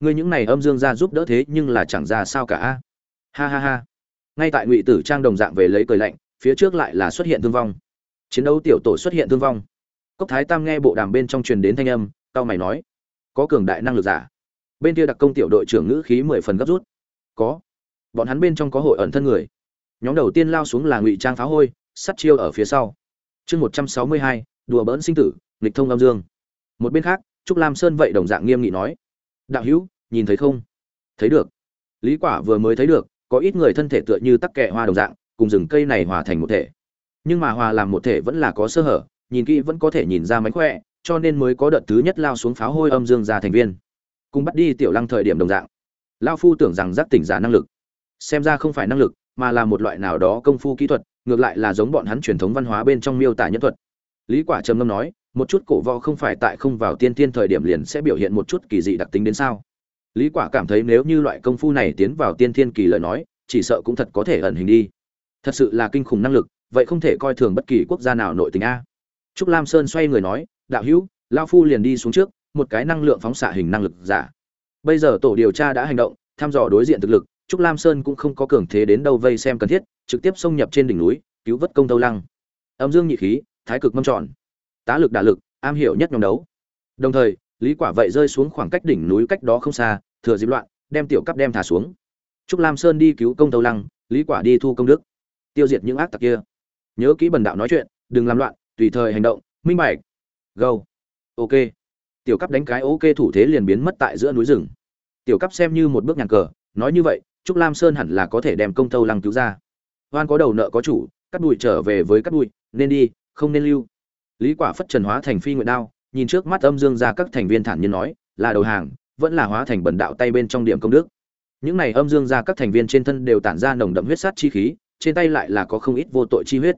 ngươi những này âm dương ra giúp đỡ thế nhưng là chẳng ra sao cả. A ha ha ha. Ngay tại ngụy tử trang đồng dạng về lấy cười lạnh, phía trước lại là xuất hiện thương vong. Chiến đấu tiểu tổ xuất hiện thương vong. Cốc thái tam nghe bộ đàm bên trong truyền đến thanh âm tao mày nói, có cường đại năng lực giả. Bên kia đặc công tiểu đội trưởng ngữ khí mười phần gấp rút, có. Bọn hắn bên trong có hội ẩn thân người. Nhóm đầu tiên lao xuống là ngụy trang phá hôi, sắt chiêu ở phía sau. Chương một trăm sáu mươi hai, đùa bỡn sinh tử, nghịch thông âm dương. Một bên khác, trúc lam sơn vậy đồng dạng nghiêm nghị nói đạo hữu, nhìn thấy không? Thấy được. Lý quả vừa mới thấy được, có ít người thân thể tựa như tắc kẹ hoa đồng dạng, cùng rừng cây này hòa thành một thể. Nhưng mà hòa làm một thể vẫn là có sơ hở, nhìn kỹ vẫn có thể nhìn ra mánh khỏe, cho nên mới có đợt thứ nhất lao xuống pháo hôi âm dương ra thành viên. Cùng bắt đi tiểu lăng thời điểm đồng dạng. Lao phu tưởng rằng giác tỉnh giả năng lực. Xem ra không phải năng lực, mà là một loại nào đó công phu kỹ thuật, ngược lại là giống bọn hắn truyền thống văn hóa bên trong miêu tả nhân thuật. Lý quả trầm ngâm nói một chút cổ võ không phải tại không vào tiên tiên thời điểm liền sẽ biểu hiện một chút kỳ dị đặc tính đến sao? Lý quả cảm thấy nếu như loại công phu này tiến vào tiên thiên kỳ lời nói, chỉ sợ cũng thật có thể ẩn hình đi. Thật sự là kinh khủng năng lực, vậy không thể coi thường bất kỳ quốc gia nào nội tình a. Trúc lam sơn xoay người nói, đạo hữu lao phu liền đi xuống trước, một cái năng lượng phóng xạ hình năng lực giả. Bây giờ tổ điều tra đã hành động, thăm dò đối diện thực lực, trúc lam sơn cũng không có cường thế đến đâu vây xem cần thiết, trực tiếp xông nhập trên đỉnh núi, cứu vớt công tâu lăng. Âm dương nhị khí, thái cực mâm tròn tá lực đả lực am hiểu nhất nhóm đấu. Đồng thời lý quả vậy rơi xuống khoảng cách đỉnh núi cách đó không xa thừa dịp loạn đem tiểu cấp đem thả xuống. Trúc lam sơn đi cứu công tâu lăng lý quả đi thu công đức. Tiêu diệt những ác tặc kia. Nhớ kỹ bần đạo nói chuyện đừng làm loạn tùy thời hành động minh bạch. Go. Ok. Tiểu cấp đánh cái ok thủ thế liền biến mất tại giữa núi rừng. Tiểu cấp xem như một bước nhàn cờ nói như vậy trúc lam sơn hẳn là có thể đem công tâu lăng cứu ra. Oan có đầu nợ có chủ cắt đuổi trở về với cắt đuổi, nên đi không nên lưu lý quả phất trần hóa thành phi nguyện đao, nhìn trước mắt âm dương ra các thành viên thản nhiên nói, là đầu hàng, vẫn là hóa thành bẩn đạo tay bên trong điểm công đức. Những này âm dương ra các thành viên trên thân đều tản ra nồng đậm huyết sát chi khí, trên tay lại là có không ít vô tội chi huyết.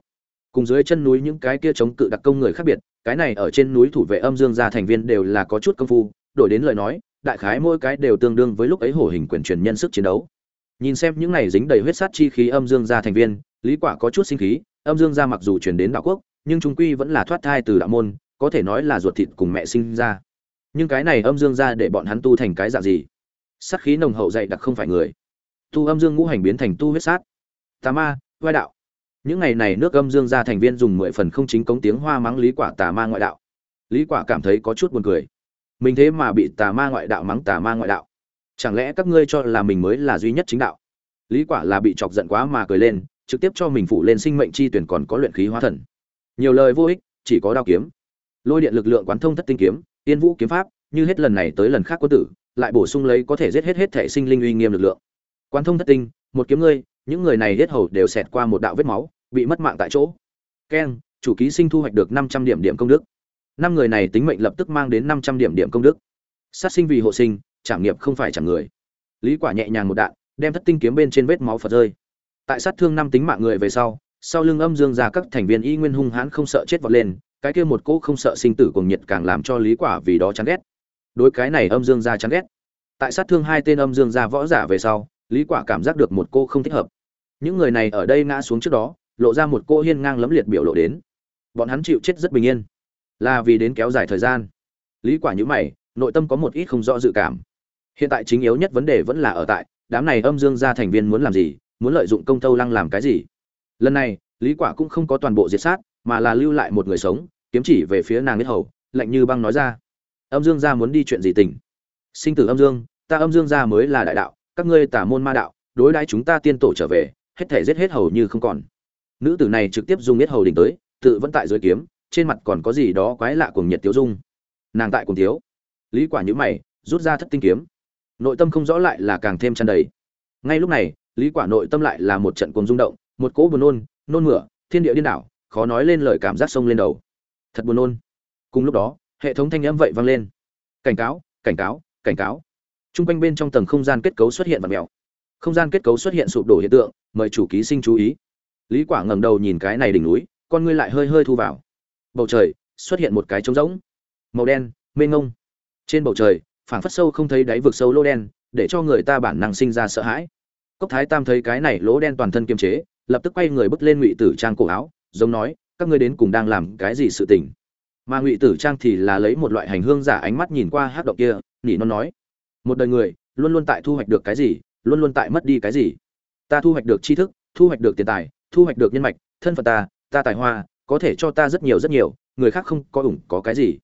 Cùng dưới chân núi những cái kia chống cự đặc công người khác biệt, cái này ở trên núi thủ vệ âm dương gia thành viên đều là có chút công phu, đổi đến lời nói, đại khái mỗi cái đều tương đương với lúc ấy hổ hình quyền truyền nhân sức chiến đấu. Nhìn xem những này dính đầy huyết sát chi khí âm dương gia thành viên, lý quả có chút sinh khí âm dương gia mặc dù truyền đến đạo quốc, nhưng trung quy vẫn là thoát thai từ đạo môn, có thể nói là ruột thịt cùng mẹ sinh ra. Nhưng cái này âm dương gia để bọn hắn tu thành cái dạng gì? Sát khí nồng hậu dày đặc không phải người. Tu âm dương ngũ hành biến thành tu huyết sát. Tà ma, ngoại đạo. Những ngày này nước âm dương gia thành viên dùng mười phần không chính cống tiếng hoa mắng lý quả tà ma ngoại đạo. Lý quả cảm thấy có chút buồn cười. Mình thế mà bị tà ma ngoại đạo mắng tà ma ngoại đạo. Chẳng lẽ các ngươi cho là mình mới là duy nhất chính đạo? Lý quả là bị chọc giận quá mà cười lên trực tiếp cho mình phụ lên sinh mệnh chi tuyển còn có luyện khí hóa thần. Nhiều lời vô ích, chỉ có đao kiếm. Lôi điện lực lượng quán thông thất tinh kiếm, tiên vũ kiếm pháp, như hết lần này tới lần khác quân tử, lại bổ sung lấy có thể giết hết hết thể sinh linh uy nghiêm lực lượng. Quán thông thất tinh, một kiếm ngươi, những người này hết hầu đều xẹt qua một đạo vết máu, bị mất mạng tại chỗ. Keng, chủ ký sinh thu hoạch được năm trăm điểm điểm công đức. Năm người này tính mệnh lập tức mang đến năm trăm điểm điểm công đức. Sát sinh vì hộ sinh, trảm nghiệp không phải chẳng người. Lý quả nhẹ nhàng một đạn, đem thất tinh kiếm bên trên vết máu phật rơi tại sát thương năm tính mạng người về sau sau lưng âm dương ra các thành viên y nguyên hung hãn không sợ chết vọt lên, cái kia một cỗ không sợ sinh tử cùng nhiệt càng làm cho lý quả vì đó chán ghét. Đối cái này âm dương ra chán ghét. Tại sát thương hai tên âm dương ra võ giả về sau, lý quả cảm giác được một cô không thích hợp. Những người này ở đây ngã xuống trước đó, lộ ra một cô hiên ngang lấm liệt biểu lộ đến. Bọn hắn chịu chết rất bình yên. Là vì đến kéo dài thời gian. Lý quả như mày, nội tâm có một ít không rõ dự cảm. Hiện tại chính yếu nhất vấn đề vẫn là ở tại, đám này âm dương gia thành viên muốn làm gì muốn lợi dụng công tâu lăng làm cái gì? Lần này, lý quả cũng không có toàn bộ diệt sát, mà là lưu lại một người sống, kiếm chỉ về phía nàng biết hầu, lạnh như băng nói ra. Âm dương gia muốn đi chuyện gì tình? Sinh tử âm dương, ta âm dương gia mới là đại đạo, các ngươi tả môn ma đạo, đối đãi chúng ta tiên tổ trở về, hết thể giết hết hầu như không còn. Nữ tử này trực tiếp dùng biết hầu đỉnh tới, tự vẫn tại dưới kiếm, trên mặt còn có gì đó quái lạ cùng nhiệt tiêu dung. Nàng tại cùng thiếu lý quả nhíu mày, rút ra thất tinh kiếm. Nội tâm không rõ lại là càng thêm tràn đầy. Ngay lúc này lý quả nội tâm lại là một trận cuồng rung động, một cỗ buồn nôn nôn mửa, thiên địa điên đảo, khó nói lên lời cảm giác sông lên đầu. Thật buồn nôn. Cùng lúc đó, hệ thống thanh âm vậy vang lên. Cảnh cáo cảnh cáo cảnh cáo. Trung quanh bên trong tầng không gian kết cấu xuất hiện vật mèo. Không gian kết cấu xuất hiện sụp đổ hiện tượng, mời chủ ký sinh chú ý. Lý quả ngẩng đầu nhìn cái này đỉnh núi, con ngươi lại hơi hơi thu vào. Bầu trời xuất hiện một cái trống rỗng. Màu đen, mênh ngông trên bầu trời, phảng phất sâu không thấy đáy vực sâu lô đen, để cho người ta bản năng sinh ra sợ hãi cốc thái tam thấy cái này lỗ đen toàn thân kiềm chế, lập tức quay người bước lên ngụy tử trang cổ áo, giống nói, các ngươi đến cùng đang làm cái gì sự tình? Mà ngụy tử trang thì là lấy một loại hành hương giả ánh mắt nhìn qua hát động kia, nỉ non nói, một đời người, luôn luôn tại thu hoạch được cái gì, luôn luôn tại mất đi cái gì? Ta thu hoạch được tri thức, thu hoạch được tiền tài, thu hoạch được nhân mạch, thân phận ta ta tài hoa, có thể cho ta rất nhiều rất nhiều, người khác không có ủng có cái gì.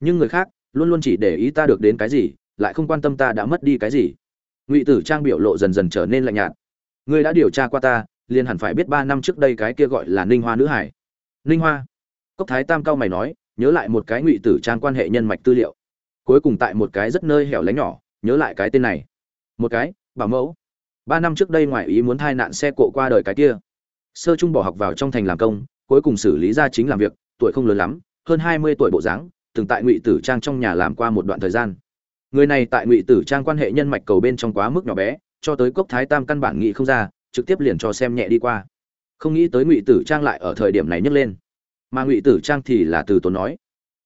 Nhưng người khác, luôn luôn chỉ để ý ta được đến cái gì, lại không quan tâm ta đã mất đi cái gì ngụy tử trang biểu lộ dần dần trở nên lạnh nhạt. Ngươi đã điều tra qua ta, liền hẳn phải biết ba năm trước đây cái kia gọi là ninh hoa nữ hải. Ninh hoa? Cốc thái tam cao mày nói, nhớ lại một cái ngụy tử trang quan hệ nhân mạch tư liệu. Cuối cùng tại một cái rất nơi hẻo lánh nhỏ, nhớ lại cái tên này. Một cái, bảo mẫu. Ba năm trước đây ngoại ý muốn thai nạn xe cộ qua đời cái kia. Sơ trung bỏ học vào trong thành làm công, cuối cùng xử lý ra chính làm việc, tuổi không lớn lắm, hơn hai mươi tuổi bộ dáng, từng tại ngụy tử trang trong nhà làm qua một đoạn thời gian người này tại ngụy tử trang quan hệ nhân mạch cầu bên trong quá mức nhỏ bé, cho tới cốc thái tam căn bản nghị không ra, trực tiếp liền cho xem nhẹ đi qua. Không nghĩ tới ngụy tử trang lại ở thời điểm này nhấc lên. Mà ngụy tử trang thì là từ tốn nói,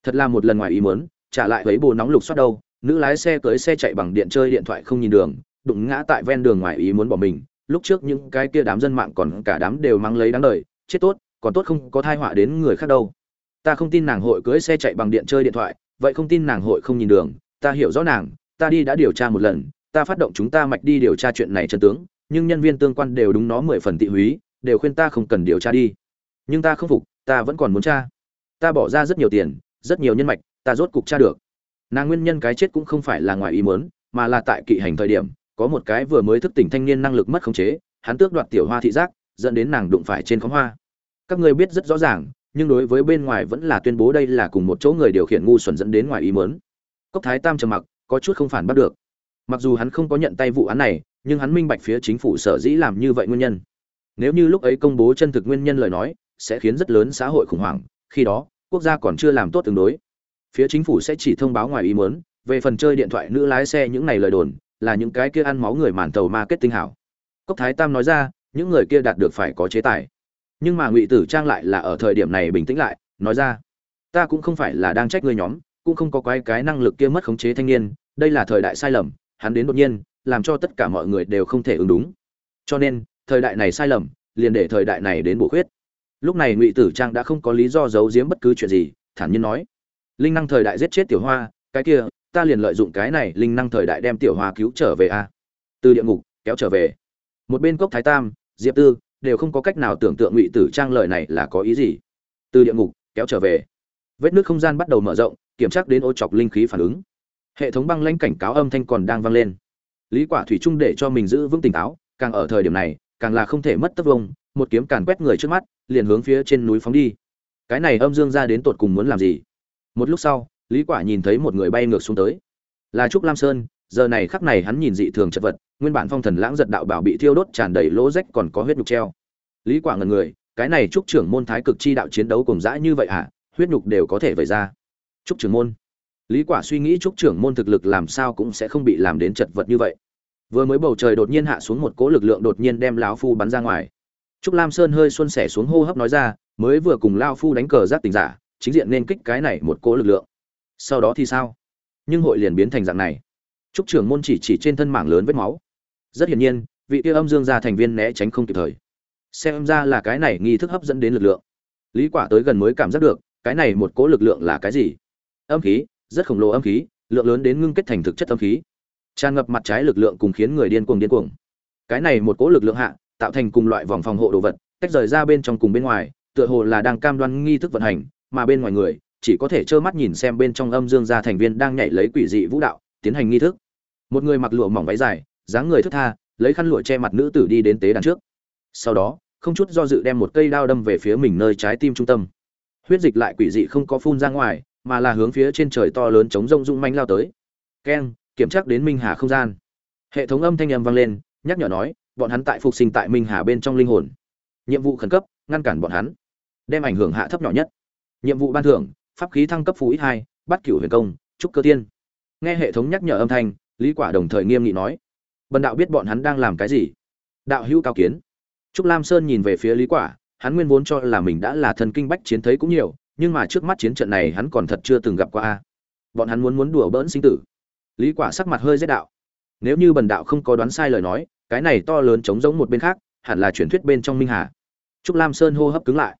thật là một lần ngoài ý muốn, trả lại thấy bồ nóng lục xoát đâu, nữ lái xe cưới xe chạy bằng điện chơi điện thoại không nhìn đường, đụng ngã tại ven đường ngoài ý muốn bỏ mình, lúc trước những cái kia đám dân mạng còn cả đám đều mang lấy đáng đời, chết tốt, còn tốt không có thai họa đến người khác đâu. Ta không tin nàng hội cưới xe chạy bằng điện chơi điện thoại, vậy không tin nàng hội không nhìn đường ta hiểu rõ nàng, ta đi đã điều tra một lần, ta phát động chúng ta mạch đi điều tra chuyện này chân tướng, nhưng nhân viên tương quan đều đúng nó mười phần tị húy, đều khuyên ta không cần điều tra đi. Nhưng ta không phục, ta vẫn còn muốn tra. Ta bỏ ra rất nhiều tiền, rất nhiều nhân mạch, ta rốt cục tra được. Nàng nguyên nhân cái chết cũng không phải là ngoài ý muốn, mà là tại kỵ hành thời điểm, có một cái vừa mới thức tỉnh thanh niên năng lực mất khống chế, hắn tước đoạt tiểu hoa thị giác, dẫn đến nàng đụng phải trên khóm hoa. Các ngươi biết rất rõ ràng, nhưng đối với bên ngoài vẫn là tuyên bố đây là cùng một chỗ người điều khiển ngu xuẩn dẫn đến ngoài ý muốn cốc thái tam trầm mặc, có chút không phản bắt được. Mặc dù hắn không có nhận tay vụ án này, nhưng hắn minh bạch phía chính phủ sở dĩ làm như vậy nguyên nhân. Nếu như lúc ấy công bố chân thực nguyên nhân lời nói, sẽ khiến rất lớn xã hội khủng hoảng, khi đó, quốc gia còn chưa làm tốt tương đối. Phía chính phủ sẽ chỉ thông báo ngoài ý muốn, về phần chơi điện thoại nữ lái xe những này lời đồn, là những cái kia ăn máu người màn tàu ma kết tinh hảo. Cốc thái tam nói ra, những người kia đạt được phải có chế tài. Nhưng mà ngụy tử trang lại là ở thời điểm này bình tĩnh lại, nói ra, ta cũng không phải là đang trách ngươi nhóm cũng không có quái cái năng lực kia mất khống chế thanh niên, đây là thời đại sai lầm, hắn đến đột nhiên, làm cho tất cả mọi người đều không thể ứng đúng. Cho nên, thời đại này sai lầm, liền để thời đại này đến bổ khuyết. Lúc này ngụy tử trang đã không có lý do giấu giếm bất cứ chuyện gì, thản nhiên nói, linh năng thời đại giết chết tiểu hoa, cái kia, ta liền lợi dụng cái này linh năng thời đại đem tiểu hoa cứu trở về a. Từ địa ngục, kéo trở về. Một bên cốc thái tam, diệp tư, đều không có cách nào tưởng tượng ngụy tử trang lời này là có ý gì. Từ địa ngục, kéo trở về. Vết nước không gian bắt đầu mở rộng kiểm tra đến ô chọc linh khí phản ứng. Hệ thống băng lãnh cảnh cáo âm thanh còn đang vang lên. Lý quả thủy Trung để cho mình giữ vững tỉnh táo, càng ở thời điểm này, càng là không thể mất tất vông một kiếm càn quét người trước mắt, liền hướng phía trên núi phóng đi. Cái này âm dương ra đến tột cùng muốn làm gì? Một lúc sau, lý quả nhìn thấy một người bay ngược xuống tới. Là trúc lam sơn, giờ này khắc này hắn nhìn dị thường chật vật, nguyên bản phong thần lãng giật đạo bảo bị thiêu đốt tràn đầy lỗ rách còn có huyết nhục treo. Lý quả ngẩn người, cái này trúc trưởng môn thái cực chi đạo chiến đấu cùng dã như vậy à huyết nhục đều có thể vẩy ra trúc trưởng môn. Lý quả suy nghĩ trúc trưởng môn thực lực làm sao cũng sẽ không bị làm đến chật vật như vậy. Vừa mới bầu trời đột nhiên hạ xuống một cỗ lực lượng đột nhiên đem lão phu bắn ra ngoài. Trúc lam sơn hơi xuân sẻ xuống hô hấp nói ra, mới vừa cùng lão phu đánh cờ giác tình giả, chính diện nên kích cái này một cỗ lực lượng. Sau đó thì sao? Nhưng hội liền biến thành dạng này. Trúc trưởng môn chỉ chỉ trên thân mảng lớn vết máu. Rất hiển nhiên, vị kia âm dương gia thành viên né tránh không kịp thời. Xem ra là cái này nghi thức hấp dẫn đến lực lượng. Lý quả tới gần mới cảm giác được, cái này một cỗ lực lượng là cái gì? Âm khí, rất khổng lồ âm khí, lượng lớn đến ngưng kết thành thực chất âm khí. Tràn ngập mặt trái lực lượng cùng khiến người điên cuồng điên cuồng. Cái này một cỗ lực lượng hạ, tạo thành cùng loại vòng phòng hộ đồ vật, tách rời ra bên trong cùng bên ngoài, tựa hồ là đang cam đoan nghi thức vận hành, mà bên ngoài người, chỉ có thể trơ mắt nhìn xem bên trong âm dương gia thành viên đang nhảy lấy quỷ dị vũ đạo, tiến hành nghi thức. Một người mặc lụa mỏng váy dài, dáng người thức tha, lấy khăn lụa che mặt nữ tử đi đến tế đàn trước. Sau đó, không chút do dự đem một cây đao đâm về phía mình nơi trái tim trung tâm. Huyết dịch lại quỷ dị không có phun ra ngoài mà là hướng phía trên trời to lớn chống rông rung manh lao tới. Keng, kiểm tra đến minh hà không gian. Hệ thống âm thanh âm vang lên, nhắc nhở nói, bọn hắn tại phục sinh tại minh hà bên trong linh hồn. Nhiệm vụ khẩn cấp, ngăn cản bọn hắn. Đem ảnh hưởng hạ thấp nhỏ nhất. Nhiệm vụ ban thưởng, pháp khí thăng cấp phú ít hai, bắt cửu huyền công, trúc cơ tiên. Nghe hệ thống nhắc nhở âm thanh, lý quả đồng thời nghiêm nghị nói, bần đạo biết bọn hắn đang làm cái gì? Đạo hữu cao kiến. Trúc lam sơn nhìn về phía lý quả, hắn nguyên vốn cho là mình đã là thần kinh bách chiến thấy cũng nhiều nhưng mà trước mắt chiến trận này hắn còn thật chưa từng gặp qua a. Bọn hắn muốn muốn đùa bỡn sinh tử. Lý quả sắc mặt hơi rét đạo. Nếu như bần đạo không có đoán sai lời nói, cái này to lớn chống giống một bên khác, hẳn là truyền thuyết bên trong minh hà. Trúc lam sơn hô hấp cứng lại.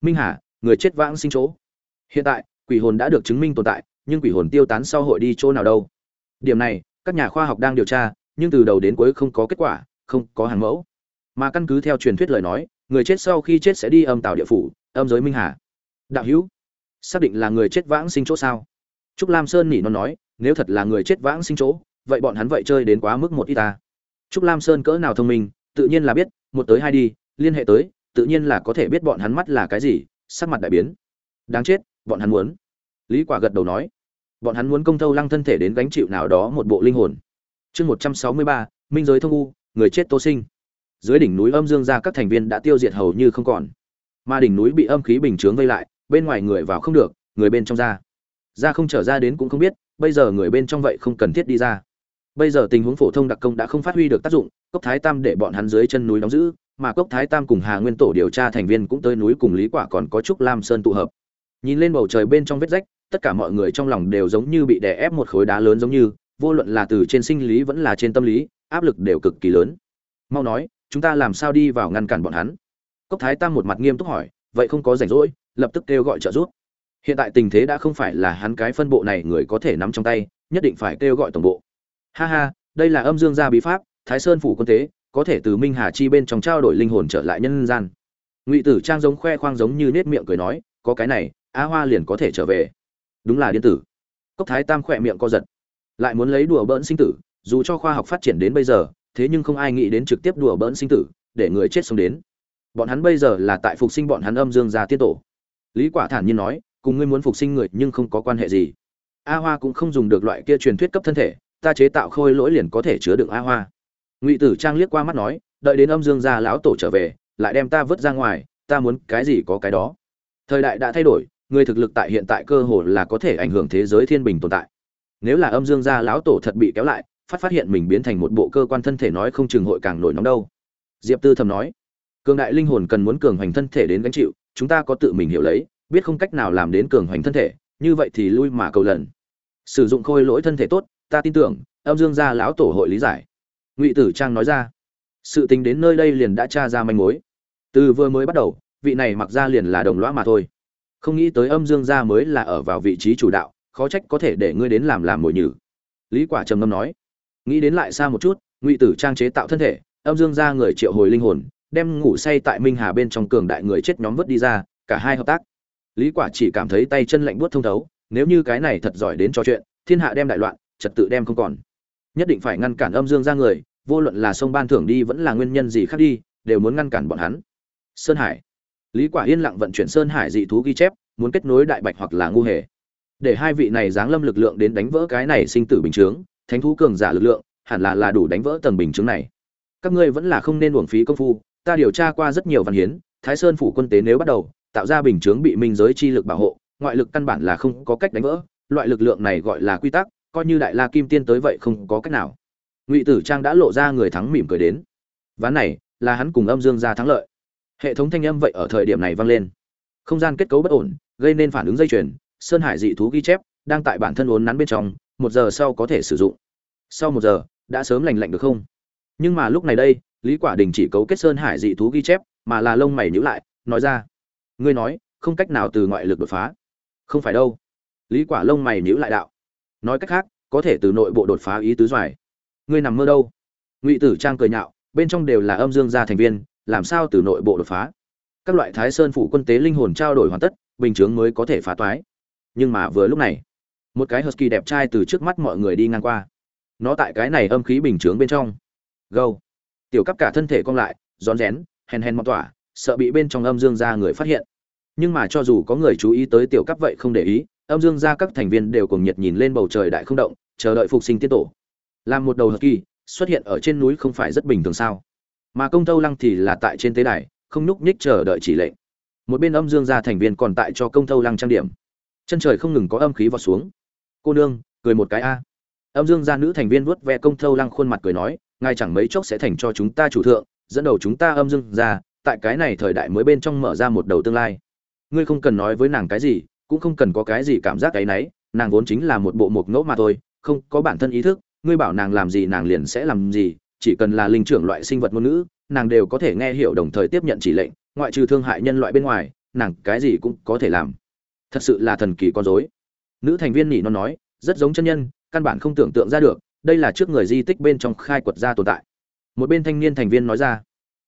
Minh hà, người chết vãng sinh chỗ. Hiện tại, quỷ hồn đã được chứng minh tồn tại, nhưng quỷ hồn tiêu tán sau hội đi chỗ nào đâu? Điểm này, các nhà khoa học đang điều tra, nhưng từ đầu đến cuối không có kết quả, không có hàng mẫu. Mà căn cứ theo truyền thuyết lời nói, người chết sau khi chết sẽ đi âm tạo địa phủ, âm giới minh hà đạo hữu, xác định là người chết vãng sinh chỗ sao? Trúc lam sơn nỉ nó nói, nếu thật là người chết vãng sinh chỗ, vậy bọn hắn vậy chơi đến quá mức một ít ta. Trúc lam sơn cỡ nào thông minh, tự nhiên là biết, một tới hai đi, liên hệ tới, tự nhiên là có thể biết bọn hắn mắt là cái gì, sắc mặt đại biến. Đáng chết, bọn hắn muốn. Lý quả gật đầu nói, bọn hắn muốn công thâu lăng thân thể đến gánh chịu nào đó một bộ linh hồn. Chương một trăm sáu mươi ba, minh giới thông u, người chết tô sinh. Dưới đỉnh núi âm dương ra các thành viên đã tiêu diệt hầu như không còn. Mà đỉnh núi bị âm khí bình chướng vây lại bên ngoài người vào không được, người bên trong ra. Ra không trở ra đến cũng không biết, bây giờ người bên trong vậy không cần thiết đi ra. Bây giờ tình huống phổ thông đặc công đã không phát huy được tác dụng, cốc thái tam để bọn hắn dưới chân núi đóng giữ, mà cốc thái tam cùng hà nguyên tổ điều tra thành viên cũng tới núi cùng lý quả còn có trúc lam sơn tụ hợp. Nhìn lên bầu trời bên trong vết rách, tất cả mọi người trong lòng đều giống như bị đè ép một khối đá lớn giống như, vô luận là từ trên sinh lý vẫn là trên tâm lý, áp lực đều cực kỳ lớn. Mau nói, chúng ta làm sao đi vào ngăn cản bọn hắn? Cốc thái tam một mặt nghiêm túc hỏi, vậy không có rảnh rỗi lập tức kêu gọi trợ giúp. Hiện tại tình thế đã không phải là hắn cái phân bộ này người có thể nắm trong tay, nhất định phải kêu gọi tổng bộ. Ha ha, đây là âm dương gia bí pháp, thái sơn phủ quân tế, có thể từ minh hà chi bên trong trao đổi linh hồn trở lại nhân gian. Ngụy tử trang giống khoe khoang giống như nết miệng cười nói, có cái này, a hoa liền có thể trở về. Đúng là điên tử. Cốc thái tam khỏe miệng co giật. Lại muốn lấy đùa bỡn sinh tử, dù cho khoa học phát triển đến bây giờ, thế nhưng không ai nghĩ đến trực tiếp đùa bỡn sinh tử, để người chết sống đến. Bọn hắn bây giờ là tại phục sinh bọn hắn âm dương gia tiên tổ lý quả thản nhiên nói, cùng ngươi muốn phục sinh người nhưng không có quan hệ gì. A hoa cũng không dùng được loại kia truyền thuyết cấp thân thể, ta chế tạo khôi lỗi liền có thể chứa đựng a hoa. Ngụy tử trang liếc qua mắt nói, đợi đến âm dương gia lão tổ trở về, lại đem ta vứt ra ngoài, ta muốn cái gì có cái đó. Thời đại đã thay đổi, người thực lực tại hiện tại cơ hồ là có thể ảnh hưởng thế giới thiên bình tồn tại. Nếu là âm dương gia lão tổ thật bị kéo lại, phát phát hiện mình biến thành một bộ cơ quan thân thể nói không chừng hội càng nổi nóng đâu. Diệp tư thầm nói cường đại linh hồn cần muốn cường hoành thân thể đến gánh chịu, chúng ta có tự mình hiểu lấy, biết không cách nào làm đến cường hoành thân thể, như vậy thì lui mà cầu lần. Sử dụng khôi lỗi thân thể tốt, ta tin tưởng, âm dương gia lão tổ hội lý giải. Ngụy tử trang nói ra. Sự tình đến nơi đây liền đã tra ra manh mối. Từ vừa mới bắt đầu, vị này mặc ra liền là đồng lõa mà thôi. Không nghĩ tới âm dương gia mới là ở vào vị trí chủ đạo, khó trách có thể để ngươi đến làm làm mồi nhử. Lý quả trầm ngâm nói. Nghĩ đến lại xa một chút, ngụy tử trang chế tạo thân thể, âm dương gia người triệu hồi linh hồn đem ngủ say tại minh hà bên trong cường đại người chết nhóm vớt đi ra, cả hai hợp tác. Lý quả chỉ cảm thấy tay chân lạnh buốt thông thấu, nếu như cái này thật giỏi đến trò chuyện, thiên hạ đem đại loạn, trật tự đem không còn. Nhất định phải ngăn cản âm dương ra người, vô luận là sông ban thưởng đi vẫn là nguyên nhân gì khác đi, đều muốn ngăn cản bọn hắn. Sơn hải. Lý quả yên lặng vận chuyển sơn hải dị thú ghi chép, muốn kết nối đại bạch hoặc là ngu hề. Để hai vị này giáng lâm lực lượng đến đánh vỡ cái này sinh tử bình chướng, thánh thú cường giả lực lượng, hẳn là là đủ đánh vỡ tầng bình chứng này. Các ngươi vẫn là không nên uổng phí công phu ta điều tra qua rất nhiều văn hiến, thái sơn phủ quân tế nếu bắt đầu, tạo ra bình chướng bị minh giới chi lực bảo hộ, ngoại lực căn bản là không có cách đánh vỡ, loại lực lượng này gọi là quy tắc, coi như đại la kim tiên tới vậy không có cách nào. Ngụy tử trang đã lộ ra người thắng mỉm cười đến. Ván này, là hắn cùng âm dương ra thắng lợi. Hệ thống thanh âm vậy ở thời điểm này vang lên. Không gian kết cấu bất ổn, gây nên phản ứng dây chuyền, sơn hải dị thú ghi chép, đang tại bản thân uốn nắn bên trong, một giờ sau có thể sử dụng. Sau một giờ, đã sớm lành lạnh được không? Nhưng mà lúc này đây lý quả đình chỉ cấu kết sơn hải dị thú ghi chép, mà là lông mày nhíu lại, nói ra, ngươi nói, không cách nào từ ngoại lực đột phá. Không phải đâu. Lý quả lông mày nhíu lại đạo, nói cách khác, có thể từ nội bộ đột phá ý tứ doài ngươi nằm mơ đâu? Ngụy tử trang cười nhạo, bên trong đều là âm dương gia thành viên, làm sao từ nội bộ đột phá? Các loại thái sơn phủ quân tế linh hồn trao đổi hoàn tất, bình chướng mới có thể phá toái. Nhưng mà vừa lúc này, một cái husky đẹp trai từ trước mắt mọi người đi ngang qua. Nó tại cái này âm khí bình chướng bên trong. Gâu tiểu cấp cả thân thể cong lại, rón rén, hèn hèn mọt tỏa, sợ bị bên trong âm dương gia người phát hiện. Nhưng mà cho dù có người chú ý tới tiểu cấp vậy không để ý, âm dương gia các thành viên đều cùng nhiệt nhìn lên bầu trời đại không động, chờ đợi phục sinh tiết tổ. Làm một đầu husky xuất hiện ở trên núi không phải rất bình thường sao? Mà công tâu lăng thì là tại trên tế đài, không nhúc nhích chờ đợi chỉ lệnh. Một bên âm dương gia thành viên còn tại cho công tâu lăng trang điểm. Chân trời không ngừng có âm khí vào xuống. Cô nương, cười một cái a. Âm dương gia nữ thành viên vuốt ve công tâu lăng khuôn mặt cười nói ngài chẳng mấy chốc sẽ thành cho chúng ta chủ thượng, dẫn đầu chúng ta âm dương ra. tại cái này thời đại mới bên trong mở ra một đầu tương lai ngươi không cần nói với nàng cái gì, cũng không cần có cái gì cảm giác cái nấy, nàng vốn chính là một bộ mộc ngẫu mà thôi, không có bản thân ý thức, ngươi bảo nàng làm gì nàng liền sẽ làm gì, chỉ cần là linh trưởng loại sinh vật ngôn ngữ, nàng đều có thể nghe hiểu đồng thời tiếp nhận chỉ lệnh, ngoại trừ thương hại nhân loại bên ngoài, nàng cái gì cũng có thể làm thật sự là thần kỳ con dối nữ thành viên nhỉ nó nói, rất giống chân nhân, căn bản không tưởng tượng ra được đây là trước người di tích bên trong khai quật ra tồn tại. Một bên thanh niên thành viên nói ra,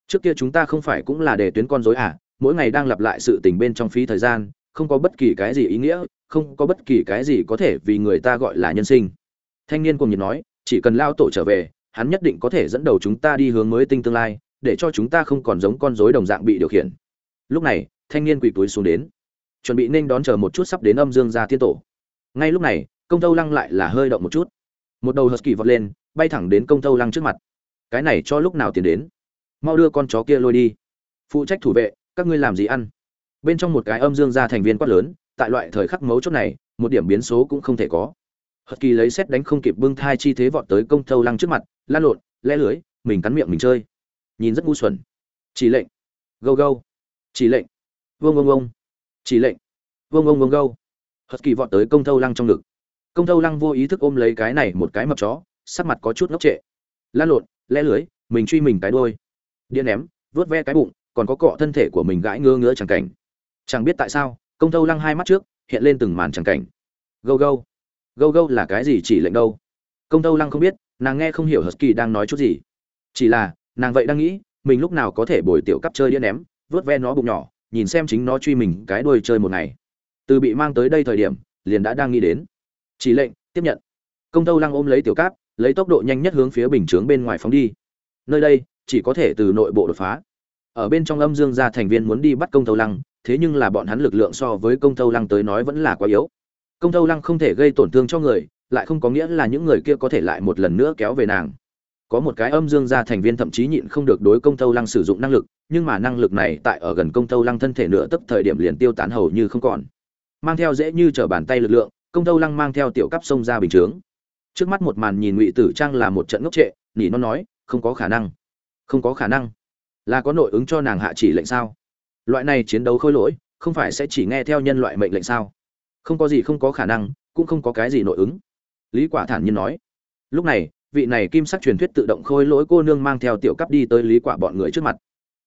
trước kia chúng ta không phải cũng là để tuyến con dối à mỗi ngày đang lặp lại sự tình bên trong phí thời gian, không có bất kỳ cái gì ý nghĩa, không có bất kỳ cái gì có thể vì người ta gọi là nhân sinh. Thanh niên cùng nhiệt nói, chỉ cần lao tổ trở về, hắn nhất định có thể dẫn đầu chúng ta đi hướng mới tinh tương lai, để cho chúng ta không còn giống con rối đồng dạng bị điều khiển. Lúc này, thanh niên quỳ túi xuống đến, chuẩn bị nên đón chờ một chút sắp đến âm dương gia tiên tổ. Ngay lúc này, công tâu lăng lại là hơi động một chút một đầu husky vọt lên, bay thẳng đến công tâu lăng trước mặt. Cái này cho lúc nào tiền đến? Mau đưa con chó kia lôi đi. Phụ trách thủ vệ, các ngươi làm gì ăn? Bên trong một cái âm dương ra thành viên quát lớn, tại loại thời khắc mấu chốt này, một điểm biến số cũng không thể có. Husky lấy xét đánh không kịp bưng thai chi thế vọt tới công thâu lăng trước mặt lan lộn, le lưới, mình cắn miệng mình chơi. Nhìn rất ngu xuẩn. Chỉ lệnh. Gâu gâu. Chỉ lệnh. Vông vông vông chỉ lệnh. Vông vông vông gâu. Hất kỳ vọt tới công thâu lăng trong ngực công thâu lăng vô ý thức ôm lấy cái này một cái mập chó, sắc mặt có chút ngốc trệ. Lan lộn lẽ lưới, mình truy mình cái đôi điện ném, vớt ve cái bụng, còn có cọ thân thể của mình gãi ngơ ngứa chẳng cảnh. Chẳng biết tại sao, công thâu lăng hai mắt trước, hiện lên từng màn chẳng cảnh. Gâu gâu. Gâu gâu là cái gì chỉ lệnh đâu? Công thâu lăng không biết, nàng nghe không hiểu husky đang nói chút gì. Chỉ là, nàng vậy đang nghĩ, mình lúc nào có thể bồi tiểu cắp chơi đĩa ném, vớt ve nó bụng nhỏ, nhìn xem chính nó truy mình cái đuôi chơi một ngày. Từ bị mang tới đây thời điểm, liền đã đang nghĩ đến chỉ lệnh, tiếp nhận. Công tâu lăng ôm lấy tiểu cáp, lấy tốc độ nhanh nhất hướng phía bình chướng bên ngoài phóng đi. Nơi đây, chỉ có thể từ nội bộ đột phá. Ở bên trong âm dương gia thành viên muốn đi bắt công tâu lăng, thế nhưng là bọn hắn lực lượng so với công tâu lăng tới nói vẫn là quá yếu. Công tâu lăng không thể gây tổn thương cho người, lại không có nghĩa là những người kia có thể lại một lần nữa kéo về nàng. Có một cái âm dương gia thành viên thậm chí nhịn không được đối công tâu lăng sử dụng năng lực, nhưng mà năng lực này tại ở gần công tâu lăng thân thể nửa tấp thời điểm liền tiêu tán hầu như không còn. Mang theo dễ như trở bàn tay lực lượng công tâu lăng mang theo tiểu cấp sông ra bình chướng. Trước mắt một màn nhìn ngụy tử trang là một trận ngốc trệ, nỉ nó nói, không có khả năng. Không có khả năng. Là có nội ứng cho nàng hạ chỉ lệnh sao? Loại này chiến đấu khôi lỗi, không phải sẽ chỉ nghe theo nhân loại mệnh lệnh sao? Không có gì không có khả năng, cũng không có cái gì nội ứng. Lý quả thản nhiên nói. Lúc này, vị này kim sắc truyền thuyết tự động khôi lỗi cô nương mang theo tiểu cấp đi tới lý quả bọn người trước mặt.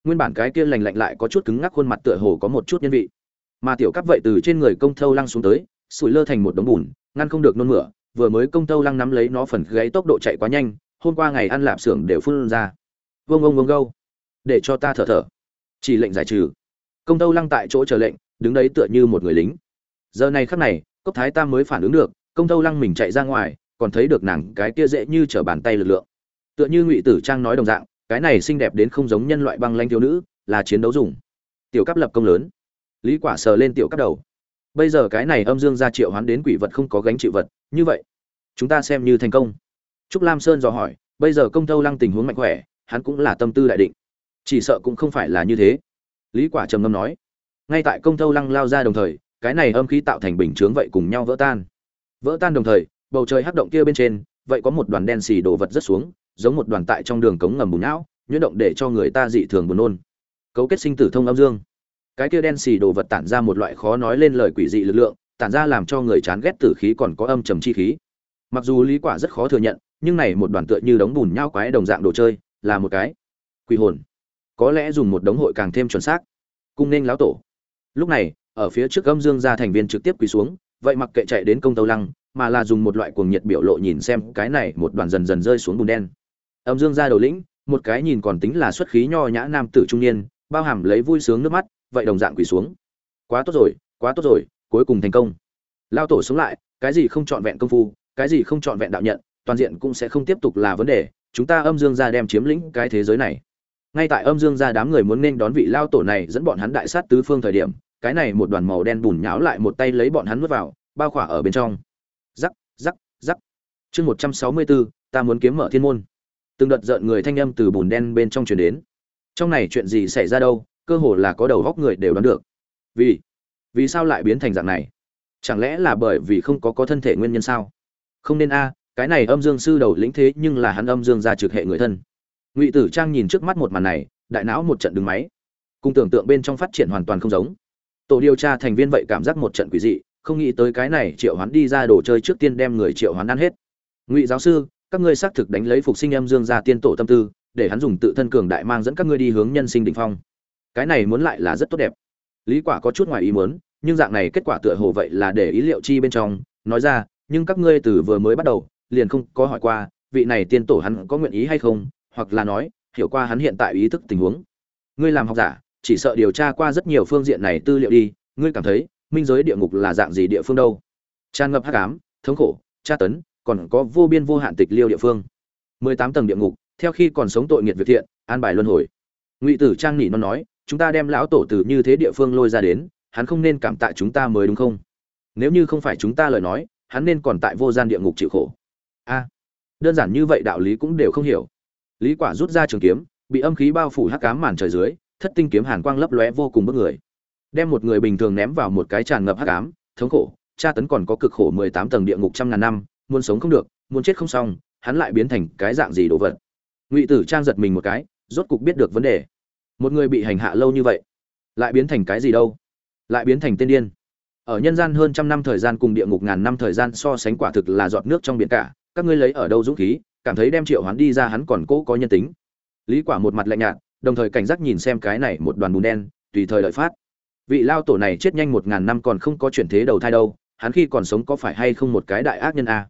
Nguyên bản cái kia lành lạnh lại có chút cứng ngắc khuôn mặt tựa hồ có một chút nhân vị. Mà tiểu cấp vậy từ trên người công thâu lăng xuống tới sủi lơ thành một đống bùn, ngăn không được nôn mửa, vừa mới công thâu lăng nắm lấy nó phần gáy tốc độ chạy quá nhanh, hôm qua ngày ăn lạp xưởng đều phun ra. Vông vông vông gâu. Để cho ta thở thở. Chỉ lệnh giải trừ. Công thâu lăng tại chỗ chờ lệnh, đứng đấy tựa như một người lính. Giờ này khắc này, cốc thái tam mới phản ứng được, công thâu lăng mình chạy ra ngoài, còn thấy được nàng cái kia dễ như trở bàn tay lực lượng. Tựa như ngụy tử trang nói đồng dạng, cái này xinh đẹp đến không giống nhân loại băng lanh thiếu nữ, là chiến đấu dùng. Tiểu cấp lập công lớn. Lý quả sờ lên tiểu cấp đầu bây giờ cái này âm dương gia triệu hoán đến quỷ vật không có gánh chịu vật, như vậy, chúng ta xem như thành công. Trúc lam sơn dò hỏi, bây giờ công thâu lăng tình huống mạnh khỏe, hắn cũng là tâm tư đại định. Chỉ sợ cũng không phải là như thế. Lý quả trầm ngâm nói, ngay tại công thâu lăng lao ra đồng thời, cái này âm khí tạo thành bình chướng vậy cùng nhau vỡ tan. Vỡ tan đồng thời, bầu trời hắc động kia bên trên, vậy có một đoàn đen xì đổ vật rất xuống, giống một đoàn tại trong đường cống ngầm bùn não, nhuyễn động để cho người ta dị thường buồn nôn. Cấu kết sinh tử thông âm dương cái kia đen xì đồ vật tản ra một loại khó nói lên lời quỷ dị lực lượng, tản ra làm cho người chán ghét tử khí còn có âm trầm chi khí. Mặc dù lý quả rất khó thừa nhận, nhưng này một đoàn tựa như đống bùn nhau quái đồng dạng đồ chơi, là một cái quỷ hồn. Có lẽ dùng một đống hội càng thêm chuẩn xác. Cung nên lão tổ. Lúc này, ở phía trước âm dương gia thành viên trực tiếp quỳ xuống, vậy mặc kệ chạy đến công tâu lăng, mà là dùng một loại cuồng nhiệt biểu lộ nhìn xem cái này một đoàn dần dần rơi xuống bùn đen. Âm dương gia đầu lĩnh, một cái nhìn còn tính là xuất khí nho nhã nam tử trung niên, bao hàm lấy vui sướng nước mắt vậy đồng dạng quỳ xuống. Quá tốt rồi, quá tốt rồi, cuối cùng thành công. Lao tổ sống lại, cái gì không trọn vẹn công phu, cái gì không trọn vẹn đạo nhận, toàn diện cũng sẽ không tiếp tục là vấn đề. Chúng ta âm dương gia đem chiếm lĩnh cái thế giới này. Ngay tại âm dương gia đám người muốn nên đón vị lao tổ này dẫn bọn hắn đại sát tứ phương thời điểm, cái này một đoàn màu đen bùn nháo lại một tay lấy bọn hắn nuốt vào, bao khỏa ở bên trong. Rắc rắc rắc. Chương một trăm sáu mươi bốn, ta muốn kiếm mở thiên môn. Từng đợt rợn người thanh âm từ bùn đen bên trong truyền đến. Trong này chuyện gì xảy ra đâu? Cơ hồ là có đầu góc người đều đoán được. Vì vì sao lại biến thành dạng này? Chẳng lẽ là bởi vì không có có thân thể nguyên nhân sao? Không nên a, cái này âm dương sư đầu lĩnh thế nhưng là hắn âm dương ra trực hệ người thân. Ngụy tử trang nhìn trước mắt một màn này, đại não một trận đứng máy. Cùng tưởng tượng bên trong phát triển hoàn toàn không giống. Tổ điều tra thành viên vậy cảm giác một trận quỷ dị, không nghĩ tới cái này triệu hoán đi ra đồ chơi trước tiên đem người triệu hoán ăn hết. Ngụy giáo sư, các ngươi xác thực đánh lấy phục sinh Âm dương ra tiên tổ tâm tư, để hắn dùng tự thân cường đại mang dẫn các ngươi đi hướng nhân sinh đỉnh phong cái này muốn lại là rất tốt đẹp. Lý quả có chút ngoài ý muốn, nhưng dạng này kết quả tựa hồ vậy là để ý liệu chi bên trong, nói ra, nhưng các ngươi từ vừa mới bắt đầu, liền không có hỏi qua, vị này tiên tổ hắn có nguyện ý hay không, hoặc là nói, hiểu qua hắn hiện tại ý thức tình huống. Ngươi làm học giả, chỉ sợ điều tra qua rất nhiều phương diện này tư liệu đi, ngươi cảm thấy, minh giới địa ngục là dạng gì địa phương đâu? Tràn ngập hắc ám, thống khổ, tra tấn, còn có vô biên vô hạn tịch liêu địa phương. Mười tám tầng địa ngục, theo khi còn sống tội nghiệt việc thiện, an bài luân hồi. Ngụy tử trang nỉ nó nói chúng ta đem lão tổ từ như thế địa phương lôi ra đến, hắn không nên cảm tạ chúng ta mới đúng không? Nếu như không phải chúng ta lời nói, hắn nên còn tại vô gian địa ngục chịu khổ. A, đơn giản như vậy đạo lý cũng đều không hiểu. Lý quả rút ra trường kiếm, bị âm khí bao phủ hắc ám màn trời dưới, thất tinh kiếm hàn quang lấp lóe vô cùng bức người. Đem một người bình thường ném vào một cái tràn ngập hắc ám, thống khổ, tra tấn còn có cực khổ 18 tầng địa ngục trăm ngàn năm, muốn sống không được, muốn chết không xong, hắn lại biến thành cái dạng gì đồ vật? Ngụy tử trang giật mình một cái, rốt cục biết được vấn đề một người bị hành hạ lâu như vậy, lại biến thành cái gì đâu? Lại biến thành tên điên. Ở nhân gian hơn trăm năm thời gian cùng địa ngục ngàn năm thời gian so sánh quả thực là giọt nước trong biển cả. Các ngươi lấy ở đâu dũng khí, cảm thấy đem triệu hoán đi ra hắn còn cố có nhân tính. Lý quả một mặt lạnh nhạt, đồng thời cảnh giác nhìn xem cái này một đoàn bùn đen, tùy thời lợi phát. Vị lao tổ này chết nhanh một ngàn năm còn không có chuyển thế đầu thai đâu, hắn khi còn sống có phải hay không một cái đại ác nhân a?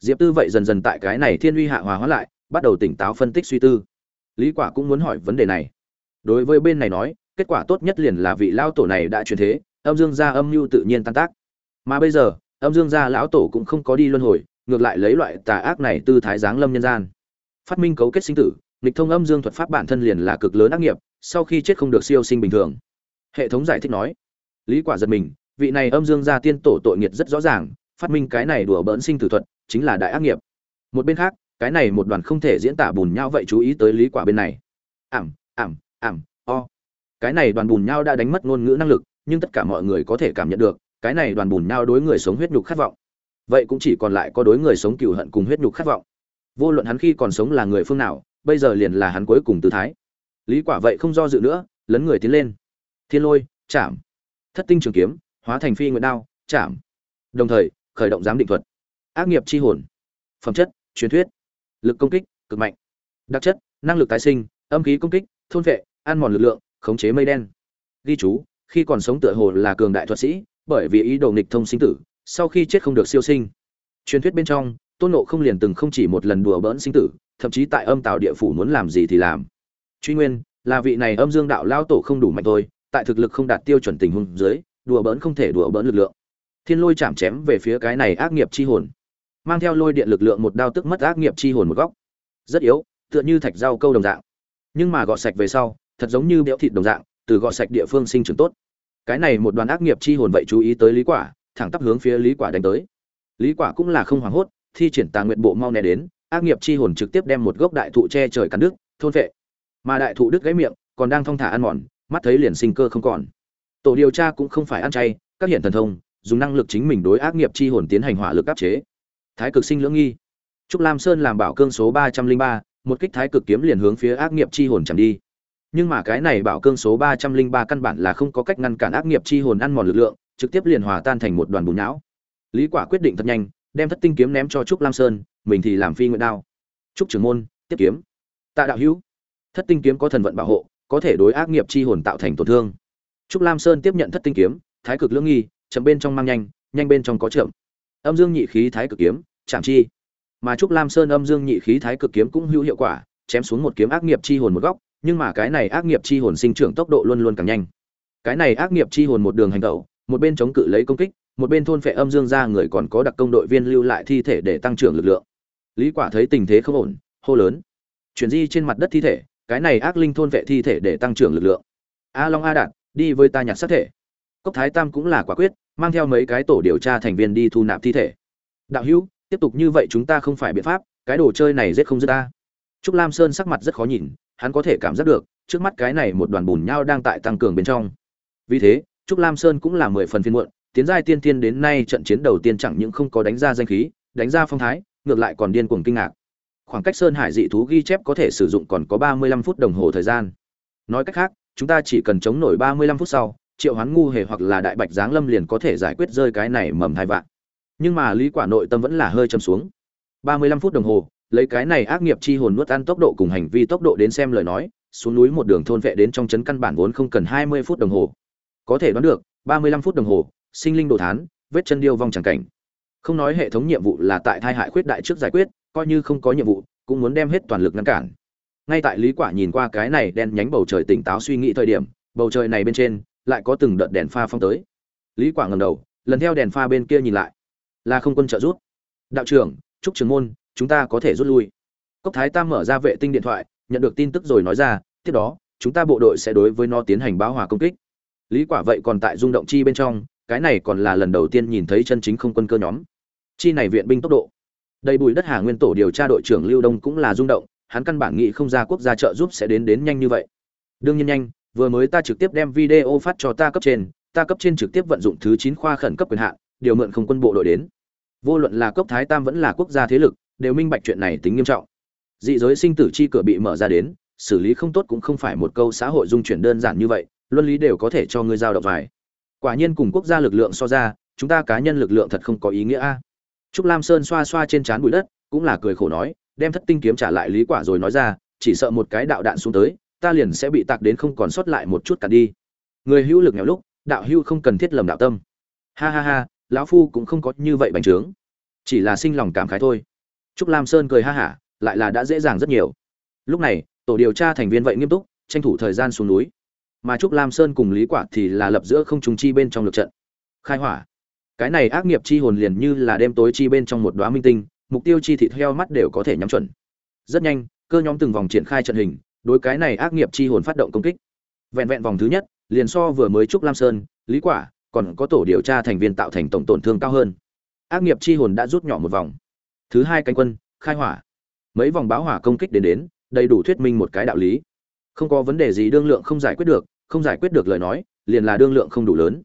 Diệp tư vậy dần dần tại cái này thiên uy hạ hòa hóa lại, bắt đầu tỉnh táo phân tích suy tư. Lý quả cũng muốn hỏi vấn đề này đối với bên này nói, kết quả tốt nhất liền là vị lao tổ này đã chuyển thế, âm dương gia âm mưu tự nhiên tan tác. Mà bây giờ, âm dương gia lão tổ cũng không có đi luân hồi, ngược lại lấy loại tà ác này tư thái giáng lâm nhân gian. Phát minh cấu kết sinh tử, nghịch thông âm dương thuật pháp bản thân liền là cực lớn ác nghiệp, sau khi chết không được siêu sinh bình thường. Hệ thống giải thích nói, lý quả giật mình, vị này âm dương gia tiên tổ tội nghiệt rất rõ ràng, phát minh cái này đùa bỡn sinh tử thuật, chính là đại ác nghiệp. Một bên khác, cái này một đoàn không thể diễn tả bùn nhau vậy chú ý tới lý quả bên này. Ảm ảm ảm, o. Cái này đoàn bùn nhau đã đánh mất ngôn ngữ năng lực, nhưng tất cả mọi người có thể cảm nhận được, cái này đoàn bùn nhau đối người sống huyết nhục khát vọng. Vậy cũng chỉ còn lại có đối người sống cừu hận cùng huyết nhục khát vọng. Vô luận hắn khi còn sống là người phương nào, bây giờ liền là hắn cuối cùng tư thái. Lý quả vậy không do dự nữa, lấn người tiến lên. Thiên lôi, chạm. Thất tinh trường kiếm, hóa thành phi nguyện đao, chạm. Đồng thời, khởi động giám định thuật. Ác nghiệp chi hồn. Phẩm chất, truyền thuyết. Lực công kích, cực mạnh. Đặc chất, năng lực tái sinh, âm khí công kích, thôn vệ ăn mòn lực lượng, khống chế mây đen. Ghi chú, khi còn sống tựa hồ là cường đại thuật sĩ, bởi vì ý đồ nghịch thông sinh tử, sau khi chết không được siêu sinh. Truyền thuyết bên trong, tôn nộ không liền từng không chỉ một lần đùa bỡn sinh tử, thậm chí tại âm tào địa phủ muốn làm gì thì làm. Truy nguyên, là vị này âm dương đạo lao tổ không đủ mạnh thôi, tại thực lực không đạt tiêu chuẩn tình huống dưới, đùa bỡn không thể đùa bỡn lực lượng. Thiên lôi chạm chém về phía cái này ác nghiệp chi hồn. Mang theo lôi điện lực lượng một đao tức mất ác nghiệp chi hồn một góc. Rất yếu, tựa như thạch rau câu đồng dạng. Nhưng mà gọt sạch về sau thật giống như béo thịt đồng dạng, từ gọt sạch địa phương sinh trưởng tốt. Cái này một đoàn ác nghiệp chi hồn vậy chú ý tới lý quả, thẳng tắp hướng phía lý quả đánh tới. Lý quả cũng là không hoảng hốt, thi triển tà nguyện bộ mau nè đến, ác nghiệp chi hồn trực tiếp đem một gốc đại thụ che trời cắn đứt, thôn vệ mà đại thụ đứt gãy miệng, còn đang thong thả ăn mòn, mắt thấy liền sinh cơ không còn. Tổ điều tra cũng không phải ăn chay, các hiện thần thông, dùng năng lực chính mình đối ác nghiệp chi hồn tiến hành hỏa lực áp chế. Thái cực sinh lưỡng nghi. Trúc lam sơn làm bảo cương số ba trăm linh ba, một kích thái cực kiếm liền hướng phía ác nghiệp chi hồn chạm đi nhưng mà cái này bảo cương số ba trăm linh ba căn bản là không có cách ngăn cản ác nghiệp chi hồn ăn mòn lực lượng, trực tiếp liền hòa tan thành một đoàn bùn não. Lý quả quyết định thật nhanh, đem thất tinh kiếm ném cho trúc lam sơn, mình thì làm phi nguyện đao. Trúc trưởng môn, tiếp kiếm. Tạ đạo hữu, thất tinh kiếm có thần vận bảo hộ, có thể đối ác nghiệp chi hồn tạo thành tổn thương. Trúc lam sơn tiếp nhận thất tinh kiếm, thái cực lưỡng nghi, chậm bên trong mang nhanh nhanh bên trong có chậm. Âm dương nhị khí thái cực kiếm, chạm chi. Mà trúc lam sơn âm dương nhị khí thái cực kiếm cũng hữu hiệu quả, chém xuống một kiếm ác nghiệp chi hồn một góc nhưng mà cái này ác nghiệp chi hồn sinh trưởng tốc độ luôn luôn càng nhanh. Cái này ác nghiệp chi hồn một đường hành động một bên chống cự lấy công kích, một bên thôn phệ âm dương ra người còn có đặc công đội viên lưu lại thi thể để tăng trưởng lực lượng. Lý quả thấy tình thế không ổn, hô lớn. Chuyển di trên mặt đất thi thể, cái này ác linh thôn vệ thi thể để tăng trưởng lực lượng. A long a đạt, đi với ta nhặt sát thể. Cốc thái tam cũng là quả quyết, mang theo mấy cái tổ điều tra thành viên đi thu nạp thi thể. Đạo hữu, tiếp tục như vậy chúng ta không phải biện pháp, cái đồ chơi này giết không giết ta. Trúc lam sơn sắc mặt rất khó nhìn hắn có thể cảm giác được, trước mắt cái này một đoàn bùn nhau đang tại tăng cường bên trong. Vì thế, trúc lam sơn cũng là mười phần phiên muộn, tiến giai tiên tiên đến nay trận chiến đầu tiên chẳng những không có đánh ra danh khí, đánh ra phong thái, ngược lại còn điên cuồng kinh ngạc. Khoảng cách sơn hải dị thú ghi chép có thể sử dụng còn có ba mươi lăm phút đồng hồ thời gian. Nói cách khác, chúng ta chỉ cần chống nổi ba mươi lăm phút sau, triệu hoán ngu hề hoặc là đại bạch giáng lâm liền có thể giải quyết rơi cái này mầm hai vạn. Nhưng mà lý quả nội tâm vẫn là hơi châm xuống. ba mươi lăm phút đồng hồ lấy cái này ác nghiệp chi hồn nuốt ăn tốc độ cùng hành vi tốc độ đến xem lời nói, xuống núi một đường thôn vệ đến trong trấn căn bản vốn không cần hai mươi phút đồng hồ. Có thể đoán được, ba mươi lăm phút đồng hồ, sinh linh đồ thán, vết chân điêu vong chẳng cảnh. Không nói hệ thống nhiệm vụ là tại thai hại khuyết đại trước giải quyết, coi như không có nhiệm vụ, cũng muốn đem hết toàn lực ngăn cản. Ngay tại lý quả nhìn qua cái này đen nhánh bầu trời tỉnh táo suy nghĩ thời điểm, bầu trời này bên trên, lại có từng đợt đèn pha phong tới. Lý quả ngẩng đầu, lần theo đèn pha bên kia nhìn lại. Là không quân trợ giúp. Đạo trưởng trúc trường môn chúng ta có thể rút lui. Cốc thái tam mở ra vệ tinh điện thoại, nhận được tin tức rồi nói ra, tiếp đó, chúng ta bộ đội sẽ đối với nó tiến hành báo hòa công kích. Lý quả vậy còn tại rung động chi bên trong, cái này còn là lần đầu tiên nhìn thấy chân chính không quân cơ nhóm. Chi này viện binh tốc độ. Đầy bùi đất hà nguyên tổ điều tra đội trưởng lưu đông cũng là rung động, hắn căn bản nghĩ không ra quốc gia trợ giúp sẽ đến đến nhanh như vậy. Đương nhiên nhanh, vừa mới ta trực tiếp đem video phát cho ta cấp trên, ta cấp trên trực tiếp vận dụng thứ 9 khoa khẩn cấp quyền hạn, điều mượn không quân bộ đội đến. Vô luận là cốc thái tam vẫn là quốc gia thế lực đều minh bạch chuyện này tính nghiêm trọng. Dị giới sinh tử chi cửa bị mở ra đến, xử lý không tốt cũng không phải một câu xã hội dung chuyển đơn giản như vậy, luân lý đều có thể cho ngươi giao động vài. Quả nhiên cùng quốc gia lực lượng so ra, chúng ta cá nhân lực lượng thật không có ý nghĩa a. Trúc lam sơn xoa xoa trên trán bụi đất, cũng là cười khổ nói, đem thất tinh kiếm trả lại lý quả rồi nói ra, chỉ sợ một cái đạo đạn xuống tới, ta liền sẽ bị tạc đến không còn sót lại một chút cả đi. Người hữu lực nghèo lúc, đạo hữu không cần thiết lầm đạo tâm. Ha ha ha, lão phu cũng không có như vậy bành trướng. Chỉ là sinh lòng cảm khái thôi trúc lam sơn cười ha hả, lại là đã dễ dàng rất nhiều. Lúc này, tổ điều tra thành viên vậy nghiêm túc, tranh thủ thời gian xuống núi. Mà trúc lam sơn cùng lý quả thì là lập giữa không trùng chi bên trong lực trận. Khai hỏa. Cái này ác nghiệp chi hồn liền như là đêm tối chi bên trong một đóa minh tinh, mục tiêu chi thịt heo mắt đều có thể nhắm chuẩn. Rất nhanh, cơ nhóm từng vòng triển khai trận hình, đối cái này ác nghiệp chi hồn phát động công kích. Vẹn vẹn vòng thứ nhất, liền so vừa mới trúc lam sơn, lý quả, còn có tổ điều tra thành viên tạo thành tổng tổn thương cao hơn. Ác nghiệp chi hồn đã rút nhỏ một vòng thứ hai cánh quân, khai hỏa. Mấy vòng báo hỏa công kích đến đến, đầy đủ thuyết minh một cái đạo lý. Không có vấn đề gì đương lượng không giải quyết được, không giải quyết được lời nói, liền là đương lượng không đủ lớn.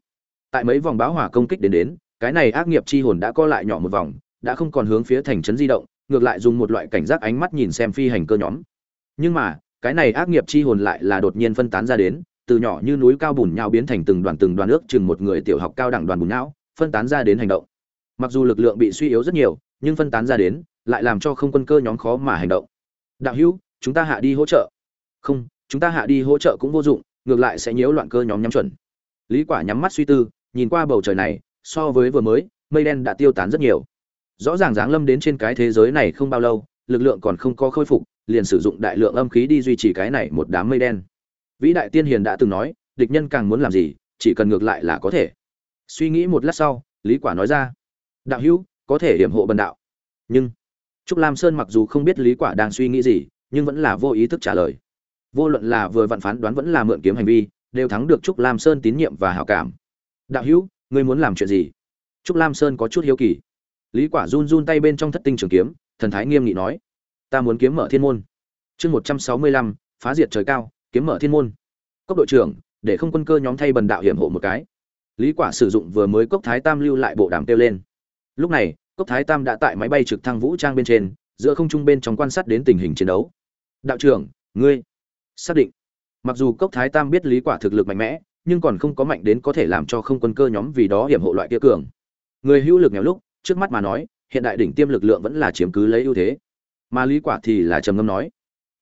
Tại mấy vòng báo hỏa công kích đến đến, cái này ác nghiệp chi hồn đã co lại nhỏ một vòng, đã không còn hướng phía thành trấn di động, ngược lại dùng một loại cảnh giác ánh mắt nhìn xem phi hành cơ nhóm. Nhưng mà, cái này ác nghiệp chi hồn lại là đột nhiên phân tán ra đến, từ nhỏ như núi cao bùn nhau biến thành từng đoàn từng đoàn nước chừng một người tiểu học cao đẳng đoàn bùn não phân tán ra đến hành động. Mặc dù lực lượng bị suy yếu rất nhiều nhưng phân tán ra đến, lại làm cho không quân cơ nhóm khó mà hành động. Đạo hữu, chúng ta hạ đi hỗ trợ. Không, chúng ta hạ đi hỗ trợ cũng vô dụng, ngược lại sẽ nhiễu loạn cơ nhóm nhắm chuẩn. Lý quả nhắm mắt suy tư, nhìn qua bầu trời này, so với vừa mới, mây đen đã tiêu tán rất nhiều. Rõ ràng giáng lâm đến trên cái thế giới này không bao lâu, lực lượng còn không có khôi phục, liền sử dụng đại lượng âm khí đi duy trì cái này một đám mây đen. Vĩ đại tiên hiền đã từng nói, địch nhân càng muốn làm gì, chỉ cần ngược lại là có thể. Suy nghĩ một lát sau, lý quả nói ra, đạo hữu có thể hiểm hộ bần đạo. Nhưng, trúc lam sơn mặc dù không biết lý quả đang suy nghĩ gì, nhưng vẫn là vô ý thức trả lời. Vô luận là vừa vặn phán đoán vẫn là mượn kiếm hành vi, đều thắng được trúc lam sơn tín nhiệm và hảo cảm. Đạo hữu, ngươi muốn làm chuyện gì? Trúc lam sơn có chút hiếu kỳ. Lý quả run run tay bên trong thất tinh trường kiếm, thần thái nghiêm nghị nói, ta muốn kiếm mở thiên môn. Chương một trăm sáu mươi lăm, phá diệt trời cao, kiếm mở thiên môn. Cốc đội trưởng, để không quân cơ nhóm thay bần đạo hiểm hộ một cái. Lý quả sử dụng vừa mới cốc thái tam lưu lại bộ đàm tiêu lên lúc này, cốc thái tam đã tại máy bay trực thăng vũ trang bên trên, giữa không trung bên trong quan sát đến tình hình chiến đấu. Đạo trưởng, ngươi xác định. Mặc dù cốc thái tam biết lý quả thực lực mạnh mẽ, nhưng còn không có mạnh đến có thể làm cho không quân cơ nhóm vì đó hiểm hộ loại kia cường. Người hữu lực nghèo lúc, trước mắt mà nói, hiện đại đỉnh tiêm lực lượng vẫn là chiếm cứ lấy ưu thế. Mà lý quả thì là trầm ngâm nói,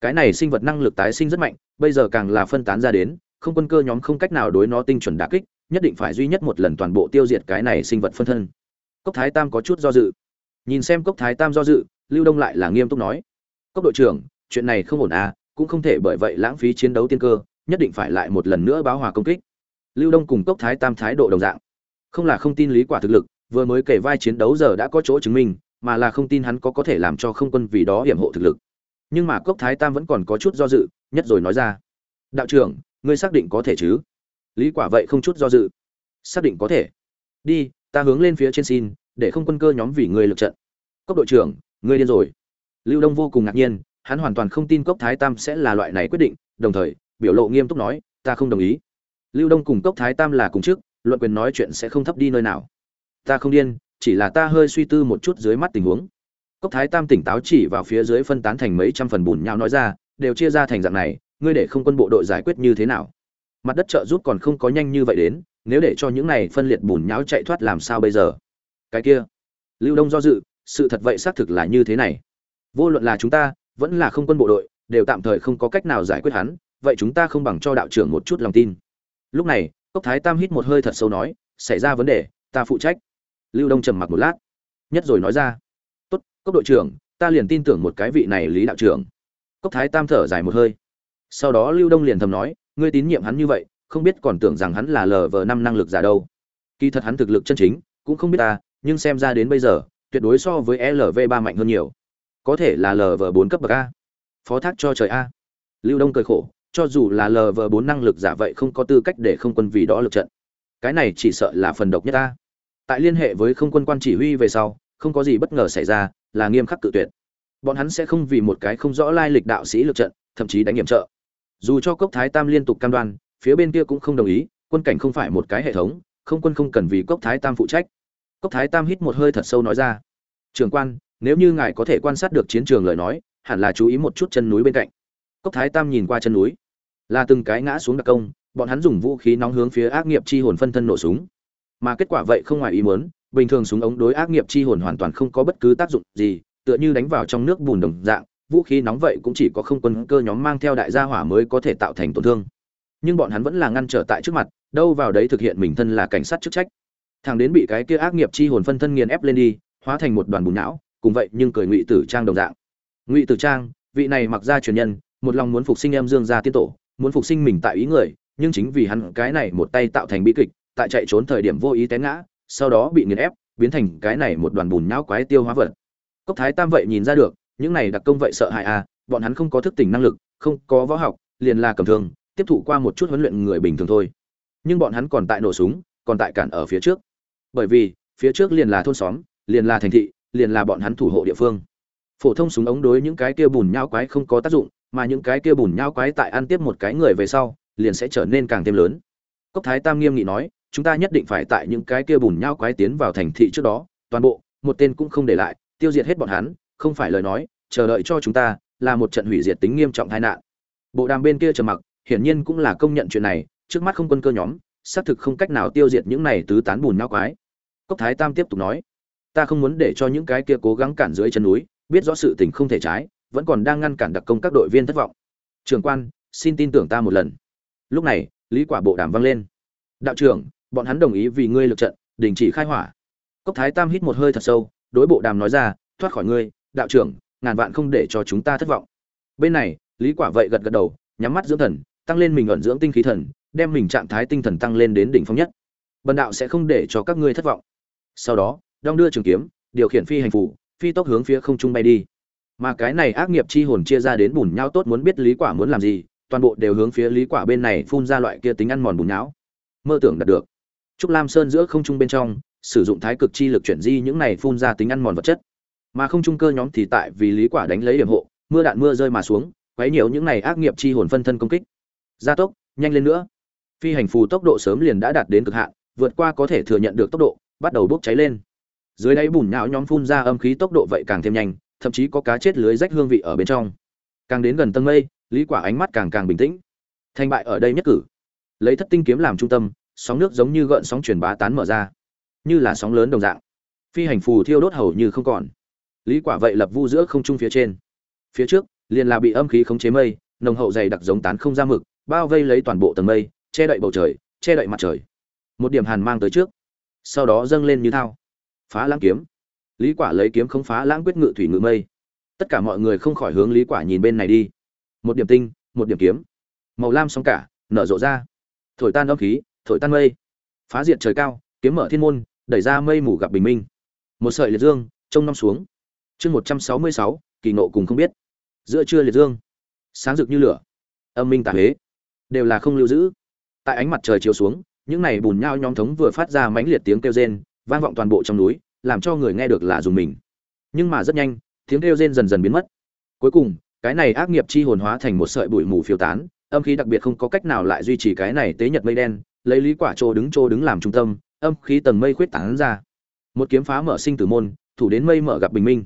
cái này sinh vật năng lực tái sinh rất mạnh, bây giờ càng là phân tán ra đến, không quân cơ nhóm không cách nào đối nó tinh chuẩn đả kích, nhất định phải duy nhất một lần toàn bộ tiêu diệt cái này sinh vật phân thân cốc thái tam có chút do dự. Nhìn xem cốc thái tam do dự, lưu đông lại là nghiêm túc nói, cốc đội trưởng, chuyện này không ổn à cũng không thể bởi vậy lãng phí chiến đấu tiên cơ, nhất định phải lại một lần nữa báo hòa công kích. Lưu đông cùng cốc thái tam thái độ đồng dạng. Không là không tin lý quả thực lực, vừa mới kể vai chiến đấu giờ đã có chỗ chứng minh, mà là không tin hắn có có thể làm cho không quân vì đó hiểm hộ thực lực. Nhưng mà cốc thái tam vẫn còn có chút do dự, nhất rồi nói ra, đạo trưởng, ngươi xác định có thể chứ? Lý quả vậy không chút do dự. Xác định có thể. Đi ta hướng lên phía trên xin để không quân cơ nhóm vì người lực trận. Cốc đội trưởng ngươi điên rồi. Lưu đông vô cùng ngạc nhiên hắn hoàn toàn không tin cốc thái tam sẽ là loại này quyết định đồng thời biểu lộ nghiêm túc nói ta không đồng ý. Lưu đông cùng cốc thái tam là cùng chức, luận quyền nói chuyện sẽ không thấp đi nơi nào. Ta không điên chỉ là ta hơi suy tư một chút dưới mắt tình huống. Cốc thái tam tỉnh táo chỉ vào phía dưới phân tán thành mấy trăm phần bùn nhau nói ra đều chia ra thành dạng này ngươi để không quân bộ đội giải quyết như thế nào? Mặt đất trợ giúp còn không có nhanh như vậy đến nếu để cho những này phân liệt bùn nháo chạy thoát làm sao bây giờ? Cái kia. Lưu đông do dự, sự thật vậy xác thực là như thế này. Vô luận là chúng ta, vẫn là không quân bộ đội, đều tạm thời không có cách nào giải quyết hắn, vậy chúng ta không bằng cho đạo trưởng một chút lòng tin. Lúc này, cốc thái tam hít một hơi thật sâu nói, xảy ra vấn đề, ta phụ trách. Lưu đông trầm mặc một lát, nhất rồi nói ra, tốt, cốc đội trưởng, ta liền tin tưởng một cái vị này lý đạo trưởng. Cốc thái tam thở dài một hơi. Sau đó lưu đông liền thầm nói, ngươi tín nhiệm hắn như vậy không biết còn tưởng rằng hắn là lờ vờ năm năng lực giả đâu. Kỳ thật hắn thực lực chân chính, cũng không biết ta, nhưng xem ra đến bây giờ, tuyệt đối so với lv ba mạnh hơn nhiều. Có thể là lv bốn cấp bậc a. Phó thác cho trời a. Lưu đông cười khổ, cho dù là lv bốn năng lực giả vậy không có tư cách để không quân vì đó lực trận. Cái này chỉ sợ là phần độc nhất ta tại liên hệ với không quân quan chỉ huy về sau, không có gì bất ngờ xảy ra, là nghiêm khắc cự tuyệt. Bọn hắn sẽ không vì một cái không rõ lai lịch đạo sĩ lực trận, thậm chí đánh nhiệm trợ. Dù cho cốc thái tam liên tục cam đoan phía bên kia cũng không đồng ý, quân cảnh không phải một cái hệ thống, không quân không cần vì cốc thái tam phụ trách. Cốc thái tam hít một hơi thật sâu nói ra trường quan, nếu như ngài có thể quan sát được chiến trường lời nói, hẳn là chú ý một chút chân núi bên cạnh. Cốc thái tam nhìn qua chân núi, là từng cái ngã xuống đặc công, bọn hắn dùng vũ khí nóng hướng phía ác nghiệp chi hồn phân thân nổ súng. Mà kết quả vậy không ngoài ý muốn, bình thường súng ống đối ác nghiệp chi hồn hoàn toàn không có bất cứ tác dụng gì, tựa như đánh vào trong nước bùn đồng dạng, vũ khí nóng vậy cũng chỉ có không quân cơ nhóm mang theo đại gia hỏa mới có thể tạo thành tổn thương nhưng bọn hắn vẫn là ngăn trở tại trước mặt, đâu vào đấy thực hiện mình thân là cảnh sát chức trách. Thằng đến bị cái kia ác nghiệp chi hồn phân thân nghiền ép lên đi, hóa thành một đoàn bùn não, cùng vậy nhưng cười ngụy tử trang đồng dạng. Ngụy tử trang, vị này mặc ra truyền nhân, một lòng muốn phục sinh em dương gia tiên tổ, muốn phục sinh mình tại ý người, nhưng chính vì hắn cái này một tay tạo thành bi kịch, tại chạy trốn thời điểm vô ý té ngã, sau đó bị nghiền ép, biến thành cái này một đoàn bùn nhão quái tiêu hóa vật. Cốc thái tam vậy nhìn ra được, những này đặc công vậy sợ hại à bọn hắn không có thức tỉnh năng lực, không có võ học, liền là cầm thường tiếp thụ qua một chút huấn luyện người bình thường thôi. Nhưng bọn hắn còn tại nổ súng, còn tại cản ở phía trước. Bởi vì, phía trước liền là thôn xóm, liền là thành thị, liền là bọn hắn thủ hộ địa phương. Phổ thông súng ống đối những cái kia bùn nhão quái không có tác dụng, mà những cái kia bùn nhão quái tại ăn tiếp một cái người về sau, liền sẽ trở nên càng thêm lớn. Cốc thái tam nghiêm nghị nói, chúng ta nhất định phải tại những cái kia bùn nhão quái tiến vào thành thị trước đó, toàn bộ, một tên cũng không để lại, tiêu diệt hết bọn hắn, không phải lời nói, chờ đợi cho chúng ta, là một trận hủy diệt tính nghiêm trọng tai nạn. Bộ đàm bên kia trầm mặc hiển nhiên cũng là công nhận chuyện này, trước mắt không quân cơ nhóm, xác thực không cách nào tiêu diệt những này tứ tán bùn nhão quái. Cốc thái tam tiếp tục nói, ta không muốn để cho những cái kia cố gắng cản dưới chân núi, biết rõ sự tình không thể trái, vẫn còn đang ngăn cản đặc công các đội viên thất vọng. Trường quan, xin tin tưởng ta một lần. Lúc này, lý quả bộ đàm vang lên. Đạo trưởng, bọn hắn đồng ý vì ngươi lực trận, đình chỉ khai hỏa. Cốc thái tam hít một hơi thật sâu, đối bộ đàm nói ra, thoát khỏi ngươi, đạo trưởng, ngàn vạn không để cho chúng ta thất vọng. Bên này, lý quả vậy gật gật đầu, nhắm mắt dưỡng thần tăng lên mình ẩn dưỡng tinh khí thần, đem mình trạng thái tinh thần tăng lên đến đỉnh phong nhất. Bần đạo sẽ không để cho các ngươi thất vọng. Sau đó, đong đưa trường kiếm, điều khiển phi hành phủ, phi tốc hướng phía không trung bay đi. Mà cái này ác nghiệp chi hồn chia ra đến bùn nhau tốt muốn biết lý quả muốn làm gì, toàn bộ đều hướng phía lý quả bên này phun ra loại kia tính ăn mòn bùn nhão. mơ tưởng đạt được. Trúc lam sơn giữa không trung bên trong, sử dụng thái cực chi lực chuyển di những này phun ra tính ăn mòn vật chất. Mà không trung cơ nhóm thì tại vì lý quả đánh lấy điểm hộ, mưa đạn mưa rơi mà xuống, quấy nhiều những này ác nghiệp chi hồn phân thân công kích gia tốc, nhanh lên nữa. Phi hành phù tốc độ sớm liền đã đạt đến cực hạn, vượt qua có thể thừa nhận được tốc độ, bắt đầu bốc cháy lên. Dưới đáy bùn nhão nhóm phun ra âm khí tốc độ vậy càng thêm nhanh, thậm chí có cá chết lưới rách hương vị ở bên trong. Càng đến gần tầng mây, lý quả ánh mắt càng càng bình tĩnh. Thành bại ở đây nhất cử. Lấy thất tinh kiếm làm trung tâm, sóng nước giống như gợn sóng truyền bá tán mở ra. Như là sóng lớn đồng dạng. Phi hành phù thiêu đốt hầu như không còn. Lý quả vậy lập vu giữa không trung phía trên. Phía trước, liền là bị âm khí khống chế mây, nồng hậu dày đặc giống tán không ra mực bao vây lấy toàn bộ tầng mây, che đậy bầu trời, che đậy mặt trời. Một điểm hàn mang tới trước, sau đó dâng lên như thao. Phá lãng kiếm. Lý quả lấy kiếm không phá lãng quyết ngự thủy ngự mây. Tất cả mọi người không khỏi hướng lý quả nhìn bên này đi. Một điểm tinh, một điểm kiếm. Màu lam sóng cả, nở rộ ra. Thổi tan âm khí, thổi tan mây. Phá diệt trời cao, kiếm mở thiên môn, đẩy ra mây mù gặp bình minh. Một sợi liệt dương, trông năm xuống. Chương một trăm sáu mươi sáu, kỳ nộ cùng không biết. Giữa trưa liệt dương. Sáng rực như lửa. Âm minh tà huế đều là không lưu giữ. Tại ánh mặt trời chiếu xuống, những này bùn nhao nhóm thống vừa phát ra mãnh liệt tiếng kêu rên, vang vọng toàn bộ trong núi, làm cho người nghe được là dùng mình. Nhưng mà rất nhanh, tiếng kêu rên dần dần biến mất. Cuối cùng, cái này ác nghiệp chi hồn hóa thành một sợi bụi mù phiêu tán, âm khí đặc biệt không có cách nào lại duy trì cái này tế nhật mây đen, lấy lý quả trô đứng trô đứng làm trung tâm, âm khí tầng mây khuyết tán ra. Một kiếm phá mở sinh tử môn, thủ đến mây mở gặp bình minh.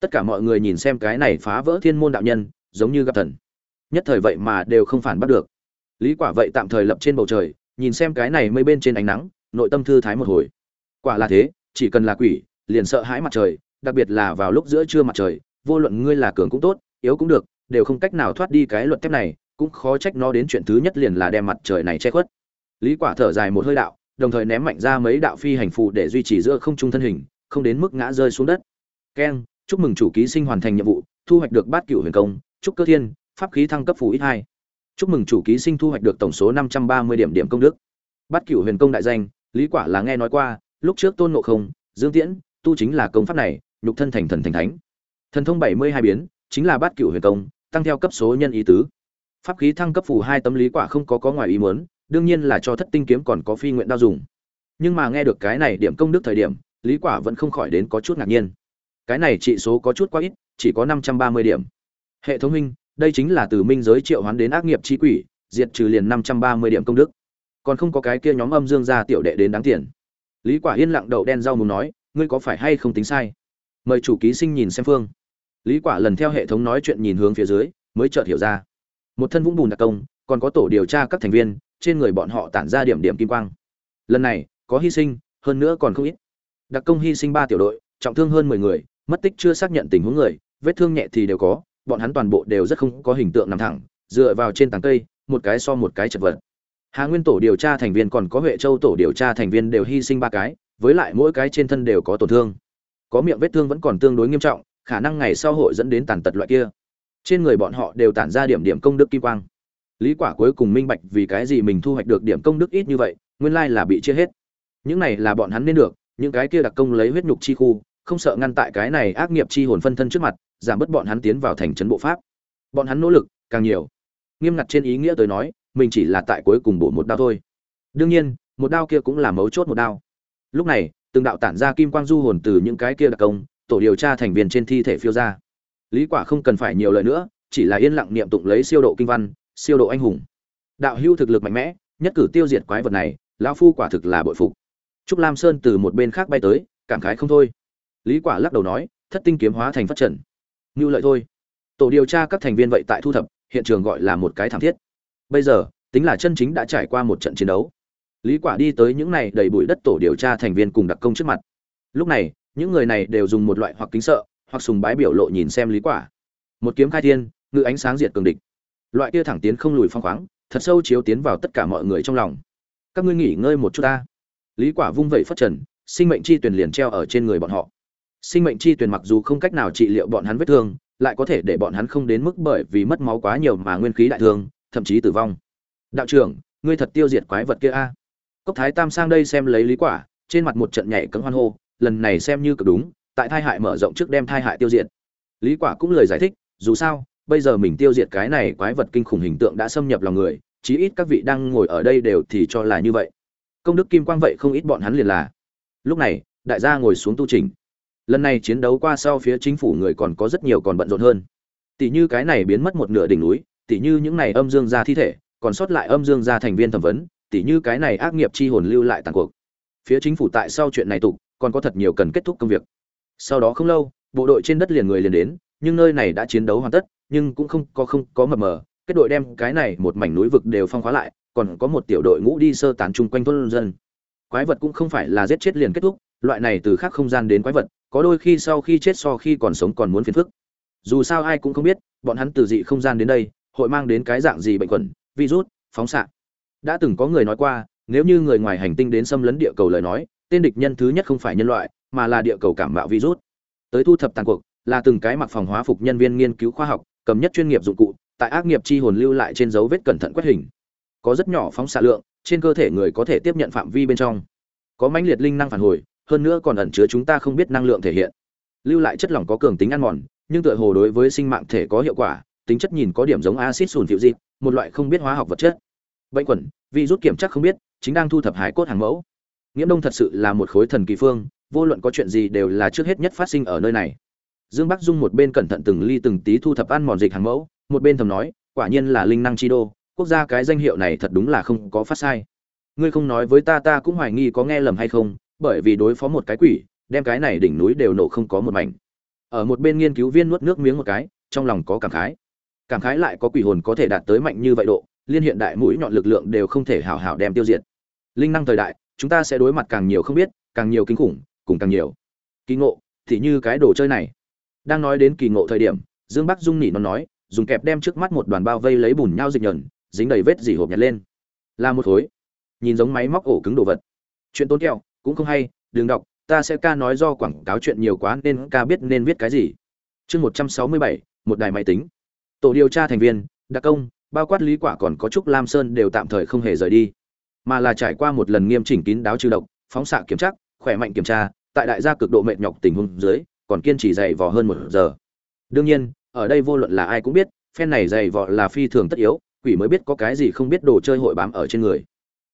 Tất cả mọi người nhìn xem cái này phá vỡ thiên môn đạo nhân, giống như gặp thần. Nhất thời vậy mà đều không phản bắt được lý quả vậy tạm thời lập trên bầu trời, nhìn xem cái này mây bên trên ánh nắng, nội tâm thư thái một hồi. Quả là thế, chỉ cần là quỷ, liền sợ hãi mặt trời, đặc biệt là vào lúc giữa trưa mặt trời, vô luận ngươi là cường cũng tốt, yếu cũng được, đều không cách nào thoát đi cái luật thép này, cũng khó trách nó đến chuyện thứ nhất liền là đem mặt trời này che khuất. Lý quả thở dài một hơi đạo, đồng thời ném mạnh ra mấy đạo phi hành phù để duy trì giữa không trung thân hình, không đến mức ngã rơi xuống đất. Keng, chúc mừng chủ ký sinh hoàn thành nhiệm vụ, thu hoạch được bát cửu huyền công, chúc cơ thiên, pháp khí thăng cấp phù ít hai chúc mừng chủ ký sinh thu hoạch được tổng số năm trăm ba mươi điểm điểm công đức. Bát cửu huyền công đại danh, lý quả là nghe nói qua, lúc trước tôn ngộ không, dương tiễn, tu chính là công pháp này, nhục thân thành thần thành thánh. Thần thông bảy mươi hai biến, chính là bát cửu huyền công, tăng theo cấp số nhân ý tứ. Pháp khí thăng cấp phù hai tấm lý quả không có có ngoài ý muốn, đương nhiên là cho thất tinh kiếm còn có phi nguyện đao dùng. Nhưng mà nghe được cái này điểm công đức thời điểm, lý quả vẫn không khỏi đến có chút ngạc nhiên. Cái này trị số có chút quá ít, chỉ có 530 điểm. Hệ thống minh đây chính là từ minh giới triệu hoán đến ác nghiệp chi quỷ, diệt trừ liền 530 điểm công đức. Còn không có cái kia nhóm âm dương gia tiểu đệ đến đáng tiền. Lý quả yên lặng đầu đen rau mùng nói, ngươi có phải hay không tính sai? Mời chủ ký sinh nhìn xem phương. Lý quả lần theo hệ thống nói chuyện nhìn hướng phía dưới, mới chợt hiểu ra. Một thân vũng bùn đặc công, còn có tổ điều tra các thành viên, trên người bọn họ tản ra điểm điểm kim quang. Lần này, có hy sinh, hơn nữa còn không ít. Đặc công hy sinh ba tiểu đội, trọng thương hơn mười người, mất tích chưa xác nhận tình huống người, vết thương nhẹ thì đều có bọn hắn toàn bộ đều rất không có hình tượng nằm thẳng, dựa vào trên tảng cây, một cái so một cái chật vật. Hà nguyên tổ điều tra thành viên còn có huệ châu tổ điều tra thành viên đều hy sinh ba cái, với lại mỗi cái trên thân đều có tổn thương. Có miệng vết thương vẫn còn tương đối nghiêm trọng, khả năng ngày sau hội dẫn đến tàn tật loại kia. Trên người bọn họ đều tản ra điểm điểm công đức kim quang. Lý quả cuối cùng minh bạch vì cái gì mình thu hoạch được điểm công đức ít như vậy, nguyên lai là bị chia hết. Những này là bọn hắn nên được, những cái kia đặc công lấy huyết nhục chi khu, không sợ ngăn tại cái này ác nghiệp chi hồn phân thân trước mặt giảm bớt bọn hắn tiến vào thành trấn bộ pháp. Bọn hắn nỗ lực, càng nhiều. Nghiêm ngặt trên ý nghĩa tôi nói, mình chỉ là tại cuối cùng bổ một đao thôi. Đương nhiên, một đao kia cũng là mấu chốt một đao. Lúc này, từng đạo tản ra kim quang du hồn từ những cái kia đặc công, tổ điều tra thành viên trên thi thể phiêu ra. Lý quả không cần phải nhiều lời nữa, chỉ là yên lặng niệm tụng lấy siêu độ kinh văn, siêu độ anh hùng. Đạo hưu thực lực mạnh mẽ, nhất cử tiêu diệt quái vật này, lão phu quả thực là bội phục. Trúc lam sơn từ một bên khác bay tới, cảm khái không thôi. Lý quả lắc đầu nói, thất tinh kiếm hóa thành phát trận như lợi thôi. Tổ điều tra các thành viên vậy tại thu thập, hiện trường gọi là một cái thảm thiết. Bây giờ, tính là chân chính đã trải qua một trận chiến đấu. Lý quả đi tới những này đầy bụi đất tổ điều tra thành viên cùng đặc công trước mặt. Lúc này, những người này đều dùng một loại hoặc kính sợ, hoặc sùng bái biểu lộ nhìn xem lý quả. Một kiếm khai thiên, ngự ánh sáng diệt cường địch. Loại kia thẳng tiến không lùi phong khoáng, thật sâu chiếu tiến vào tất cả mọi người trong lòng. Các ngươi nghỉ ngơi một chút ta. Lý quả vung vẩy phất trần, sinh mệnh chi tuyển liền treo ở trên người bọn họ sinh mệnh chi tuyển mặc dù không cách nào trị liệu bọn hắn vết thương, lại có thể để bọn hắn không đến mức bởi vì mất máu quá nhiều mà nguyên khí đại thương, thậm chí tử vong. Đạo trưởng, ngươi thật tiêu diệt quái vật kia a. Cốc thái tam sang đây xem lấy lý quả, trên mặt một trận nhảy cấm hoan hô, lần này xem như cực đúng, tại thai hại mở rộng trước đem thai hại tiêu diệt. Lý quả cũng lời giải thích, dù sao, bây giờ mình tiêu diệt cái này quái vật kinh khủng hình tượng đã xâm nhập lòng người, chí ít các vị đang ngồi ở đây đều thì cho là như vậy. Công đức kim quang vậy không ít bọn hắn liền là. Lúc này, đại gia ngồi xuống tu trình lần này chiến đấu qua sau phía chính phủ người còn có rất nhiều còn bận rộn hơn. Tỷ như cái này biến mất một nửa đỉnh núi tỷ như những này âm dương gia thi thể, còn sót lại âm dương gia thành viên thẩm vấn tỷ như cái này ác nghiệp chi hồn lưu lại tàn cuộc. Phía chính phủ tại sau chuyện này tục, còn có thật nhiều cần kết thúc công việc. Sau đó không lâu, bộ đội trên đất liền người liền đến, nhưng nơi này đã chiến đấu hoàn tất, nhưng cũng không có không có mờ mờ. Kết đội đem cái này một mảnh núi vực đều phong khóa lại, còn có một tiểu đội ngũ đi sơ tán chung quanh thôn dân. Quái vật cũng không phải là giết chết liền kết thúc, loại này từ khác không gian đến quái vật có đôi khi sau khi chết so khi còn sống còn muốn phiền phức. Dù sao ai cũng không biết, bọn hắn từ dị không gian đến đây, hội mang đến cái dạng gì bệnh khuẩn, virus, phóng xạ. Đã từng có người nói qua, nếu như người ngoài hành tinh đến xâm lấn địa cầu lời nói, tên địch nhân thứ nhất không phải nhân loại, mà là địa cầu cảm mạo virus. Tới thu thập tàn cuộc, là từng cái mặc phòng hóa phục nhân viên nghiên cứu khoa học, cầm nhất chuyên nghiệp dụng cụ, tại ác nghiệp chi hồn lưu lại trên dấu vết cẩn thận quét hình. Có rất nhỏ phóng xạ lượng, trên cơ thể người có thể tiếp nhận phạm vi bên trong. Có mãnh liệt linh năng phản hồi hơn nữa còn ẩn chứa chúng ta không biết năng lượng thể hiện. Lưu lại chất lỏng có cường tính ăn mòn, nhưng tựa hồ đối với sinh mạng thể có hiệu quả, tính chất nhìn có điểm giống axit sùn phiệu dịp một loại không biết hóa học vật chất. Bệnh quẩn virus kiểm chắc không biết, chính đang thu thập hải cốt hàng mẫu. Nghiễm đông thật sự là một khối thần kỳ phương, vô luận có chuyện gì đều là trước hết nhất phát sinh ở nơi này. Dương bắc dung một bên cẩn thận từng ly từng tí thu thập ăn mòn dịch hàng mẫu, một bên thầm nói, quả nhiên là linh năng chi đô, quốc gia cái danh hiệu này thật đúng là không có phát sai. Ngươi không nói với ta ta cũng hoài nghi có nghe lầm hay không bởi vì đối phó một cái quỷ, đem cái này đỉnh núi đều nổ không có một mảnh. Ở một bên nghiên cứu viên nuốt nước miếng một cái, trong lòng có cảm khái. Cảm khái lại có quỷ hồn có thể đạt tới mạnh như vậy độ, liên hiện đại mũi nhọn lực lượng đều không thể hảo hảo đem tiêu diệt. Linh năng thời đại, chúng ta sẽ đối mặt càng nhiều không biết, càng nhiều kinh khủng, cùng càng nhiều. Kỳ ngộ, thì như cái đồ chơi này. Đang nói đến kỳ ngộ thời điểm, dương bắc dung nỉ nó nói, dùng kẹp đem trước mắt một đoàn bao vây lấy bùn nhau dịch nhờn, dính đầy vết dỉ hộp nhặt lên. Là một khối. Nhìn giống máy móc ổ cứng đồ vật. Chuyện tốn kẹo cũng không hay, đừng đọc, ta sẽ ca nói do quảng cáo chuyện nhiều quá nên ca biết nên viết cái gì. Chương một trăm sáu mươi bảy, một đài máy tính. Tổ điều tra thành viên, đặc công, bao quát lý quả còn có trúc lam sơn đều tạm thời không hề rời đi. Mà là trải qua một lần nghiêm chỉnh kín đáo trừ độc, phóng xạ kiểm tra, khỏe mạnh kiểm tra, tại đại gia cực độ mệt nhọc tình huống dưới, còn kiên trì dày vò hơn một giờ. Đương nhiên, ở đây vô luận là ai cũng biết, phen này dày vò là phi thường tất yếu, quỷ mới biết có cái gì không biết đồ chơi hội bám ở trên người.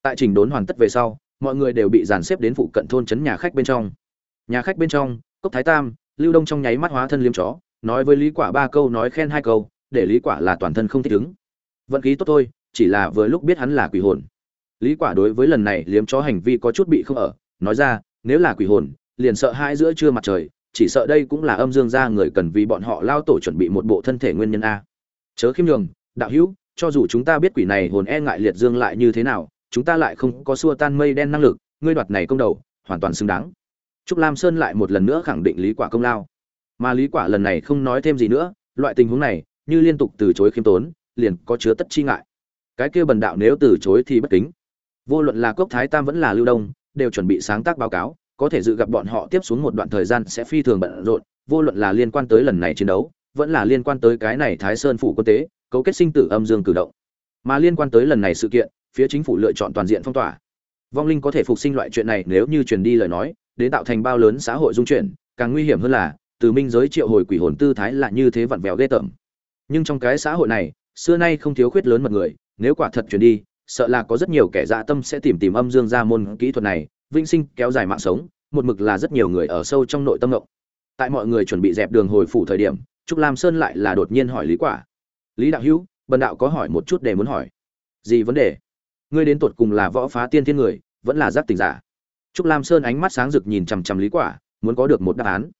Tại trình đốn hoàn tất về sau mọi người đều bị dàn xếp đến phụ cận thôn trấn nhà khách bên trong. Nhà khách bên trong, cốc thái tam, lưu đông trong nháy mắt hóa thân liếm chó, nói với lý quả ba câu nói khen hai câu, để lý quả là toàn thân không thích ứng. Vận khí tốt thôi, chỉ là vừa lúc biết hắn là quỷ hồn. Lý quả đối với lần này liếm chó hành vi có chút bị không ở, nói ra, nếu là quỷ hồn, liền sợ hai giữa trưa mặt trời, chỉ sợ đây cũng là âm dương gia người cần vì bọn họ lao tổ chuẩn bị một bộ thân thể nguyên nhân a. Chớ khiêm nhường, đạo hữu, cho dù chúng ta biết quỷ này hồn e ngại liệt dương lại như thế nào chúng ta lại không có xua tan mây đen năng lực, ngươi đoạt này công đầu, hoàn toàn xứng đáng. Trúc lam sơn lại một lần nữa khẳng định lý quả công lao. Mà lý quả lần này không nói thêm gì nữa, loại tình huống này, như liên tục từ chối khiêm tốn, liền có chứa tất chi ngại. Cái kia bần đạo nếu từ chối thì bất kính. Vô luận là cốc thái tam vẫn là lưu đông, đều chuẩn bị sáng tác báo cáo, có thể dự gặp bọn họ tiếp xuống một đoạn thời gian sẽ phi thường bận rộn. Vô luận là liên quan tới lần này chiến đấu, vẫn là liên quan tới cái này thái sơn phủ quân tế, cấu kết sinh tử âm dương cử động. Mà liên quan tới lần này sự kiện phía chính phủ lựa chọn toàn diện phong tỏa. Vong linh có thể phục sinh loại chuyện này nếu như truyền đi lời nói đến tạo thành bao lớn xã hội dung chuyển, càng nguy hiểm hơn là, từ minh giới triệu hồi quỷ hồn tư thái là như thế vặn vẹo ghê tởm. Nhưng trong cái xã hội này, xưa nay không thiếu khuyết lớn mật người, nếu quả thật truyền đi, sợ là có rất nhiều kẻ dạ tâm sẽ tìm tìm âm dương ra môn kỹ thuật này vinh sinh kéo dài mạng sống, một mực là rất nhiều người ở sâu trong nội tâm ngộng. Tại mọi người chuẩn bị dẹp đường hồi phủ thời điểm, trúc lam sơn lại là đột nhiên hỏi lý quả. Lý đạo hữu, bần đạo có hỏi một chút để muốn hỏi. Gì vấn đề? Ngươi đến tuột cùng là võ phá tiên thiên người, vẫn là giác tình giả. Trúc lam sơn ánh mắt sáng rực nhìn chằm chằm lý quả, muốn có được một đáp án.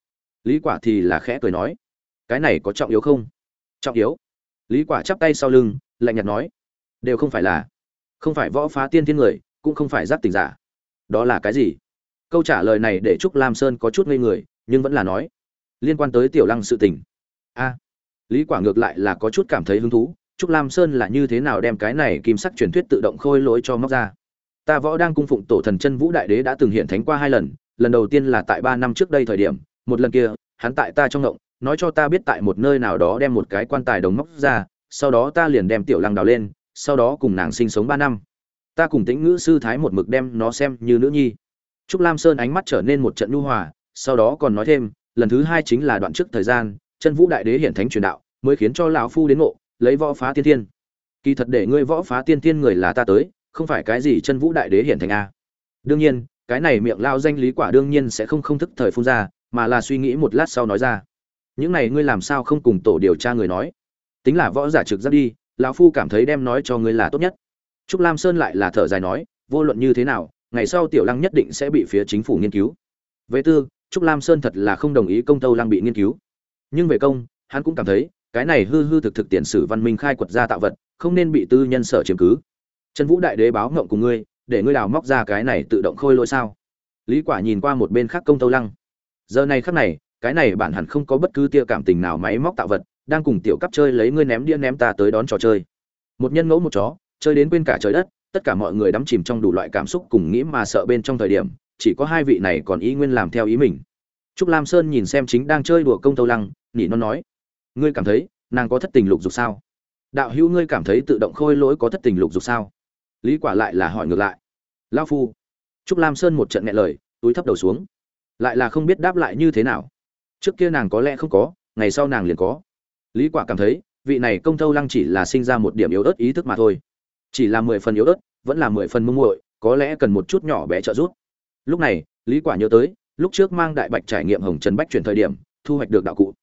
Lý quả thì là khẽ cười nói, cái này có trọng yếu không? Trọng yếu. Lý quả chắp tay sau lưng, lạnh nhạt nói, đều không phải là, không phải võ phá tiên thiên người, cũng không phải giác tình giả. Đó là cái gì? Câu trả lời này để trúc lam sơn có chút ngây người, nhưng vẫn là nói, liên quan tới tiểu lăng sự tình. A. Lý quả ngược lại là có chút cảm thấy hứng thú trúc lam sơn là như thế nào đem cái này kim sắc truyền thuyết tự động khôi lỗi cho móc ra? Ta võ đang cung phụng tổ thần chân vũ đại đế đã từng hiện thánh qua hai lần lần đầu tiên là tại ba năm trước đây thời điểm một lần kia hắn tại ta trong động, nói cho ta biết tại một nơi nào đó đem một cái quan tài đồng móc ra sau đó ta liền đem tiểu lăng đào lên sau đó cùng nàng sinh sống ba năm. Ta cùng tĩnh ngữ sư thái một mực đem nó xem như nữ nhi. Trúc lam sơn ánh mắt trở nên một trận nhu hòa sau đó còn nói thêm lần thứ hai chính là đoạn trước thời gian chân vũ đại đế hiển thánh truyền đạo mới khiến cho lão phu đến ngộ lấy võ phá tiên thiên. Kỳ thật để ngươi võ phá tiên thiên người là ta tới, không phải cái gì chân vũ đại đế hiển thành a. Đương nhiên, cái này miệng lao danh lý quả đương nhiên sẽ không không thức thời phun ra, mà là suy nghĩ một lát sau nói ra. Những này ngươi làm sao không cùng tổ điều tra người nói? Tính là võ giả trực giáp đi, lão phu cảm thấy đem nói cho ngươi là tốt nhất. Trúc lam sơn lại là thở dài nói, vô luận như thế nào, ngày sau tiểu lăng nhất định sẽ bị phía chính phủ nghiên cứu. Về tư, trúc lam sơn thật là không đồng ý công tâu lăng bị nghiên cứu. Nhưng về công, hắn cũng cảm thấy cái này hư hư thực thực tiền sử văn minh khai quật ra tạo vật, không nên bị tư nhân sở chiếm cứ. Trần vũ đại đế báo ngộng cùng ngươi, để ngươi đào móc ra cái này tự động khôi lỗi sao? Lý quả nhìn qua một bên khác công tâu lăng. Giờ này khắc này, cái này bản hẳn không có bất cứ tia cảm tình nào máy móc tạo vật, đang cùng tiểu cấp chơi lấy ngươi ném đĩa ném ta tới đón trò chơi. Một nhân ngẫu một chó, chơi đến quên cả trời đất, tất cả mọi người đắm chìm trong đủ loại cảm xúc cùng nghĩ mà sợ bên trong thời điểm, chỉ có hai vị này còn ý nguyên làm theo ý mình. Trúc lam sơn nhìn xem chính đang chơi đùa công tâu lăng, nhỉ nó nói ngươi cảm thấy nàng có thất tình lục dục sao? Đạo hữu ngươi cảm thấy tự động khôi lỗi có thất tình lục dục sao? Lý quả lại là hỏi ngược lại. Lão phu. Trúc lam sơn một trận nghẹn lời, túi thấp đầu xuống. Lại là không biết đáp lại như thế nào. Trước kia nàng có lẽ không có, ngày sau nàng liền có. Lý quả cảm thấy, vị này công thâu lăng chỉ là sinh ra một điểm yếu ớt ý thức mà thôi. Chỉ là mười phần yếu ớt, vẫn là mười phần mông muội, có lẽ cần một chút nhỏ bé trợ giúp. Lúc này, lý quả nhớ tới, lúc trước mang đại bạch trải nghiệm hồng trần bách chuyển thời điểm, thu hoạch được đạo cụ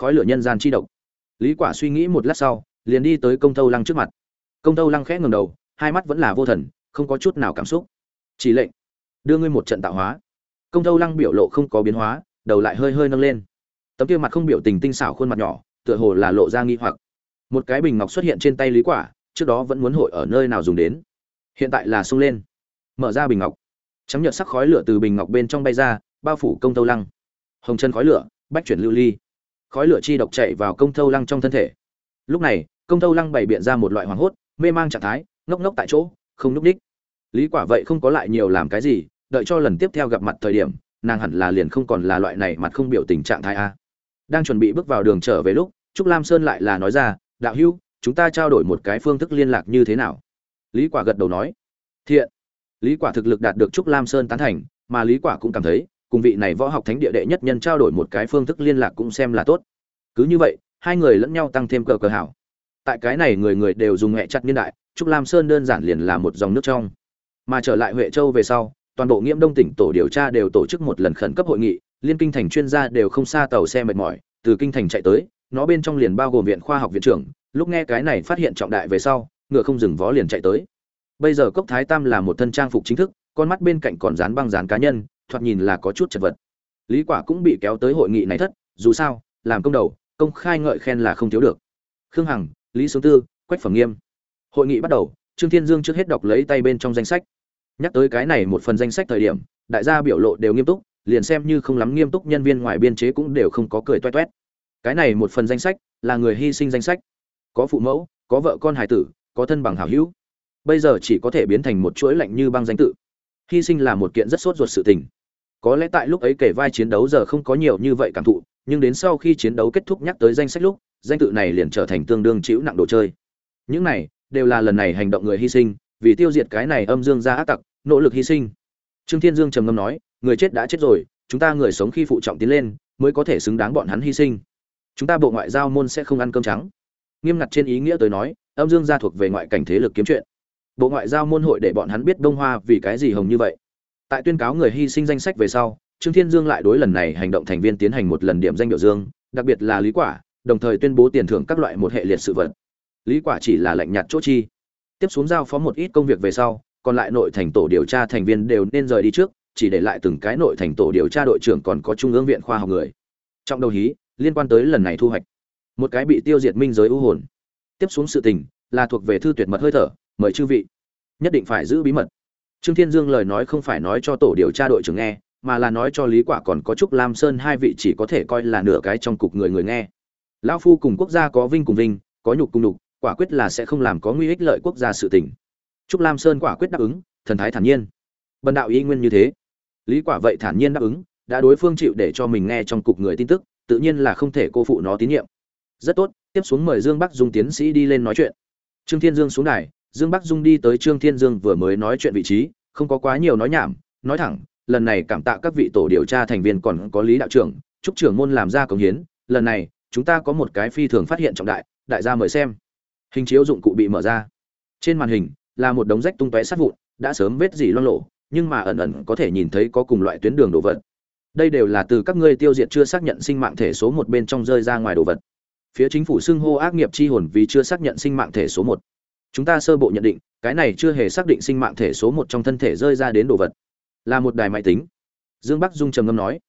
khói lửa nhân gian chi độc. Lý quả suy nghĩ một lát sau, liền đi tới công thâu lăng trước mặt. Công thâu lăng khẽ ngẩng đầu, hai mắt vẫn là vô thần, không có chút nào cảm xúc. Chỉ lệnh, đưa ngươi một trận tạo hóa. Công thâu lăng biểu lộ không có biến hóa, đầu lại hơi hơi nâng lên. Tấm kia mặt không biểu tình tinh xảo khuôn mặt nhỏ, tựa hồ là lộ ra nghi hoặc. Một cái bình ngọc xuất hiện trên tay lý quả, trước đó vẫn muốn hội ở nơi nào dùng đến. Hiện tại là sung lên. Mở ra bình ngọc. Trắng nhợt sắc khói lửa từ bình ngọc bên trong bay ra, bao phủ công thâu lăng. Hồng chân khói lửa, bách chuyển lưu ly khói lửa chi độc chạy vào công thâu lăng trong thân thể. Lúc này, công thâu lăng bày biện ra một loại hoảng hốt, mê mang trạng thái, ngốc ngốc tại chỗ, không núp đích lý quả vậy không có lại nhiều làm cái gì, đợi cho lần tiếp theo gặp mặt thời điểm, nàng hẳn là liền không còn là loại này mặt không biểu tình trạng thái a. Đang chuẩn bị bước vào đường trở về lúc, trúc lam sơn lại là nói ra, đạo hữu, chúng ta trao đổi một cái phương thức liên lạc như thế nào? Lý quả gật đầu nói, thiện. Lý quả thực lực đạt được trúc lam sơn tán thành, mà lý quả cũng cảm thấy cùng vị này võ học thánh địa đệ nhất nhân trao đổi một cái phương thức liên lạc cũng xem là tốt. Cứ như vậy, hai người lẫn nhau tăng thêm cờ cờ hảo. Tại cái này người người đều dùng hẹ chặt niên đại, trúc lam sơn đơn giản liền là một dòng nước trong. Mà trở lại huệ châu về sau, toàn bộ nghiễm đông tỉnh tổ điều tra đều tổ chức một lần khẩn cấp hội nghị, liên kinh thành chuyên gia đều không xa tàu xe mệt mỏi, từ kinh thành chạy tới, nó bên trong liền bao gồm viện khoa học viện trưởng, lúc nghe cái này phát hiện trọng đại về sau, ngựa không dừng vó liền chạy tới. Bây giờ cốc thái tam là một thân trang phục chính thức, con mắt bên cạnh còn dán băng dán cá nhân thoạt nhìn là có chút chật vật. Lý quả cũng bị kéo tới hội nghị này thất, dù sao, làm công đầu, công khai ngợi khen là không thiếu được. Khương hằng, lý sướng tư, quách phẩm nghiêm. Hội nghị bắt đầu, trương thiên dương trước hết đọc lấy tay bên trong danh sách. Nhắc tới cái này một phần danh sách thời điểm, đại gia biểu lộ đều nghiêm túc, liền xem như không lắm nghiêm túc nhân viên ngoài biên chế cũng đều không có cười toét toét. Cái này một phần danh sách là người hy sinh danh sách. Có phụ mẫu, có vợ con hài tử, có thân bằng hảo hữu. Bây giờ chỉ có thể biến thành một chuỗi lạnh như băng danh tự. Hy sinh là một kiện rất sốt ruột sự tình có lẽ tại lúc ấy kể vai chiến đấu giờ không có nhiều như vậy cảm thụ, nhưng đến sau khi chiến đấu kết thúc nhắc tới danh sách lúc, danh tự này liền trở thành tương đương chịu nặng đồ chơi. Những này, đều là lần này hành động người hy sinh, vì tiêu diệt cái này âm dương ra ác tặc, nỗ lực hy sinh. Trương thiên dương trầm ngâm nói, người chết đã chết rồi, chúng ta người sống khi phụ trọng tiến lên, mới có thể xứng đáng bọn hắn hy sinh. Chúng ta bộ ngoại giao môn sẽ không ăn cơm trắng. Nghiêm ngặt trên ý nghĩa tới nói, âm dương gia thuộc về ngoại cảnh thế lực kiếm chuyện. Bộ ngoại giao môn hội để bọn hắn biết đông hoa vì cái gì hồng như vậy tại tuyên cáo người hy sinh danh sách về sau, trương thiên dương lại đối lần này hành động thành viên tiến hành một lần điểm danh biểu dương, đặc biệt là lý quả, đồng thời tuyên bố tiền thưởng các loại một hệ liệt sự vật. Lý quả chỉ là lệnh nhạt chỗ chi. Tiếp xuống giao phó một ít công việc về sau, còn lại nội thành tổ điều tra thành viên đều nên rời đi trước, chỉ để lại từng cái nội thành tổ điều tra đội trưởng còn có trung ương viện khoa học người. Trong đầu hí, liên quan tới lần này thu hoạch. Một cái bị tiêu diệt minh giới ưu hồn. Tiếp xuống sự tình là thuộc về thư tuyệt mật hơi thở, mời chư vị. Nhất định phải giữ bí mật trương thiên dương lời nói không phải nói cho tổ điều tra đội trưởng nghe, mà là nói cho lý quả còn có trúc lam sơn hai vị chỉ có thể coi là nửa cái trong cục người người nghe. Lão phu cùng quốc gia có vinh cùng vinh, có nhục cùng nhục, quả quyết là sẽ không làm có nguy ích lợi quốc gia sự tình. Trúc lam sơn quả quyết đáp ứng, thần thái thản nhiên. Bần đạo y nguyên như thế. Lý quả vậy thản nhiên đáp ứng, đã đối phương chịu để cho mình nghe trong cục người tin tức, tự nhiên là không thể cô phụ nó tín nhiệm. Rất tốt, tiếp xuống mời dương bắc dung tiến sĩ đi lên nói chuyện. Trương thiên dương xuống đài dương bắc dung đi tới trương thiên dương vừa mới nói chuyện vị trí không có quá nhiều nói nhảm nói thẳng lần này cảm tạ các vị tổ điều tra thành viên còn có lý đạo trưởng chúc trưởng môn làm ra công hiến lần này chúng ta có một cái phi thường phát hiện trọng đại đại gia mời xem. Hình chiếu dụng cụ bị mở ra. Trên màn hình là một đống rách tung tóe sát vụn đã sớm vết dỉ loang lổ, nhưng mà ẩn ẩn có thể nhìn thấy có cùng loại tuyến đường đồ vật. Đây đều là từ các ngươi tiêu diệt chưa xác nhận sinh mạng thể số một bên trong rơi ra ngoài đồ vật. Phía chính phủ xưng hô ác nghiệp chi hồn vì chưa xác nhận sinh mạng thể số một chúng ta sơ bộ nhận định, cái này chưa hề xác định sinh mạng thể số một trong thân thể rơi ra đến đồ vật. Là một đài máy tính. Dương bắc dung trầm ngâm nói.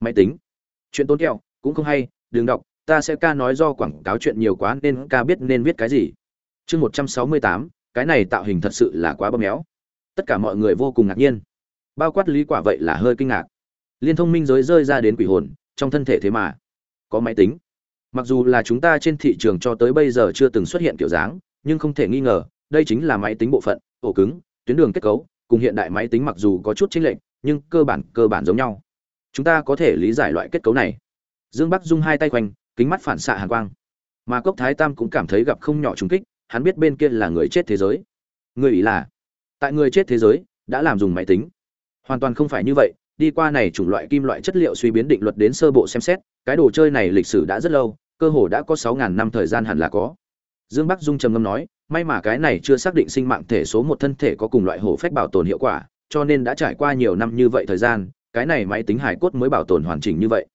Máy tính? Chuyện tốn kẹo, cũng không hay, đừng đọc, ta sẽ ca nói do quảng cáo chuyện nhiều quá nên ca biết nên viết cái gì. Chương một trăm sáu mươi tám, cái này tạo hình thật sự là quá bơm méo. Tất cả mọi người vô cùng ngạc nhiên. Bao quát lý quả vậy là hơi kinh ngạc. Liên thông minh giới rơi ra đến quỷ hồn, trong thân thể thế mà. Có máy tính mặc dù là chúng ta trên thị trường cho tới bây giờ chưa từng xuất hiện kiểu dáng, nhưng không thể nghi ngờ, đây chính là máy tính bộ phận, ổ cứng, tuyến đường kết cấu, cùng hiện đại máy tính mặc dù có chút chênh lệch, nhưng cơ bản cơ bản giống nhau. Chúng ta có thể lý giải loại kết cấu này. Dương bắc dung hai tay quanh, kính mắt phản xạ hàn quang. Mà cốc thái tam cũng cảm thấy gặp không nhỏ trùng kích, hắn biết bên kia là người chết thế giới. Người ý là, tại người chết thế giới, đã làm dùng máy tính. Hoàn toàn không phải như vậy, đi qua này chủng loại kim loại chất liệu suy biến định luật đến sơ bộ xem xét cái đồ chơi này lịch sử đã rất lâu, cơ hồ đã có sáu ngàn năm thời gian hẳn là có. Dương bắc dung trầm ngâm nói, may mà cái này chưa xác định sinh mạng thể số một thân thể có cùng loại hổ phách bảo tồn hiệu quả, cho nên đã trải qua nhiều năm như vậy thời gian, cái này máy tính hải cốt mới bảo tồn hoàn chỉnh như vậy.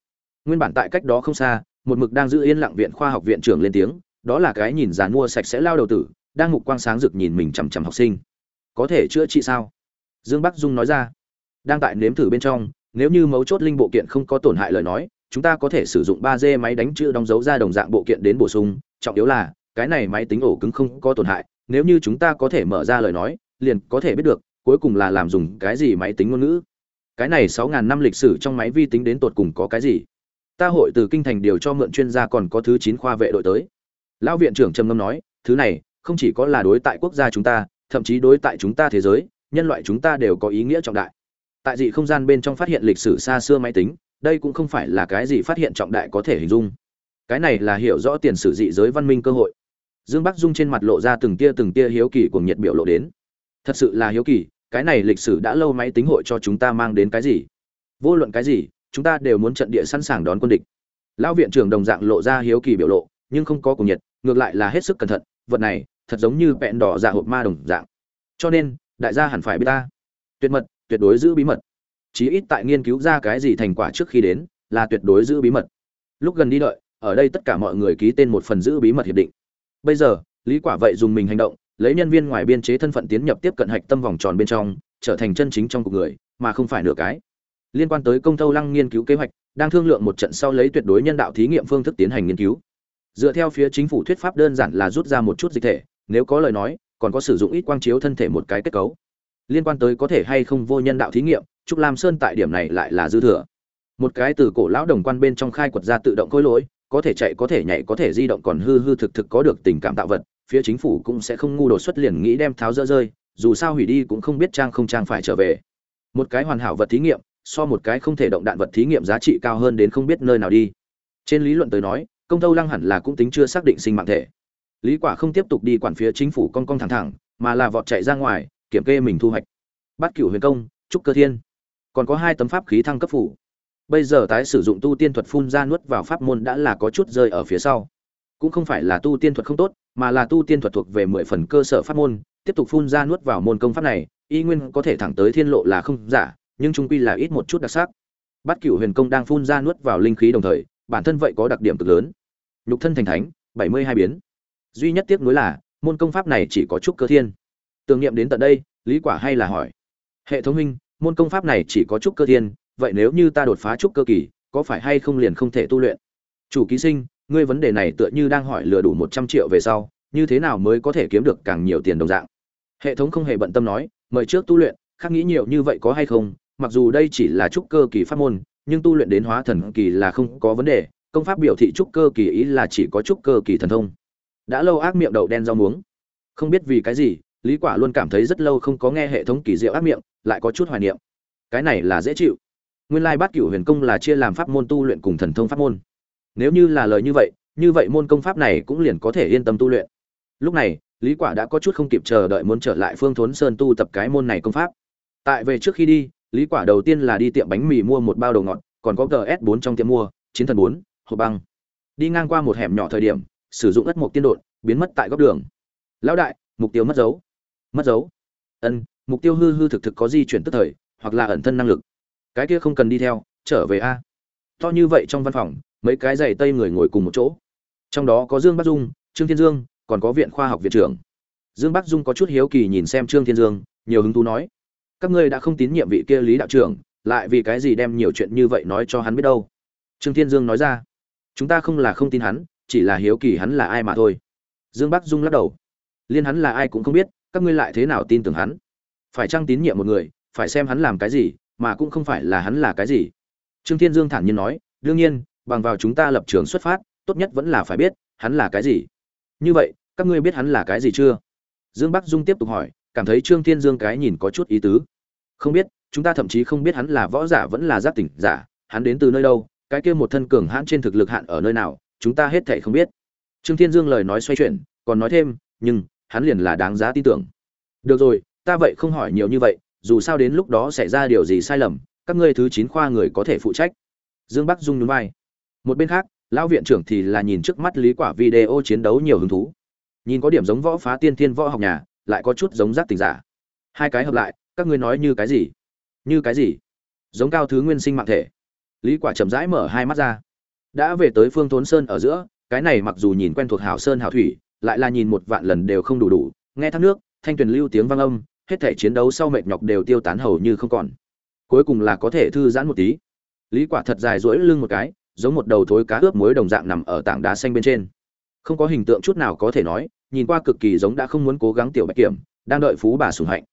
Nguyên bản tại cách đó không xa, một mực đang giữ yên lặng viện khoa học viện trưởng lên tiếng, đó là cái nhìn dàn mua sạch sẽ lao đầu tử, đang ngục quang sáng rực nhìn mình chằm chằm học sinh. Có thể chữa trị sao? Dương bắc dung nói ra. Đang tại nếm thử bên trong, nếu như mấu chốt linh bộ kiện không có tổn hại lời nói chúng ta có thể sử dụng ba d máy đánh chữ đóng dấu ra đồng dạng bộ kiện đến bổ sung, trọng yếu là, cái này máy tính ổ cứng không có tổn hại, nếu như chúng ta có thể mở ra lời nói, liền có thể biết được, cuối cùng là làm dùng cái gì máy tính ngôn ngữ. Cái này sáu ngàn năm lịch sử trong máy vi tính đến tột cùng có cái gì? Ta hội từ kinh thành điều cho mượn chuyên gia còn có thứ chín khoa vệ đội tới. Lão viện trưởng trầm ngâm nói, thứ này, không chỉ có là đối tại quốc gia chúng ta, thậm chí đối tại chúng ta thế giới, nhân loại chúng ta đều có ý nghĩa trọng đại. Tại dị không gian bên trong phát hiện lịch sử xa xưa máy tính đây cũng không phải là cái gì phát hiện trọng đại có thể hình dung. Cái này là hiểu rõ tiền sử dị giới văn minh cơ hội. Dương bắc dung trên mặt lộ ra từng tia từng tia hiếu kỳ cùng nhiệt biểu lộ đến. Thật sự là hiếu kỳ, cái này lịch sử đã lâu máy tính hội cho chúng ta mang đến cái gì? Vô luận cái gì, chúng ta đều muốn trận địa sẵn sàng đón quân địch. Lão viện trưởng đồng dạng lộ ra hiếu kỳ biểu lộ, nhưng không có cùng nhiệt, ngược lại là hết sức cẩn thận, vật này, thật giống như vẹn đỏ dạ hộp ma đồng dạng. Cho nên, đại gia hẳn phải biết ta. Tuyệt mật, tuyệt đối giữ bí mật chí ít tại nghiên cứu ra cái gì thành quả trước khi đến, là tuyệt đối giữ bí mật. Lúc gần đi đợi, ở đây tất cả mọi người ký tên một phần giữ bí mật hiệp định. Bây giờ, lý quả vậy dùng mình hành động, lấy nhân viên ngoài biên chế thân phận tiến nhập tiếp cận hạch tâm vòng tròn bên trong, trở thành chân chính trong cuộc người, mà không phải nửa cái. Liên quan tới công thâu lăng nghiên cứu kế hoạch, đang thương lượng một trận sau lấy tuyệt đối nhân đạo thí nghiệm phương thức tiến hành nghiên cứu. Dựa theo phía chính phủ thuyết pháp đơn giản là rút ra một chút dịch thể, nếu có lời nói, còn có sử dụng ít quang chiếu thân thể một cái kết cấu liên quan tới có thể hay không vô nhân đạo thí nghiệm, trúc lam sơn tại điểm này lại là dư thừa. Một cái từ cổ lão đồng quan bên trong khai quật ra tự động khối lỗi, có thể chạy có thể nhảy có thể di động còn hư hư thực thực có được tình cảm tạo vật, phía chính phủ cũng sẽ không ngu đột xuất liền nghĩ đem tháo dỡ rơi, dù sao hủy đi cũng không biết trang không trang phải trở về. Một cái hoàn hảo vật thí nghiệm, so một cái không thể động đạn vật thí nghiệm giá trị cao hơn đến không biết nơi nào đi. Trên lý luận tới nói, công tâu lăng hẳn là cũng tính chưa xác định sinh mạng thể. Lý quả không tiếp tục đi quản phía chính phủ con con thẳng thẳng, mà là vọt chạy ra ngoài kiểm kê mình thu hoạch. Bát cửu huyền công, trúc cơ thiên. Còn có hai tấm pháp khí thăng cấp phủ. Bây giờ tái sử dụng tu tiên thuật phun ra nuốt vào pháp môn đã là có chút rơi ở phía sau. Cũng không phải là tu tiên thuật không tốt, mà là tu tiên thuật thuộc về mười phần cơ sở pháp môn, tiếp tục phun ra nuốt vào môn công pháp này, y nguyên có thể thẳng tới thiên lộ là không giả, nhưng trung quy là ít một chút đặc sắc. Bát cửu huyền công đang phun ra nuốt vào linh khí đồng thời, bản thân vậy có đặc điểm cực lớn. Nhục thân thành thánh, bảy mươi hai biến. Duy nhất tiếc nuối là, môn công pháp này chỉ có Trúc cơ thiên tưởng niệm đến tận đây, lý quả hay là hỏi. Hệ thống minh môn công pháp này chỉ có trúc cơ thiên, vậy nếu như ta đột phá trúc cơ kỳ, có phải hay không liền không thể tu luyện? Chủ ký sinh, ngươi vấn đề này tựa như đang hỏi lừa đủ một trăm triệu về sau, như thế nào mới có thể kiếm được càng nhiều tiền đồng dạng? Hệ thống không hề bận tâm nói, mời trước tu luyện, khác nghĩ nhiều như vậy có hay không? Mặc dù đây chỉ là trúc cơ kỳ pháp môn, nhưng tu luyện đến hóa thần kỳ là không có vấn đề, công pháp biểu thị trúc cơ kỳ ý là chỉ có trúc cơ kỳ thần thông. Đã lâu ác miệng đậu đen rau muống. Không biết vì cái gì lý quả luôn cảm thấy rất lâu không có nghe hệ thống kỳ diệu áp miệng lại có chút hoài niệm. Cái này là dễ chịu. Nguyên lai bát cửu huyền công là chia làm pháp môn tu luyện cùng thần thông pháp môn. Nếu như là lời như vậy như vậy môn công pháp này cũng liền có thể yên tâm tu luyện. Lúc này lý quả đã có chút không kịp chờ đợi muốn trở lại phương thốn sơn tu tập cái môn này công pháp. Tại về trước khi đi lý quả đầu tiên là đi tiệm bánh mì mua một bao đồ ngọt còn có gs 4 trong tiệm mua chiến thần 4, hộp băng. Đi ngang qua một hẻm nhỏ thời điểm sử dụng ất mục tiên đột biến mất tại góc đường. Lão đại mục tiêu mất dấu mất dấu. Ân, mục tiêu hư hư thực thực có di chuyển tức thời, hoặc là ẩn thân năng lực. Cái kia không cần đi theo, trở về a. To như vậy trong văn phòng, mấy cái giày tây người ngồi cùng một chỗ. Trong đó có dương bắc dung, trương thiên dương, còn có viện khoa học viện trưởng. Dương bắc dung có chút hiếu kỳ nhìn xem trương thiên dương, nhiều hứng thú nói, các ngươi đã không tín nhiệm vị kia lý đạo trưởng, lại vì cái gì đem nhiều chuyện như vậy nói cho hắn biết đâu? Trương thiên dương nói ra, chúng ta không là không tin hắn, chỉ là hiếu kỳ hắn là ai mà thôi. Dương bắc dung lắc đầu, liên hắn là ai cũng không biết các ngươi lại thế nào tin tưởng hắn? Phải chăng tín nhiệm một người, phải xem hắn làm cái gì, mà cũng không phải là hắn là cái gì? Trương thiên dương thản nhiên nói, đương nhiên, bằng vào chúng ta lập trường xuất phát, tốt nhất vẫn là phải biết, hắn là cái gì. Như vậy, các ngươi biết hắn là cái gì chưa? Dương bắc dung tiếp tục hỏi, cảm thấy trương thiên dương cái nhìn có chút ý tứ. Không biết, chúng ta thậm chí không biết hắn là võ giả vẫn là giáp tỉnh giả, hắn đến từ nơi đâu, cái kia một thân cường hãn trên thực lực hạn ở nơi nào, chúng ta hết thảy không biết. Trương thiên dương lời nói xoay chuyển, còn nói thêm, nhưng hắn liền là đáng giá tin tưởng. Được rồi, ta vậy không hỏi nhiều như vậy, dù sao đến lúc đó xảy ra điều gì sai lầm, các ngươi thứ chín khoa người có thể phụ trách. Dương bắc dung nhún vai. Một bên khác, lão viện trưởng thì là nhìn trước mắt lý quả video chiến đấu nhiều hứng thú. Nhìn có điểm giống võ phá tiên thiên võ học nhà, lại có chút giống giác tình giả. Hai cái hợp lại, các ngươi nói như cái gì? Như cái gì? Giống cao thứ nguyên sinh mạng thể. Lý quả chậm rãi mở hai mắt ra. Đã về tới phương thốn sơn ở giữa, cái này mặc dù nhìn quen thuộc hảo sơn hảo thủy lại là nhìn một vạn lần đều không đủ đủ, nghe thác nước, thanh tuyền lưu tiếng vang âm, hết thể chiến đấu sau mệt nhọc đều tiêu tán hầu như không còn. Cuối cùng là có thể thư giãn một tí. Lý quả thật dài duỗi lưng một cái, giống một đầu thối cá ướp muối đồng dạng nằm ở tảng đá xanh bên trên. Không có hình tượng chút nào có thể nói, nhìn qua cực kỳ giống đã không muốn cố gắng tiểu bạch kiểm, đang đợi phú bà sủng hạnh.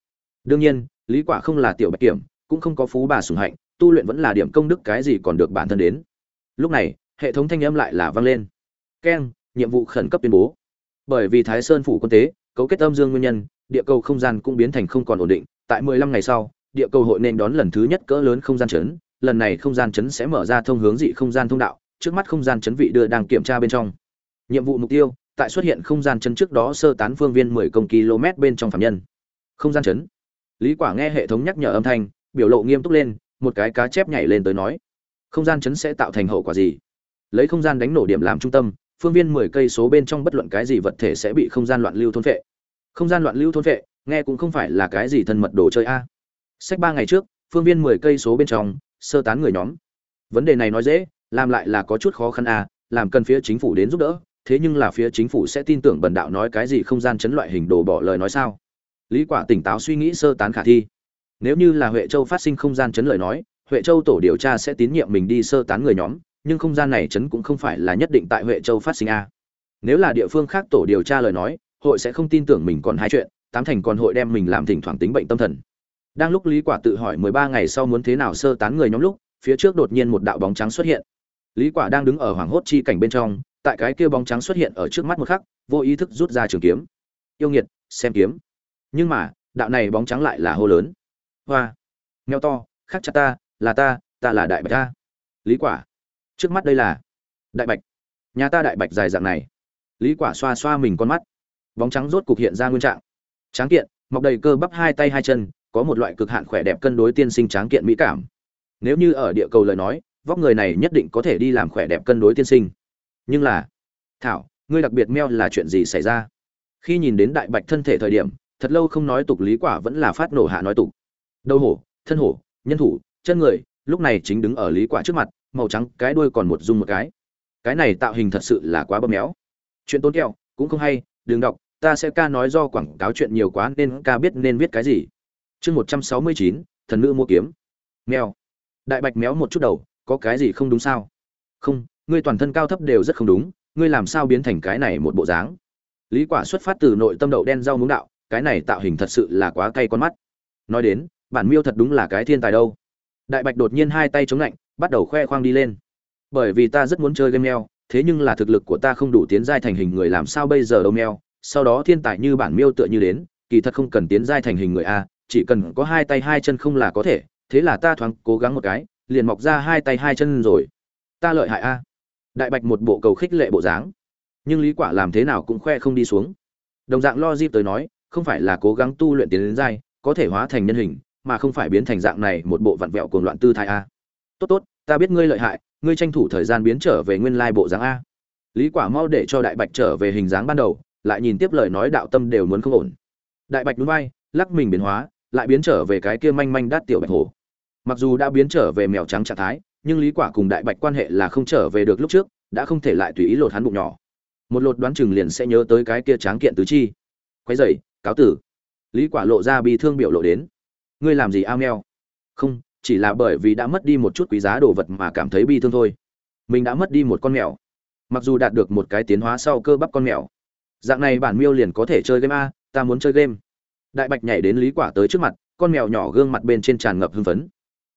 Đương nhiên, lý quả không là tiểu bạch kiểm, cũng không có phú bà sủng hạnh, tu luyện vẫn là điểm công đức cái gì còn được bản thân đến. Lúc này, hệ thống thanh âm lại là vang lên. Keng, nhiệm vụ khẩn cấp tuyên bố bởi vì thái sơn phủ quân tế, cấu kết âm dương nguyên nhân, địa cầu không gian cũng biến thành không còn ổn định. Tại 15 ngày sau, địa cầu hội nên đón lần thứ nhất cỡ lớn không gian chấn. Lần này không gian chấn sẽ mở ra thông hướng dị không gian thông đạo, trước mắt không gian chấn vị đưa đang kiểm tra bên trong. Nhiệm vụ mục tiêu, tại xuất hiện không gian chấn trước đó sơ tán phương viên 10 công km bên trong phạm nhân. Không gian chấn. Lý quả nghe hệ thống nhắc nhở âm thanh, biểu lộ nghiêm túc lên, một cái cá chép nhảy lên tới nói, không gian chấn sẽ tạo thành hậu quả gì? Lấy không gian đánh nổ điểm làm trung tâm phương viên 10 cây số bên trong bất luận cái gì vật thể sẽ bị không gian loạn lưu thôn phệ. Không gian loạn lưu thôn phệ, nghe cũng không phải là cái gì thân mật đồ chơi a. Sách ba ngày trước, phương viên 10 cây số bên trong, sơ tán người nhóm. Vấn đề này nói dễ, làm lại là có chút khó khăn a, làm cần phía chính phủ đến giúp đỡ, thế nhưng là phía chính phủ sẽ tin tưởng bần đạo nói cái gì không gian chấn loại hình đồ bỏ lời nói sao? Lý quả tỉnh táo suy nghĩ sơ tán khả thi. Nếu như là huệ châu phát sinh không gian chấn lời nói, huệ châu tổ điều tra sẽ tín nhiệm mình đi sơ tán người nhóm nhưng không gian này chấn cũng không phải là nhất định tại huệ châu phát sinh a. Nếu là địa phương khác tổ điều tra lời nói, hội sẽ không tin tưởng mình còn hai chuyện, tám thành còn hội đem mình làm thỉnh thoảng tính bệnh tâm thần. Đang lúc lý quả tự hỏi 13 ngày sau muốn thế nào sơ tán người nhóm lúc, phía trước đột nhiên một đạo bóng trắng xuất hiện. Lý quả đang đứng ở hoàng hốt chi cảnh bên trong, tại cái kia bóng trắng xuất hiện ở trước mắt một khắc, vô ý thức rút ra trường kiếm. Yêu nghiệt, xem kiếm. Nhưng mà, đạo này bóng trắng lại là hô lớn. Hoa. Nghèo to, khắc chặt ta, là ta ta là đại bạch ta. Lý quả trước mắt đây là đại bạch. Nhà ta đại bạch dài dạng này. Lý quả xoa xoa mình con mắt. Bóng trắng rốt cục hiện ra nguyên trạng. Tráng kiện, mọc đầy cơ bắp hai tay hai chân, có một loại cực hạn khỏe đẹp cân đối tiên sinh tráng kiện mỹ cảm. Nếu như ở địa cầu lời nói, vóc người này nhất định có thể đi làm khỏe đẹp cân đối tiên sinh. Nhưng là, thảo, ngươi đặc biệt meo là chuyện gì xảy ra? Khi nhìn đến đại bạch thân thể thời điểm, thật lâu không nói tục lý quả vẫn là phát nổ hạ nói tục. Đầu hổ, thân hổ, nhân thủ, chân người, lúc này chính đứng ở lý quả trước mặt màu trắng, cái đuôi còn một dung một cái. Cái này tạo hình thật sự là quá bơm méo. Chuyện tốn kẹo, cũng không hay, đừng đọc, ta sẽ ca nói do quảng cáo chuyện nhiều quá nên ca biết nên viết cái gì. Chương một trăm sáu mươi chín, thần nữ mua kiếm. Mèo. Đại bạch méo một chút đầu, có cái gì không đúng sao? Không, ngươi toàn thân cao thấp đều rất không đúng, ngươi làm sao biến thành cái này một bộ dáng? Lý quả xuất phát từ nội tâm đậu đen rau muống đạo, cái này tạo hình thật sự là quá cay con mắt. Nói đến, bản miêu thật đúng là cái thiên tài đâu. Đại bạch đột nhiên hai tay chống lạnh bắt đầu khoe khoang đi lên. Bởi vì ta rất muốn chơi game meo, thế nhưng là thực lực của ta không đủ tiến giai thành hình người làm sao bây giờ đâu meo. sau đó thiên tài như bản miêu tựa như đến kỳ thật không cần tiến giai thành hình người a chỉ cần có hai tay hai chân không là có thể thế là ta thoáng cố gắng một cái liền mọc ra hai tay hai chân rồi. Ta lợi hại a. Đại bạch một bộ cầu khích lệ bộ dáng. Nhưng lý quả làm thế nào cũng khoe không đi xuống. Đồng dạng lo dip tới nói không phải là cố gắng tu luyện tiến đến giai có thể hóa thành nhân hình mà không phải biến thành dạng này một bộ vặn vẹo cuồng loạn tư thái a tốt tốt, ta biết ngươi lợi hại, ngươi tranh thủ thời gian biến trở về nguyên lai bộ dáng a. Lý quả mau để cho đại bạch trở về hình dáng ban đầu, lại nhìn tiếp lời nói đạo tâm đều muốn không ổn. Đại bạch núi bay lắc mình biến hóa, lại biến trở về cái kia manh manh đát tiểu bạch hổ. Mặc dù đã biến trở về mèo trắng trạng thái, nhưng lý quả cùng đại bạch quan hệ là không trở về được lúc trước, đã không thể lại tùy ý lột hắn bụng nhỏ. Một lột đoán chừng liền sẽ nhớ tới cái kia tráng kiện tứ chi. Quấy dậy cáo tử. Lý quả lộ ra bi thương biểu lộ đến. Ngươi làm gì ao mèo? không chỉ là bởi vì đã mất đi một chút quý giá đồ vật mà cảm thấy bi thương thôi. Mình đã mất đi một con mèo. Mặc dù đạt được một cái tiến hóa sau cơ bắp con mèo. Dạng này bản miêu liền có thể chơi game a ta muốn chơi game. Đại bạch nhảy đến lý quả tới trước mặt con mèo nhỏ gương mặt bên trên tràn ngập hưng phấn.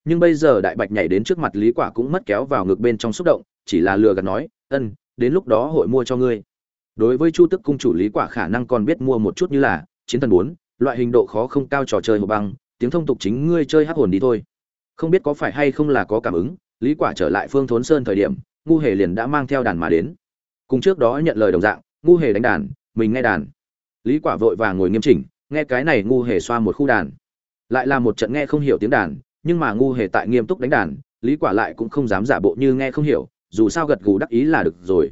Nhưng bây giờ đại bạch nhảy đến trước mặt lý quả cũng mất kéo vào ngực bên trong xúc động chỉ là lừa gạt nói ân đến lúc đó hội mua cho ngươi. Đối với chu tức cung chủ lý quả khả năng còn biết mua một chút như là chiến thần 4, loại hình độ khó không cao trò chơi hồ băng tiếng thông tục chính ngươi chơi hắc hồn đi thôi không biết có phải hay không là có cảm ứng, lý quả trở lại phương thốn sơn thời điểm, ngu hề liền đã mang theo đàn mà đến. Cùng trước đó nhận lời đồng dạng, ngu hề đánh đàn, mình nghe đàn. Lý quả vội vàng ngồi nghiêm chỉnh, nghe cái này ngu hề xoa một khu đàn. Lại là một trận nghe không hiểu tiếng đàn, nhưng mà ngu hề tại nghiêm túc đánh đàn, lý quả lại cũng không dám giả bộ như nghe không hiểu, dù sao gật gù đắc ý là được rồi.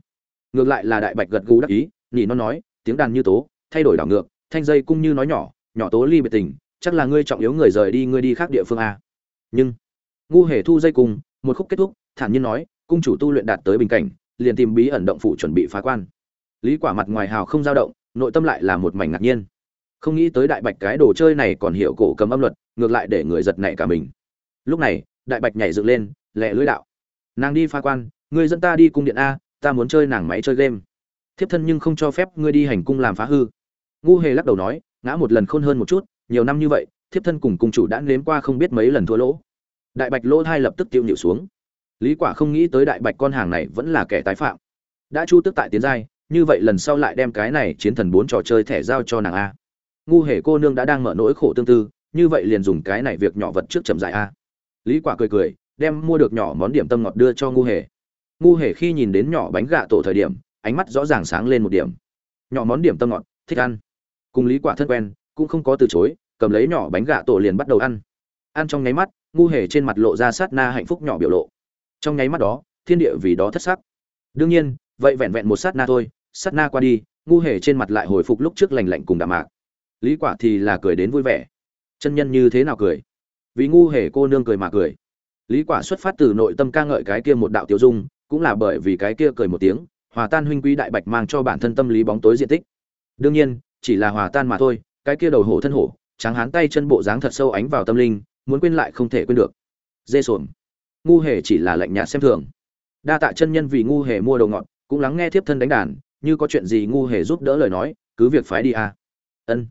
Ngược lại là đại bạch gật gù đắc ý nhỉ nó nói, tiếng đàn như tố, thay đổi đảo ngược, thanh dây cũng như nói nhỏ nhỏ tố ly biệt tình, chắc là ngươi trọng yếu người rời đi, ngươi đi khác địa phương a nhưng, ngu hề thu dây cùng, một khúc kết thúc, thản nhiên nói, cung chủ tu luyện đạt tới bình cảnh, liền tìm bí ẩn động phủ chuẩn bị phá quan. Lý quả mặt ngoài hào không dao động, nội tâm lại là một mảnh ngạc nhiên. Không nghĩ tới đại bạch cái đồ chơi này còn hiểu cổ cầm âm luật, ngược lại để người giật nảy cả mình. Lúc này, đại bạch nhảy dựng lên lẹ lưỡi đạo. Nàng đi phá quan, người dẫn ta đi cung điện a, ta muốn chơi nàng máy chơi game. Thiếp thân nhưng không cho phép ngươi đi hành cung làm phá hư. Ngu hề lắc đầu nói, ngã một lần khôn hơn một chút, nhiều năm như vậy thiếp thân cùng cung chủ đã nếm qua không biết mấy lần thua lỗ. Đại bạch lỗ thai lập tức tiêu nhịu xuống. Lý quả không nghĩ tới đại bạch con hàng này vẫn là kẻ tái phạm. Đã chu tức tại tiến giai, như vậy lần sau lại đem cái này chiến thần bốn trò chơi thẻ giao cho nàng a. Ngu hề cô nương đã đang mở nỗi khổ tương tư, như vậy liền dùng cái này việc nhỏ vật trước chậm dại a. Lý quả cười cười, đem mua được nhỏ món điểm tâm ngọt đưa cho ngu hề. Ngu hề khi nhìn đến nhỏ bánh gạ tổ thời điểm, ánh mắt rõ ràng sáng lên một điểm. Nhỏ món điểm tâm ngọt, thích ăn. Cùng lý quả thân quen, cũng không có từ chối cầm lấy nhỏ bánh gà tổ liền bắt đầu ăn. Ăn trong nháy mắt, ngu hề trên mặt lộ ra sát na hạnh phúc nhỏ biểu lộ. Trong nháy mắt đó, thiên địa vì đó thất sắc. Đương nhiên, vậy vẹn vẹn một sát na thôi, sát na qua đi, ngu hề trên mặt lại hồi phục lúc trước lành lạnh cùng đạm mạc. Lý quả thì là cười đến vui vẻ. Chân nhân như thế nào cười? Vì ngu hề cô nương cười mà cười. Lý quả xuất phát từ nội tâm ca ngợi cái kia một đạo tiêu dung, cũng là bởi vì cái kia cười một tiếng, hòa tan huynh quý đại bạch mang cho bản thân tâm lý bóng tối diện tích. Đương nhiên, chỉ là hòa tan mà thôi, cái kia đầu hổ thân hổ tráng hán tay chân bộ dáng thật sâu ánh vào tâm linh, muốn quên lại không thể quên được. Dê sồn ngu hề chỉ là lạnh nhạt xem thường. Đa tạ chân nhân vì ngu hề mua đồ ngọt, cũng lắng nghe thiếp thân đánh đàn, như có chuyện gì ngu hề giúp đỡ lời nói, cứ việc phái đi a. Ân.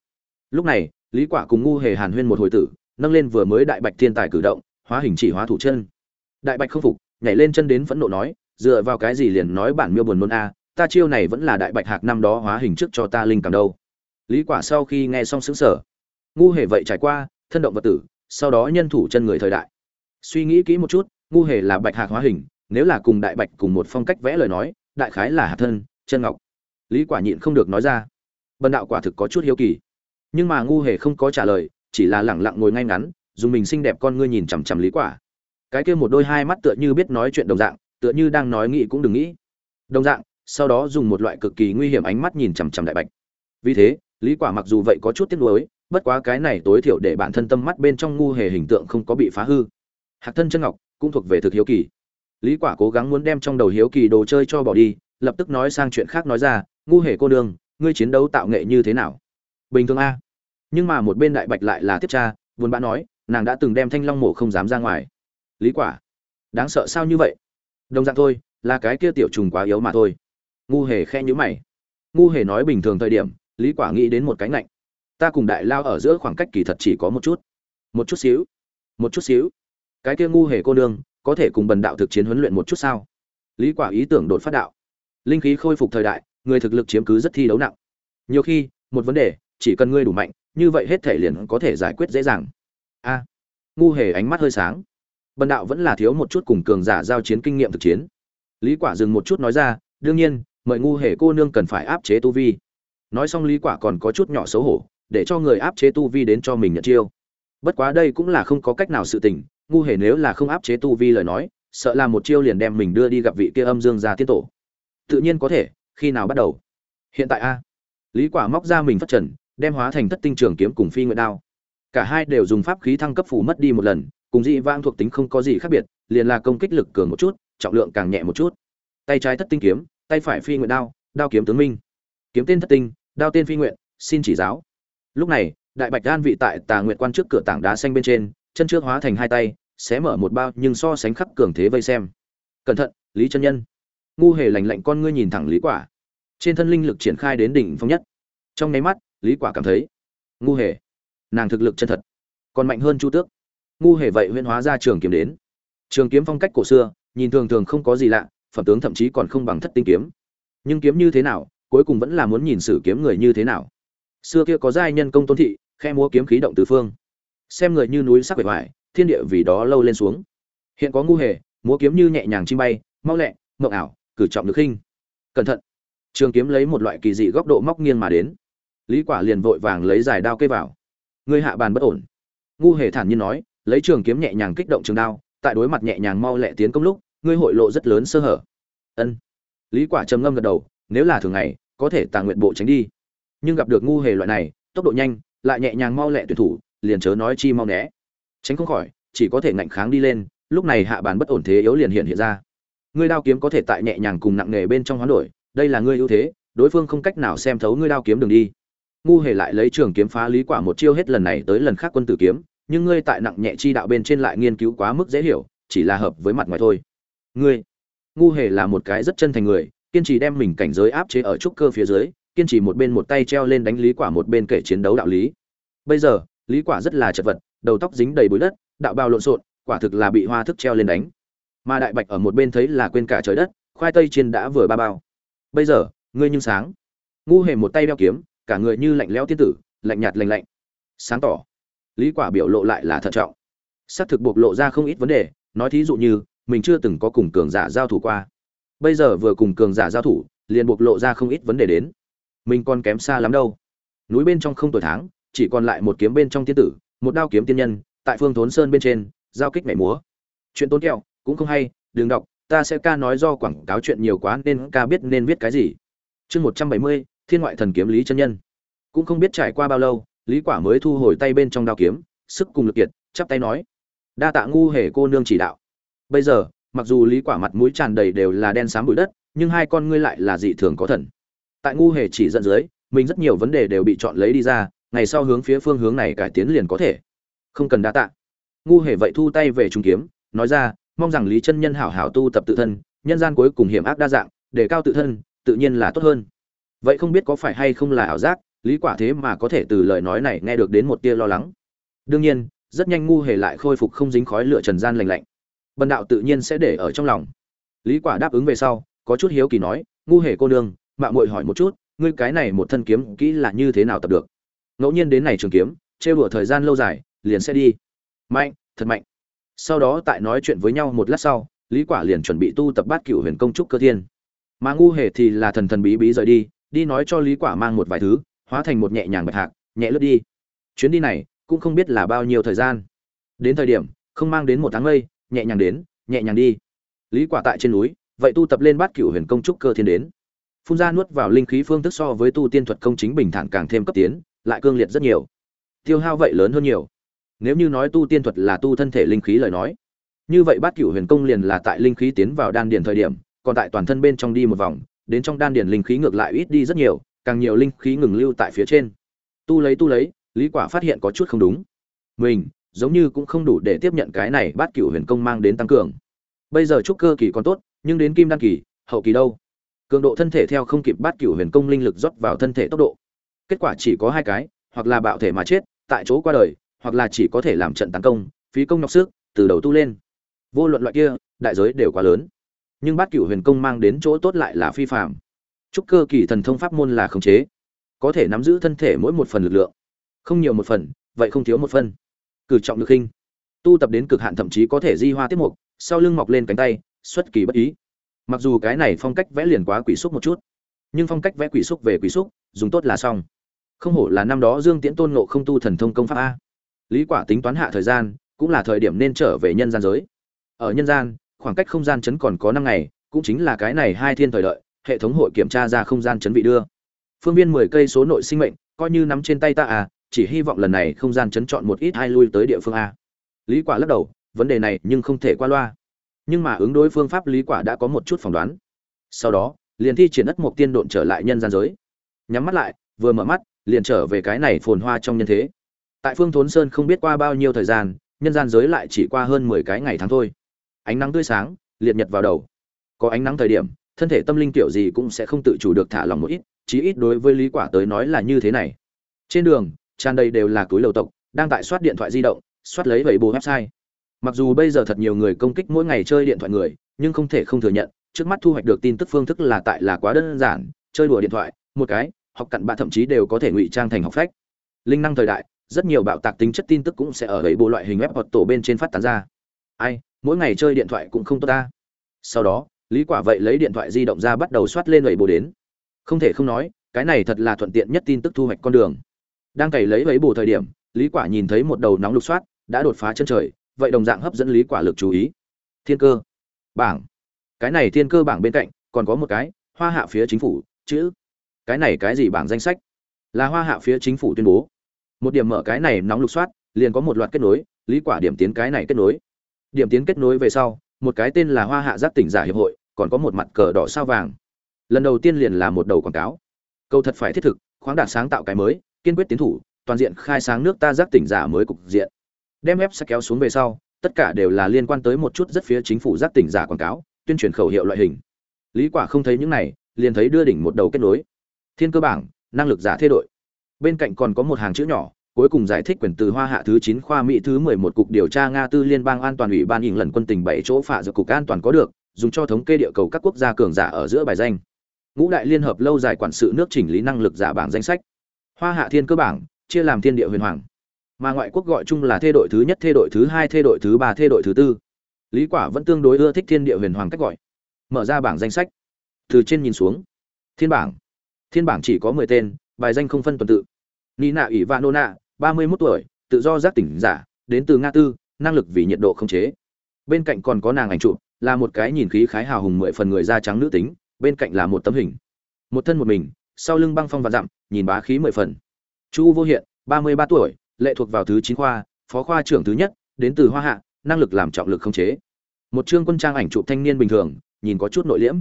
Lúc này, lý quả cùng ngu hề hàn huyên một hồi tử, nâng lên vừa mới đại bạch thiên tài cử động, hóa hình chỉ hóa thủ chân. Đại bạch không phục, nhảy lên chân đến phẫn nộ nói, dựa vào cái gì liền nói bản miêu buồn nôn a, ta chiêu này vẫn là đại bạch hạc năm đó hóa hình trước cho ta linh cảm đâu. Lý quả sau khi nghe xong sững sờ ngu hề vậy trải qua, thân động vật tử, sau đó nhân thủ chân người thời đại. Suy nghĩ kỹ một chút, ngu hề là bạch hạc hóa hình, nếu là cùng đại bạch cùng một phong cách vẽ lời nói, đại khái là hạt thân, chân ngọc. Lý quả nhịn không được nói ra. Bần đạo quả thực có chút hiếu kỳ. Nhưng mà ngu hề không có trả lời, chỉ là lẳng lặng ngồi ngay ngắn, dùng mình xinh đẹp con ngươi nhìn chằm chằm lý quả. Cái kia một đôi hai mắt tựa như biết nói chuyện đồng dạng, tựa như đang nói nghĩ cũng đừng nghĩ. Đồng dạng, sau đó dùng một loại cực kỳ nguy hiểm ánh mắt nhìn chằm chằm đại bạch. Vì thế, lý quả mặc dù vậy có chút tiếc nuối bất quá cái này tối thiểu để bản thân tâm mắt bên trong ngu hề hình tượng không có bị phá hư. Hạc thân chân ngọc cũng thuộc về thực hiếu kỳ. Lý quả cố gắng muốn đem trong đầu hiếu kỳ đồ chơi cho bỏ đi, lập tức nói sang chuyện khác nói ra, ngu hề cô đương ngươi chiến đấu tạo nghệ như thế nào? Bình thường a. Nhưng mà một bên đại bạch lại là tiếp cha buồn bã nói, nàng đã từng đem thanh long mổ không dám ra ngoài. Lý quả, đáng sợ sao như vậy? Đồng dạng thôi, là cái kia tiểu trùng quá yếu mà thôi. Ngu hề khe nhíu mày. Ngu hề nói bình thường thời điểm, lý quả nghĩ đến một cái ngạnh ta cùng đại lao ở giữa khoảng cách kỳ thật chỉ có một chút. Một chút xíu. Một chút xíu. Cái kia ngu hề cô nương, có thể cùng bần đạo thực chiến huấn luyện một chút sao? Lý quả ý tưởng đột phát đạo. Linh khí khôi phục thời đại, người thực lực chiếm cứ rất thi đấu nặng. Nhiều khi, một vấn đề, chỉ cần ngươi đủ mạnh, như vậy hết thể liền có thể giải quyết dễ dàng. A. Ngu hề ánh mắt hơi sáng. Bần đạo vẫn là thiếu một chút cùng cường giả giao chiến kinh nghiệm thực chiến. Lý quả dừng một chút nói ra, đương nhiên, mời ngu hề cô nương cần phải áp chế tu vi. Nói xong lý quả còn có chút nhỏ xấu hổ để cho người áp chế tu vi đến cho mình nhận chiêu. Bất quá đây cũng là không có cách nào sự tình, ngu hề nếu là không áp chế tu vi lời nói, sợ là một chiêu liền đem mình đưa đi gặp vị kia âm dương gia tiên tổ. Tự nhiên có thể, khi nào bắt đầu? Hiện tại a. Lý quả móc ra mình phát trần, đem hóa thành thất tinh trường kiếm cùng phi nguyệt đao. Cả hai đều dùng pháp khí thăng cấp phủ mất đi một lần, cùng dị vãng thuộc tính không có gì khác biệt, liền là công kích lực cường một chút, trọng lượng càng nhẹ một chút. Tay trái thất tinh kiếm, tay phải phi nguyệt đao đao kiếm tướng minh. Kiếm tên thất tinh, đao tên phi nguyện xin chỉ giáo lúc này, đại bạch đan vị tại tà nguyệt quan trước cửa tảng đá xanh bên trên, chân trước hóa thành hai tay, xé mở một bao nhưng so sánh khắc cường thế vây xem. Cẩn thận, lý chân nhân. Ngu hề lành lạnh con ngươi nhìn thẳng lý quả. Trên thân linh lực triển khai đến đỉnh phong nhất. Trong nháy mắt, lý quả cảm thấy, ngu hề, nàng thực lực chân thật, còn mạnh hơn chu tước. Ngu hề vậy huyễn hóa ra trường kiếm đến. Trường kiếm phong cách cổ xưa, nhìn thường thường không có gì lạ, phẩm tướng thậm chí còn không bằng thất tinh kiếm. Nhưng kiếm như thế nào, cuối cùng vẫn là muốn nhìn sử kiếm người như thế nào xưa kia có giai nhân công tôn thị khe múa kiếm khí động tứ phương. Xem người như núi sắc vẻ vải thiên địa vì đó lâu lên xuống. Hiện có ngu hề, múa kiếm như nhẹ nhàng chim bay, mau lẹ, mộng ảo, cử trọng được khinh. Cẩn thận. Trường kiếm lấy một loại kỳ dị góc độ móc nghiêng mà đến. Lý quả liền vội vàng lấy dài đao cây vào. Ngươi hạ bàn bất ổn. Ngu hề thản nhiên nói, lấy trường kiếm nhẹ nhàng kích động trường đao, tại đối mặt nhẹ nhàng mau lẹ tiến công lúc, ngươi hội lộ rất lớn sơ hở. Ân. Lý quả trầm ngâm gật đầu, nếu là thường ngày, có thể tàng nguyện bộ tránh đi nhưng gặp được ngu hề loại này, tốc độ nhanh, lại nhẹ nhàng mau lẹ tuyển thủ, liền chớ nói chi mau né. Tránh không khỏi, chỉ có thể ngạnh kháng đi lên, lúc này hạ bàn bất ổn thế yếu liền hiện hiện ra. Ngươi đao kiếm có thể tại nhẹ nhàng cùng nặng nghề bên trong hoán đổi, đây là ngươi ưu thế, đối phương không cách nào xem thấu ngươi đao kiếm đường đi. Ngu hề lại lấy trường kiếm phá lý quả một chiêu hết lần này tới lần khác quân tử kiếm, nhưng ngươi tại nặng nhẹ chi đạo bên trên lại nghiên cứu quá mức dễ hiểu, chỉ là hợp với mặt ngoài thôi. Ngươi, ngu hề là một cái rất chân thành người, kiên trì đem mình cảnh giới áp chế ở trúc cơ phía dưới kiên trì một bên một tay treo lên đánh lý quả một bên kể chiến đấu đạo lý. Bây giờ, lý quả rất là chật vật, đầu tóc dính đầy bụi đất, đạo bao lộn xộn, quả thực là bị hoa thức treo lên đánh. Mà đại bạch ở một bên thấy là quên cả trời đất, khoai tây chiên đã vừa ba bao. Bây giờ, ngươi nhưng sáng. Ngu hề một tay đeo kiếm, cả người như lạnh lẽo tiên tử, lạnh nhạt lạnh lạnh. Sáng tỏ. Lý quả biểu lộ lại là thận trọng. Xác thực bộc lộ ra không ít vấn đề, nói thí dụ như, mình chưa từng có cùng cường giả giao thủ qua. Bây giờ vừa cùng cường giả giao thủ, liền bộc lộ ra không ít vấn đề đến mình còn kém xa lắm đâu. Núi bên trong không tuổi tháng, chỉ còn lại một kiếm bên trong tiên tử, một đao kiếm tiên nhân, tại phương thốn sơn bên trên, giao kích mẹ múa. Chuyện tốn kẹo, cũng không hay, đừng đọc, ta sẽ ca nói do quảng cáo chuyện nhiều quá nên ca biết nên viết cái gì. Chương một trăm bảy mươi, thiên ngoại thần kiếm lý chân nhân. Cũng không biết trải qua bao lâu, lý quả mới thu hồi tay bên trong đao kiếm, sức cùng lực kiệt, chắp tay nói, đa tạ ngu hề cô nương chỉ đạo. Bây giờ, mặc dù lý quả mặt mũi tràn đầy đều là đen xám bụi đất, nhưng hai con ngươi lại là dị thường có thần tại ngu hề chỉ dẫn dưới, mình rất nhiều vấn đề đều bị chọn lấy đi ra, ngày sau hướng phía phương hướng này cải tiến liền có thể. Không cần đa tạ. Ngu hề vậy thu tay về trung kiếm, nói ra, mong rằng lý chân nhân hảo hảo tu tập tự thân, nhân gian cuối cùng hiểm ác đa dạng, để cao tự thân, tự nhiên là tốt hơn. Vậy không biết có phải hay không là ảo giác, lý quả thế mà có thể từ lời nói này nghe được đến một tia lo lắng. Đương nhiên, rất nhanh ngu hề lại khôi phục không dính khói lửa trần gian lành lạnh. Bần đạo tự nhiên sẽ để ở trong lòng. Lý quả đáp ứng về sau, có chút hiếu kỳ nói, ngu hề cô nương mạo muội hỏi một chút, ngươi cái này một thân kiếm kỹ là như thế nào tập được? Ngẫu nhiên đến này trường kiếm, trêu đùa thời gian lâu dài, liền sẽ đi. Mạnh, thật mạnh. Sau đó tại nói chuyện với nhau một lát sau, lý quả liền chuẩn bị tu tập bát cửu huyền công trúc cơ thiên. Mà ngu hề thì là thần thần bí bí rời đi đi nói cho lý quả mang một vài thứ, hóa thành một nhẹ nhàng bạch hạc, nhẹ lướt đi. Chuyến đi này cũng không biết là bao nhiêu thời gian. Đến thời điểm, không mang đến một tháng mây, nhẹ nhàng đến, nhẹ nhàng đi. Lý quả tại trên núi, vậy tu tập lên bát cửu huyền công trúc cơ thiên đến phun ra nuốt vào linh khí phương thức so với tu tiên thuật công chính bình thản càng thêm cấp tiến, lại cương liệt rất nhiều. Tiêu hao vậy lớn hơn nhiều. Nếu như nói tu tiên thuật là tu thân thể linh khí lời nói, như vậy bát cửu huyền công liền là tại linh khí tiến vào đan điền thời điểm, còn tại toàn thân bên trong đi một vòng, đến trong đan điền linh khí ngược lại ít đi rất nhiều, càng nhiều linh khí ngừng lưu tại phía trên. Tu lấy tu lấy, lý quả phát hiện có chút không đúng. Mình, giống như cũng không đủ để tiếp nhận cái này bát cửu huyền công mang đến tăng cường. Bây giờ trúc cơ kỳ còn tốt, nhưng đến kim đan kỳ, hậu kỳ đâu? Cường độ thân thể theo không kịp bát cửu huyền công linh lực rót vào thân thể tốc độ. Kết quả chỉ có hai cái, hoặc là bạo thể mà chết, tại chỗ qua đời, hoặc là chỉ có thể làm trận tấn công, phí công nhọc sức, từ đầu tu lên. Vô luận loại kia, đại giới đều quá lớn. Nhưng bát cửu huyền công mang đến chỗ tốt lại là phi phạm trúc cơ kỳ thần thông pháp môn là khống chế. Có thể nắm giữ thân thể mỗi một phần lực lượng. Không nhiều một phần, vậy không thiếu một phần. Cử trọng được khinh tu tập đến cực hạn thậm chí có thể di hoa tiết mục, sau lưng mọc lên cánh tay, xuất kỳ bất ý mặc dù cái này phong cách vẽ liền quá quỷ xúc một chút, nhưng phong cách vẽ quỷ xúc về quỷ xúc, dùng tốt là xong. Không hổ là năm đó dương tiễn tôn nộ không tu thần thông công pháp a. Lý quả tính toán hạ thời gian, cũng là thời điểm nên trở về nhân gian giới. Ở nhân gian, khoảng cách không gian chấn còn có năm ngày, cũng chính là cái này hai thiên thời đợi, hệ thống hội kiểm tra ra không gian chấn bị đưa. Phương viên 10 cây số nội sinh mệnh, coi như nắm trên tay ta à chỉ hy vọng lần này không gian chấn chọn một ít hai lui tới địa phương a. Lý quả lắc đầu, vấn đề này nhưng không thể qua loa nhưng mà ứng đối phương pháp lý quả đã có một chút phỏng đoán. Sau đó, liền thi triển ất mục tiên độn trở lại nhân gian giới. Nhắm mắt lại, vừa mở mắt, liền trở về cái này phồn hoa trong nhân thế. Tại phương thốn sơn không biết qua bao nhiêu thời gian, nhân gian giới lại chỉ qua hơn mười cái ngày tháng thôi. Ánh nắng tươi sáng, liệt nhật vào đầu. Có ánh nắng thời điểm, thân thể tâm linh tiểu gì cũng sẽ không tự chủ được thả lòng một ít, chí ít đối với lý quả tới nói là như thế này. Trên đường, tràn đầy đều là túi lầu tộc, đang tại soát điện thoại di động, soát lấy vậy bù website mặc dù bây giờ thật nhiều người công kích mỗi ngày chơi điện thoại người, nhưng không thể không thừa nhận, trước mắt thu hoạch được tin tức phương thức là tại là quá đơn giản, chơi đùa điện thoại, một cái, học cặn bạn thậm chí đều có thể ngụy trang thành học phách. Linh năng thời đại, rất nhiều bạo tạc tính chất tin tức cũng sẽ ở đấy bộ loại hình web hoặc tổ bên trên phát tán ra. Ai, mỗi ngày chơi điện thoại cũng không tốt ta. Sau đó, lý quả vậy lấy điện thoại di động ra bắt đầu soát lên ấy bộ đến. Không thể không nói, cái này thật là thuận tiện nhất tin tức thu hoạch con đường. Đang cày lấy ấy bộ thời điểm, lý quả nhìn thấy một đầu nóng lục soát, đã đột phá chân trời vậy đồng dạng hấp dẫn lý quả lực chú ý. Thiên cơ. Bảng. Cái này thiên cơ bảng bên cạnh, còn có một cái, hoa hạ phía chính phủ, chữ. Cái này cái gì bảng danh sách? Là hoa hạ phía chính phủ tuyên bố. Một điểm mở cái này nóng lục soát, liền có một loạt kết nối, lý quả điểm tiến cái này kết nối. Điểm tiến kết nối về sau, một cái tên là hoa hạ giác tỉnh giả hiệp hội, còn có một mặt cờ đỏ sao vàng. Lần đầu tiên liền là một đầu quảng cáo. Câu thật phải thiết thực, khoáng đạt sáng tạo cái mới, kiên quyết tiến thủ, toàn diện khai sáng nước ta giác tỉnh giả mới cục diện đem web sẽ kéo xuống về sau, tất cả đều là liên quan tới một chút rất phía chính phủ giác tỉnh giả quảng cáo, tuyên truyền khẩu hiệu loại hình. Lý quả không thấy những này, liền thấy đưa đỉnh một đầu kết nối. Thiên cơ bảng, năng lực giả thay đổi. Bên cạnh còn có một hàng chữ nhỏ, cuối cùng giải thích quyền từ hoa hạ thứ 9 khoa mỹ thứ 11 cục điều tra nga tư liên bang an toàn ủy ban hình lần quân tình bảy chỗ phạ dược cục an toàn có được, dùng cho thống kê địa cầu các quốc gia cường giả ở giữa bài danh. Ngũ đại liên hợp lâu dài quản sự nước chỉnh lý năng lực giả bảng danh sách. Hoa hạ thiên cơ bảng, chia làm thiên địa huyền hoàng mà ngoại quốc gọi chung là thê đội thứ nhất, thê đội thứ hai, thê đội thứ ba, thê đội thứ tư. Lý quả vẫn tương đối ưa thích thiên địa huyền hoàng cách gọi. Mở ra bảng danh sách. Từ trên nhìn xuống. Thiên bảng. Thiên bảng chỉ có 10 tên, bài danh không phân tuần tự. Nina ivanona 31 tuổi, tự do giác tỉnh giả, đến từ nga tư, năng lực vì nhiệt độ không chế. Bên cạnh còn có nàng ảnh chụp, là một cái nhìn khí khái hào hùng mười phần người da trắng nữ tính, bên cạnh là một tấm hình. Một thân một mình, sau lưng băng phong và dặm, nhìn bá khí mười phần. Chu vô hiện, ba mươi ba tuổi lệ thuộc vào thứ chín khoa, phó khoa trưởng thứ nhất, đến từ hoa hạ, năng lực làm trọng lực không chế. Một chương quân trang ảnh chụp thanh niên bình thường, nhìn có chút nội liễm.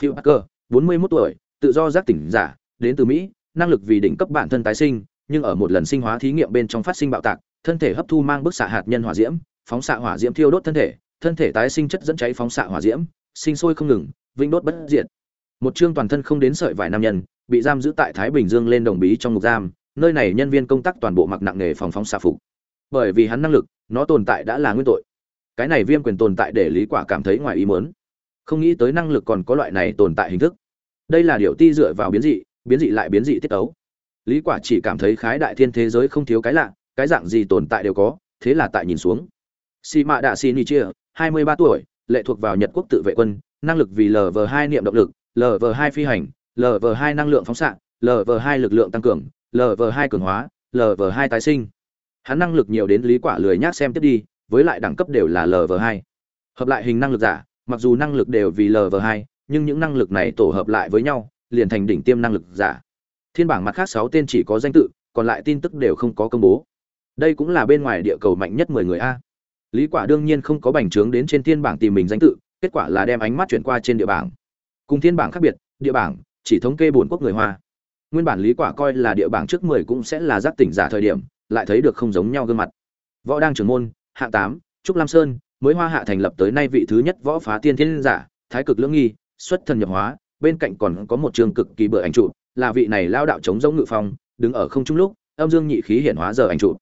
Phiêu hacker bốn mươi 41 tuổi, tự do giác tỉnh giả, đến từ mỹ, năng lực vì đỉnh cấp bản thân tái sinh, nhưng ở một lần sinh hóa thí nghiệm bên trong phát sinh bạo tạc, thân thể hấp thu mang bức xạ hạt nhân hỏa diễm, phóng xạ hỏa diễm thiêu đốt thân thể thân thể tái sinh chất dẫn cháy phóng xạ hỏa diễm, sinh sôi không ngừng, vĩnh đốt bất diệt. Một chương toàn thân không đến sợi vài nam nhân, bị giam giữ tại thái bình dương lên đồng bí trong ngục giam nơi này nhân viên công tác toàn bộ mặc nặng nghề phòng phóng xạ phục. Bởi vì hắn năng lực, nó tồn tại đã là nguyên tội. Cái này viêm quyền tồn tại để lý quả cảm thấy ngoài ý muốn. Không nghĩ tới năng lực còn có loại này tồn tại hình thức. Đây là điều ti dựa vào biến dị biến dị lại biến dị tiết ấu lý quả chỉ cảm thấy khái đại thiên thế giới không thiếu cái lạ, cái dạng gì tồn tại đều có, thế là tại nhìn xuống. Si mạ đạ si ni chia 23 tuổi, lệ thuộc vào nhật quốc tự vệ quân, năng lực vì lv 2 niệm động lực lv 2 phi hành lv 2 năng lượng phóng xạ lv 2 lực lượng tăng cường lv 2 cường hóa lv 2 tái sinh. Hắn năng lực nhiều đến lý quả lười nhác xem tiếp đi, với lại đẳng cấp đều là lv 2 hợp lại hình năng lực giả, mặc dù năng lực đều vì lv 2 nhưng những năng lực này tổ hợp lại với nhau, liền thành đỉnh tiêm năng lực giả. Thiên bảng mặt khác 6 tên chỉ có danh tự, còn lại tin tức đều không có công bố. Đây cũng là bên ngoài địa cầu mạnh nhất 10 người a. Lý quả đương nhiên không có bành trướng đến trên thiên bảng tìm mình danh tự, kết quả là đem ánh mắt chuyển qua trên địa bảng. Cùng thiên bảng khác biệt, địa bảng chỉ thống kê bốn quốc người hoa nguyên bản lý quả coi là địa bảng trước 10 cũng sẽ là giác tỉnh giả thời điểm lại thấy được không giống nhau gương mặt. Võ đang trưởng môn hạng 8, trúc lam sơn mới hoa hạ thành lập tới nay vị thứ nhất võ phá tiên thiên giả thái cực lưỡng nghi xuất thần nhập hóa bên cạnh còn có một trường cực kỳ bựa ảnh trụ là vị này lao đạo chống giống ngự phong đứng ở không trung lúc âm dương nhị khí hiển hóa giờ ảnh trụ.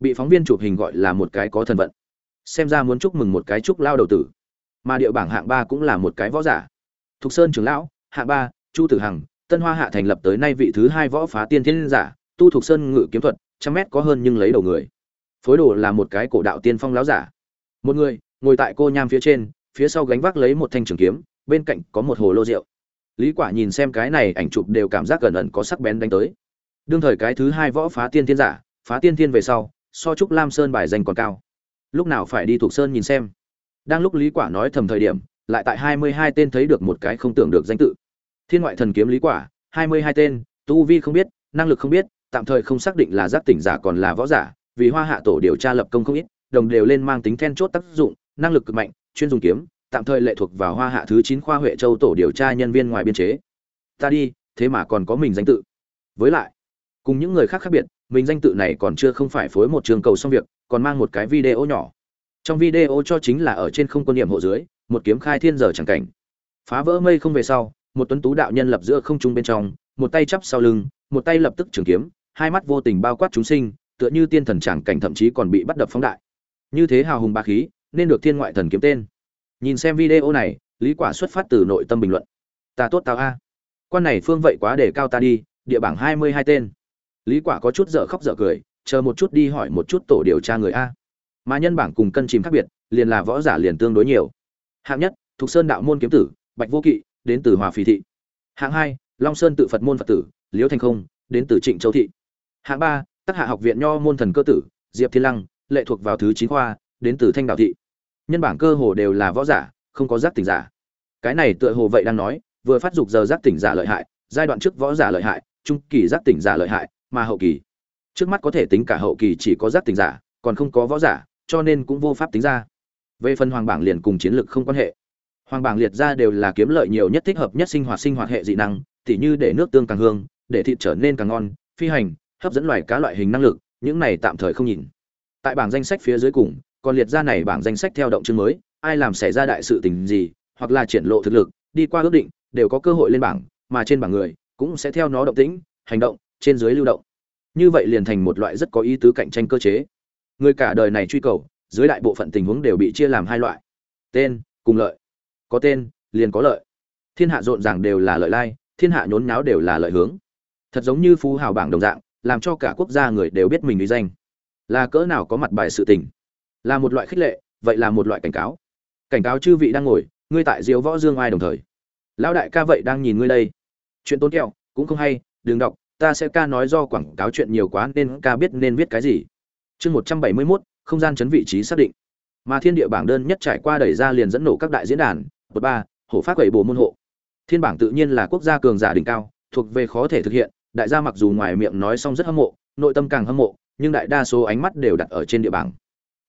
Bị phóng viên chụp hình gọi là một cái có thần vận. Xem ra muốn chúc mừng một cái chúc lao đầu tử. Mà địa bảng hạng ba cũng là một cái võ giả. Thục sơn trưởng lão hạng ba chu tử hằng tân hoa hạ thành lập tới nay vị thứ hai võ phá tiên thiên giả, tu thục sơn ngự kiếm thuật, trăm mét có hơn nhưng lấy đầu người. Phối đồ là một cái cổ đạo tiên phong láo giả. Một người, ngồi tại cô nham phía trên, phía sau gánh vác lấy một thanh trường kiếm, bên cạnh có một hồ lô rượu. Lý quả nhìn xem cái này ảnh chụp đều cảm giác gần ẩn có sắc bén đánh tới. Đương thời cái thứ hai võ phá tiên thiên giả, phá tiên thiên về sau, so trúc lam sơn bài danh còn cao. Lúc nào phải đi thuộc sơn nhìn xem. Đang lúc lý quả nói thầm thời điểm, lại tại 22 tên thấy được một cái không tưởng được danh tự thiên ngoại thần kiếm lý quả 22 tên, tu vi không biết, năng lực không biết, tạm thời không xác định là giác tỉnh giả còn là võ giả, vì hoa hạ tổ điều tra lập công không ít, đồng đều lên mang tính then chốt tác dụng, năng lực cực mạnh, chuyên dùng kiếm, tạm thời lệ thuộc vào hoa hạ thứ chín khoa huệ châu tổ điều tra nhân viên ngoài biên chế. Ta đi, thế mà còn có mình danh tự. Với lại, cùng những người khác khác biệt, mình danh tự này còn chưa không phải phối một trường cầu xong việc, còn mang một cái video nhỏ. Trong video cho chính là ở trên không quân điểm hộ dưới, một kiếm khai thiên giờ chẳng cảnh. Phá vỡ mây không về sau một tuấn tú đạo nhân lập giữa không trung bên trong, một tay chắp sau lưng, một tay lập tức trường kiếm, hai mắt vô tình bao quát chúng sinh, tựa như tiên thần chẳng cảnh thậm chí còn bị bắt đập phóng đại. Như thế hào hùng ba khí, nên được thiên ngoại thần kiếm tên. Nhìn xem video này, lý quả xuất phát từ nội tâm bình luận. Ta tốt tao a. Quan này phương vậy quá để cao ta đi, địa bảng 22 tên. Lý quả có chút dở khóc dở cười, chờ một chút đi hỏi một chút tổ điều tra người a. Mà nhân bảng cùng cân chìm khác biệt, liền là võ giả liền tương đối nhiều. Hạng nhất thuộc sơn đạo môn kiếm tử, bạch vô kỵ đến từ hòa phì thị. Hạng hai, long sơn tự phật môn phật tử, liễu thành không, đến từ trịnh châu thị. Hạng ba tác hạ học viện nho môn thần cơ tử, diệp thiên lăng, lệ thuộc vào thứ chín khoa, đến từ thanh đạo thị. Nhân bảng cơ hồ đều là võ giả, không có giác tỉnh giả. Cái này tựa hồ vậy đang nói, vừa phát dục giờ giác tỉnh giả lợi hại, giai đoạn trước võ giả lợi hại, trung kỳ giác tỉnh giả lợi hại, mà hậu kỳ. Trước mắt có thể tính cả hậu kỳ chỉ có giác tỉnh giả, còn không có võ giả, cho nên cũng vô pháp tính ra. Về phần hoàng bảng liền cùng chiến lược không quan hệ hoàng bảng liệt ra đều là kiếm lợi nhiều nhất thích hợp nhất sinh hoạt sinh hoạt hệ dị năng, tỉ như để nước tương càng hương, để thịt trở nên càng ngon, phi hành, hấp dẫn loài cá loại hình năng lực, những này tạm thời không nhìn. Tại bảng danh sách phía dưới cùng, còn liệt ra này bảng danh sách theo động chương mới, ai làm xảy ra đại sự tình gì, hoặc là triển lộ thực lực, đi qua ước định, đều có cơ hội lên bảng, mà trên bảng người, cũng sẽ theo nó động tĩnh, hành động, trên dưới lưu động. Như vậy liền thành một loại rất có ý tứ cạnh tranh cơ chế. Người cả đời này truy cầu, dưới đại bộ phận tình huống đều bị chia làm hai loại. Tên, cùng lợi có tên, liền có lợi. Thiên hạ rộn ràng đều là lợi lai, thiên hạ nhốn nháo đều là lợi hướng. Thật giống như phú hào bảng đồng dạng, làm cho cả quốc gia người đều biết mình uy danh. Là cỡ nào có mặt bài sự tình? Là một loại khích lệ, vậy là một loại cảnh cáo. Cảnh cáo chư vị đang ngồi, ngươi tại diếu võ dương ai đồng thời. Lão đại ca vậy đang nhìn ngươi đây. Chuyện tốn kẹo, cũng không hay, đừng đọc, ta sẽ ca nói do quảng cáo chuyện nhiều quá nên ca biết nên viết cái gì. Chương một trăm bảy mươi mốt, không gian chấn vị trí xác định. Mà thiên địa bảng đơn nhất trải qua đẩy ra liền dẫn nổ các đại diễn đàn một ba hổ phát quẩy bồ môn hộ. Thiên bảng tự nhiên là quốc gia cường giả đỉnh cao thuộc về khó thể thực hiện đại gia mặc dù ngoài miệng nói xong rất hâm mộ nội tâm càng hâm mộ nhưng đại đa số ánh mắt đều đặt ở trên địa bảng.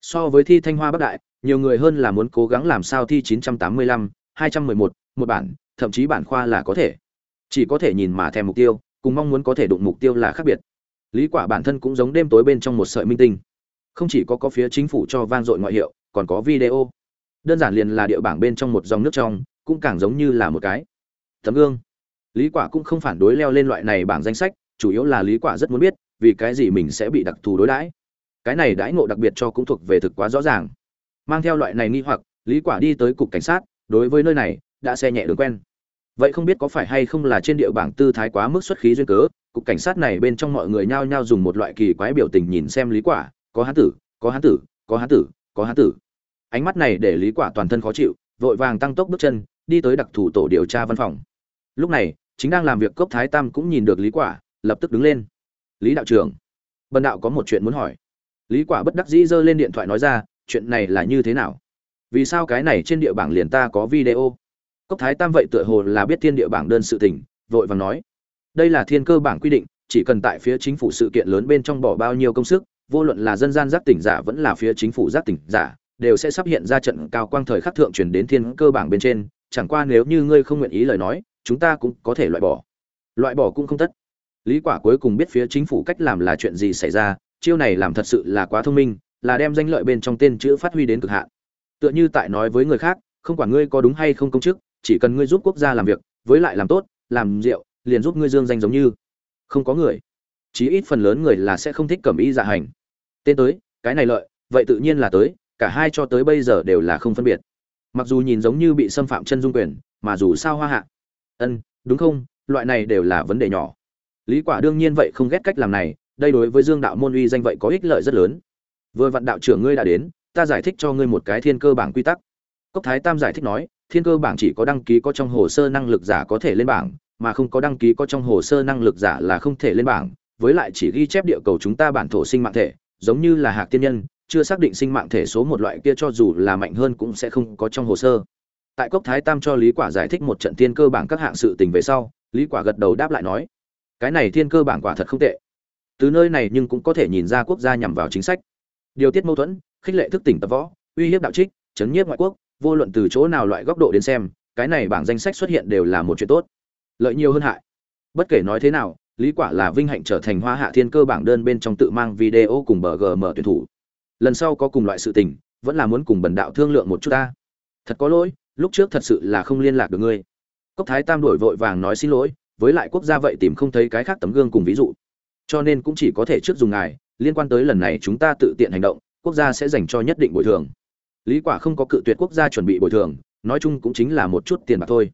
So với thi thanh hoa bắc đại nhiều người hơn là muốn cố gắng làm sao thi 985, 211, một bản thậm chí bản khoa là có thể. Chỉ có thể nhìn mà thèm mục tiêu cùng mong muốn có thể đụng mục tiêu là khác biệt. Lý quả bản thân cũng giống đêm tối bên trong một sợi minh tinh. Không chỉ có có phía chính phủ cho vang dội ngoại hiệu còn có video đơn giản liền là địa bảng bên trong một dòng nước trong, cũng càng giống như là một cái tấm gương. Lý quả cũng không phản đối leo lên loại này bảng danh sách, chủ yếu là lý quả rất muốn biết, vì cái gì mình sẽ bị đặc thù đối đãi. Cái này đãi ngộ đặc biệt cho cũng thuộc về thực quá rõ ràng. Mang theo loại này nghi hoặc, lý quả đi tới cục cảnh sát, đối với nơi này, đã xe nhẹ đường quen. Vậy không biết có phải hay không là trên địa bảng tư thái quá mức xuất khí duyên cớ, cục cảnh sát này bên trong mọi người nhao nhao dùng một loại kỳ quái biểu tình nhìn xem lý quả, có hán tử, có hán tử, có hán tử, có hán tử ánh mắt này để lý quả toàn thân khó chịu, vội vàng tăng tốc bước chân, đi tới đặc thù tổ điều tra văn phòng. Lúc này, chính đang làm việc cốc thái tam cũng nhìn được lý quả, lập tức đứng lên. Lý đạo trưởng. Bần đạo có một chuyện muốn hỏi. Lý quả bất đắc dĩ giơ lên điện thoại nói ra, chuyện này là như thế nào? Vì sao cái này trên địa bảng liền ta có video? Cốc thái tam vậy tựa hồ là biết thiên địa bảng đơn sự tình, vội vàng nói, đây là thiên cơ bảng quy định, chỉ cần tại phía chính phủ sự kiện lớn bên trong bỏ bao nhiêu công sức, vô luận là dân gian giác tỉnh giả vẫn là phía chính phủ giác tỉnh giả đều sẽ sắp hiện ra trận cao quang thời khắc thượng truyền đến thiên cơ bảng bên trên, chẳng qua nếu như ngươi không nguyện ý lời nói, chúng ta cũng có thể loại bỏ. Loại bỏ cũng không tất. Lý quả cuối cùng biết phía chính phủ cách làm là chuyện gì xảy ra, chiêu này làm thật sự là quá thông minh, là đem danh lợi bên trong tên chữ phát huy đến cực hạn. Tựa như tại nói với người khác, không quản ngươi có đúng hay không công chức, chỉ cần ngươi giúp quốc gia làm việc, với lại làm tốt, làm rượu, liền giúp ngươi dương danh giống như. Không có người. Chí ít phần lớn người là sẽ không thích cẩm y dạ hành. Tên tới, cái này lợi, vậy tự nhiên là tới cả hai cho tới bây giờ đều là không phân biệt. Mặc dù nhìn giống như bị xâm phạm chân dung quyền, mà dù sao hoa hạ. Ân, đúng không? Loại này đều là vấn đề nhỏ. Lý quả đương nhiên vậy không ghét cách làm này, đây đối với dương đạo môn uy danh vậy có ích lợi rất lớn. Vừa vặn đạo trưởng ngươi đã đến, ta giải thích cho ngươi một cái thiên cơ bảng quy tắc. Cốc thái tam giải thích nói, thiên cơ bảng chỉ có đăng ký có trong hồ sơ năng lực giả có thể lên bảng, mà không có đăng ký có trong hồ sơ năng lực giả là không thể lên bảng, với lại chỉ ghi chép địa cầu chúng ta bản thổ sinh mạng thể, giống như là hạc tiên nhân chưa xác định sinh mạng thể số một loại kia cho dù là mạnh hơn cũng sẽ không có trong hồ sơ. Tại cốc thái tam cho lý quả giải thích một trận thiên cơ bảng các hạng sự tình về sau, lý quả gật đầu đáp lại nói, cái này thiên cơ bảng quả thật không tệ. Từ nơi này nhưng cũng có thể nhìn ra quốc gia nhằm vào chính sách. Điều tiết mâu thuẫn, khích lệ thức tỉnh tập võ, uy hiếp đạo trích, chấn nhiếp ngoại quốc, vô luận từ chỗ nào loại góc độ đến xem, cái này bảng danh sách xuất hiện đều là một chuyện tốt. Lợi nhiều hơn hại. Bất kể nói thế nào, lý quả là vinh hạnh trở thành hoa hạ thiên cơ bảng đơn bên trong tự mang video cùng bờ gm tuyển thủ lần sau có cùng loại sự tình, vẫn là muốn cùng bần đạo thương lượng một chút ta. Thật có lỗi, lúc trước thật sự là không liên lạc được ngươi. Cốc thái tam đổi vội vàng nói xin lỗi, với lại quốc gia vậy tìm không thấy cái khác tấm gương cùng ví dụ. Cho nên cũng chỉ có thể trước dùng ngài, liên quan tới lần này chúng ta tự tiện hành động, quốc gia sẽ dành cho nhất định bồi thường. Lý quả không có cự tuyệt quốc gia chuẩn bị bồi thường, nói chung cũng chính là một chút tiền bạc thôi.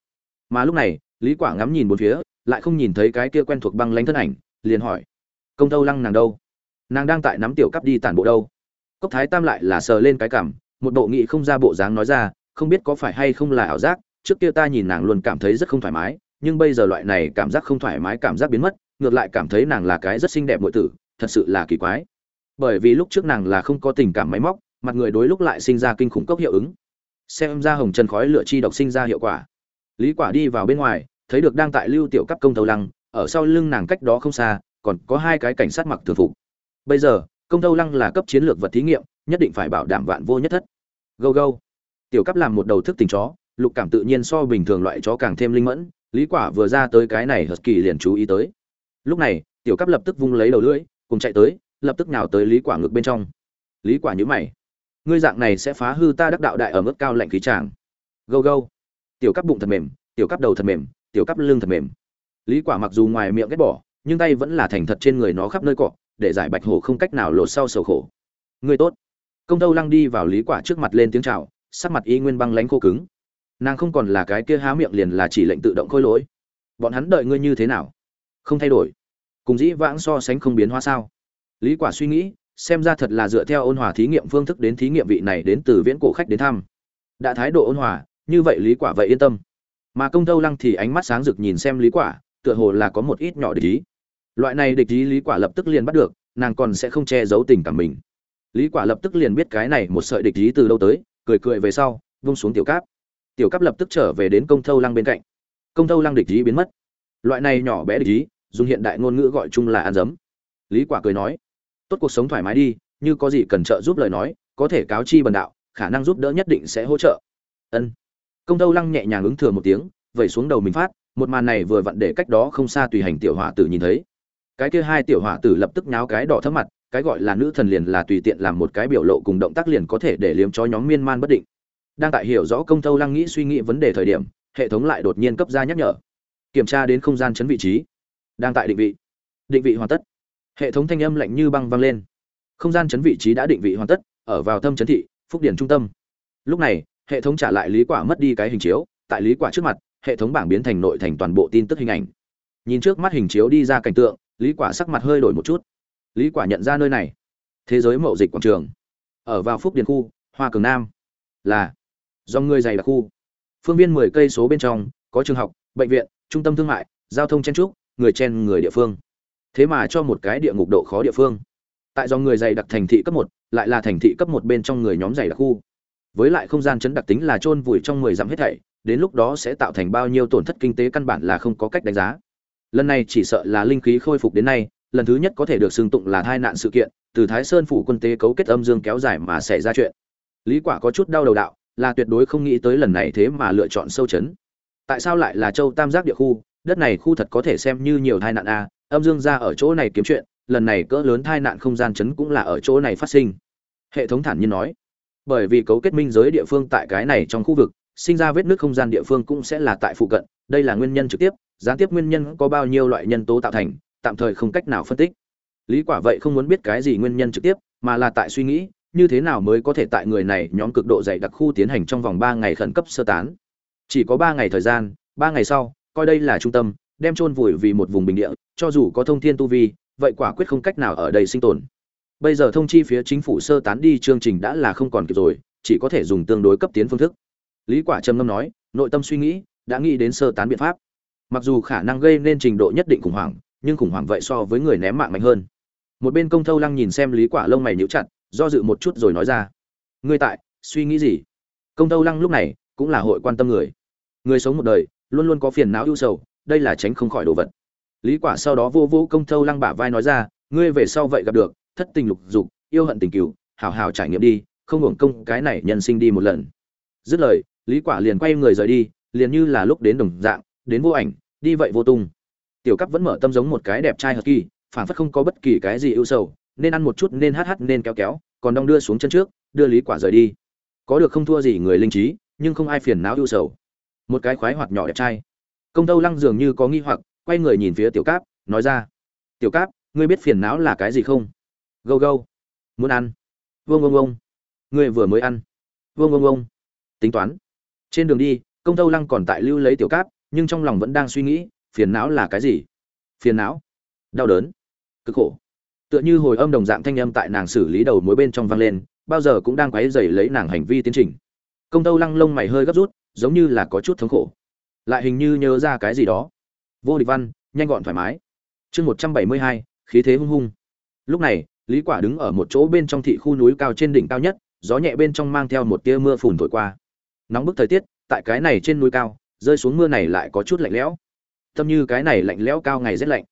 Mà lúc này, lý quả ngắm nhìn bốn phía, lại không nhìn thấy cái kia quen thuộc băng lãnh thân ảnh, liền hỏi, công tâu lăng nàng đâu? Nàng đang tại nắm tiểu cấp đi tản bộ đâu? Cốc thái tam lại là sờ lên cái cảm, một bộ nghị không ra bộ dáng nói ra không biết có phải hay không là ảo giác trước kia ta nhìn nàng luôn cảm thấy rất không thoải mái nhưng bây giờ loại này cảm giác không thoải mái cảm giác biến mất ngược lại cảm thấy nàng là cái rất xinh đẹp muội tử thật sự là kỳ quái. Bởi vì lúc trước nàng là không có tình cảm máy móc mặt người đối lúc lại sinh ra kinh khủng cốc hiệu ứng. Xem ra hồng trần khói lửa chi độc sinh ra hiệu quả. Lý quả đi vào bên ngoài thấy được đang tại lưu tiểu cấp công thầu lăng ở sau lưng nàng cách đó không xa còn có hai cái cảnh sát mặc thường phục. Bây giờ công thâu lăng là cấp chiến lược vật thí nghiệm, nhất định phải bảo đảm vạn vô nhất thất. Go go tiểu cấp làm một đầu thức tình chó, lục cảm tự nhiên so bình thường loại chó càng thêm linh mẫn, lý quả vừa ra tới cái này hật kỳ liền chú ý tới. Lúc này, tiểu cấp lập tức vung lấy đầu lưỡi, cùng chạy tới, lập tức nào tới lý quả ngược bên trong. Lý quả nhíu mày. Ngươi dạng này sẽ phá hư ta đắc đạo đại ở mức cao lạnh khí tràng go go tiểu cấp bụng thật mềm, tiểu cấp đầu thật mềm, tiểu cấp lưng thật mềm. Lý quả mặc dù ngoài miệng ghét bỏ, nhưng tay vẫn là thành thật trên người nó khắp nơi cọ để giải bạch hổ không cách nào lột sau sầu khổ. Ngươi tốt. Công tâu lăng đi vào lý quả trước mặt lên tiếng chào, sắc mặt y nguyên băng lãnh khô cứng. Nàng không còn là cái kia há miệng liền là chỉ lệnh tự động khôi lỗi. Bọn hắn đợi ngươi như thế nào? Không thay đổi. Cùng dĩ vãng so sánh không biến hóa sao? Lý quả suy nghĩ, xem ra thật là dựa theo ôn hòa thí nghiệm phương thức đến thí nghiệm vị này đến từ viễn cổ khách đến thăm. Đã thái độ ôn hòa, như vậy lý quả vậy yên tâm. Mà công tâu lăng thì ánh mắt sáng rực nhìn xem lý quả, tựa hồ là có một ít nhỏ để ý loại này địch ý lý quả lập tức liền bắt được, nàng còn sẽ không che giấu tình cảm mình. Lý quả lập tức liền biết cái này một sợi địch ý từ đâu tới, cười cười về sau, vung xuống tiểu cáp. Tiểu cáp lập tức trở về đến công thâu lăng bên cạnh. Công thâu lăng địch ý biến mất. Loại này nhỏ bé địch ý, dùng hiện đại ngôn ngữ gọi chung là ăn dấm. Lý quả cười nói, tốt cuộc sống thoải mái đi, như có gì cần trợ giúp lời nói, có thể cáo chi bần đạo, khả năng giúp đỡ nhất định sẽ hỗ trợ. Ân. Công thâu lăng nhẹ nhàng ứng thừa một tiếng, vẩy xuống đầu mình phát, một màn này vừa vặn để cách đó không xa tùy hành tiểu hỏa tử nhìn thấy cái kia hai tiểu hỏa tử lập tức nháo cái đỏ thấp mặt, cái gọi là nữ thần liền là tùy tiện làm một cái biểu lộ cùng động tác liền có thể để liếm cho nhóm miên man bất định. Đang tại hiểu rõ công thâu lăng nghĩ suy nghĩ vấn đề thời điểm, hệ thống lại đột nhiên cấp ra nhắc nhở. Kiểm tra đến không gian chấn vị trí. Đang tại định vị. Định vị hoàn tất. Hệ thống thanh âm lạnh như băng vang lên. Không gian chấn vị trí đã định vị hoàn tất, ở vào thâm chấn thị, phúc điển trung tâm. Lúc này, hệ thống trả lại lý quả mất đi cái hình chiếu, tại lý quả trước mặt, hệ thống bảng biến thành nội thành toàn bộ tin tức hình ảnh. Nhìn trước mắt hình chiếu đi ra cảnh tượng lý quả sắc mặt hơi đổi một chút. Lý quả nhận ra nơi này. Thế giới mậu dịch quảng trường. Ở vào phúc điền khu, hoa cường nam. Là, do người dày đặc khu. Phương viên 10 cây số bên trong, có trường học, bệnh viện, trung tâm thương mại, giao thông chen trúc, người chen người địa phương. Thế mà cho một cái địa ngục độ khó địa phương. Tại do người dày đặc thành thị cấp một, lại là thành thị cấp một bên trong người nhóm dày đặc khu. Với lại không gian chấn đặc tính là chôn vùi trong 10 dặm hết thảy, đến lúc đó sẽ tạo thành bao nhiêu tổn thất kinh tế căn bản là không có cách đánh giá lần này chỉ sợ là linh khí khôi phục đến nay, lần thứ nhất có thể được xưng tụng là tai nạn sự kiện, từ thái sơn phủ quân tế cấu kết âm dương kéo dài mà xảy ra chuyện. Lý quả có chút đau đầu đạo, là tuyệt đối không nghĩ tới lần này thế mà lựa chọn sâu chấn. Tại sao lại là châu tam giác địa khu? Đất này khu thật có thể xem như nhiều tai nạn a, âm dương ra ở chỗ này kiếm chuyện, lần này cỡ lớn tai nạn không gian chấn cũng là ở chỗ này phát sinh. Hệ thống thản nhiên nói, bởi vì cấu kết minh giới địa phương tại cái này trong khu vực, sinh ra vết nứt không gian địa phương cũng sẽ là tại phụ cận, đây là nguyên nhân trực tiếp gián tiếp nguyên nhân có bao nhiêu loại nhân tố tạo thành, tạm thời không cách nào phân tích. Lý quả vậy không muốn biết cái gì nguyên nhân trực tiếp, mà là tại suy nghĩ, như thế nào mới có thể tại người này nhóm cực độ dày đặc khu tiến hành trong vòng 3 ngày khẩn cấp sơ tán. Chỉ có 3 ngày thời gian 3 ngày sau, coi đây là trung tâm, đem chôn vùi vì một vùng bình địa, cho dù có thông thiên tu vi, vậy quả quyết không cách nào ở đây sinh tồn. Bây giờ thông chi phía chính phủ sơ tán đi chương trình đã là không còn kịp rồi, chỉ có thể dùng tương đối cấp tiến phương thức. Lý quả trầm ngâm nói, nội tâm suy nghĩ, đã nghĩ đến sơ tán biện pháp mặc dù khả năng gây nên trình độ nhất định khủng hoảng, nhưng khủng hoảng vậy so với người ném mạng mạnh hơn. Một bên công thâu lăng nhìn xem lý quả lông mày nhíu chặt, do dự một chút rồi nói ra. Ngươi tại, suy nghĩ gì? Công thâu lăng lúc này cũng là hội quan tâm người. Người sống một đời, luôn luôn có phiền não ưu sầu, đây là tránh không khỏi đồ vật. Lý quả sau đó vô vô công thâu lăng bả vai nói ra, ngươi về sau vậy gặp được, thất tình lục dục, yêu hận tình cửu hảo hảo trải nghiệm đi, không hưởng công cái này nhân sinh đi một lần. Dứt lời, lý quả liền quay người rời đi, liền như là lúc đến đồng dạng đến vô ảnh, đi vậy vô tung. Tiểu cấp vẫn mở tâm giống một cái đẹp trai hợp kỳ phản phất không có bất kỳ cái gì ưu sầu, nên ăn một chút nên hát hát nên kéo kéo, còn đong đưa xuống chân trước, đưa lý quả rời đi. Có được không thua gì người linh trí, nhưng không ai phiền não ưu sầu. Một cái khoái hoạt nhỏ đẹp trai. Công tâu lăng dường như có nghi hoặc, quay người nhìn phía tiểu cáp, nói ra. Tiểu cáp, ngươi biết phiền não là cái gì không? Gâu gâu. Muốn ăn. Vương vương vương ngươi vừa mới ăn. Vương vương vương tính toán. Trên đường đi, công tâu lăng còn tại lưu lấy tiểu cáp nhưng trong lòng vẫn đang suy nghĩ, phiền não là cái gì? Phiền não? Đau đớn? Cực khổ? Tựa như hồi âm đồng dạng thanh âm tại nàng xử lý đầu mối bên trong vang lên, bao giờ cũng đang quấy dày lấy nàng hành vi tiến trình. Công tâu lăng lông mày hơi gấp rút, giống như là có chút thống khổ. Lại hình như nhớ ra cái gì đó. Vô địch văn, nhanh gọn thoải mái. Chương một trăm bảy mươi hai, khí thế hung hung. Lúc này, lý quả đứng ở một chỗ bên trong thị khu núi cao trên đỉnh cao nhất, gió nhẹ bên trong mang theo một tia mưa phùn thổi qua. Nóng bức thời tiết, tại cái này trên núi cao rơi xuống mưa này lại có chút lạnh lẽo. Tâm như cái này lạnh lẽo cao ngày rét lạnh.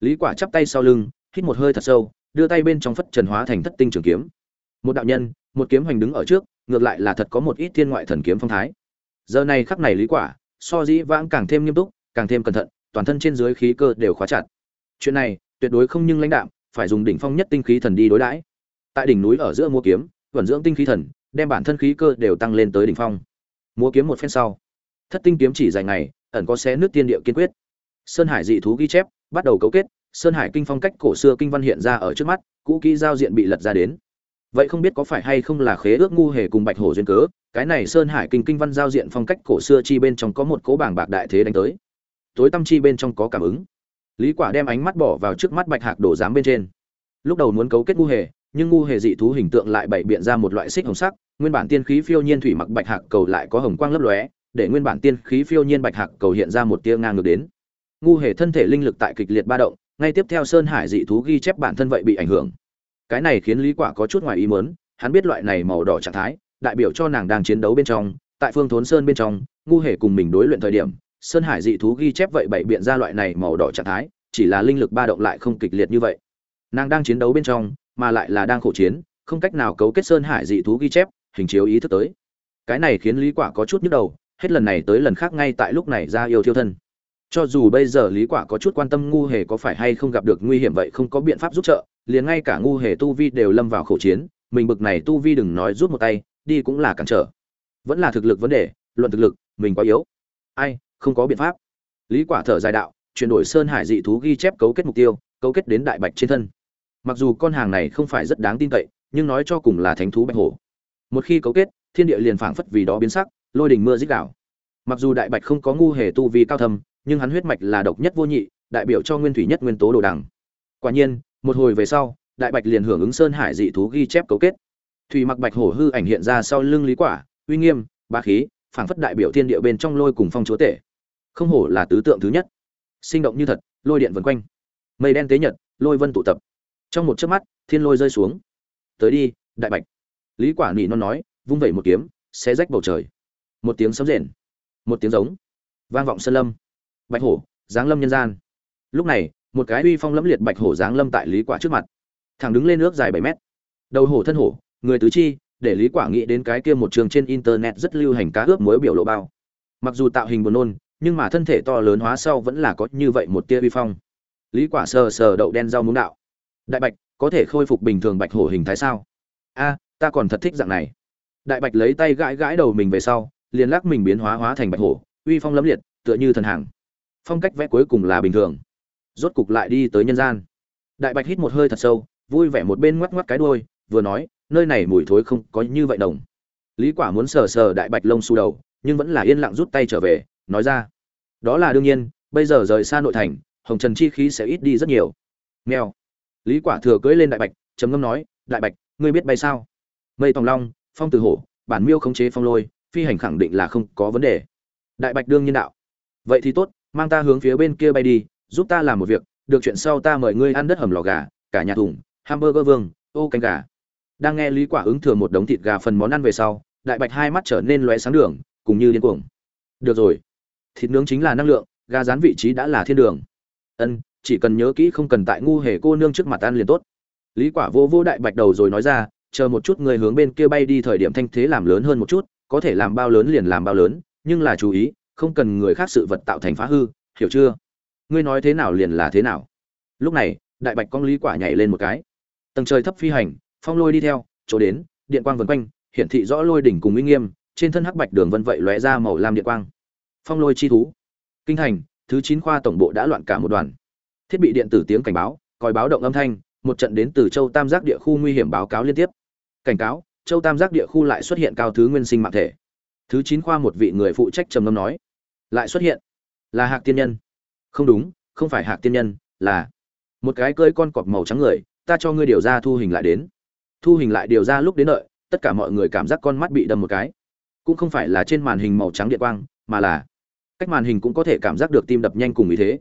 Lý quả chắp tay sau lưng, hít một hơi thật sâu, đưa tay bên trong phất trần hóa thành thất tinh trường kiếm. Một đạo nhân, một kiếm hoành đứng ở trước, ngược lại là thật có một ít thiên ngoại thần kiếm phong thái. Giờ này khắc này lý quả, so dĩ vãng càng thêm nghiêm túc, càng thêm cẩn thận, toàn thân trên dưới khí cơ đều khóa chặt. Chuyện này, tuyệt đối không nhưng lãnh đạm, phải dùng đỉnh phong nhất tinh khí thần đi đối đãi. Tại đỉnh núi ở giữa mua kiếm, vận dưỡng tinh khí thần, đem bản thân khí cơ đều tăng lên tới đỉnh phong. Mua kiếm một phen sau thất tinh kiếm chỉ dài ngày, ẩn có xé nước tiên địa kiên quyết. Sơn hải dị thú ghi chép, bắt đầu cấu kết, sơn hải kinh phong cách cổ xưa kinh văn hiện ra ở trước mắt, cũ kỹ giao diện bị lật ra đến. Vậy không biết có phải hay không là khế ước ngu hề cùng bạch hổ duyên cớ, cái này sơn hải kinh kinh văn giao diện phong cách cổ xưa chi bên trong có một cố bảng bạc đại thế đánh tới. Tối tâm chi bên trong có cảm ứng. Lý quả đem ánh mắt bỏ vào trước mắt bạch hạc đổ giám bên trên. Lúc đầu muốn cấu kết ngu hề, nhưng ngu hề dị thú hình tượng lại bày biện ra một loại xích hồng sắc, nguyên bản tiên khí phiêu nhiên thủy mặc bạch hạc cầu lại có hồng quang lấp lóe để nguyên bản tiên khí phiêu nhiên bạch hạc cầu hiện ra một tia ngang ngược đến. Ngu hề thân thể linh lực tại kịch liệt ba động, ngay tiếp theo sơn hải dị thú ghi chép bản thân vậy bị ảnh hưởng. Cái này khiến lý quả có chút ngoài ý muốn, hắn biết loại này màu đỏ trạng thái, đại biểu cho nàng đang chiến đấu bên trong, tại phương thốn sơn bên trong, ngu hề cùng mình đối luyện thời điểm, sơn hải dị thú ghi chép vậy bảy biện ra loại này màu đỏ trạng thái, chỉ là linh lực ba động lại không kịch liệt như vậy. Nàng đang chiến đấu bên trong, mà lại là đang khổ chiến, không cách nào cấu kết sơn hải dị thú ghi chép, hình chiếu ý thức tới. Cái này khiến lý quả có chút nhức đầu hết lần này tới lần khác ngay tại lúc này ra yêu thiêu thân. Cho dù bây giờ lý quả có chút quan tâm ngu hề có phải hay không gặp được nguy hiểm vậy không có biện pháp giúp trợ, liền ngay cả ngu hề tu vi đều lâm vào khổ chiến, mình bực này tu vi đừng nói rút một tay, đi cũng là cản trở. Vẫn là thực lực vấn đề, luận thực lực, mình quá yếu. Ai, không có biện pháp. Lý quả thở dài đạo, chuyển đổi sơn hải dị thú ghi chép cấu kết mục tiêu, cấu kết đến đại bạch trên thân. Mặc dù con hàng này không phải rất đáng tin cậy, nhưng nói cho cùng là thánh thú bạch hổ. Một khi cấu kết, thiên địa liền phảng phất vì đó biến sắc lôi đình mưa dích đảo. Mặc dù đại bạch không có ngu hề tu vi cao thâm, nhưng hắn huyết mạch là độc nhất vô nhị, đại biểu cho nguyên thủy nhất nguyên tố đồ đằng. Quả nhiên, một hồi về sau, đại bạch liền hưởng ứng sơn hải dị thú ghi chép cấu kết. Thủy mặc bạch hổ hư ảnh hiện ra sau lưng lý quả, uy nghiêm ba khí, phảng phất đại biểu thiên địa bên trong lôi cùng phong chúa tể. Không hổ là tứ tượng thứ nhất. Sinh động như thật, lôi điện vần quanh. Mây đen tế nhật, lôi vân tụ tập. Trong một chớp mắt, thiên lôi rơi xuống. Tới đi, đại bạch. Lý quả nỉ non nói, vung vẩy một kiếm, xé rách bầu trời một tiếng sấm rền, một tiếng giống, vang vọng sơn lâm, bạch hổ, giáng lâm nhân gian. Lúc này, một cái uy phong lẫm liệt bạch hổ giáng lâm tại lý quả trước mặt, thẳng đứng lên nước dài 7 mét. Đầu hổ thân hổ, người tứ chi, để lý quả nghĩ đến cái kia một trường trên internet rất lưu hành cá ướp muối biểu lộ bao. Mặc dù tạo hình buồn nôn, nhưng mà thân thể to lớn hóa sau vẫn là có như vậy một tia uy phong. Lý quả sờ sờ đậu đen rau muống đạo. Đại bạch, có thể khôi phục bình thường bạch hổ hình thái sao? A, ta còn thật thích dạng này. Đại bạch lấy tay gãi gãi đầu mình về sau liền lắc mình biến hóa hóa thành bạch hổ, uy phong lẫm liệt, tựa như thần hàng. Phong cách vẽ cuối cùng là bình thường. Rốt cục lại đi tới nhân gian. Đại bạch hít một hơi thật sâu, vui vẻ một bên ngoắc ngoắc cái đuôi, vừa nói, nơi này mùi thối không có như vậy đồng. Lý quả muốn sờ sờ đại bạch lông xù đầu, nhưng vẫn là yên lặng rút tay trở về, nói ra, đó là đương nhiên, bây giờ rời xa nội thành, hồng trần chi khí sẽ ít đi rất nhiều. Nghèo lý quả thừa cưỡi lên đại bạch, trầm ngâm nói, đại bạch, ngươi biết bay sao? Mây tòng long, phong từ hổ, bản miêu khống chế phong lôi phi hành khẳng định là không có vấn đề. Đại bạch đương nhiên đạo. Vậy thì tốt, mang ta hướng phía bên kia bay đi, giúp ta làm một việc, được chuyện sau ta mời ngươi ăn đất hầm lò gà, cả nhà thùng, hamburger vương, ô canh gà. Đang nghe lý quả ứng thừa một đống thịt gà phần món ăn về sau, đại bạch hai mắt trở nên lóe sáng đường, cùng như điên cuồng. Được rồi, thịt nướng chính là năng lượng, gà rán vị trí đã là thiên đường. Ân, chỉ cần nhớ kỹ không cần tại ngu hề cô nương trước mặt ăn liền tốt. Lý quả vô vô đại bạch đầu rồi nói ra, chờ một chút người hướng bên kia bay đi thời điểm thanh thế làm lớn hơn một chút có thể làm bao lớn liền làm bao lớn, nhưng là chú ý, không cần người khác sự vật tạo thành phá hư, hiểu chưa? Ngươi nói thế nào liền là thế nào. Lúc này, đại bạch con lý quả nhảy lên một cái. Tầng trời thấp phi hành, phong lôi đi theo, chỗ đến, điện quang vần quanh, hiển thị rõ lôi đỉnh cùng uy nghiêm, trên thân hắc bạch đường vân vậy lóe ra màu lam điện quang. Phong lôi chi thú. Kinh thành, thứ chín khoa tổng bộ đã loạn cả một đoàn. Thiết bị điện tử tiếng cảnh báo, còi báo động âm thanh, một trận đến từ châu tam giác địa khu nguy hiểm báo cáo liên tiếp. Cảnh cáo châu tam giác địa khu lại xuất hiện cao thứ nguyên sinh mạng thể. Thứ chín khoa một vị người phụ trách trầm ngâm nói, lại xuất hiện. Là hạc tiên nhân. Không đúng, không phải hạc tiên nhân, là một cái cơi con cọp màu trắng người, ta cho ngươi điều ra thu hình lại đến. Thu hình lại điều ra lúc đến đợi, tất cả mọi người cảm giác con mắt bị đâm một cái. Cũng không phải là trên màn hình màu trắng điện quang, mà là cách màn hình cũng có thể cảm giác được tim đập nhanh cùng ý thế.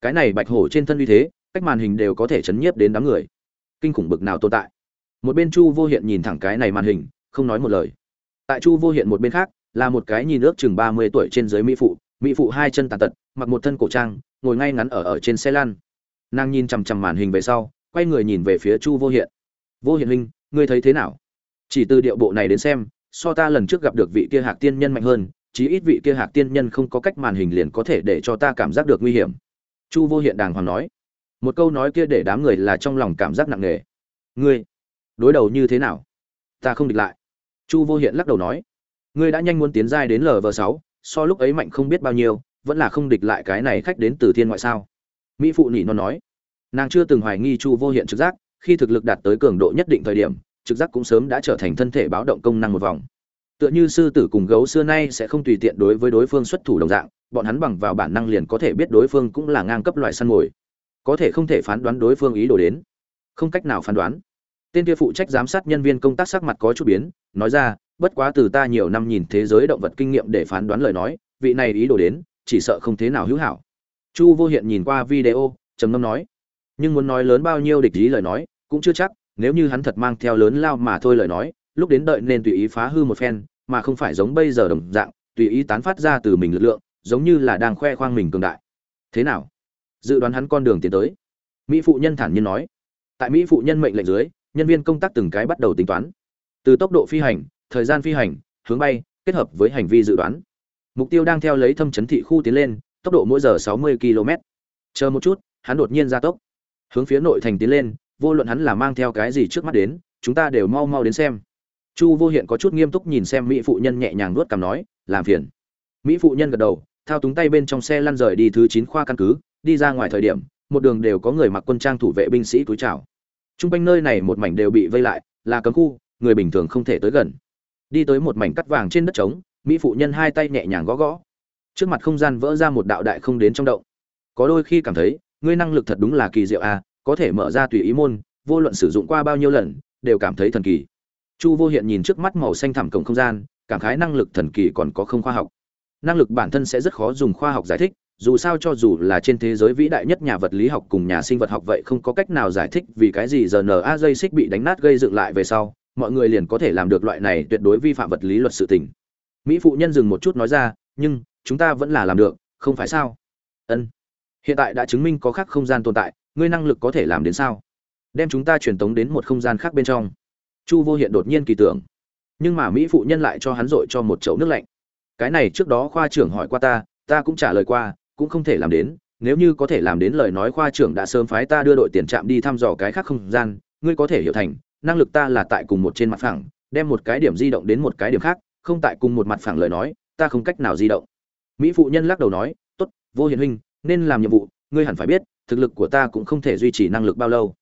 Cái này bạch hổ trên thân uy thế, cách màn hình đều có thể chấn nhiếp đến đám người. Kinh khủng bực nào tồn tại một bên chu vô hiện nhìn thẳng cái này màn hình, không nói một lời. Tại chu vô hiện một bên khác, là một cái nhìn ước chừng ba mươi tuổi trên dưới mỹ phụ mỹ phụ hai chân tàn tật, mặc một thân cổ trang, ngồi ngay ngắn ở ở trên xe lăn. Nàng nhìn chằm chằm màn hình về sau, quay người nhìn về phía chu vô hiện. Vô hiện huynh, ngươi thấy thế nào? Chỉ từ điệu bộ này đến xem, so ta lần trước gặp được vị kia hạc tiên nhân mạnh hơn, chí ít vị kia hạc tiên nhân không có cách màn hình liền có thể để cho ta cảm giác được nguy hiểm. Chu vô hiện đàng hoàng nói. Một câu nói kia để đám người là trong lòng cảm giác nặng nề. Ngươi đối đầu như thế nào? Ta không địch lại. Chu vô hiện lắc đầu nói, ngươi đã nhanh muốn tiến giai đến lv sáu, so lúc ấy mạnh không biết bao nhiêu, vẫn là không địch lại cái này khách đến từ thiên ngoại sao? Mỹ phụ nhị nó nói, nàng chưa từng hoài nghi chu vô hiện trực giác, khi thực lực đạt tới cường độ nhất định thời điểm, trực giác cũng sớm đã trở thành thân thể báo động công năng một vòng. Tựa như sư tử cùng gấu xưa nay sẽ không tùy tiện đối với đối phương xuất thủ đồng dạng, bọn hắn bằng vào bản năng liền có thể biết đối phương cũng là ngang cấp loại săn mồi. Có thể không thể phán đoán đối phương ý đồ đến. Không cách nào phán đoán tên kia phụ trách giám sát nhân viên công tác sắc mặt có chút biến, nói ra, bất quá từ ta nhiều năm nhìn thế giới động vật kinh nghiệm để phán đoán lời nói, vị này ý đồ đến, chỉ sợ không thế nào hữu hảo. Chu vô hiện nhìn qua video, trầm ngâm nói, nhưng muốn nói lớn bao nhiêu địch ý lời nói, cũng chưa chắc, nếu như hắn thật mang theo lớn lao mà thôi lời nói, lúc đến đợi nên tùy ý phá hư một phen, mà không phải giống bây giờ đồng dạng, tùy ý tán phát ra từ mình lực lượng, giống như là đang khoe khoang mình cường đại. Thế nào? Dự đoán hắn con đường tiến tới. Mỹ phụ nhân thản nhiên nói. Tại mỹ phụ nhân mệnh lệnh dưới nhân viên công tác từng cái bắt đầu tính toán. Từ tốc độ phi hành, thời gian phi hành, hướng bay, kết hợp với hành vi dự đoán. Mục tiêu đang theo lấy thâm chấn thị khu tiến lên, tốc độ mỗi giờ 60 km chờ một chút, hắn đột nhiên gia tốc. Hướng phía nội thành tiến lên, vô luận hắn là mang theo cái gì trước mắt đến, chúng ta đều mau mau đến xem. Chu vô hiện có chút nghiêm túc nhìn xem mỹ phụ nhân nhẹ nhàng nuốt cằm nói, làm phiền. Mỹ phụ nhân gật đầu, thao túng tay bên trong xe lăn rời đi thứ chín khoa căn cứ, đi ra ngoài thời điểm, một đường đều có người mặc quân trang thủ vệ binh sĩ túi chào. Trung quanh nơi này một mảnh đều bị vây lại, là cấm khu, người bình thường không thể tới gần. Đi tới một mảnh cắt vàng trên đất trống, mỹ phụ nhân hai tay nhẹ nhàng gõ gõ. Trước mặt không gian vỡ ra một đạo đại không đến trong động. Có đôi khi cảm thấy, ngươi năng lực thật đúng là kỳ diệu a, à, có thể mở ra tùy ý môn, vô luận sử dụng qua bao nhiêu lần, đều cảm thấy thần kỳ. Chu Vô Hiện nhìn trước mắt màu xanh thẳm cổng không gian, cảm khái năng lực thần kỳ còn có không khoa học. Năng lực bản thân sẽ rất khó dùng khoa học giải thích, dù sao cho dù là trên thế giới vĩ đại nhất nhà vật lý học cùng nhà sinh vật học vậy không có cách nào giải thích vì cái gì giờ na dây xích bị đánh nát gây dựng lại về sau, mọi người liền có thể làm được loại này tuyệt đối vi phạm vật lý luật sự tình. Mỹ phụ nhân dừng một chút nói ra, nhưng chúng ta vẫn là làm được, không phải sao? Ân. Hiện tại đã chứng minh có khác không gian tồn tại, ngươi năng lực có thể làm đến sao? Đem chúng ta truyền tống đến một không gian khác bên trong. Chu Vô Hiện đột nhiên kỳ tưởng. Nhưng mà Mỹ phụ nhân lại cho hắn dội cho một chậu nước lạnh. Cái này trước đó khoa trưởng hỏi qua ta, ta cũng trả lời qua, cũng không thể làm đến, nếu như có thể làm đến lời nói khoa trưởng đã sớm phái ta đưa đội tiền trạm đi thăm dò cái khác không gian, ngươi có thể hiểu thành, năng lực ta là tại cùng một trên mặt phẳng, đem một cái điểm di động đến một cái điểm khác, không tại cùng một mặt phẳng lời nói, ta không cách nào di động. Mỹ phụ nhân lắc đầu nói, tốt, vô hiền huynh, nên làm nhiệm vụ, ngươi hẳn phải biết, thực lực của ta cũng không thể duy trì năng lực bao lâu.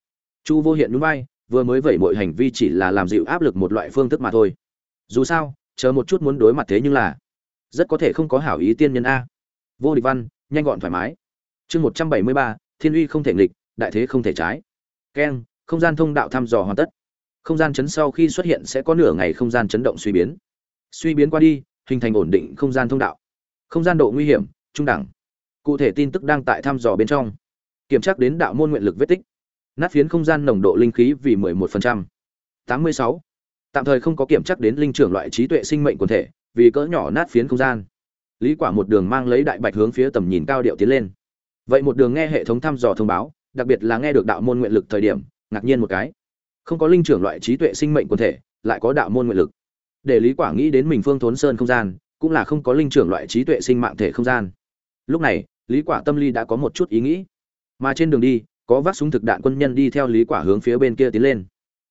Chu vô hiện núi bay vừa mới vẩy mọi hành vi chỉ là làm dịu áp lực một loại phương thức mà thôi. Dù sao, chờ một chút muốn đối mặt thế nhưng là, rất có thể không có hảo ý tiên nhân a. Vô địch văn nhanh gọn thoải mái. Chương một trăm bảy mươi ba, thiên uy không thể nghịch, đại thế không thể trái. Keng, không gian thông đạo thăm dò hoàn tất. Không gian chấn sau khi xuất hiện sẽ có nửa ngày không gian chấn động suy biến. Suy biến qua đi, hình thành ổn định không gian thông đạo. Không gian độ nguy hiểm, trung đẳng. Cụ thể tin tức đang tại thăm dò bên trong. Kiểm tra đến đạo môn nguyện lực vết tích. Nát phiến không gian nồng độ linh khí vì 11%. 86. tạm thời không có kiểm tra đến linh trưởng loại trí tuệ sinh mệnh quần thể, vì cỡ nhỏ nát phiến không gian lý quả một đường mang lấy đại bạch hướng phía tầm nhìn cao điệu tiến lên. Vậy một đường nghe hệ thống thăm dò thông báo, đặc biệt là nghe được đạo môn nguyện lực thời điểm, ngạc nhiên một cái. Không có linh trưởng loại trí tuệ sinh mệnh quần thể, lại có đạo môn nguyện lực. Để lý quả nghĩ đến mình phương thốn sơn không gian, cũng là không có linh trưởng loại trí tuệ sinh mạng thể không gian. Lúc này, lý quả tâm lý đã có một chút ý nghĩ. Mà trên đường đi, có vác súng thực đạn quân nhân đi theo lý quả hướng phía bên kia tiến lên.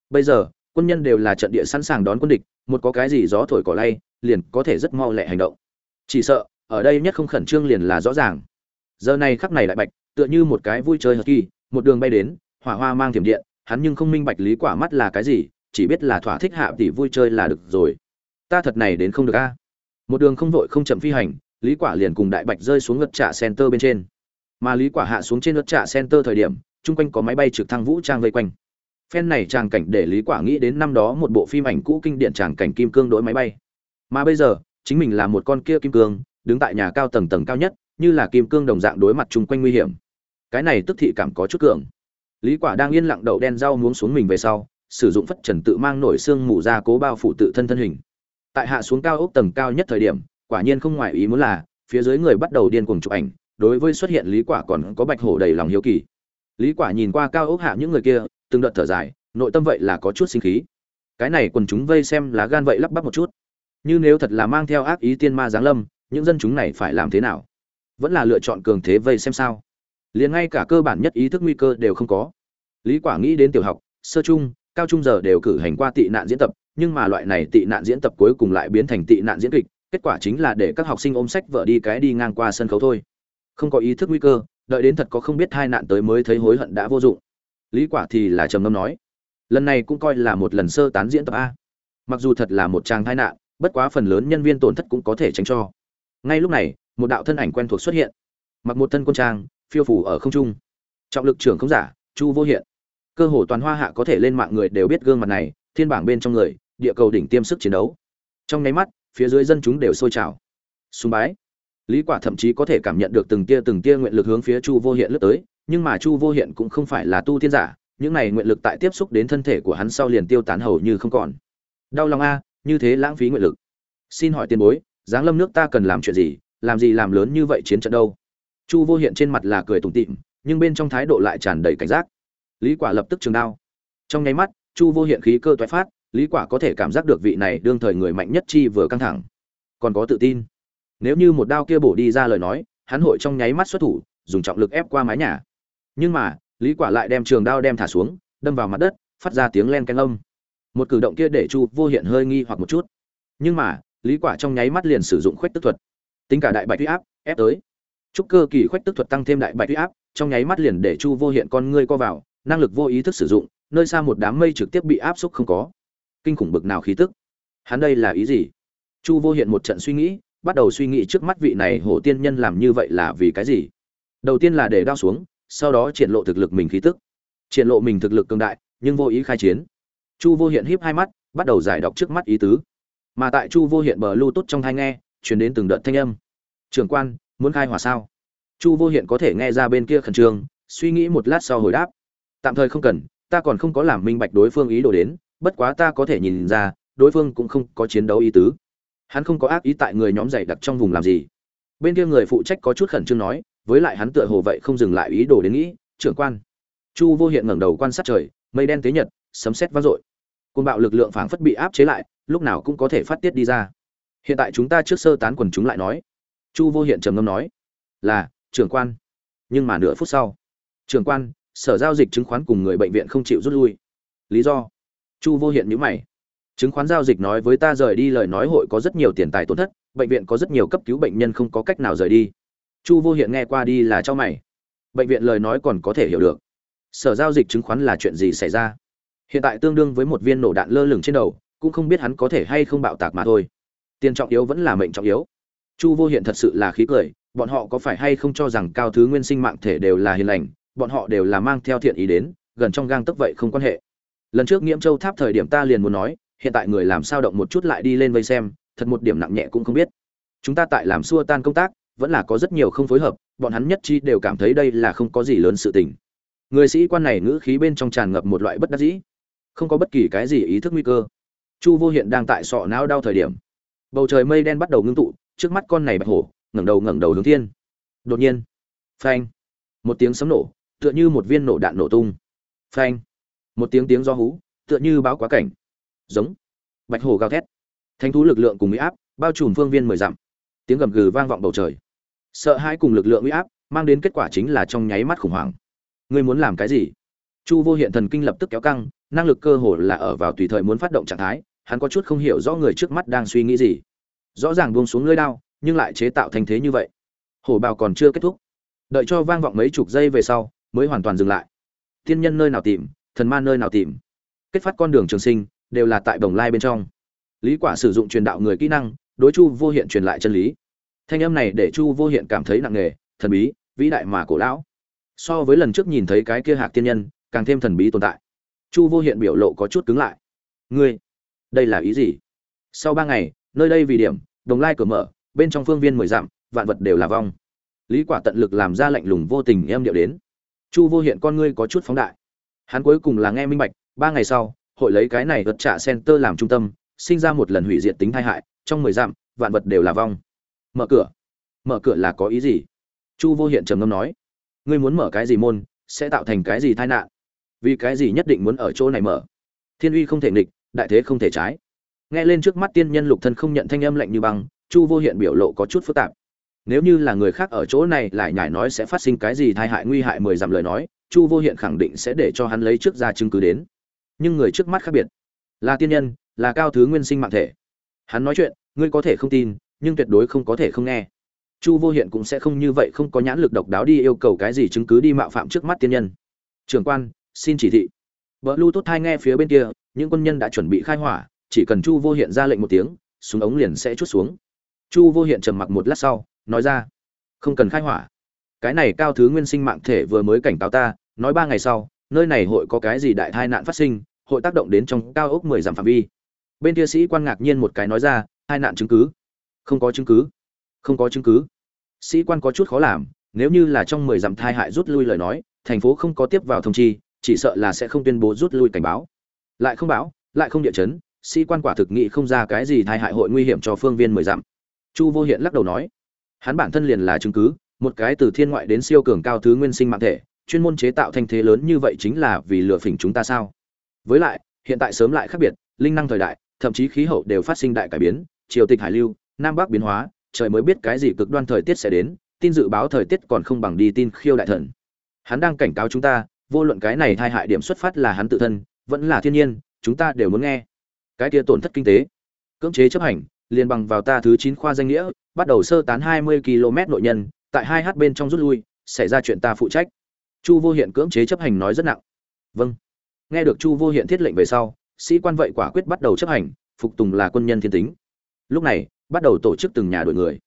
Bây giờ, quân nhân đều là trận địa sẵn sàng đón quân địch, một có cái gì gió thổi cỏ lay, liền có thể rất mau lẹ hành động chỉ sợ, ở đây nhất không khẩn trương liền là rõ ràng. Giờ này khắc này lại bạch, tựa như một cái vui chơi hờ kỳ, một đường bay đến, hỏa hoa mang thiểm điện, hắn nhưng không minh bạch lý quả mắt là cái gì, chỉ biết là thỏa thích hạ tỷ vui chơi là được rồi. Ta thật này đến không được a. Một đường không vội không chậm phi hành, lý quả liền cùng đại bạch rơi xuống ngất trả center bên trên. Mà lý quả hạ xuống trên ngất trả center thời điểm, chung quanh có máy bay trực thăng vũ trang vây quanh. Phen này tràng cảnh để lý quả nghĩ đến năm đó một bộ phim ảnh cũ kinh điển tràng cảnh kim cương đối máy bay. Mà bây giờ chính mình là một con kia kim cương, đứng tại nhà cao tầng tầng cao nhất, như là kim cương đồng dạng đối mặt chung quanh nguy hiểm. Cái này tức thị cảm có chút cường. Lý quả đang yên lặng đậu đen rau muống xuống mình về sau, sử dụng phất trần tự mang nổi xương mù ra cố bao phủ tự thân thân hình. Tại hạ xuống cao ốc tầng cao nhất thời điểm, quả nhiên không ngoài ý muốn là, phía dưới người bắt đầu điên cuồng chụp ảnh, đối với xuất hiện lý quả còn có bạch hổ đầy lòng hiếu kỳ. Lý quả nhìn qua cao ốc hạ những người kia, từng đợt thở dài, nội tâm vậy là có chút sinh khí. Cái này quần chúng vây xem lá gan vậy lắp bắp một chút như nếu thật là mang theo ác ý tiên ma giáng lâm, những dân chúng này phải làm thế nào? Vẫn là lựa chọn cường thế vây xem sao. Liền ngay cả cơ bản nhất ý thức nguy cơ đều không có. Lý quả nghĩ đến tiểu học, sơ trung, cao trung giờ đều cử hành qua tị nạn diễn tập, nhưng mà loại này tị nạn diễn tập cuối cùng lại biến thành tị nạn diễn kịch, kết quả chính là để các học sinh ôm sách vợ đi cái đi ngang qua sân khấu thôi. Không có ý thức nguy cơ, đợi đến thật có không biết hai nạn tới mới thấy hối hận đã vô dụng. Lý quả thì là trầm ngâm nói, lần này cũng coi là một lần sơ tán diễn tập a. Mặc dù thật là một trang tai nạn bất quá phần lớn nhân viên tổn thất cũng có thể tránh cho. Ngay lúc này, một đạo thân ảnh quen thuộc xuất hiện. Mặc một thân quân trang, phiêu phủ ở không trung. Trọng lực trưởng không giả, chu vô hiện. Cơ hồ toàn hoa hạ có thể lên mạng người đều biết gương mặt này, thiên bảng bên trong người, địa cầu đỉnh tiêm sức chiến đấu. Trong nháy mắt, phía dưới dân chúng đều sôi trào. Sùng bái. Lý quả thậm chí có thể cảm nhận được từng tia từng tia nguyện lực hướng phía chu vô hiện lướt tới, nhưng mà chu vô hiện cũng không phải là tu tiên giả, những này nguyện lực tại tiếp xúc đến thân thể của hắn sau liền tiêu tán hầu như không còn. Đau lòng a như thế lãng phí nguyện lực. Xin hỏi tiền bối, giáng lâm nước ta cần làm chuyện gì, làm gì làm lớn như vậy chiến trận đâu? Chu vô hiện trên mặt là cười tủm tỉm, nhưng bên trong thái độ lại tràn đầy cảnh giác. Lý quả lập tức trường đao. Trong nháy mắt, chu vô hiện khí cơ toái phát, lý quả có thể cảm giác được vị này đương thời người mạnh nhất chi vừa căng thẳng. Còn có tự tin. Nếu như một đao kia bổ đi ra lời nói, hắn hội trong nháy mắt xuất thủ, dùng trọng lực ép qua mái nhà. Nhưng mà, lý quả lại đem trường đao đem thả xuống, đâm vào mặt đất, phát ra tiếng len canh âm một cử động kia để chu vô hiện hơi nghi hoặc một chút. Nhưng mà, lý quả trong nháy mắt liền sử dụng khuếch tức thuật. Tính cả đại bạch huy áp, ép tới. Chúc cơ kỳ khuếch tức thuật tăng thêm đại bạch huy áp, trong nháy mắt liền để chu vô hiện con ngươi co vào, năng lực vô ý thức sử dụng, nơi xa một đám mây trực tiếp bị áp xúc không có. Kinh khủng bực nào khí tức. Hắn đây là ý gì? Chu vô hiện một trận suy nghĩ, bắt đầu suy nghĩ trước mắt vị này hổ tiên nhân làm như vậy là vì cái gì? Đầu tiên là để đao xuống, sau đó triển lộ thực lực mình khí tức. Triển lộ mình thực lực cường đại, nhưng vô ý khai chiến chu vô hiện híp hai mắt, bắt đầu giải đọc trước mắt ý tứ. Mà tại chu vô hiện bờ lưu tốt trong thai nghe chuyển đến từng đợt thanh âm. Trưởng quan, muốn khai hỏa sao? Chu vô hiện có thể nghe ra bên kia khẩn trương, suy nghĩ một lát sau hồi đáp. Tạm thời không cần, ta còn không có làm minh bạch đối phương ý đồ đến, bất quá ta có thể nhìn ra, đối phương cũng không có chiến đấu ý tứ. Hắn không có ác ý tại người nhóm dày đặc trong vùng làm gì. Bên kia người phụ trách có chút khẩn trương nói, với lại hắn tựa hồ vậy không dừng lại ý đồ đến nghĩ, trưởng quan. Chu vô hiện ngẩng đầu quan sát trời, mây đen tế nhật, sấm sét vang dội côn bạo lực lượng phảng phất bị áp chế lại, lúc nào cũng có thể phát tiết đi ra. Hiện tại chúng ta trước sơ tán quần chúng lại nói. Chu vô hiện trầm ngâm nói, là, trưởng quan. Nhưng mà nửa phút sau, trưởng quan, sở giao dịch chứng khoán cùng người bệnh viện không chịu rút lui. Lý do? Chu vô hiện nhữ mày. Chứng khoán giao dịch nói với ta rời đi lời nói hội có rất nhiều tiền tài tổn thất, bệnh viện có rất nhiều cấp cứu bệnh nhân không có cách nào rời đi. Chu vô hiện nghe qua đi là cho mày. Bệnh viện lời nói còn có thể hiểu được. Sở giao dịch chứng khoán là chuyện gì xảy ra? Hiện tại tương đương với một viên nổ đạn lơ lửng trên đầu, cũng không biết hắn có thể hay không bạo tạc mà thôi. Tiền trọng yếu vẫn là mệnh trọng yếu. Chu vô hiện thật sự là khí cười, bọn họ có phải hay không cho rằng cao thứ nguyên sinh mạng thể đều là hiền lành, bọn họ đều là mang theo thiện ý đến, gần trong gang tấc vậy không quan hệ. Lần trước nghiễm châu tháp thời điểm ta liền muốn nói, hiện tại người làm sao động một chút lại đi lên vây xem, thật một điểm nặng nhẹ cũng không biết. Chúng ta tại làm xua tan công tác, vẫn là có rất nhiều không phối hợp, bọn hắn nhất chi đều cảm thấy đây là không có gì lớn sự tình. Người sĩ quan này ngữ khí bên trong tràn ngập một loại bất đắc dĩ không có bất kỳ cái gì ý thức nguy cơ. Chu vô hiện đang tại sọ não đau thời điểm. Bầu trời mây đen bắt đầu ngưng tụ, trước mắt con này bạch hổ, ngẩng đầu ngẩng đầu hướng thiên. Đột nhiên, phanh, một tiếng sấm nổ, tựa như một viên nổ đạn nổ tung. Phanh, một tiếng tiếng do hú, tựa như báo quá cảnh. Giống, bạch hổ gào thét. Thánh thú lực lượng cùng uy áp, bao trùm phương viên mười dặm. Tiếng gầm gừ vang vọng bầu trời. Sợ hãi cùng lực lượng uy áp, mang đến kết quả chính là trong nháy mắt khủng hoảng. Ngươi muốn làm cái gì? Chu vô hiện thần kinh lập tức kéo căng năng lực cơ hồ là ở vào tùy thời muốn phát động trạng thái, hắn có chút không hiểu rõ người trước mắt đang suy nghĩ gì. Rõ ràng buông xuống lưỡi đao, nhưng lại chế tạo thành thế như vậy. Hổ bào còn chưa kết thúc. Đợi cho vang vọng mấy chục giây về sau, mới hoàn toàn dừng lại. Tiên nhân nơi nào tìm, thần ma nơi nào tìm? Kết phát con đường trường sinh, đều là tại đồng lai bên trong. Lý quả sử dụng truyền đạo người kỹ năng, đối chu vô hiện truyền lại chân lý. Thanh âm này để chu vô hiện cảm thấy nặng nề, thần bí, vĩ đại mà cổ lão. So với lần trước nhìn thấy cái kia hạc tiên nhân, càng thêm thần bí tồn tại chu vô hiện biểu lộ có chút cứng lại. Ngươi, đây là ý gì? Sau ba ngày, nơi đây vì điểm, đồng lai cửa mở, bên trong phương viên mười dặm, vạn vật đều là vong. Lý quả tận lực làm ra lạnh lùng vô tình em điệu đến. Chu vô hiện con ngươi có chút phóng đại. Hắn cuối cùng là nghe minh bạch, ba ngày sau, hội lấy cái này vật trả center làm trung tâm, sinh ra một lần hủy diệt tính tai hại, trong mười dặm, vạn vật đều là vong. Mở cửa. Mở cửa là có ý gì? Chu vô hiện trầm ngâm nói. Ngươi muốn mở cái gì môn, sẽ tạo thành cái gì tai nạn? Vì cái gì nhất định muốn ở chỗ này mở? Thiên uy không thể nghịch, đại thế không thể trái. Nghe lên trước mắt tiên nhân lục thân không nhận thanh âm lạnh như băng, chu vô hiện biểu lộ có chút phức tạp. Nếu như là người khác ở chỗ này lại nhải nói sẽ phát sinh cái gì tai hại nguy hại mười dặm lời nói, chu vô hiện khẳng định sẽ để cho hắn lấy trước ra chứng cứ đến. Nhưng người trước mắt khác biệt. Là tiên nhân, là cao thứ nguyên sinh mạng thể. Hắn nói chuyện, ngươi có thể không tin, nhưng tuyệt đối không có thể không nghe. Chu vô hiện cũng sẽ không như vậy không có nhãn lực độc đáo đi yêu cầu cái gì chứng cứ đi mạo phạm trước mắt tiên nhân. Trưởng quan xin chỉ thị. Vợ lưu tốt thai nghe phía bên kia, những quân nhân đã chuẩn bị khai hỏa, chỉ cần chu vô hiện ra lệnh một tiếng, súng ống liền sẽ chút xuống. Chu vô hiện trầm mặc một lát sau, nói ra, không cần khai hỏa. Cái này cao thứ nguyên sinh mạng thể vừa mới cảnh cáo ta, nói ba ngày sau, nơi này hội có cái gì đại tai nạn phát sinh, hội tác động đến trong cao ốc mười dặm phạm vi. Bên kia sĩ quan ngạc nhiên một cái nói ra hai nạn chứng cứ? Không có chứng cứ. Không có chứng cứ. Sĩ quan có chút khó làm, nếu như là trong mười dặm thai hại rút lui lời nói, thành phố không có tiếp vào thông chi chỉ sợ là sẽ không tuyên bố rút lui cảnh báo. Lại không báo, lại không địa chấn, sĩ quan quả thực nghị không ra cái gì thai hại hội nguy hiểm cho phương viên mười dặm. Chu vô hiện lắc đầu nói, hắn bản thân liền là chứng cứ, một cái từ thiên ngoại đến siêu cường cao thứ nguyên sinh mạng thể, chuyên môn chế tạo thanh thế lớn như vậy chính là vì lựa phỉnh chúng ta sao? Với lại, hiện tại sớm lại khác biệt, linh năng thời đại, thậm chí khí hậu đều phát sinh đại cải biến, triều tịch hải lưu, nam bắc biến hóa, trời mới biết cái gì cực đoan thời tiết sẽ đến, tin dự báo thời tiết còn không bằng đi tin khiêu đại thần. Hắn đang cảnh cáo chúng ta vô luận cái này thai hại điểm xuất phát là hắn tự thân, vẫn là thiên nhiên, chúng ta đều muốn nghe. Cái kia tổn thất kinh tế. Cưỡng chế chấp hành, liền bằng vào ta thứ chín khoa danh nghĩa, bắt đầu sơ tán hai mươi km nội nhân, tại hai h bên trong rút lui, xảy ra chuyện ta phụ trách. Chu vô hiện cưỡng chế chấp hành nói rất nặng. Vâng. Nghe được chu vô hiện thiết lệnh về sau, sĩ quan vậy quả quyết bắt đầu chấp hành, phục tùng là quân nhân thiên tính. Lúc này, bắt đầu tổ chức từng nhà đổi người.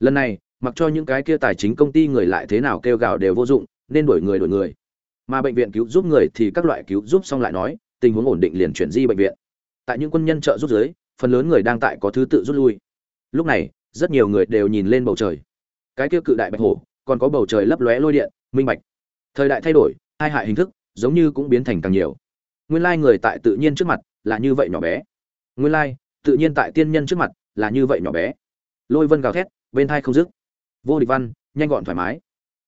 Lần này, mặc cho những cái kia tài chính công ty người lại thế nào kêu gào đều vô dụng, nên đổi người đổi người mà bệnh viện cứu giúp người thì các loại cứu giúp xong lại nói, tình huống ổn định liền chuyển di bệnh viện. Tại những quân nhân trợ giúp dưới, phần lớn người đang tại có thứ tự rút lui. Lúc này, rất nhiều người đều nhìn lên bầu trời. Cái kia cự đại bạch hổ, còn có bầu trời lấp lóe lôi điện, minh bạch. Thời đại thay đổi, hai hại hình thức, giống như cũng biến thành càng nhiều. Nguyên lai người tại tự nhiên trước mặt là như vậy nhỏ bé. Nguyên lai, tự nhiên tại tiên nhân trước mặt là như vậy nhỏ bé. Lôi vân gào thét, bên thai không dứt. Vô địch văn, nhanh gọn thoải mái.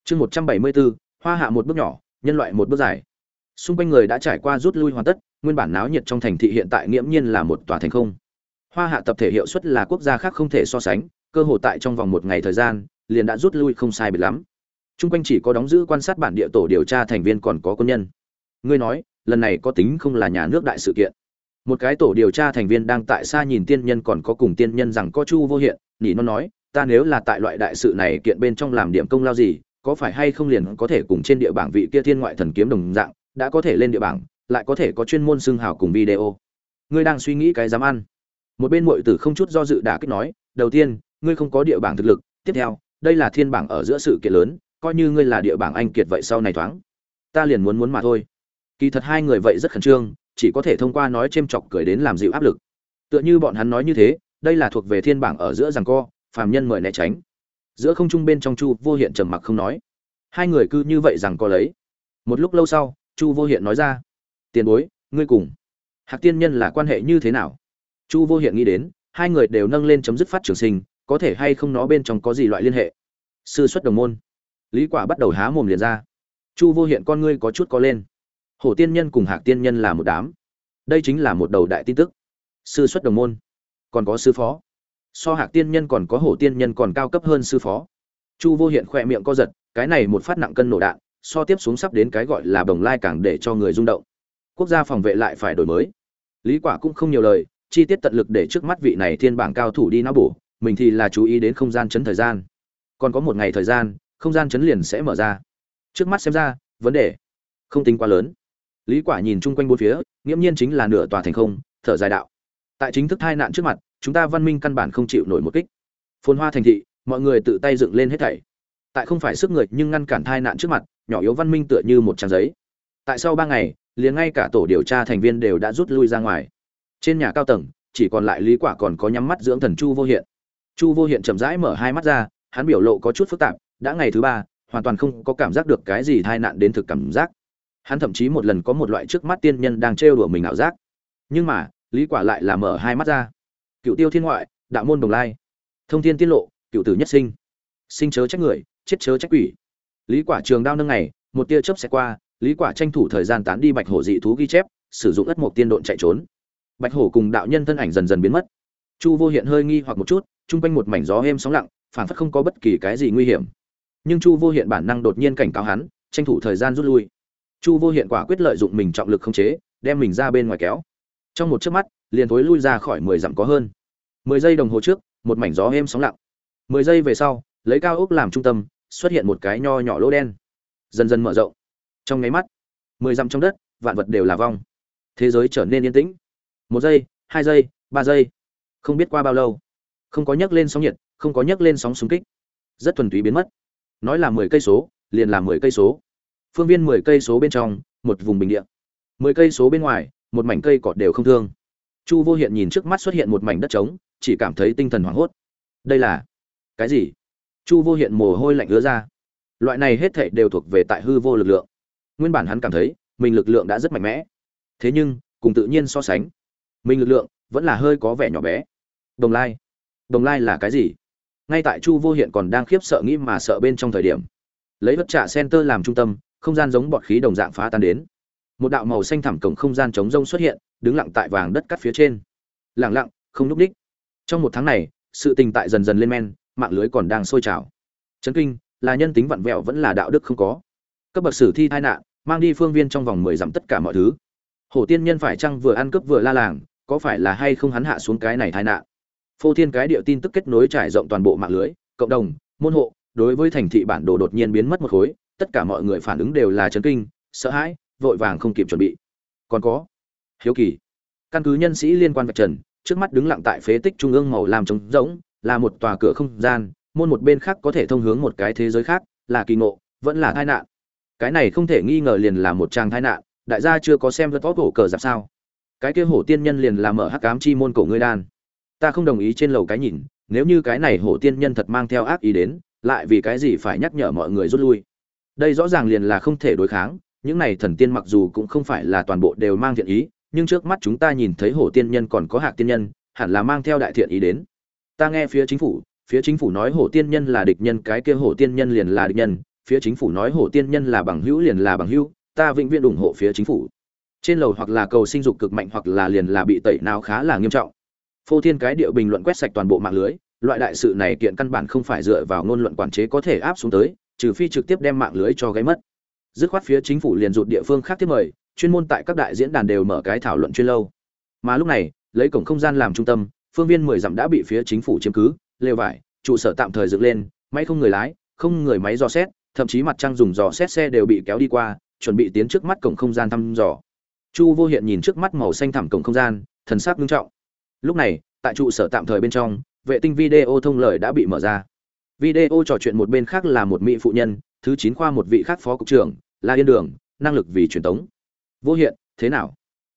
Chương một trăm bảy mươi bốn hoa hạ một bước nhỏ nhân loại một bước dài xung quanh người đã trải qua rút lui hoàn tất nguyên bản náo nhiệt trong thành thị hiện tại nghiễm nhiên là một tòa thành không hoa hạ tập thể hiệu suất là quốc gia khác không thể so sánh cơ hội tại trong vòng một ngày thời gian liền đã rút lui không sai biệt lắm Trung quanh chỉ có đóng giữ quan sát bản địa tổ điều tra thành viên còn có quân nhân. Ngươi nói, lần này có tính không là nhà nước đại sự kiện. Một cái tổ điều tra thành viên đang tại xa nhìn tiên nhân còn có cùng tiên nhân rằng có chu vô hiện, nhỉ nó nói, ta nếu là tại loại đại sự này kiện bên trong làm điểm công lao gì, có phải hay không liền có thể cùng trên địa bảng vị kia thiên ngoại thần kiếm đồng dạng, đã có thể lên địa bảng, lại có thể có chuyên môn xưng hào cùng video. Ngươi đang suy nghĩ cái dám ăn. Một bên muội tử không chút do dự đã kích nói, đầu tiên, ngươi không có địa bảng thực lực, tiếp theo, đây là thiên bảng ở giữa sự kiện lớn, coi như ngươi là địa bảng anh kiệt vậy sau này thoáng ta liền muốn muốn mà thôi kỳ thật hai người vậy rất khẩn trương chỉ có thể thông qua nói chêm chọc cười đến làm dịu áp lực tựa như bọn hắn nói như thế đây là thuộc về thiên bảng ở giữa rằng co phàm nhân mời né tránh giữa không trung bên trong chu vô hiện trầm mặc không nói. Hai người cứ như vậy rằng co lấy. Một lúc lâu sau, chu vô hiện nói ra, tiền bối, ngươi cùng hạc tiên nhân là quan hệ như thế nào? Chu vô hiện nghĩ đến, hai người đều nâng lên chấm dứt phát trường sinh, có thể hay không nó bên trong có gì loại liên hệ? Sư xuất đồng môn. Lý quả bắt đầu há mồm liền ra. Chu vô hiện con ngươi có chút có lên. Hổ tiên nhân cùng hạc tiên nhân là một đám. Đây chính là một đầu đại tin tức. Sư xuất đồng môn. Còn có sư phó so hạc tiên nhân còn có hổ tiên nhân còn cao cấp hơn sư phó. Chu vô hiện khỏe miệng co giật, cái này một phát nặng cân nổ đạn, so tiếp xuống sắp đến cái gọi là bồng lai càng để cho người rung động. Quốc gia phòng vệ lại phải đổi mới. Lý quả cũng không nhiều lời, chi tiết tận lực để trước mắt vị này thiên bảng cao thủ đi não bổ, mình thì là chú ý đến không gian chấn thời gian. Còn có một ngày thời gian, không gian chấn liền sẽ mở ra. Trước mắt xem ra, vấn đề không tính quá lớn. Lý quả nhìn chung quanh bốn phía, nghiễm nhiên chính là nửa tòa thành không, thở dài đạo. Tại chính thức tai nạn trước mặt chúng ta văn minh căn bản không chịu nổi một kích. Phồn hoa thành thị, mọi người tự tay dựng lên hết thảy. Tại không phải sức người nhưng ngăn cản tai nạn trước mặt, nhỏ yếu văn minh tựa như một trang giấy. Tại sau ba ngày, liền ngay cả tổ điều tra thành viên đều đã rút lui ra ngoài. Trên nhà cao tầng, chỉ còn lại lý quả còn có nhắm mắt dưỡng thần chu vô hiện. Chu vô hiện chậm rãi mở hai mắt ra, hắn biểu lộ có chút phức tạp, đã ngày thứ ba, hoàn toàn không có cảm giác được cái gì tai nạn đến thực cảm giác. Hắn thậm chí một lần có một loại trước mắt tiên nhân đang trêu đùa mình ảo giác. Nhưng mà, lý quả lại là mở hai mắt ra cựu tiêu thiên ngoại, đạo môn đồng lai. Thông thiên tiết lộ cựu tử nhất sinh. Sinh chớ trách người, chết chớ trách quỷ. Lý quả trường đao nâng ngày, một tia chớp sẽ qua, lý quả tranh thủ thời gian tán đi bạch hổ dị thú ghi chép, sử dụng ất một tiên độn chạy trốn. Bạch hổ cùng đạo nhân thân ảnh dần dần biến mất. Chu vô hiện hơi nghi hoặc một chút trung quanh một mảnh gió êm sóng lặng, phản phất không có bất kỳ cái gì nguy hiểm. Nhưng chu vô hiện bản năng đột nhiên cảnh cáo hắn, tranh thủ thời gian rút lui. Chu vô hiện quả quyết lợi dụng mình trọng lực không chế, đem mình ra bên ngoài kéo. Trong một chớp mắt liền thối lui ra khỏi mười dặm có hơn. Mười giây đồng hồ trước, một mảnh gió êm sóng lặng. Mười giây về sau, lấy cao ốc làm trung tâm, xuất hiện một cái nho nhỏ lỗ đen. Dần dần mở rộng. Trong nháy mắt, mười dặm trong đất, vạn vật đều là vong. Thế giới trở nên yên tĩnh. Một giây, hai giây, ba giây. Không biết qua bao lâu. Không có nhấc lên sóng nhiệt, không có nhấc lên sóng xung kích. Rất thuần túy biến mất. Nói là mười cây số, liền là mười cây số. Phương viên mười cây số bên trong, một vùng bình địa. Mười cây số bên ngoài, một mảnh cây cọt đều không thương chu vô hiện nhìn trước mắt xuất hiện một mảnh đất trống, chỉ cảm thấy tinh thần hoảng hốt. Đây là cái gì? Chu vô hiện mồ hôi lạnh ứa ra. Loại này hết thệ đều thuộc về tại hư vô lực lượng. Nguyên bản hắn cảm thấy, mình lực lượng đã rất mạnh mẽ. Thế nhưng, cùng tự nhiên so sánh, mình lực lượng vẫn là hơi có vẻ nhỏ bé. Đồng lai đồng lai là cái gì? Ngay tại chu vô hiện còn đang khiếp sợ nghĩ mà sợ bên trong thời điểm, lấy vật trả center làm trung tâm, không gian giống bọt khí đồng dạng phá tan đến một đạo màu xanh thẳm cổng không gian trống rông xuất hiện, đứng lặng tại vàng đất cắt phía trên. Lặng lặng, không núp đích trong một tháng này, sự tình tại dần dần lên men, mạng lưới còn đang sôi trào. Chấn kinh, là nhân tính vặn vẹo vẫn là đạo đức không có. Cấp bậc sử thi tai nạn, mang đi phương viên trong vòng mười dặm tất cả mọi thứ. Hổ tiên nhân phải chăng vừa ăn cướp vừa la làng, có phải là hay không hắn hạ xuống cái này tai nạn? Phô thiên cái điệu tin tức kết nối trải rộng toàn bộ mạng lưới, cộng đồng, môn hộ, đối với thành thị bản đồ đột nhiên biến mất một khối, tất cả mọi người phản ứng đều là chấn kinh, sợ hãi vội vàng không kịp chuẩn bị. Còn có, hiếu kỳ. Căn cứ nhân sĩ liên quan vạch trần, trước mắt đứng lặng tại phế tích trung ương màu làm trống rỗng, là một tòa cửa không gian, môn một bên khác có thể thông hướng một cái thế giới khác, là kỳ ngộ, vẫn là tai nạn. Cái này không thể nghi ngờ liền là một trang tai nạn, đại gia chưa có xem vật vót cổ cờ giặc sao? Cái kia hổ tiên nhân liền là mở hắc cám chi môn cổ ngươi đan. Ta không đồng ý trên lầu cái nhìn, nếu như cái này hổ tiên nhân thật mang theo ác ý đến, lại vì cái gì phải nhắc nhở mọi người rút lui? Đây rõ ràng liền là không thể đối kháng những này thần tiên mặc dù cũng không phải là toàn bộ đều mang thiện ý, nhưng trước mắt chúng ta nhìn thấy hổ tiên nhân còn có hạc tiên nhân, hẳn là mang theo đại thiện ý đến. Ta nghe phía chính phủ, phía chính phủ nói hổ tiên nhân là địch nhân, cái kia hổ tiên nhân liền là địch nhân, phía chính phủ nói hổ tiên nhân là bằng hữu liền là bằng hữu, ta vĩnh viễn ủng hộ phía chính phủ. Trên lầu hoặc là cầu sinh dục cực mạnh hoặc là liền là bị tẩy nào khá là nghiêm trọng. Phô thiên cái điệu bình luận quét sạch toàn bộ mạng lưới, loại đại sự này kiện căn bản không phải dựa vào ngôn luận quản chế có thể áp xuống tới, trừ phi trực tiếp đem mạng lưới cho gáy mất dứt khoát phía chính phủ liền rụt địa phương khác tiếp mời, chuyên môn tại các đại diễn đàn đều mở cái thảo luận chuyên lâu. Mà lúc này, lấy cổng không gian làm trung tâm, phương viên mười dặm đã bị phía chính phủ chiếm cứ, lều vải, trụ sở tạm thời dựng lên, máy không người lái, không người máy dò xét, thậm chí mặt trăng dùng dò xét xe đều bị kéo đi qua, chuẩn bị tiến trước mắt cổng không gian thăm dò. Chu vô hiện nhìn trước mắt màu xanh thẳm cổng không gian, thần sắc nghiêm trọng. Lúc này, tại trụ sở tạm thời bên trong, vệ tinh video thông lời đã bị mở ra. Video trò chuyện một bên khác là một mỹ phụ nhân, thứ chín khoa một vị khác phó cục trưởng la yên đường, năng lực vì truyền tống. Vô hiện, thế nào?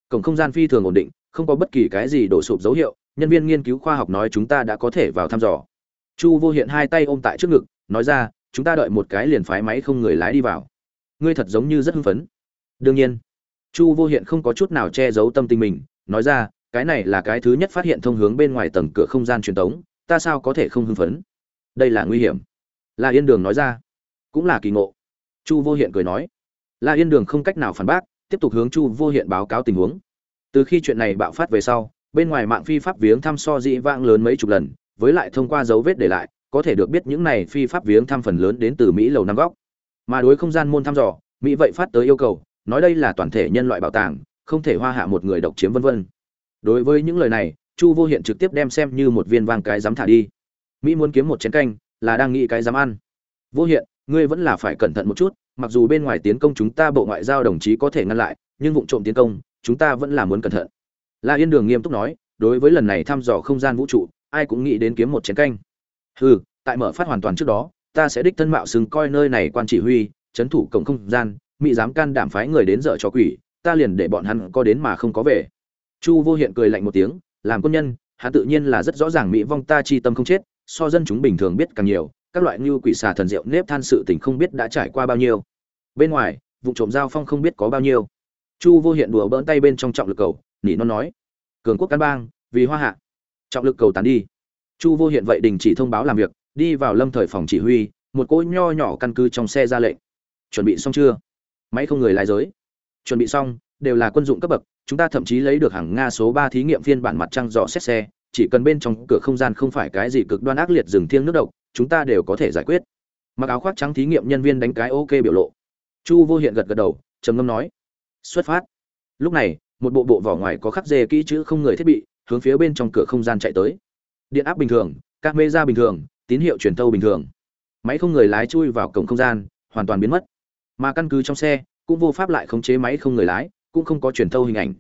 Cổng không gian phi thường ổn định, không có bất kỳ cái gì đổ sụp dấu hiệu, nhân viên nghiên cứu khoa học nói chúng ta đã có thể vào thăm dò. Chu vô hiện hai tay ôm tại trước ngực, nói ra, chúng ta đợi một cái liền phái máy không người lái đi vào. Ngươi thật giống như rất hưng phấn. Đương nhiên. Chu vô hiện không có chút nào che giấu tâm tình mình, nói ra, cái này là cái thứ nhất phát hiện thông hướng bên ngoài tầng cửa không gian truyền tống, ta sao có thể không hưng phấn? Đây là nguy hiểm. La yên đường nói ra, cũng là kỳ ngộ. Chu vô hiện cười nói la yên đường không cách nào phản bác, tiếp tục hướng chu vô hiện báo cáo tình huống. Từ khi chuyện này bạo phát về sau, bên ngoài mạng phi pháp viếng thăm so dị vãng lớn mấy chục lần, với lại thông qua dấu vết để lại, có thể được biết những này phi pháp viếng thăm phần lớn đến từ mỹ lầu năm góc. Mà đối không gian môn thăm dò, mỹ vậy phát tới yêu cầu, nói đây là toàn thể nhân loại bảo tàng, không thể hoa hạ một người độc chiếm vân vân. Đối với những lời này, chu vô hiện trực tiếp đem xem như một viên vang cái dám thả đi. Mỹ muốn kiếm một chén canh, là đang nghĩ cái dám ăn. Vô hiện, ngươi vẫn là phải cẩn thận một chút mặc dù bên ngoài tiến công chúng ta bộ ngoại giao đồng chí có thể ngăn lại, nhưng vụ trộm tiến công, chúng ta vẫn là muốn cẩn thận. La yên đường nghiêm túc nói, đối với lần này thăm dò không gian vũ trụ, ai cũng nghĩ đến kiếm một chén canh. Hừ, tại mở phát hoàn toàn trước đó, ta sẽ đích thân mạo xưng coi nơi này quan chỉ huy, trấn thủ cổng không gian, mỹ dám can đảm phái người đến dở cho quỷ, ta liền để bọn hắn có đến mà không có về. Chu vô hiện cười lạnh một tiếng, làm quân nhân, hắn tự nhiên là rất rõ ràng mỹ vong ta chi tâm không chết, so dân chúng bình thường biết càng nhiều các loại như quỷ xà thần diệu nếp than sự tình không biết đã trải qua bao nhiêu. Bên ngoài, vụ trộm giao phong không biết có bao nhiêu. Chu vô hiện đùa bỡn tay bên trong trọng lực cầu, nỉ non nói, cường quốc căn bang, vì hoa hạ. Trọng lực cầu tán đi. Chu vô hiện vậy đình chỉ thông báo làm việc, đi vào lâm thời phòng chỉ huy, một cỗ nho nhỏ căn cứ trong xe ra lệnh. Chuẩn bị xong chưa? Máy không người lái giới. Chuẩn bị xong, đều là quân dụng cấp bậc, chúng ta thậm chí lấy được hàng nga số ba thí nghiệm phiên bản mặt trăng dò xét xe, chỉ cần bên trong cửa không gian không phải cái gì cực đoan ác liệt rừng thiêng nước độc chúng ta đều có thể giải quyết. Mặc áo khoác trắng thí nghiệm nhân viên đánh cái ok biểu lộ. Chu vô hiện gật gật đầu, trầm ngâm nói, xuất phát. Lúc này, một bộ bộ vỏ ngoài có khắc dê kỹ chữ không người thiết bị, hướng phía bên trong cửa không gian chạy tới. Điện áp bình thường, các mê ra bình thường, tín hiệu truyền tâu bình thường. Máy không người lái chui vào cổng không gian, hoàn toàn biến mất. Mà căn cứ trong xe, cũng vô pháp lại khống chế máy không người lái, cũng không có truyền tâu hình ảnh.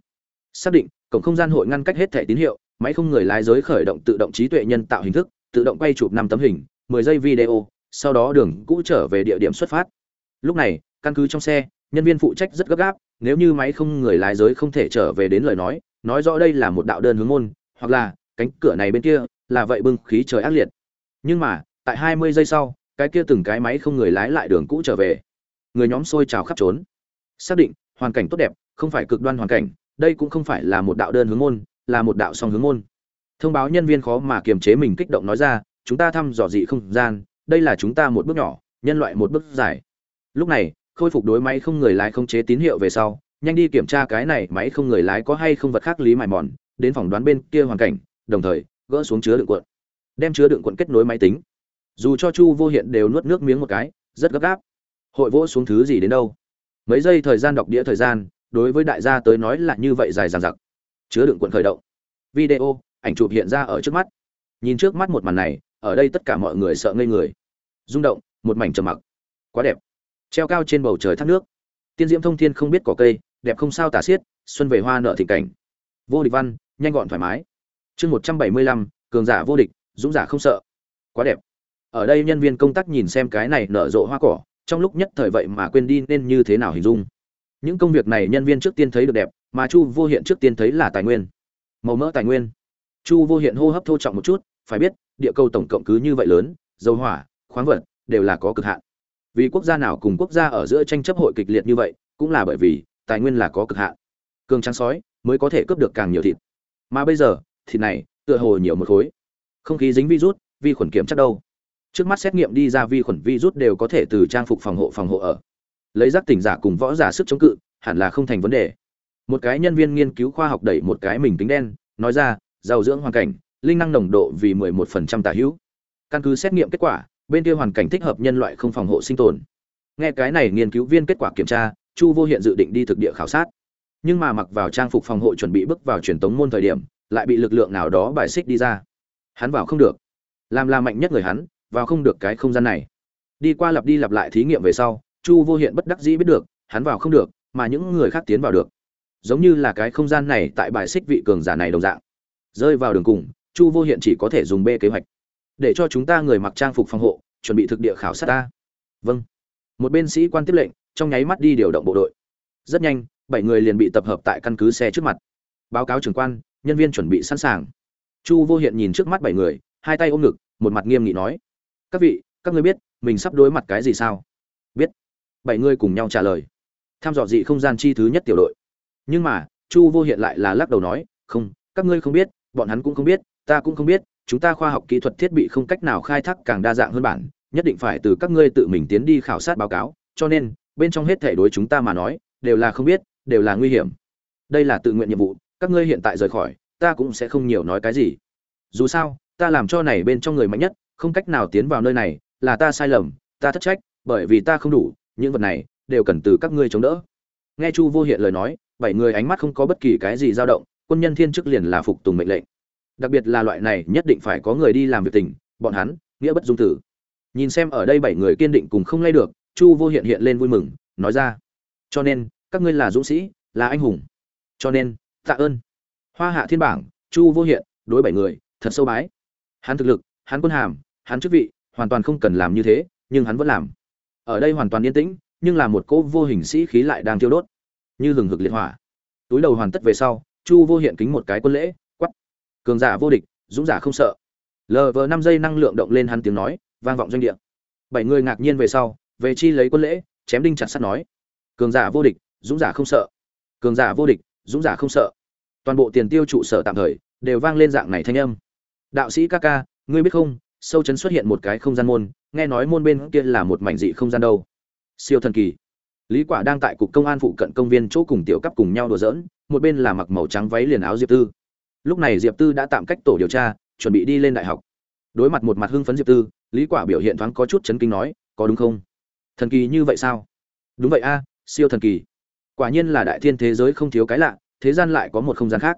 Xác định, cổng không gian hội ngăn cách hết thẻ tín hiệu, máy không người lái giới khởi động tự động trí tuệ nhân tạo hình thức, tự động quay chụp năm tấm hình 10 giây video, sau đó đường cũ trở về địa điểm xuất phát. Lúc này, căn cứ trong xe, nhân viên phụ trách rất gấp gáp, nếu như máy không người lái giới không thể trở về đến lời nói nói rõ đây là một đạo đơn hướng môn, hoặc là cánh cửa này bên kia, là vậy bưng khí trời ác liệt. Nhưng mà, tại hai mươi giây sau, cái kia từng cái máy không người lái lại đường cũ trở về. Người nhóm xôi trào khắp trốn. Xác định, hoàn cảnh tốt đẹp, không phải cực đoan hoàn cảnh, đây cũng không phải là một đạo đơn hướng môn, là một đạo song hướng môn. Thông báo nhân viên khó mà kiềm chế mình kích động nói ra chúng ta thăm dò dị không gian, đây là chúng ta một bước nhỏ, nhân loại một bước dài. Lúc này, khôi phục đối máy không người lái không chế tín hiệu về sau, nhanh đi kiểm tra cái này máy không người lái có hay không vật khác lý mài mòn, đến phỏng đoán bên kia hoàn cảnh, đồng thời, gỡ xuống chứa đựng cuộn. Đem chứa đựng cuộn kết nối máy tính. Dù cho chu vô hiện đều nuốt nước miếng một cái, rất gấp gáp. Hội vỗ xuống thứ gì đến đâu? Mấy giây thời gian đọc đĩa thời gian, đối với đại gia tới nói là như vậy dài dằng dặc. Chứa đựng cuộn khởi động. Video, ảnh chụp hiện ra ở trước mắt. Nhìn trước mắt một màn này ở đây tất cả mọi người sợ ngây người. Rung động, một mảnh trầm mặc. Quá đẹp. Treo cao trên bầu trời thác nước. Tiên diễm thông thiên không biết cỏ cây, đẹp không sao tả xiết, xuân về hoa nợ thịnh cảnh. Vô địch văn, nhanh gọn thoải mái. Chương một trăm bảy mươi lăm, cường giả vô địch, dũng giả không sợ. Quá đẹp. Ở đây nhân viên công tác nhìn xem cái này nở rộ hoa cỏ, trong lúc nhất thời vậy mà quên đi nên như thế nào hình dung. Những công việc này nhân viên trước tiên thấy được đẹp, mà chu vô hiện trước tiên thấy là tài nguyên. Màu mỡ tài nguyên. Chu vô hiện hô hấp thô trọng một chút phải biết, địa cầu tổng cộng cứ như vậy lớn, dầu hỏa, khoáng vật, đều là có cực hạn. Vì quốc gia nào cùng quốc gia ở giữa tranh chấp hội kịch liệt như vậy, cũng là bởi vì, tài nguyên là có cực hạn. Cường trắng sói mới có thể cướp được càng nhiều thịt. Mà bây giờ, thịt này, tựa hồ nhiều một khối. Không khí dính virus, vi khuẩn kiểm chắc đâu? Trước mắt xét nghiệm đi ra vi khuẩn virus đều có thể từ trang phục phòng hộ phòng hộ ở. Lấy giác tỉnh giả cùng võ giả sức chống cự, hẳn là không thành vấn đề. Một cái nhân viên nghiên cứu khoa học đẩy một cái mình tính đen, nói ra, giàu dưỡng hoàn cảnh linh năng nồng độ vì 11% tả hữu. Căn cứ xét nghiệm kết quả, bên kia hoàn cảnh thích hợp nhân loại không phòng hộ sinh tồn. Nghe cái này nghiên cứu viên kết quả kiểm tra, chu vô hiện dự định đi thực địa khảo sát. Nhưng mà mặc vào trang phục phòng hộ chuẩn bị bước vào truyền tống môn thời điểm, lại bị lực lượng nào đó bài xích đi ra. Hắn vào không được. Làm là mạnh nhất người hắn, vào không được cái không gian này. Đi qua lặp đi lặp lại thí nghiệm về sau, chu vô hiện bất đắc dĩ biết được, hắn vào không được, mà những người khác tiến vào được. Giống như là cái không gian này tại bài xích vị cường giả này đồng dạng. Rơi vào đường cùng chu vô hiện chỉ có thể dùng b kế hoạch. Để cho chúng ta người mặc trang phục phòng hộ, chuẩn bị thực địa khảo sát ta. Vâng. Một bên sĩ quan tiếp lệnh, trong nháy mắt đi điều động bộ đội. Rất nhanh, bảy người liền bị tập hợp tại căn cứ xe trước mặt. Báo cáo trưởng quan, nhân viên chuẩn bị sẵn sàng. Chu vô hiện nhìn trước mắt bảy người, hai tay ôm ngực, một mặt nghiêm nghị nói. Các vị, các ngươi biết, mình sắp đối mặt cái gì sao? Biết. Bảy người cùng nhau trả lời. Tham dò dị không gian chi thứ nhất tiểu đội. Nhưng mà, chu vô hiện lại là lắc đầu nói, không, các ngươi không biết, bọn hắn cũng không biết ta cũng không biết, chúng ta khoa học kỹ thuật thiết bị không cách nào khai thác càng đa dạng hơn bản, nhất định phải từ các ngươi tự mình tiến đi khảo sát báo cáo, cho nên, bên trong hết thể đối chúng ta mà nói, đều là không biết, đều là nguy hiểm. Đây là tự nguyện nhiệm vụ, các ngươi hiện tại rời khỏi, ta cũng sẽ không nhiều nói cái gì. Dù sao, ta làm cho này bên trong người mạnh nhất, không cách nào tiến vào nơi này, là ta sai lầm, ta thất trách, bởi vì ta không đủ, những vật này, đều cần từ các ngươi chống đỡ. Nghe chu vô hiện lời nói, bảy người ánh mắt không có bất kỳ cái gì dao động, quân nhân thiên chức liền là phục tùng mệnh lệnh đặc biệt là loại này nhất định phải có người đi làm việc tình, bọn hắn, nghĩa bất dung tử. Nhìn xem ở đây bảy người kiên định cùng không lay được, chu vô hiện hiện lên vui mừng, nói ra, cho nên, các ngươi là dũng sĩ, là anh hùng. Cho nên, tạ ơn. Hoa hạ thiên bảng, chu vô hiện, đối bảy người, thật sâu bái. Hắn thực lực, hắn quân hàm, hắn chức vị, hoàn toàn không cần làm như thế, nhưng hắn vẫn làm. Ở đây hoàn toàn yên tĩnh, nhưng là một cỗ vô hình sĩ khí lại đang thiêu đốt. Như lừng hực liệt hỏa. Túi đầu hoàn tất về sau, chu vô hiện kính một cái quân lễ cường giả vô địch, dũng giả không sợ. Lờ vờ năm giây năng lượng động lên hắn tiếng nói, vang vọng doanh địa. Bảy người ngạc nhiên về sau, về chi lấy quân lễ, chém đinh chặt sắt nói. Cường giả vô địch, dũng giả không sợ. Cường giả vô địch, dũng giả không sợ. Toàn bộ tiền tiêu trụ sở tạm thời, đều vang lên dạng này thanh âm. Đạo sĩ ca ca, ngươi biết không, sâu chấn xuất hiện một cái không gian môn, nghe nói môn bên kia là một mảnh dị không gian đâu. Siêu thần kỳ. Lý quả đang tại cục công an phụ cận công viên chỗ cùng tiểu cấp cùng nhau đùa giỡn, một bên là mặc màu trắng váy liền áo diệp tư lúc này diệp tư đã tạm cách tổ điều tra, chuẩn bị đi lên đại học. Đối mặt một mặt hưng phấn diệp tư, lý quả biểu hiện thoáng có chút chấn kinh nói, có đúng không? Thần kỳ như vậy sao? Đúng vậy a, siêu thần kỳ. Quả nhiên là đại thiên thế giới không thiếu cái lạ, thế gian lại có một không gian khác.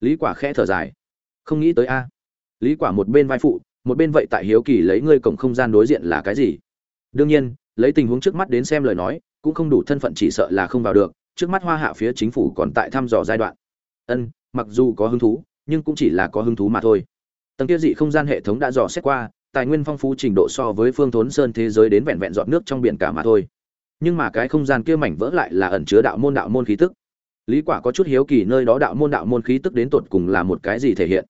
Lý quả khẽ thở dài. Không nghĩ tới a. Lý quả một bên vai phụ, một bên vậy tại hiếu kỳ lấy ngươi cổng không gian đối diện là cái gì? Đương nhiên, lấy tình huống trước mắt đến xem lời nói, cũng không đủ thân phận chỉ sợ là không vào được, trước mắt hoa hạ phía chính phủ còn tại thăm dò giai đoạn. Ân mặc dù có hứng thú, nhưng cũng chỉ là có hứng thú mà thôi. Tầng kia dị không gian hệ thống đã dò xét qua, tài nguyên phong phú trình độ so với phương thốn sơn thế giới đến vẹn vẹn dọn nước trong biển cả mà thôi. Nhưng mà cái không gian kia mảnh vỡ lại là ẩn chứa đạo môn đạo môn khí tức. Lý quả có chút hiếu kỳ nơi đó đạo môn đạo môn khí tức đến tột cùng là một cái gì thể hiện.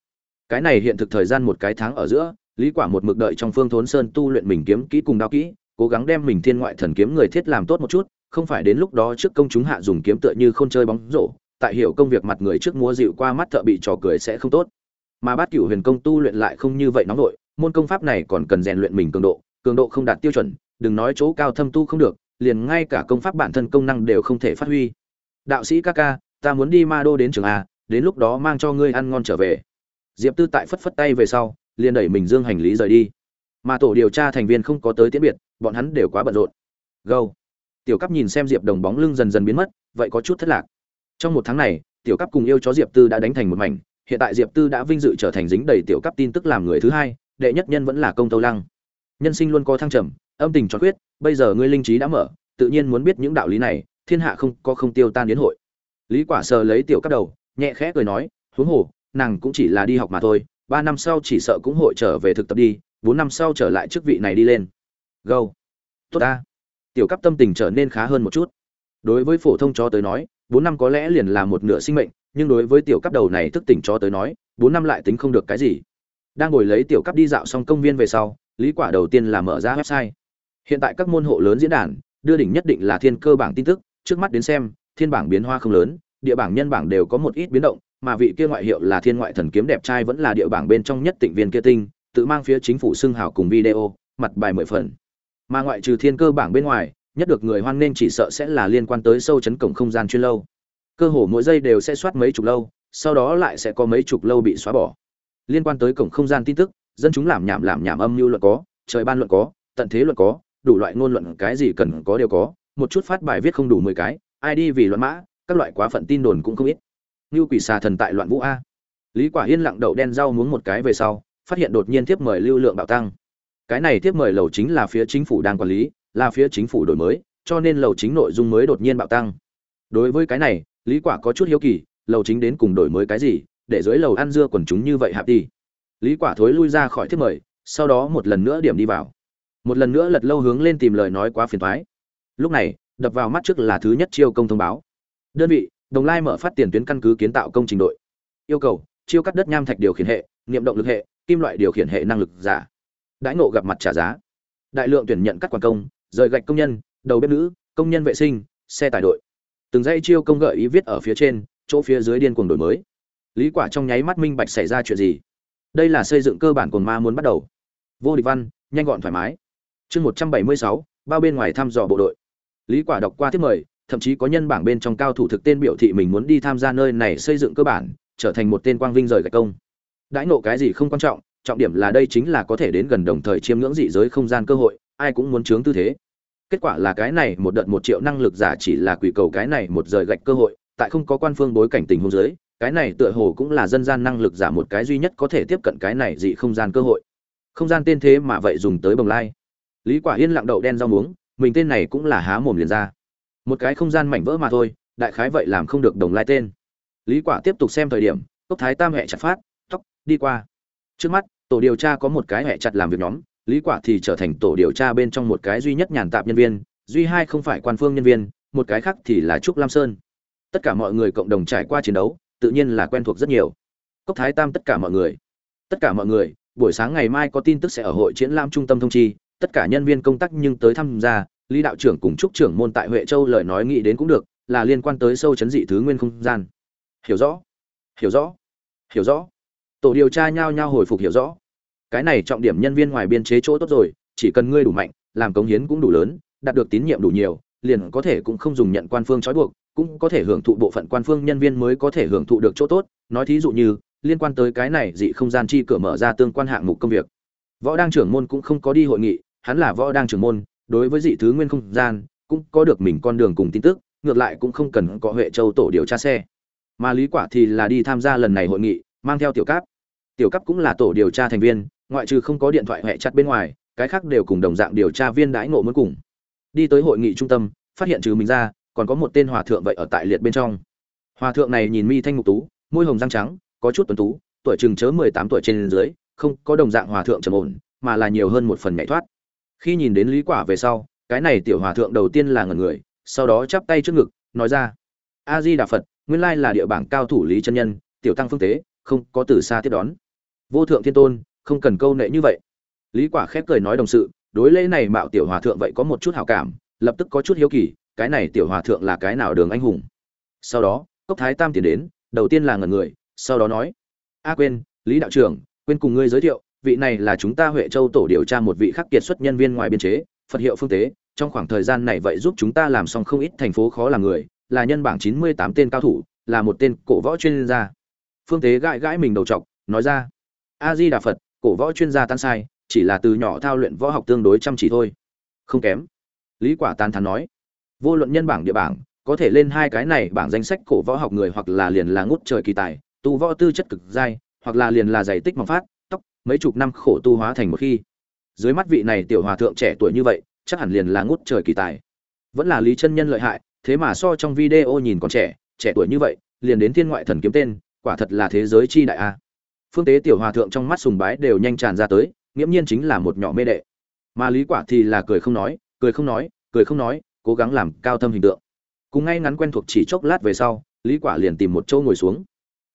Cái này hiện thực thời gian một cái tháng ở giữa, lý quả một mực đợi trong phương thốn sơn tu luyện mình kiếm kỹ cùng đao kỹ, cố gắng đem mình thiên ngoại thần kiếm người thiết làm tốt một chút, không phải đến lúc đó trước công chúng hạ dùng kiếm tựa như không chơi bóng rổ tại hiểu công việc mặt người trước múa dịu qua mắt thợ bị trò cười sẽ không tốt. Mà bát cửu huyền công tu luyện lại không như vậy nóng nổi môn công pháp này còn cần rèn luyện mình cường độ cường độ không đạt tiêu chuẩn, đừng nói chỗ cao thâm tu không được, liền ngay cả công pháp bản thân công năng đều không thể phát huy. Đạo sĩ ca ca, ta muốn đi ma đô đến trường a, đến lúc đó mang cho ngươi ăn ngon trở về. Diệp tư tại phất phất tay về sau, liền đẩy mình dương hành lý rời đi. Mà tổ điều tra thành viên không có tới tiễn biệt, bọn hắn đều quá bận rộn. Gâu. Tiểu cấp nhìn xem diệp đồng bóng lưng dần dần biến mất, vậy có chút thất lạc trong một tháng này, tiểu cấp cùng yêu chó diệp tư đã đánh thành một mảnh. Hiện tại diệp tư đã vinh dự trở thành dính đầy tiểu cấp tin tức làm người thứ hai, đệ nhất nhân vẫn là công tâu lăng. Nhân sinh luôn có thăng trầm, âm tình cho quyết bây giờ ngươi linh trí đã mở, tự nhiên muốn biết những đạo lý này, thiên hạ không có không tiêu tan đến hội. Lý quả sờ lấy tiểu cấp đầu, nhẹ khẽ cười nói, huống hồ, nàng cũng chỉ là đi học mà thôi, ba năm sau chỉ sợ cũng hội trở về thực tập đi, bốn năm sau trở lại chức vị này đi lên. Gâu, tốt ta. Tiểu cấp tâm tình trở nên khá hơn một chút. Đối với phổ thông chó tới nói bốn năm có lẽ liền là một nửa sinh mệnh, nhưng đối với tiểu cấp đầu này thức tỉnh cho tới nói, bốn năm lại tính không được cái gì. Đang ngồi lấy tiểu cấp đi dạo xong công viên về sau, lý quả đầu tiên là mở ra website. Hiện tại các môn hộ lớn diễn đàn, đưa đỉnh nhất định là thiên cơ bảng tin tức, trước mắt đến xem, thiên bảng biến hoa không lớn, địa bảng nhân bảng đều có một ít biến động, mà vị kia ngoại hiệu là thiên ngoại thần kiếm đẹp trai vẫn là địa bảng bên trong nhất tịnh viên kia tinh, tự mang phía chính phủ xưng hào cùng video, mặt bài mười phần. Mà ngoại trừ thiên cơ bảng bên ngoài nhất được người hoan nên chỉ sợ sẽ là liên quan tới sâu chấn cổng không gian chuyên lâu. Cơ hồ mỗi giây đều sẽ soát mấy chục lâu, sau đó lại sẽ có mấy chục lâu bị xóa bỏ. Liên quan tới cổng không gian tin tức, dân chúng làm nhảm làm nhảm âm mưu luận có, trời ban luận có, tận thế luận có, đủ loại ngôn luận cái gì cần có đều có, một chút phát bài viết không đủ mười cái, ai đi vì luận mã, các loại quá phận tin đồn cũng không ít. Như quỷ xà thần tại loạn vũ a. Lý quả yên lặng đậu đen rau muống một cái về sau, phát hiện đột nhiên tiếp mời lưu lượng bạo tăng. Cái này tiếp mời lầu chính là phía chính phủ đang quản lý là phía chính phủ đổi mới, cho nên lầu chính nội dung mới đột nhiên bạo tăng. Đối với cái này, lý quả có chút hiếu kỳ, lầu chính đến cùng đổi mới cái gì, để dưới lầu ăn dưa quần chúng như vậy hạp đi. Lý quả thối lui ra khỏi thiết mời, sau đó một lần nữa điểm đi vào. Một lần nữa lật lâu hướng lên tìm lời nói quá phiền toái. Lúc này, đập vào mắt trước là thứ nhất chiêu công thông báo. Đơn vị, đồng lai mở phát tiền tuyến căn cứ kiến tạo công trình đội. Yêu cầu, chiêu cắt đất nham thạch điều khiển hệ, niệm động lực hệ, kim loại điều khiển hệ năng lực giả. Đãi ngộ gặp mặt trả giá. Đại lượng tuyển nhận các quan công rời gạch công nhân đầu bếp nữ công nhân vệ sinh xe tải đội. Từng dây chiêu công gợi ý viết ở phía trên chỗ phía dưới điên cuồng đổi mới. Lý quả trong nháy mắt minh bạch xảy ra chuyện gì. Đây là xây dựng cơ bản cồn ma muốn bắt đầu. Vô địch văn nhanh gọn thoải mái. Chương 176, bao bên ngoài thăm dò bộ đội. Lý quả đọc qua tiếp mời thậm chí có nhân bảng bên trong cao thủ thực tên biểu thị mình muốn đi tham gia nơi này xây dựng cơ bản trở thành một tên quang vinh rời gạch công. Đãi nộ cái gì không quan trọng trọng điểm là đây chính là có thể đến gần đồng thời chiêm ngưỡng dị giới không gian cơ hội ai cũng muốn chướng tư thế kết quả là cái này một đợt một triệu năng lực giả chỉ là quỷ cầu cái này một rời gạch cơ hội, tại không có quan phương bối cảnh tình hôn giới cái này tựa hồ cũng là dân gian năng lực giả một cái duy nhất có thể tiếp cận cái này dị không gian cơ hội. Không gian tên thế mà vậy dùng tới bồng lai. Lý quả yên lặng đậu đen rau muống, mình tên này cũng là há mồm liền ra. Một cái không gian mảnh vỡ mà thôi, đại khái vậy làm không được đồng lai tên. Lý quả tiếp tục xem thời điểm cốc thái tam hệ chặt phát tóc đi qua. Trước mắt, tổ điều tra có một cái hệ chặt làm việc nhóm lý quả thì trở thành tổ điều tra bên trong một cái duy nhất nhàn tạp nhân viên, duy hai không phải quan phương nhân viên, một cái khác thì là trúc lam sơn. Tất cả mọi người cộng đồng trải qua chiến đấu, tự nhiên là quen thuộc rất nhiều. Cốc thái tam tất cả mọi người. Tất cả mọi người, buổi sáng ngày mai có tin tức sẽ ở hội triển lãm trung tâm thông chi, tất cả nhân viên công tác nhưng tới tham gia, lý đạo trưởng cùng trúc trưởng môn tại huệ châu lời nói nghĩ đến cũng được, là liên quan tới sâu chấn dị thứ nguyên không gian. Hiểu rõ. Hiểu rõ. Hiểu rõ. Tổ điều tra nhau nhau hồi phục hiểu rõ cái này trọng điểm nhân viên ngoài biên chế chỗ tốt rồi, chỉ cần ngươi đủ mạnh, làm cống hiến cũng đủ lớn, đạt được tín nhiệm đủ nhiều, liền có thể cũng không dùng nhận quan phương trói buộc, cũng có thể hưởng thụ bộ phận quan phương nhân viên mới có thể hưởng thụ được chỗ tốt. Nói thí dụ như, liên quan tới cái này dị không gian chi cửa mở ra tương quan hạng mục công việc. Võ đang trưởng môn cũng không có đi hội nghị, hắn là võ đang trưởng môn, đối với dị thứ nguyên không gian, cũng có được mình con đường cùng tin tức, ngược lại cũng không cần có huệ châu tổ điều tra xe. Mà lý quả thì là đi tham gia lần này hội nghị, mang theo tiểu cấp tiểu cấp cũng là tổ điều tra thành viên ngoại trừ không có điện thoại hệ chặt bên ngoài, cái khác đều cùng đồng dạng điều tra viên đãi ngộ muốn cùng. Đi tới hội nghị trung tâm, phát hiện trừ mình ra, còn có một tên hòa thượng vậy ở tại liệt bên trong. Hòa thượng này nhìn mi thanh ngục tú, môi hồng răng trắng, có chút tuấn tú, tuổi chừng chớ mười tám tuổi trên dưới, không có đồng dạng hòa thượng trầm ổn, mà là nhiều hơn một phần nhảy thoát. Khi nhìn đến lý quả về sau, cái này tiểu hòa thượng đầu tiên là ngẩn người, sau đó chắp tay trước ngực, nói ra, a di đà phật, nguyên lai là địa bảng cao thủ lý chân nhân, tiểu tăng phương tế, không có từ xa tiếp đón. Vô thượng thiên tôn không cần câu nệ như vậy. Lý quả khép cười nói đồng sự, đối lễ này mạo tiểu hòa thượng vậy có một chút hảo cảm, lập tức có chút hiếu kỳ, cái này tiểu hòa thượng là cái nào đường anh hùng? Sau đó, cốc thái tam tiến đến, đầu tiên là ngẩn người, sau đó nói, a quên lý đạo trưởng quên cùng ngươi giới thiệu, vị này là chúng ta huệ châu tổ điều tra một vị khắc kiệt xuất nhân viên ngoài biên chế, phật hiệu phương tế, trong khoảng thời gian này vậy giúp chúng ta làm xong không ít thành phố khó làm người, là nhân bảng chín mươi tám tên cao thủ, là một tên cổ võ chuyên gia. Phương tế gãi gãi mình đầu trọc nói ra, a di đà phật cổ võ chuyên gia tan sai, chỉ là từ nhỏ thao luyện võ học tương đối chăm chỉ thôi. Không kém. Lý quả tán thán nói, vô luận nhân bảng, địa bảng, có thể lên hai cái này bảng danh sách cổ võ học người hoặc là liền là ngút trời kỳ tài, tu võ tư chất cực dai, hoặc là liền là giải tích mỏng phát, tóc, mấy chục năm khổ tu hóa thành một khi. Dưới mắt vị này tiểu hòa thượng trẻ tuổi như vậy, chắc hẳn liền là ngút trời kỳ tài. Vẫn là lý chân nhân lợi hại, thế mà so trong video nhìn còn trẻ trẻ tuổi như vậy, liền đến thiên ngoại thần kiếm tên, quả thật là thế giới chi đại a phương tế tiểu hòa thượng trong mắt sùng bái đều nhanh tràn ra tới, nghiễm nhiên chính là một nhỏ mê đệ. Mà lý quả thì là cười không nói, cười không nói, cười không nói, cố gắng làm cao thâm hình tượng. Cùng ngay ngắn quen thuộc chỉ chốc lát về sau, lý quả liền tìm một chỗ ngồi xuống.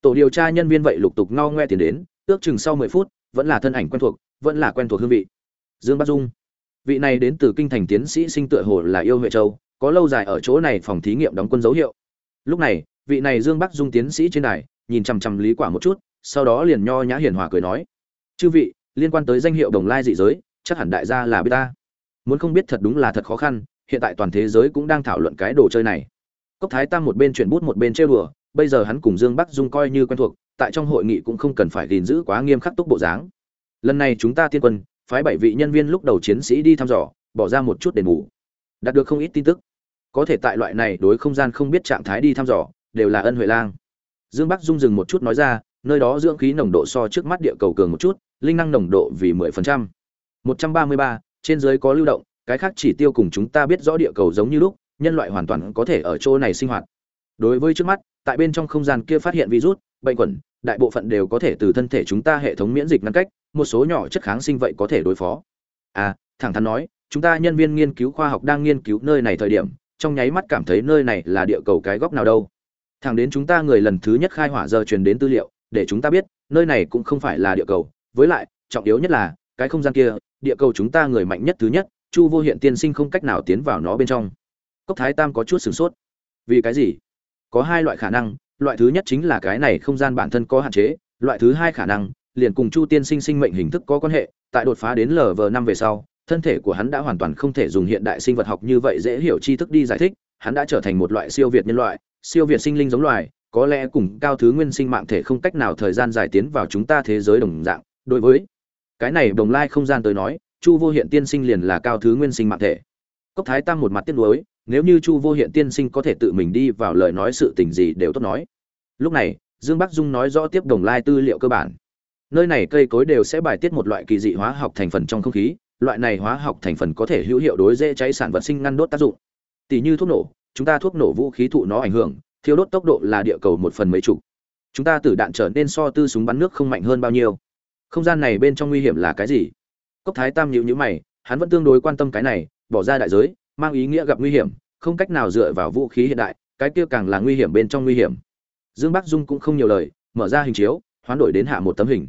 Tổ điều tra nhân viên vậy lục tục ngao ngoe tiền đến, ước chừng sau 10 phút, vẫn là thân ảnh quen thuộc, vẫn là quen thuộc hương vị. Dương bắc dung. Vị này đến từ kinh thành tiến sĩ sinh tựa hồ là yêu huệ châu, có lâu dài ở chỗ này phòng thí nghiệm đóng quân dấu hiệu. Lúc này, vị này dương bắc dung tiến sĩ trên đài nhìn chằm chằm lý quả một chút, sau đó liền nho nhã hiền hòa cười nói, chư vị, liên quan tới danh hiệu đồng lai dị giới, chắc hẳn đại gia là biết ta. Muốn không biết thật đúng là thật khó khăn, hiện tại toàn thế giới cũng đang thảo luận cái đồ chơi này. Cốc thái tam một bên chuyển bút một bên trêu đùa, bây giờ hắn cùng dương bắc dung coi như quen thuộc, tại trong hội nghị cũng không cần phải gìn giữ quá nghiêm khắc túc bộ dáng. Lần này chúng ta tiên quân, phái bảy vị nhân viên lúc đầu chiến sĩ đi thăm dò, bỏ ra một chút đền bù. Đạt được không ít tin tức. Có thể tại loại này đối không gian không biết trạng thái đi thăm dò, đều là ân huệ lang dương bắc dung dừng một chút nói ra, nơi đó dưỡng khí nồng độ so trước mắt địa cầu cường một chút, linh năng nồng độ vì mười phần trăm. Một trăm ba mươi ba, trên dưới có lưu động, cái khác chỉ tiêu cùng chúng ta biết rõ địa cầu giống như lúc, nhân loại hoàn toàn có thể ở chỗ này sinh hoạt. Đối với trước mắt, tại bên trong không gian kia phát hiện virus, bệnh khuẩn đại bộ phận đều có thể từ thân thể chúng ta hệ thống miễn dịch ngăn cách, một số nhỏ chất kháng sinh vậy có thể đối phó. À thẳng thắn nói, chúng ta nhân viên nghiên cứu khoa học đang nghiên cứu nơi này thời điểm, trong nháy mắt cảm thấy nơi này là địa cầu cái góc nào đâu thẳng đến chúng ta người lần thứ nhất khai hỏa giờ truyền đến tư liệu, để chúng ta biết, nơi này cũng không phải là địa cầu. Với lại, trọng yếu nhất là, cái không gian kia, địa cầu chúng ta người mạnh nhất thứ nhất, chu vô hiện tiên sinh không cách nào tiến vào nó bên trong. Cốc thái tam có chút sửng sốt. Vì cái gì? Có hai loại khả năng, loại thứ nhất chính là cái này không gian bản thân có hạn chế, loại thứ hai khả năng, liền cùng chu tiên sinh sinh mệnh hình thức có quan hệ, tại đột phá đến lv năm về sau, thân thể của hắn đã hoàn toàn không thể dùng hiện đại sinh vật học như vậy dễ hiểu tri thức đi giải thích, hắn đã trở thành một loại siêu việt nhân loại siêu việt sinh linh giống loài, có lẽ cùng cao thứ nguyên sinh mạng thể không cách nào thời gian dài tiến vào chúng ta thế giới đồng dạng. Đối với cái này đồng lai không gian tới nói, chu vô hiện tiên sinh liền là cao thứ nguyên sinh mạng thể. Cốc thái tam một mặt tiếc nuối, nếu như chu vô hiện tiên sinh có thể tự mình đi vào lời nói sự tình gì đều tốt nói. Lúc này, dương bắc dung nói rõ tiếp đồng lai tư liệu cơ bản. Nơi này cây cối đều sẽ bài tiết một loại kỳ dị hóa học thành phần trong không khí, loại này hóa học thành phần có thể hữu hiệu đối dễ cháy sản vật sinh ngăn đốt tác dụng. Tỷ như thuốc nổ chúng ta thuốc nổ vũ khí thụ nó ảnh hưởng thiếu đốt tốc độ là địa cầu một phần mấy chục. Chúng ta tử đạn trở nên so tư súng bắn nước không mạnh hơn bao nhiêu. Không gian này bên trong nguy hiểm là cái gì? Cốc thái tam nhịu nhữ mày, hắn vẫn tương đối quan tâm cái này, bỏ ra đại giới, mang ý nghĩa gặp nguy hiểm, không cách nào dựa vào vũ khí hiện đại, cái kia càng là nguy hiểm bên trong nguy hiểm. Dương bắc dung cũng không nhiều lời, mở ra hình chiếu, hoán đổi đến hạ một tấm hình.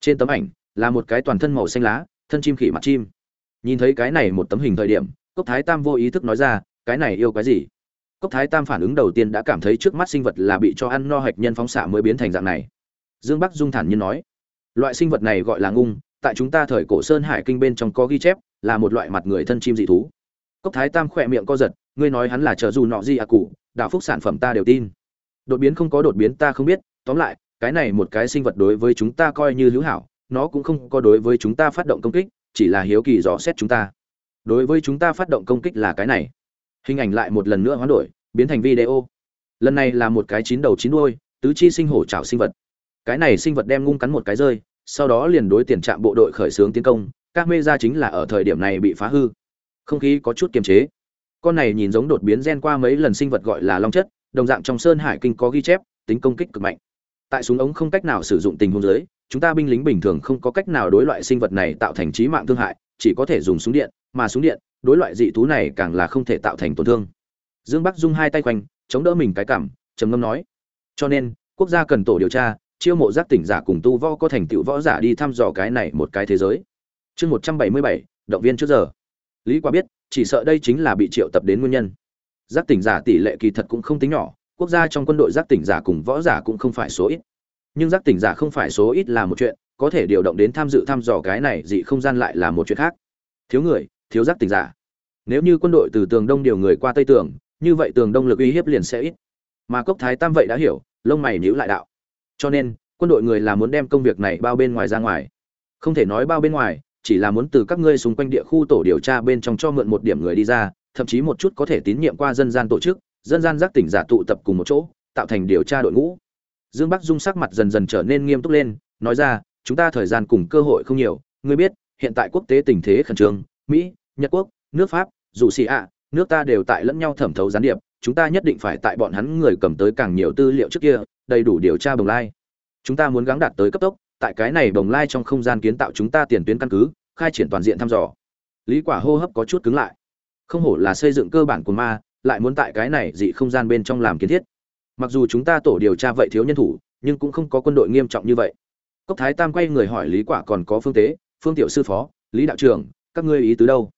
Trên tấm ảnh, là một cái toàn thân màu xanh lá, thân chim khỉ mặt chim. Nhìn thấy cái này một tấm hình thời điểm, cốc thái tam vô ý thức nói ra, cái này yêu cái gì? Cốc thái tam phản ứng đầu tiên đã cảm thấy trước mắt sinh vật là bị cho ăn no hạch nhân phóng xạ mới biến thành dạng này. Dương bắc dung thản nhiên nói, loại sinh vật này gọi là ngung, tại chúng ta thời cổ sơn hải kinh bên trong có ghi chép, là một loại mặt người thân chim dị thú. Cốc thái tam khỏe miệng co giật, ngươi nói hắn là chờ dù nọ gì à cụ, đạo phúc sản phẩm ta đều tin. Đột biến không có đột biến ta không biết, tóm lại, cái này một cái sinh vật đối với chúng ta coi như hữu hảo, nó cũng không có đối với chúng ta phát động công kích, chỉ là hiếu kỳ dò xét chúng ta. Đối với chúng ta phát động công kích là cái này hình ảnh lại một lần nữa hoán đổi biến thành video. Lần này là một cái chín đầu chín đuôi tứ chi sinh hổ chảo sinh vật. Cái này sinh vật đem ngung cắn một cái rơi sau đó liền đối tiền trạm bộ đội khởi xướng tiến công các mê ra chính là ở thời điểm này bị phá hư. Không khí có chút kiềm chế. Con này nhìn giống đột biến gen qua mấy lần sinh vật gọi là long chất đồng dạng trong sơn hải kinh có ghi chép tính công kích cực mạnh. Tại súng ống không cách nào sử dụng tình huống giới, chúng ta binh lính bình thường không có cách nào đối loại sinh vật này tạo thành trí mạng thương hại chỉ có thể dùng súng điện mà súng điện đối loại dị thú này càng là không thể tạo thành tổn thương. Dương bắc dung hai tay quanh chống đỡ mình cái cảm, trầm ngâm nói, cho nên, quốc gia cần tổ điều tra, chiêu mộ giác tỉnh giả cùng tu võ có thành tựu võ giả đi thăm dò cái này một cái thế giới. Chương một trăm bảy mươi bảy, động viên trước giờ. Lý quả biết, chỉ sợ đây chính là bị triệu tập đến nguyên nhân. Giác tỉnh giả tỷ lệ kỳ thật cũng không tính nhỏ, quốc gia trong quân đội giác tỉnh giả cùng võ giả cũng không phải số ít. Nhưng giác tỉnh giả không phải số ít là một chuyện, có thể điều động đến tham dự thăm dò cái này dị không gian lại là một chuyện khác. Thiếu người thiếu giác tỉnh giả. Nếu như quân đội từ tường đông điều người qua tây tường, như vậy tường đông lực uy hiếp liền sẽ ít. Mà cốc thái tam vậy đã hiểu, lông mày nhíu lại đạo. Cho nên, quân đội người là muốn đem công việc này bao bên ngoài ra ngoài. Không thể nói bao bên ngoài, chỉ là muốn từ các ngươi xung quanh địa khu tổ điều tra bên trong cho mượn một điểm người đi ra, thậm chí một chút có thể tín nhiệm qua dân gian tổ chức, dân gian giác tỉnh giả tụ tập cùng một chỗ, tạo thành điều tra đội ngũ. Dương bắc dung sắc mặt dần dần trở nên nghiêm túc lên, nói ra, chúng ta thời gian cùng cơ hội không nhiều. Ngươi biết, hiện tại quốc tế tình thế khẩn trương, mỹ nhật quốc, nước pháp, dù xì ạ, nước ta đều tại lẫn nhau thẩm thấu gián điệp, chúng ta nhất định phải tại bọn hắn người cầm tới càng nhiều tư liệu trước kia, đầy đủ điều tra bồng lai. Chúng ta muốn gắng đạt tới cấp tốc, tại cái này bồng lai trong không gian kiến tạo chúng ta tiền tuyến căn cứ, khai triển toàn diện thăm dò. Lý quả hô hấp có chút cứng lại. Không hổ là xây dựng cơ bản của ma, lại muốn tại cái này dị không gian bên trong làm kiến thiết. Mặc dù chúng ta tổ điều tra vậy thiếu nhân thủ, nhưng cũng không có quân đội nghiêm trọng như vậy. Cốc thái tam quay người hỏi lý quả còn có phương tế, phương tiểu sư phó, lý đạo trưởng, các ngươi ý tứ đâu?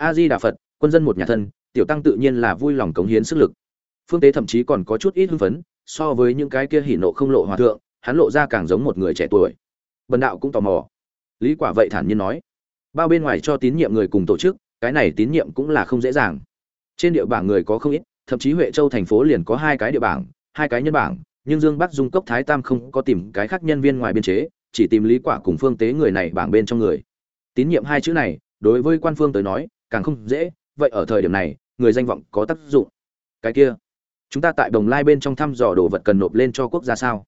A di đà phật, quân dân một nhà thân, tiểu tăng tự nhiên là vui lòng cống hiến sức lực. Phương tế thậm chí còn có chút ít hưng phấn, so với những cái kia hỉ nộ không lộ hòa thượng, hắn lộ ra càng giống một người trẻ tuổi. Bần đạo cũng tò mò. Lý quả vậy thản nhiên nói, bao bên ngoài cho tín nhiệm người cùng tổ chức, cái này tín nhiệm cũng là không dễ dàng. Trên địa bảng người có không ít, thậm chí huệ châu thành phố liền có hai cái địa bảng, hai cái nhân bảng, nhưng dương bắc dung cốc thái tam không có tìm cái khác nhân viên ngoài biên chế, chỉ tìm lý quả cùng phương tế người này bảng bên trong người. Tín nhiệm hai chữ này, đối với quan phương tới nói càng không dễ, vậy ở thời điểm này, người danh vọng có tác dụng. Cái kia, chúng ta tại đồng lai bên trong thăm dò đồ vật cần nộp lên cho quốc gia sao?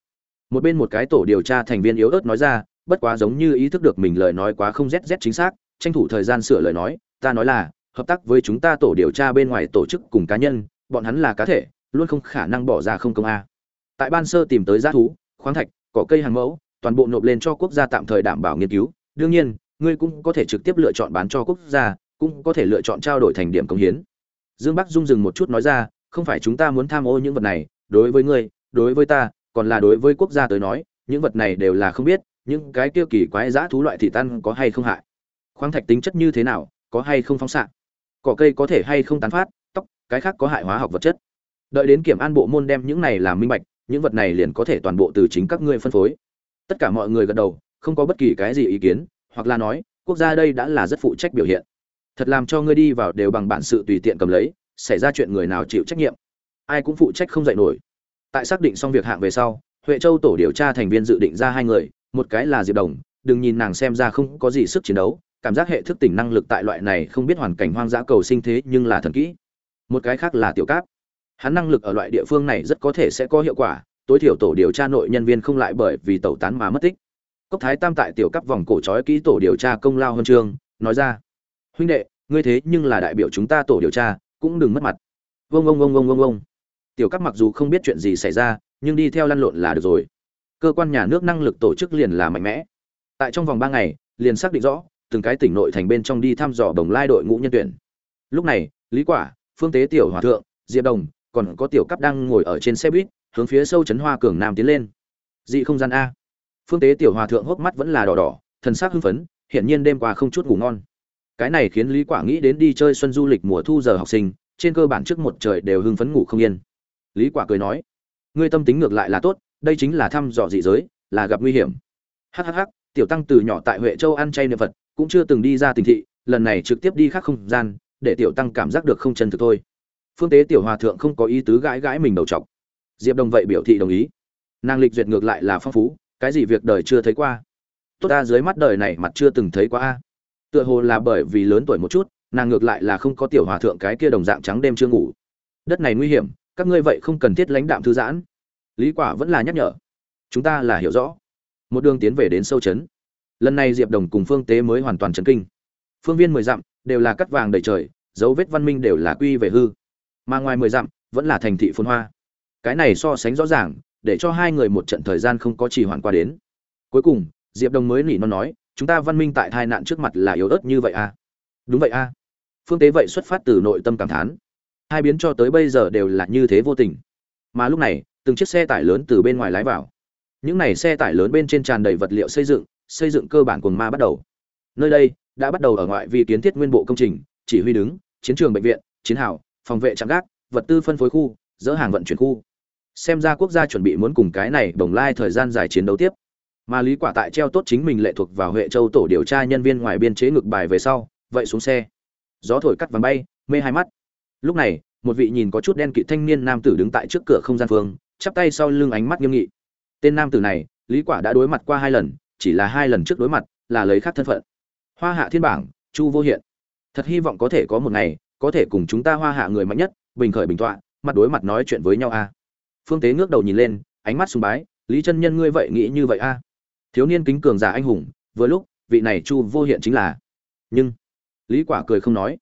Một bên một cái tổ điều tra thành viên yếu ớt nói ra, bất quá giống như ý thức được mình lời nói quá không rét rét chính xác, tranh thủ thời gian sửa lời nói, ta nói là, hợp tác với chúng ta tổ điều tra bên ngoài tổ chức cùng cá nhân, bọn hắn là cá thể, luôn không khả năng bỏ ra không công a. Tại ban sơ tìm tới g thú, khoáng thạch, cỏ cây hàng mẫu, toàn bộ nộp lên cho quốc gia tạm thời đảm bảo nghiên cứu. Đương nhiên, ngươi cũng có thể trực tiếp lựa chọn bán cho quốc gia cũng có thể lựa chọn trao đổi thành điểm công hiến. Dương bắc dung dừng một chút nói ra, không phải chúng ta muốn tham ô những vật này, đối với ngươi, đối với ta, còn là đối với quốc gia tới nói, những vật này đều là không biết, những cái kia kỳ quái dã thú loại thị tan có hay không hại. Khoáng thạch tính chất như thế nào, có hay không phóng xạ? Cỏ cây có thể hay không tán phát, tóc, cái khác có hại hóa học vật chất. Đợi đến kiểm an bộ môn đem những này làm minh bạch, những vật này liền có thể toàn bộ từ chính các ngươi phân phối. Tất cả mọi người gật đầu, không có bất kỳ cái gì ý kiến, hoặc là nói, quốc gia đây đã là rất phụ trách biểu hiện thật làm cho ngươi đi vào đều bằng bản sự tùy tiện cầm lấy, xảy ra chuyện người nào chịu trách nhiệm, ai cũng phụ trách không dạy nổi. Tại xác định xong việc hạng về sau, huệ châu tổ điều tra thành viên dự định ra hai người, một cái là diệp đồng, đừng nhìn nàng xem ra không có gì sức chiến đấu, cảm giác hệ thức tỉnh năng lực tại loại này không biết hoàn cảnh hoang dã cầu sinh thế nhưng là thần kỹ. Một cái khác là tiểu cáp. Hắn năng lực ở loại địa phương này rất có thể sẽ có hiệu quả, tối thiểu tổ điều tra nội nhân viên không lại bởi vì tẩu tán mà mất tích. Cốc thái tam tại tiểu cấp vòng cổ trói kỹ tổ điều tra công lao huân chương, nói ra huynh đệ, ngươi thế nhưng là đại biểu chúng ta tổ điều tra, cũng đừng mất mặt. Vông vông vông vông vông vông. Tiểu cấp mặc dù không biết chuyện gì xảy ra, nhưng đi theo lăn lộn là được rồi. Cơ quan nhà nước năng lực tổ chức liền là mạnh mẽ. Tại trong vòng ba ngày, liền xác định rõ, từng cái tỉnh nội thành bên trong đi thăm dò đồng lai đội ngũ nhân tuyển. Lúc này, lý quả, phương tế tiểu hòa thượng, diệp đồng, còn có tiểu cấp đang ngồi ở trên xe buýt, hướng phía sâu chấn hoa cường nam tiến lên. Dị không gian a. Phương tế tiểu hòa thượng hốc mắt vẫn là đỏ đỏ, thần sắc hưng phấn, hiển nhiên đêm qua không chút ngủ ngon cái này khiến lý quả nghĩ đến đi chơi xuân du lịch mùa thu giờ học sinh, trên cơ bản trước một trời đều hưng phấn ngủ không yên. Lý quả cười nói, ngươi tâm tính ngược lại là tốt, đây chính là thăm dò dị giới, là gặp nguy hiểm. Hhh tiểu tăng từ nhỏ tại huệ châu ăn chay niệm phật, cũng chưa từng đi ra tỉnh thị, lần này trực tiếp đi khác không gian, để tiểu tăng cảm giác được không chân thực thôi. Phương tế tiểu hòa thượng không có ý tứ gãi gãi mình đầu trọc diệp đồng vậy biểu thị đồng ý. Nàng lịch duyệt ngược lại là phong phú, cái gì việc đời chưa thấy qua? Tốt ta dưới mắt đời này mặt chưa từng thấy qua a tựa hồ là bởi vì lớn tuổi một chút, nàng ngược lại là không có tiểu hòa thượng cái kia đồng dạng trắng đêm chưa ngủ. Đất này nguy hiểm, các ngươi vậy không cần thiết lãnh đạm thư giãn. Lý quả vẫn là nhắc nhở. Chúng ta là hiểu rõ. Một đường tiến về đến sâu chấn lần này diệp đồng cùng phương tế mới hoàn toàn chấn kinh. Phương viên mười dặm, đều là cắt vàng đầy trời, dấu vết văn minh đều là quy về hư. Mà ngoài mười dặm, vẫn là thành thị phồn hoa. Cái này so sánh rõ ràng, để cho hai người một trận thời gian không có trì hoãn qua đến. Cuối cùng, diệp đồng mới nỉ non nói chúng ta văn minh tại tai nạn trước mặt là yếu ớt như vậy à? Đúng vậy à? Phương tế vậy xuất phát từ nội tâm cảm thán. Hai biến cho tới bây giờ đều là như thế vô tình. Mà lúc này, từng chiếc xe tải lớn từ bên ngoài lái vào. Những này xe tải lớn bên trên tràn đầy vật liệu xây dựng xây dựng cơ bản cuồng ma bắt đầu. Nơi đây, đã bắt đầu ở ngoại vi kiến thiết nguyên bộ công trình, chỉ huy đứng, chiến trường bệnh viện, chiến hào, phòng vệ trạm gác, vật tư phân phối khu, dỡ hàng vận chuyển khu. Xem ra quốc gia chuẩn bị muốn cùng cái này đồng lai thời gian dài chiến đấu tiếp mà lý quả tại treo tốt chính mình lệ thuộc vào huệ châu tổ điều tra nhân viên ngoài biên chế ngược bài về sau, vậy xuống xe. Gió thổi cắt vàng bay, mê hai mắt. Lúc này, một vị nhìn có chút đen kỵ thanh niên nam tử đứng tại trước cửa không gian phương, chắp tay sau lưng ánh mắt nghiêm nghị. Tên nam tử này, lý quả đã đối mặt qua hai lần, chỉ là hai lần trước đối mặt, là lấy khác thân phận. Hoa hạ thiên bảng, chu vô hiện. Thật hy vọng có thể có một ngày, có thể cùng chúng ta hoa hạ người mạnh nhất, bình khởi bình tọa, mặt đối mặt nói chuyện với nhau a. Phương tế ngước đầu nhìn lên, ánh mắt sùng bái, lý chân nhân ngươi vậy nghĩ như vậy a? Thiếu niên kính cường giả anh hùng, vừa lúc, vị này chu vô hiện chính là. Nhưng, lý quả cười không nói.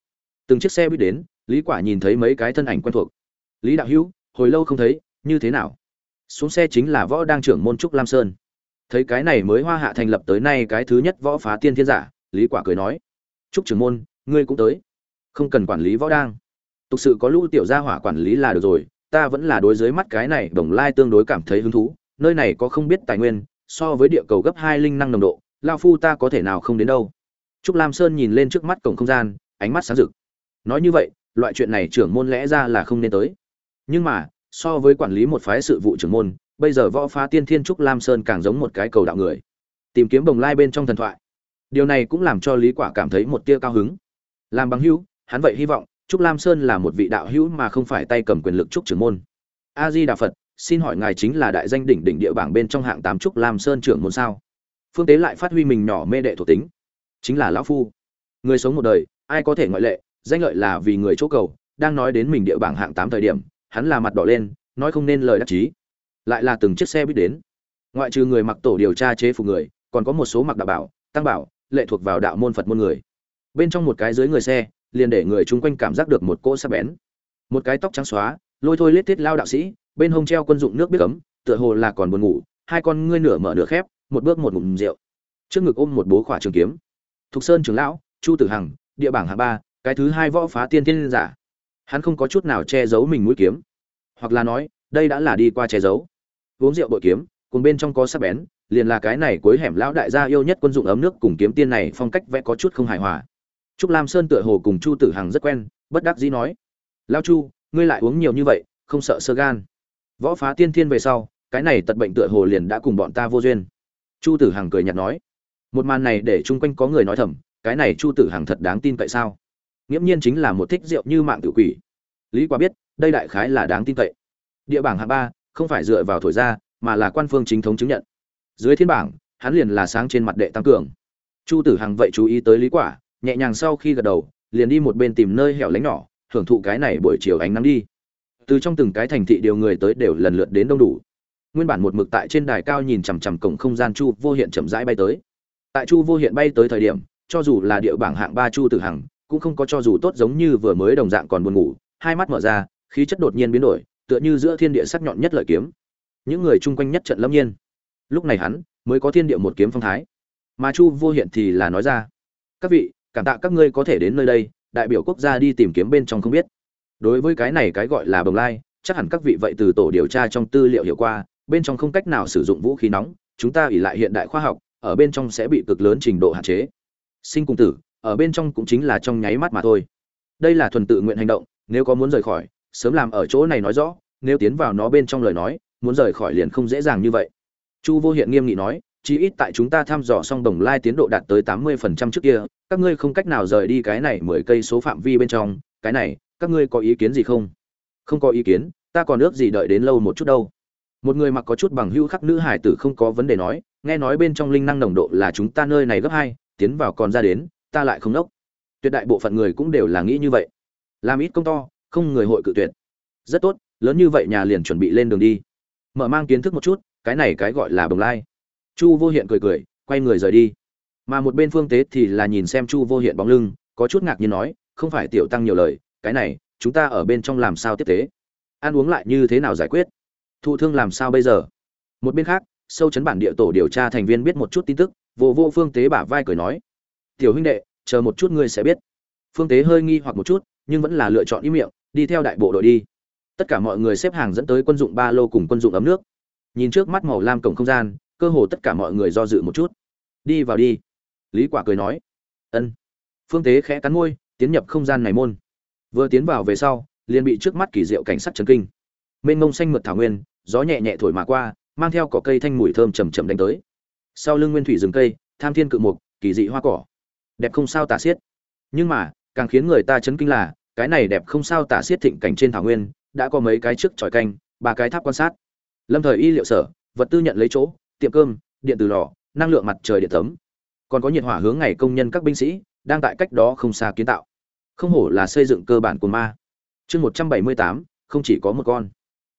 Từng chiếc xe buýt đến, lý quả nhìn thấy mấy cái thân ảnh quen thuộc. Lý đạo hữu, hồi lâu không thấy, như thế nào? Xuống xe chính là võ đang trưởng môn trúc lam sơn. Thấy cái này mới hoa hạ thành lập tới nay cái thứ nhất võ phá tiên thiên giả, lý quả cười nói. Trúc trưởng môn, ngươi cũng tới. Không cần quản lý võ đang. Thực sự có lũ tiểu gia hỏa quản lý là được rồi, ta vẫn là đối dưới mắt cái này đồng lai tương đối cảm thấy hứng thú, nơi này có không biết tài nguyên so với địa cầu gấp hai linh năng nồng độ, lao phu ta có thể nào không đến đâu? Trúc lam sơn nhìn lên trước mắt cổng không gian, ánh mắt sáng rực. Nói như vậy, loại chuyện này trưởng môn lẽ ra là không nên tới. Nhưng mà, so với quản lý một phái sự vụ trưởng môn, bây giờ võ phá tiên thiên trúc lam sơn càng giống một cái cầu đạo người. Tìm kiếm bồng lai bên trong thần thoại. Điều này cũng làm cho lý quả cảm thấy một tia cao hứng. Làm bằng hữu, hắn vậy hy vọng trúc lam sơn là một vị đạo hữu mà không phải tay cầm quyền lực trúc trưởng môn. A di đà phật xin hỏi ngài chính là đại danh đỉnh đỉnh địa bảng bên trong hạng tám trúc lam sơn trưởng môn sao? Phương tế lại phát huy mình nhỏ mê đệ thuộc tính. Chính là lão phu. Người sống một đời, ai có thể ngoại lệ? Danh lợi là vì người chỗ cầu, đang nói đến mình địa bảng hạng tám thời điểm, hắn là mặt đỏ lên, nói không nên lời đắc chí. Lại là từng chiếc xe buýt đến. Ngoại trừ người mặc tổ điều tra chế phục người, còn có một số mặc đạo bảo, tăng bảo, lệ thuộc vào đạo môn phật môn người. Bên trong một cái dưới người xe, liền để người chung quanh cảm giác được một cỗ sắc bén. Một cái tóc trắng xóa lôi thôi lết thiết lao đạo sĩ, bên hông treo quân dụng nước biết cấm tựa hồ là còn buồn ngủ, hai con ngươi nửa mở nửa khép, một bước một ngụm rượu. Trước ngực ôm một bố khỏa trường kiếm. Thục sơn trường lão, chu tử hằng, địa bảng hạ ba, cái thứ hai võ phá tiên tiên giả. Hắn không có chút nào che giấu mình mũi kiếm. Hoặc là nói, đây đã là đi qua che giấu. Uống rượu bội kiếm, cùng bên trong có sắc bén, liền là cái này cuối hẻm lão đại gia yêu nhất quân dụng ấm nước cùng kiếm tiên này phong cách vẽ có chút không hài hòa. Trúc lam sơn tựa hồ cùng chu tử hằng rất quen, bất đắc dĩ nói lao chu ngươi lại uống nhiều như vậy, không sợ sơ gan. Võ phá tiên thiên về sau, cái này tật bệnh tựa hồ liền đã cùng bọn ta vô duyên. Chu tử hằng cười nhạt nói, một màn này để chung quanh có người nói thầm, cái này chu tử hằng thật đáng tin cậy sao? Nghiễm nhiên chính là một thích rượu như mạng tự quỷ. Lý quả biết, đây đại khái là đáng tin cậy. Địa bảng hạng ba, không phải dựa vào thổi ra, mà là quan phương chính thống chứng nhận. Dưới thiên bảng, hắn liền là sáng trên mặt đệ tăng cường. Chu tử hằng vậy chú ý tới lý quả, nhẹ nhàng sau khi gật đầu, liền đi một bên tìm nơi hẻo lánh nhỏ hưởng thụ cái này buổi chiều ánh nắng đi. Từ trong từng cái thành thị điều người tới đều lần lượt đến đông đủ. Nguyên bản một mực tại trên đài cao nhìn chằm chằm cổng không gian chu vô hiện chậm rãi bay tới. Tại chu vô hiện bay tới thời điểm, cho dù là địa bảng hạng ba chu tử hằng, cũng không có cho dù tốt giống như vừa mới đồng dạng còn buồn ngủ, hai mắt mở ra, khí chất đột nhiên biến đổi, tựa như giữa thiên địa sắc nhọn nhất lợi kiếm. Những người chung quanh nhất trận lâm nhiên. Lúc này hắn mới có thiên địa một kiếm phong thái. Mà chu vô hiện thì là nói ra, các vị, cảm tạ các ngươi có thể đến nơi đây đại biểu quốc gia đi tìm kiếm bên trong không biết. Đối với cái này cái gọi là bồng lai, chắc hẳn các vị vậy từ tổ điều tra trong tư liệu hiểu qua, bên trong không cách nào sử dụng vũ khí nóng, chúng ta ỉ lại hiện đại khoa học, ở bên trong sẽ bị cực lớn trình độ hạn chế. Sinh cùng tử, ở bên trong cũng chính là trong nháy mắt mà thôi. Đây là thuần tự nguyện hành động, nếu có muốn rời khỏi, sớm làm ở chỗ này nói rõ, nếu tiến vào nó bên trong lời nói, muốn rời khỏi liền không dễ dàng như vậy. Chu vô hiện nghiêm nghị nói chí ít tại chúng ta thăm dò xong đồng lai tiến độ đạt tới tám mươi phần trăm trước kia, các ngươi không cách nào rời đi cái này mười cây số phạm vi bên trong. Cái này, các ngươi có ý kiến gì không? Không có ý kiến, ta còn ước gì đợi đến lâu một chút đâu. Một người mặc có chút bằng hữu khắc nữ hải tử không có vấn đề nói, nghe nói bên trong linh năng nồng độ là chúng ta nơi này gấp hai, tiến vào còn ra đến, ta lại không nốc. Tuyệt đại bộ phận người cũng đều là nghĩ như vậy. Làm ít công to, không người hội cự tuyệt. Rất tốt, lớn như vậy nhà liền chuẩn bị lên đường đi. Mở mang kiến thức một chút, cái này cái gọi là bồng lai chu vô hiện cười cười, quay người rời đi. Mà một bên phương tế thì là nhìn xem chu vô hiện bóng lưng, có chút ngạc nhiên nói, không phải tiểu tăng nhiều lời, cái này, chúng ta ở bên trong làm sao tiếp tế? Ăn uống lại như thế nào giải quyết? Thụ thương làm sao bây giờ? Một bên khác, sâu chấn bản địa tổ điều tra thành viên biết một chút tin tức, vô vô phương tế bả vai cười nói, tiểu huynh đệ, chờ một chút ngươi sẽ biết. Phương tế hơi nghi hoặc một chút, nhưng vẫn là lựa chọn im miệng, đi theo đại bộ đội đi. Tất cả mọi người xếp hàng dẫn tới quân dụng ba lô cùng quân dụng ấm nước. Nhìn trước mắt màu lam cổng không gian cơ hồ tất cả mọi người do dự một chút. Đi vào đi. Lý quả cười nói. Ân. Phương tế khẽ cắn môi, tiến nhập không gian này môn. Vừa tiến vào về sau, liền bị trước mắt kỳ diệu cảnh sắc chấn kinh. Mênh mông xanh mượt thảo nguyên, gió nhẹ nhẹ thổi mà qua, mang theo cỏ cây thanh mùi thơm trầm trầm đánh tới. Sau lưng nguyên thủy rừng cây, tham thiên cự mục, kỳ dị hoa cỏ. Đẹp không sao tả xiết. Nhưng mà, càng khiến người ta chấn kinh là, cái này đẹp không sao tả xiết thịnh cảnh trên thảo nguyên, đã có mấy cái trước tròi canh, ba cái tháp quan sát. Lâm thời y liệu sở, vật tư nhận lấy chỗ tiệm cơm, điện từ lò, năng lượng mặt trời điện tấm còn có nhiệt hỏa hướng ngày công nhân các binh sĩ, đang tại cách đó không xa kiến tạo. Không hổ là xây dựng cơ bản của ma. Chương một trăm bảy mươi tám, không chỉ có một con.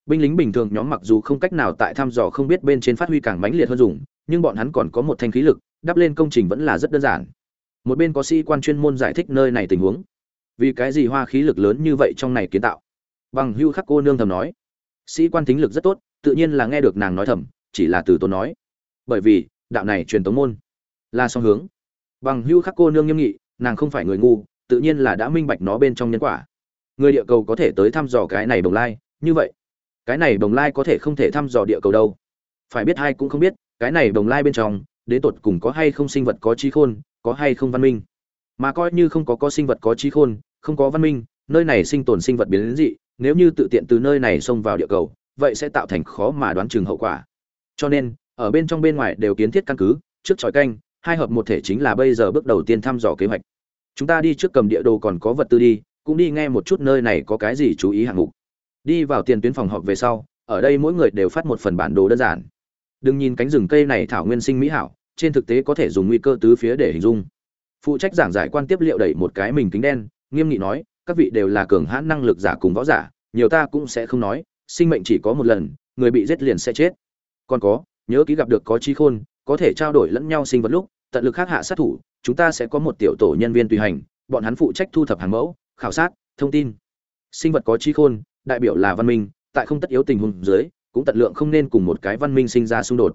Binh lính bình thường nhóm mặc dù không cách nào tại thăm dò không biết bên trên phát huy càng mãnh liệt hơn dùng, nhưng bọn hắn còn có một thanh khí lực, đắp lên công trình vẫn là rất đơn giản. Một bên có sĩ quan chuyên môn giải thích nơi này tình huống. Vì cái gì hoa khí lực lớn như vậy trong này kiến tạo? Bằng hưu khắc cô nương thầm nói. Sĩ quan tính lực rất tốt, tự nhiên là nghe được nàng nói thầm chỉ là từ tốn nói. Bởi vì, đạo này truyền tống môn là song hướng. Bằng hưu khắc cô nương nghiêm nghị, nàng không phải người ngu, tự nhiên là đã minh bạch nó bên trong nhân quả. Người địa cầu có thể tới thăm dò cái này đồng lai, như vậy, cái này đồng lai có thể không thể thăm dò địa cầu đâu. Phải biết ai cũng không biết, cái này đồng lai bên trong đến tột cùng có hay không sinh vật có trí khôn, có hay không văn minh. Mà coi như không có có sinh vật có trí khôn, không có văn minh, nơi này sinh tồn sinh vật biến đến dị, nếu như tự tiện từ nơi này xông vào địa cầu, vậy sẽ tạo thành khó mà đoán chừng hậu quả cho nên, ở bên trong bên ngoài đều kiến thiết căn cứ, trước tròi canh, hai hợp một thể chính là bây giờ bước đầu tiên thăm dò kế hoạch. Chúng ta đi trước cầm địa đồ còn có vật tư đi, cũng đi nghe một chút nơi này có cái gì chú ý hạng mục. Đi vào tiền tuyến phòng họp về sau, ở đây mỗi người đều phát một phần bản đồ đơn giản. Đừng nhìn cánh rừng cây này thảo nguyên sinh mỹ hảo, trên thực tế có thể dùng nguy cơ tứ phía để hình dung. Phụ trách giảng giải quan tiếp liệu đẩy một cái mình kính đen, nghiêm nghị nói, các vị đều là cường hãn năng lực giả cùng võ giả, nhiều ta cũng sẽ không nói, sinh mệnh chỉ có một lần, người bị giết liền sẽ chết còn có, nhớ ký gặp được có trí khôn, có thể trao đổi lẫn nhau sinh vật lúc, tận lực khác hạ sát thủ, chúng ta sẽ có một tiểu tổ nhân viên tùy hành, bọn hắn phụ trách thu thập hàng mẫu, khảo sát, thông tin. Sinh vật có trí khôn, đại biểu là văn minh, tại không tất yếu tình huống dưới, cũng tận lượng không nên cùng một cái văn minh sinh ra xung đột.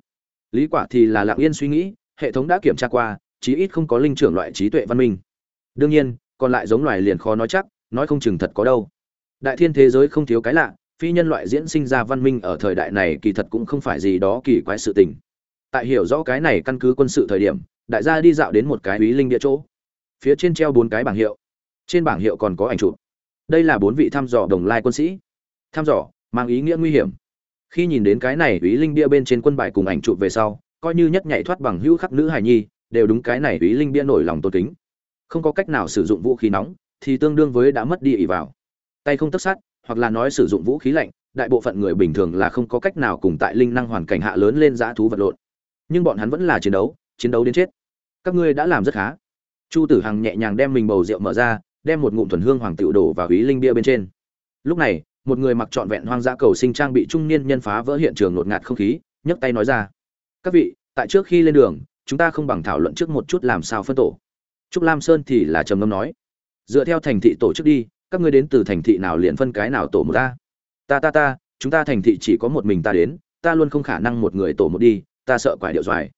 Lý quả thì là lặng yên suy nghĩ, hệ thống đã kiểm tra qua, chí ít không có linh trưởng loại trí tuệ văn minh. Đương nhiên, còn lại giống loài liền khó nói chắc, nói không chừng thật có đâu. Đại thiên thế giới không thiếu cái lạ phi nhân loại diễn sinh ra văn minh ở thời đại này kỳ thật cũng không phải gì đó kỳ quái sự tình. Tại hiểu rõ cái này căn cứ quân sự thời điểm, đại gia đi dạo đến một cái úy linh địa chỗ. Phía trên treo bốn cái bảng hiệu. Trên bảng hiệu còn có ảnh chụp. Đây là bốn vị thăm dò đồng lai quân sĩ. Thăm dò, mang ý nghĩa nguy hiểm. Khi nhìn đến cái này úy linh bia bên trên quân bài cùng ảnh chụp về sau, coi như nhất nhảy thoát bằng hữu khắc nữ hài nhi, đều đúng cái này úy linh bia nổi lòng tôn kính. Không có cách nào sử dụng vũ khí nóng, thì tương đương với đã mất đi ỷ vào. Tay không tất sát hoặc là nói sử dụng vũ khí lạnh, đại bộ phận người bình thường là không có cách nào cùng tại linh năng hoàn cảnh hạ lớn lên dã thú vật lộn. Nhưng bọn hắn vẫn là chiến đấu chiến đấu đến chết. Các ngươi đã làm rất khá. Chu tử hằng nhẹ nhàng đem mình bầu rượu mở ra, đem một ngụm thuần hương hoàng tiểu đổ vào ý linh bia bên trên. Lúc này, một người mặc trọn vẹn hoang dã cầu sinh trang bị trung niên nhân phá vỡ hiện trường nột ngạt không khí, nhấc tay nói ra. Các vị, tại trước khi lên đường, chúng ta không bằng thảo luận trước một chút làm sao phân tổ. Trúc lam sơn thì là trầm ngâm nói. Dựa theo thành thị tổ chức đi các ngươi đến từ thành thị nào liền phân cái nào tổ một ta? Ta ta ta, chúng ta thành thị chỉ có một mình ta đến, ta luôn không khả năng một người tổ một đi, ta sợ quải điệu doài.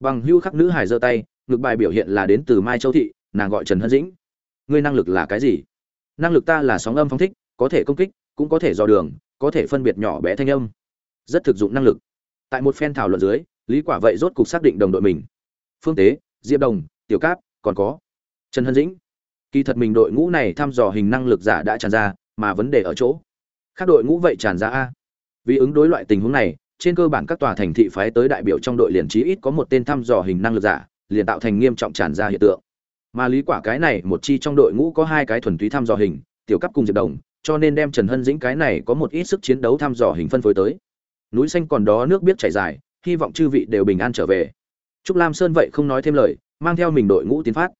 Bằng hưu khắc nữ hải giơ tay ngược bài biểu hiện là đến từ mai châu thị, nàng gọi trần hân dĩnh. Ngươi năng lực là cái gì? Năng lực ta là sóng âm phong thích, có thể công kích, cũng có thể dò đường, có thể phân biệt nhỏ bé thanh âm. Rất thực dụng năng lực. Tại một phen thảo luận dưới, lý quả vậy rốt cục xác định đồng đội mình. Phương tế, diệp đồng, tiểu cáp, còn có trần hân dĩnh kỳ thật mình đội ngũ này thăm dò hình năng lực giả đã tràn ra, mà vấn đề ở chỗ. Khác đội ngũ vậy tràn ra a. Vì ứng đối loại tình huống này, trên cơ bản các tòa thành thị phái tới đại biểu trong đội liền trí ít có một tên thăm dò hình năng lực giả, liền tạo thành nghiêm trọng tràn ra hiện tượng. Mà lý quả cái này, một chi trong đội ngũ có hai cái thuần túy thăm dò hình, tiểu cấp cùng diệp đồng, cho nên đem trần hân dĩnh cái này có một ít sức chiến đấu thăm dò hình phân phối tới. Núi xanh còn đó nước biết chảy dài, hy vọng chư vị đều bình an trở về. Trúc lam sơn vậy không nói thêm lời, mang theo mình đội ngũ tiến phát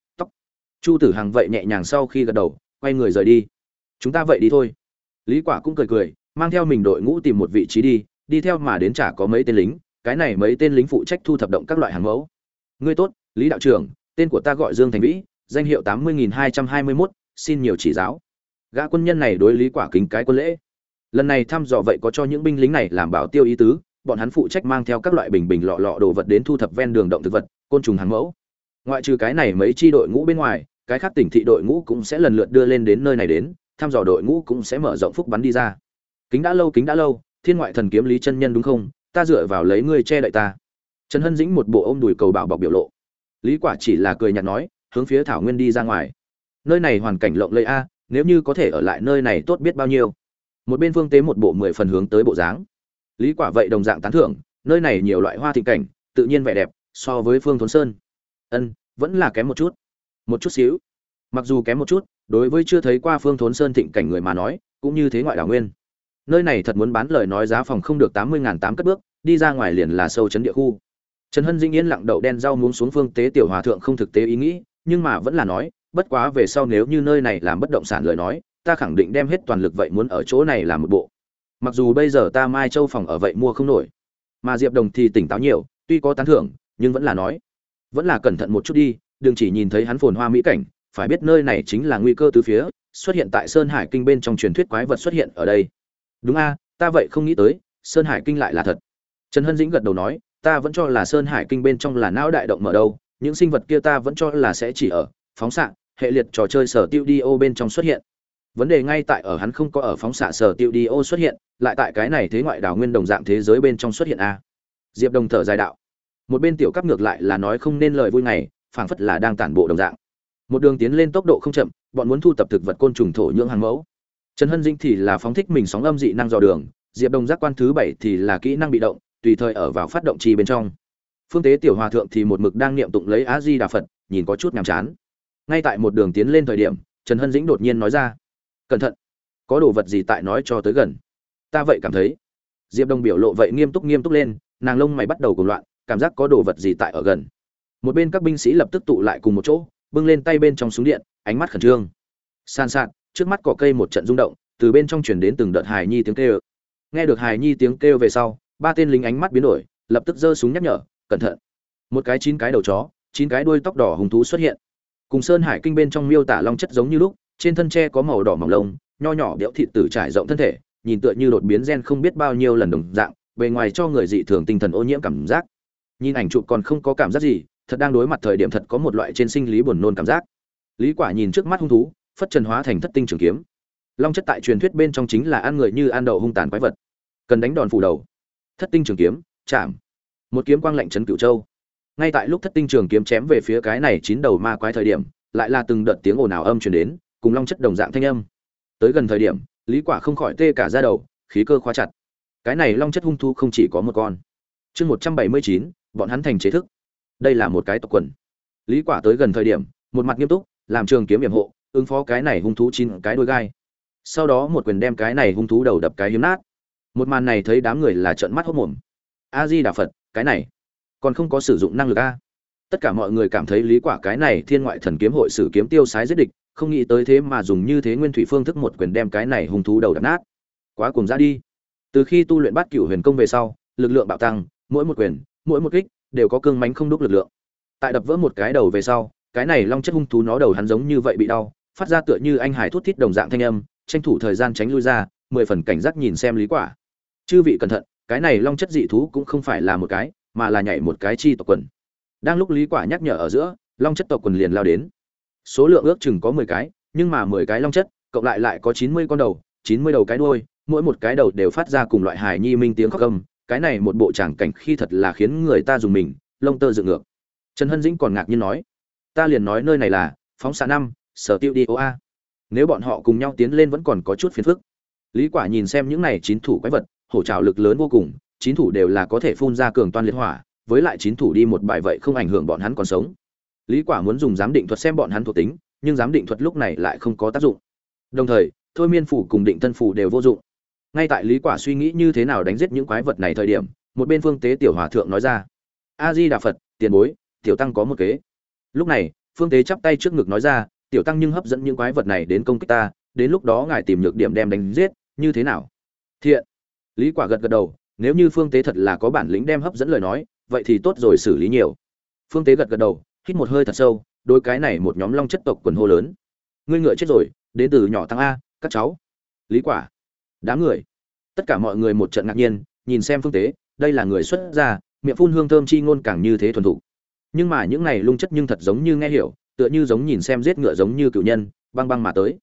chu tử hằng vậy nhẹ nhàng sau khi gật đầu, quay người rời đi. Chúng ta vậy đi thôi. Lý quả cũng cười cười, mang theo mình đội ngũ tìm một vị trí đi đi theo mà đến chả có mấy tên lính, cái này mấy tên lính phụ trách thu thập động các loại hàng mẫu. Ngươi tốt, lý đạo trưởng, tên của ta gọi dương thành vĩ, danh hiệu tám mươi nghìn hai trăm hai mươi mốt, xin nhiều chỉ giáo. Gã quân nhân này đối lý quả kính cái quân lễ. Lần này thăm dò vậy có cho những binh lính này làm bảo tiêu ý tứ, bọn hắn phụ trách mang theo các loại bình bình lọ lọ đồ vật đến thu thập ven đường động thực vật, côn trùng hàng mẫu. Ngoại trừ cái này mấy chi đội ngũ bên ngoài cái khác tỉnh thị đội ngũ cũng sẽ lần lượt đưa lên đến nơi này đến, thăm dò đội ngũ cũng sẽ mở rộng phúc bắn đi ra. Kính đã lâu, kính đã lâu, thiên ngoại thần kiếm lý chân nhân đúng không? Ta dựa vào lấy ngươi che đậy ta. Trần hân dĩnh một bộ ôm đùi cầu bảo bọc biểu lộ. Lý quả chỉ là cười nhạt nói, hướng phía thảo nguyên đi ra ngoài. Nơi này hoàn cảnh lộng lẫy a, nếu như có thể ở lại nơi này tốt biết bao nhiêu. Một bên phương tế một bộ mười phần hướng tới bộ dáng. Lý quả vậy đồng dạng tán thưởng, nơi này nhiều loại hoa thịnh cảnh, tự nhiên vẻ đẹp, so với phương thốn sơn. Ân, vẫn là kém một chút một chút xíu. Mặc dù kém một chút, đối với chưa thấy qua phương thốn sơn thịnh cảnh người mà nói, cũng như thế ngoại đảo nguyên. Nơi này thật muốn bán lời nói giá phòng không được tám mươi ngàn tám cất bước, đi ra ngoài liền là sâu chấn địa khu. Trần hân dĩnh yên lặng đậu đen rau muốn xuống phương tế tiểu hòa thượng không thực tế ý nghĩ, nhưng mà vẫn là nói, bất quá về sau nếu như nơi này làm bất động sản lời nói, ta khẳng định đem hết toàn lực vậy muốn ở chỗ này làm một bộ. Mặc dù bây giờ ta mai châu phòng ở vậy mua không nổi, mà diệp đồng thì tỉnh táo nhiều, tuy có tán thưởng, nhưng vẫn là nói, vẫn là cẩn thận một chút đi đừng chỉ nhìn thấy hắn phồn hoa mỹ cảnh, phải biết nơi này chính là nguy cơ tứ phía, xuất hiện tại sơn hải kinh bên trong truyền thuyết quái vật xuất hiện ở đây. Đúng a, ta vậy không nghĩ tới, sơn hải kinh lại là thật. Trần hân dĩnh gật đầu nói, ta vẫn cho là sơn hải kinh bên trong là não đại động mở đâu những sinh vật kia ta vẫn cho là sẽ chỉ ở, phóng xạ, hệ liệt trò chơi sở tiêu đi ô bên trong xuất hiện. Vấn đề ngay tại ở hắn không có ở phóng xạ sở tiêu đi ô xuất hiện, lại tại cái này thế ngoại đảo nguyên đồng dạng thế giới bên trong xuất hiện a. Diệp đồng thở dài đạo, một bên tiểu cấp ngược lại là nói không nên lời vui ngày phảng phất là đang tản bộ đồng dạng. Một đường tiến lên tốc độ không chậm, bọn muốn thu tập thực vật côn trùng thổ nhưỡng hàng mẫu. Trần hân dĩnh thì là phóng thích mình sóng âm dị năng dò đường, diệp đồng giác quan thứ bảy thì là kỹ năng bị động, tùy thời ở vào phát động chi bên trong. Phương tế tiểu hòa thượng thì một mực đang niệm tụng lấy á di đà phật, nhìn có chút nhàm chán. Ngay tại một đường tiến lên thời điểm, trần hân dĩnh đột nhiên nói ra, cẩn thận, có đồ vật gì tại nói cho tới gần. Ta vậy cảm thấy. Diệp đồng biểu lộ vậy nghiêm túc nghiêm túc lên, nàng lông mày bắt đầu cùng loạn, cảm giác có đồ vật gì tại ở gần một bên các binh sĩ lập tức tụ lại cùng một chỗ, bưng lên tay bên trong súng điện, ánh mắt khẩn trương. San sạt, trước mắt cỏ cây một trận rung động, từ bên trong chuyển đến từng đợt hài nhi tiếng kêu. Nghe được hài nhi tiếng kêu về sau, ba tên lính ánh mắt biến đổi, lập tức giơ súng nhắc nhở, cẩn thận. Một cái chín cái đầu chó, chín cái đuôi tóc đỏ hùng thú xuất hiện. Cùng sơn hải kinh bên trong miêu tả long chất giống như lúc, trên thân tre có màu đỏ mỏng lông, nho nhỏ đẽo thịt tử trải rộng thân thể, nhìn tựa như đột biến gen không biết bao nhiêu lần đồng dạng, bề ngoài cho người dị thường tinh thần ô nhiễm cảm giác. Nhìn ảnh chụp còn không có cảm giác gì thật đang đối mặt thời điểm thật có một loại trên sinh lý buồn nôn cảm giác. Lý quả nhìn trước mắt hung thú, phất trần hóa thành thất tinh trường kiếm. Long chất tại truyền thuyết bên trong chính là ăn người như ăn đậu hung tàn quái vật. Cần đánh đòn phủ đầu. Thất tinh trường kiếm, chạm. Một kiếm quang lạnh chấn cửu châu. Ngay tại lúc thất tinh trường kiếm chém về phía cái này chín đầu ma quái thời điểm, lại là từng đợt tiếng ồn ào âm truyền đến, cùng long chất đồng dạng thanh âm. Tới gần thời điểm, lý quả không khỏi tê cả da đầu, khí cơ khóa chặt. Cái này long chất hung thú không chỉ có một con. Chương một trăm bảy mươi chín, bọn hắn thành chế thức đây là một cái tộc quần. Lý quả tới gần thời điểm, một mặt nghiêm túc, làm trường kiếm hiểm hộ, ứng phó cái này hung thú chín cái đuôi gai. Sau đó một quyền đem cái này hung thú đầu đập cái hiếm nát. Một màn này thấy đám người là trợn mắt hốt mồm. A di đà phật, cái này, còn không có sử dụng năng lực a? Tất cả mọi người cảm thấy lý quả cái này thiên ngoại thần kiếm hội sử kiếm tiêu sái giết địch, không nghĩ tới thế mà dùng như thế nguyên thủy phương thức một quyền đem cái này hung thú đầu đập nát. Quá cuồng ra đi. Từ khi tu luyện bát cửu huyền công về sau, lực lượng bạo tăng, mỗi một quyền, mỗi một kích đều có cương mánh không đúc lực lượng. Tại đập vỡ một cái đầu về sau, cái này long chất hung thú nó đầu hắn giống như vậy bị đau, phát ra tựa như anh hải thút thít đồng dạng thanh âm, tranh thủ thời gian tránh lui ra, mười phần cảnh giác nhìn xem lý quả. Chư vị cẩn thận, cái này long chất dị thú cũng không phải là một cái, mà là nhảy một cái chi tộc quần. Đang lúc lý quả nhắc nhở ở giữa, long chất tộc quần liền lao đến. Số lượng ước chừng có 10 cái, nhưng mà 10 cái long chất, cộng lại lại có 90 con đầu 90 đầu cái đuôi, mỗi một cái đầu đều phát ra cùng loại hài nhi minh tiếng khóc gầm cái này một bộ tràng cảnh khi thật là khiến người ta dùng mình, lông tơ dựng ngược. Trần hân dĩnh còn ngạc nhiên nói, ta liền nói nơi này là phóng xạ năm, sở tiêu đi ô a. Nếu bọn họ cùng nhau tiến lên vẫn còn có chút phiền phức. Lý quả nhìn xem những này chín thủ quái vật, hổ trào lực lớn vô cùng, chín thủ đều là có thể phun ra cường toan liệt hỏa, với lại chín thủ đi một bài vậy không ảnh hưởng bọn hắn còn sống. Lý quả muốn dùng giám định thuật xem bọn hắn thuộc tính, nhưng giám định thuật lúc này lại không có tác dụng. Đồng thời, thôi miên phủ cùng định thân phủ đều vô dụng ngay tại lý quả suy nghĩ như thế nào đánh giết những quái vật này thời điểm, một bên phương tế tiểu hòa thượng nói ra, a di đà phật, tiền bối, tiểu tăng có một kế. Lúc này, phương tế chắp tay trước ngực nói ra, tiểu tăng nhưng hấp dẫn những quái vật này đến công kích ta, đến lúc đó ngài tìm nhược điểm đem đánh giết, như thế nào? Thiện. Lý quả gật gật đầu, nếu như phương tế thật là có bản lĩnh đem hấp dẫn lời nói, vậy thì tốt rồi xử lý nhiều. Phương tế gật gật đầu, hít một hơi thật sâu đôi cái này một nhóm long chất tộc quần hô lớn. Ngươi ngựa chết rồi, đến từ nhỏ tăng a, các cháu. Lý quả đám người. Tất cả mọi người một trận ngạc nhiên, nhìn xem phương tế, đây là người xuất gia, miệng phun hương thơm chi ngôn càng như thế thuần thủ nhưng mà những này lung chất nhưng thật giống như nghe hiểu, tựa như giống nhìn xem giết ngựa giống như cựu nhân, băng băng mà tới.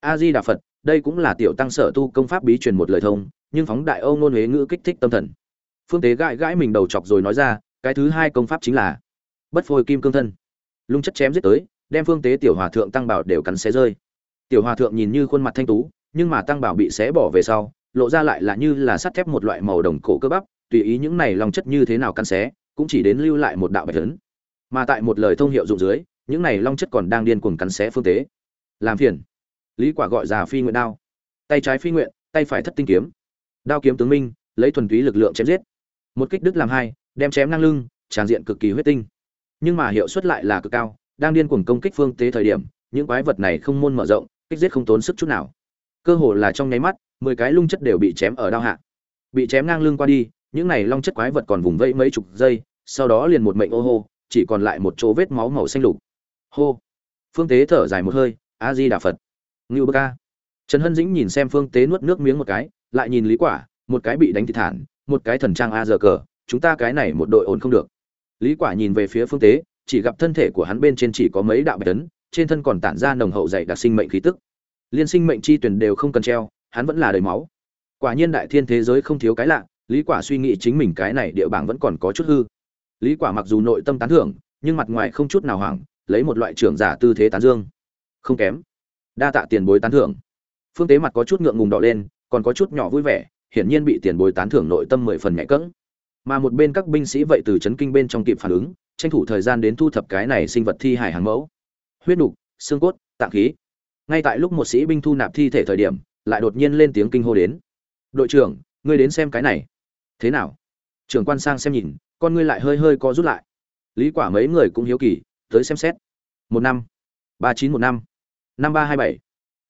A di đà phật, đây cũng là tiểu tăng sở tu công pháp bí truyền một lời thông, nhưng phóng đại âu nôn huế ngữ kích thích tâm thần. Phương tế gãi gãi mình đầu chọc rồi nói ra, cái thứ hai công pháp chính là bất phôi kim cương thân. Lung chất chém giết tới, đem phương tế tiểu hòa thượng tăng bảo đều cắn xé rơi. Tiểu hòa thượng nhìn như khuôn mặt thanh tú nhưng mà tăng bảo bị xé bỏ về sau, lộ ra lại là như là sắt thép một loại màu đồng cổ cơ bắp, tùy ý những này lòng chất như thế nào cắn xé, cũng chỉ đến lưu lại một đạo bạch lớn mà tại một lời thông hiệu dụng dưới, những này long chất còn đang điên cuồng cắn xé phương tế. Làm phiền. Lý quả gọi ra phi nguyện đao. Tay trái phi nguyện, tay phải thất tinh kiếm. Đao kiếm tướng minh, lấy thuần túy lực lượng chém giết. Một kích đứt làm hai, đem chém ngang lưng, tràn diện cực kỳ huyết tinh. Nhưng mà hiệu suất lại là cực cao, đang điên cuồng công kích phương tế thời điểm, những quái vật này không môn mở rộng, kích giết không tốn sức chút nào cơ hồ là trong nháy mắt, mười cái lung chất đều bị chém ở đao hạ. Bị chém ngang lưng qua đi, những này long chất quái vật còn vùng vẫy mấy chục giây, sau đó liền một mệnh ô hô, chỉ còn lại một chỗ vết máu màu xanh lục. Hô. Phương tế thở dài một hơi a di đà phật. Ngưu bơ ca. Trần hân dĩnh nhìn xem phương tế nuốt nước miếng một cái, lại nhìn lý quả, một cái bị đánh thịt thản, một cái thần trang a giờ cờ chúng ta cái này một đội ổn không được. Lý quả nhìn về phía phương tế, chỉ gặp thân thể của hắn bên trên chỉ có mấy đạo bạch tấn trên thân còn tản ra nồng hậu dày đặc sinh mệnh khí tức liên sinh mệnh chi tuyển đều không cần treo, hắn vẫn là đầy máu. Quả nhiên đại thiên thế giới không thiếu cái lạ, lý quả suy nghĩ chính mình cái này địa bảng vẫn còn có chút hư. Lý quả mặc dù nội tâm tán thưởng, nhưng mặt ngoài không chút nào hoảng, lấy một loại trưởng giả tư thế tán dương. Không kém. Đa tạ tiền bối tán thưởng. Phương tế mặt có chút ngượng ngùng đỏ lên, còn có chút nhỏ vui vẻ, hiển nhiên bị tiền bối tán thưởng nội tâm mười phần nhẹ cẫng. Mà một bên các binh sĩ vậy từ chấn kinh bên trong kịp phản ứng, tranh thủ thời gian đến thu thập cái này sinh vật thi hải hàng mẫu. Huyết nục, xương cốt, tạng khí ngay tại lúc một sĩ binh thu nạp thi thể thời điểm, lại đột nhiên lên tiếng kinh hô đến. Đội trưởng, ngươi đến xem cái này. Thế nào? Trưởng quan sang xem nhìn, con ngươi lại hơi hơi co rút lại. Lý quả mấy người cũng hiếu kỳ, tới xem xét. Một năm, ba chín một năm năm ba hai bảy.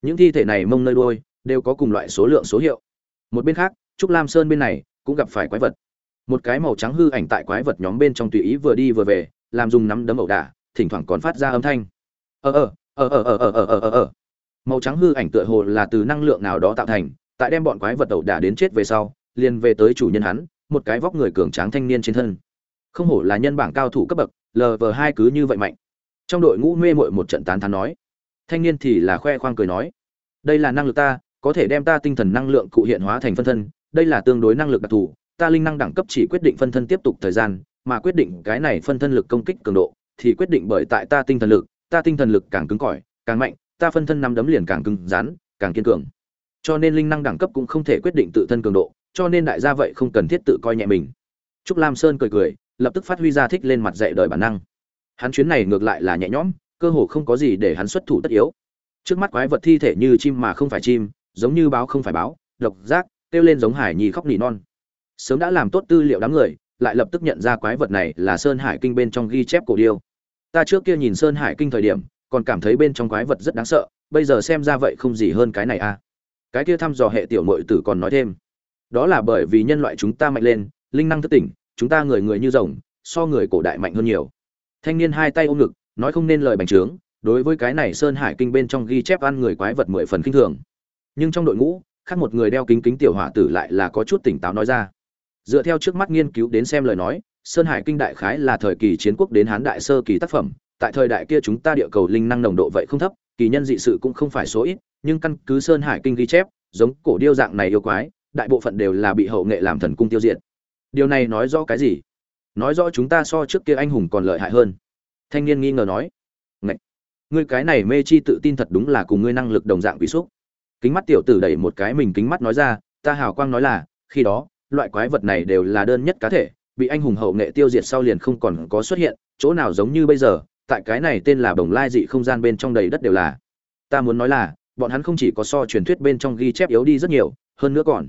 Những thi thể này mông nơi đuôi, đều có cùng loại số lượng, số hiệu. Một bên khác, trúc lam sơn bên này, cũng gặp phải quái vật. Một cái màu trắng hư ảnh tại quái vật nhóm bên trong tùy ý vừa đi vừa về, làm dùng nắm đấm ẩu đả, thỉnh thoảng còn phát ra âm thanh. Ờ ờ ờ ờ ờ ờ ờ ờ ờ, ờ, ờ màu trắng hư ảnh tựa hồ là từ năng lượng nào đó tạo thành, tại đem bọn quái vật ẩu đả đến chết về sau, liền về tới chủ nhân hắn, một cái vóc người cường tráng thanh niên trên thân. Không hổ là nhân bảng cao thủ cấp bậc lv hai cứ như vậy mạnh. Trong đội ngũ mê mội một trận tán thán nói. Thanh niên thì là khoe khoang cười nói. Đây là năng lực ta, có thể đem ta tinh thần năng lượng cụ hiện hóa thành phân thân, đây là tương đối năng lực đặc thù, ta linh năng đẳng cấp chỉ quyết định phân thân tiếp tục thời gian, mà quyết định cái này phân thân lực công kích cường độ, thì quyết định bởi tại ta tinh thần lực, ta tinh thần lực càng cứng cỏi, càng mạnh ta phân thân năm đấm liền càng cứng rắn, càng kiên cường. Cho nên linh năng đẳng cấp cũng không thể quyết định tự thân cường độ, cho nên đại gia vậy không cần thiết tự coi nhẹ mình. Trúc lam sơn cười cười, lập tức phát huy ra thích lên mặt dạy đời bản năng. Hắn chuyến này ngược lại là nhẹ nhõm, cơ hồ không có gì để hắn xuất thủ tất yếu. Trước mắt quái vật thi thể như chim mà không phải chim, giống như báo không phải báo, độc giác, kêu lên giống hải nhi khóc nỉ non. Sớm đã làm tốt tư liệu đám người, lại lập tức nhận ra quái vật này là sơn hải kinh bên trong ghi chép cổ điêu. Ta trước kia nhìn sơn hải kinh thời điểm còn cảm thấy bên trong quái vật rất đáng sợ, bây giờ xem ra vậy không gì hơn cái này a à. cái kia thăm dò hệ tiểu mội tử còn nói thêm. Đó là bởi vì nhân loại chúng ta mạnh lên, linh năng thất tỉnh, chúng ta người người như rồng, so người cổ đại mạnh hơn nhiều. Thanh niên hai tay ôm ngực, nói không nên lời bành trướng, đối với cái này sơn hải kinh bên trong ghi chép ăn người quái vật mười phần kinh thường. Nhưng trong đội ngũ, khác một người đeo kính kính tiểu hỏa tử lại là có chút tỉnh táo nói ra. Dựa theo trước mắt nghiên cứu đến xem lời nói sơn hải kinh đại khái là thời kỳ chiến quốc đến hán đại sơ kỳ tác phẩm, tại thời đại kia chúng ta địa cầu linh năng nồng độ vậy không thấp, kỳ nhân dị sự cũng không phải số ít, nhưng căn cứ sơn hải kinh ghi chép, giống cổ điêu dạng này yêu quái, đại bộ phận đều là bị hậu nghệ làm thần cung tiêu diệt. Điều này nói rõ cái gì? Nói rõ chúng ta so trước kia anh hùng còn lợi hại hơn. Thanh niên nghi ngờ nói Ngậy! ngươi cái này mê chi tự tin thật đúng là cùng ngươi năng lực đồng dạng quý xúc. Kính mắt tiểu tử đẩy một cái mình kính mắt nói ra, ta hào quang nói là, khi đó, loại quái vật này đều là đơn nhất cá thể bị anh hùng hậu nghệ tiêu diệt sau liền không còn có xuất hiện, chỗ nào giống như bây giờ, tại cái này tên là bồng lai dị không gian bên trong đầy đất đều là. Ta muốn nói là, bọn hắn không chỉ có so truyền thuyết bên trong ghi chép yếu đi rất nhiều, hơn nữa còn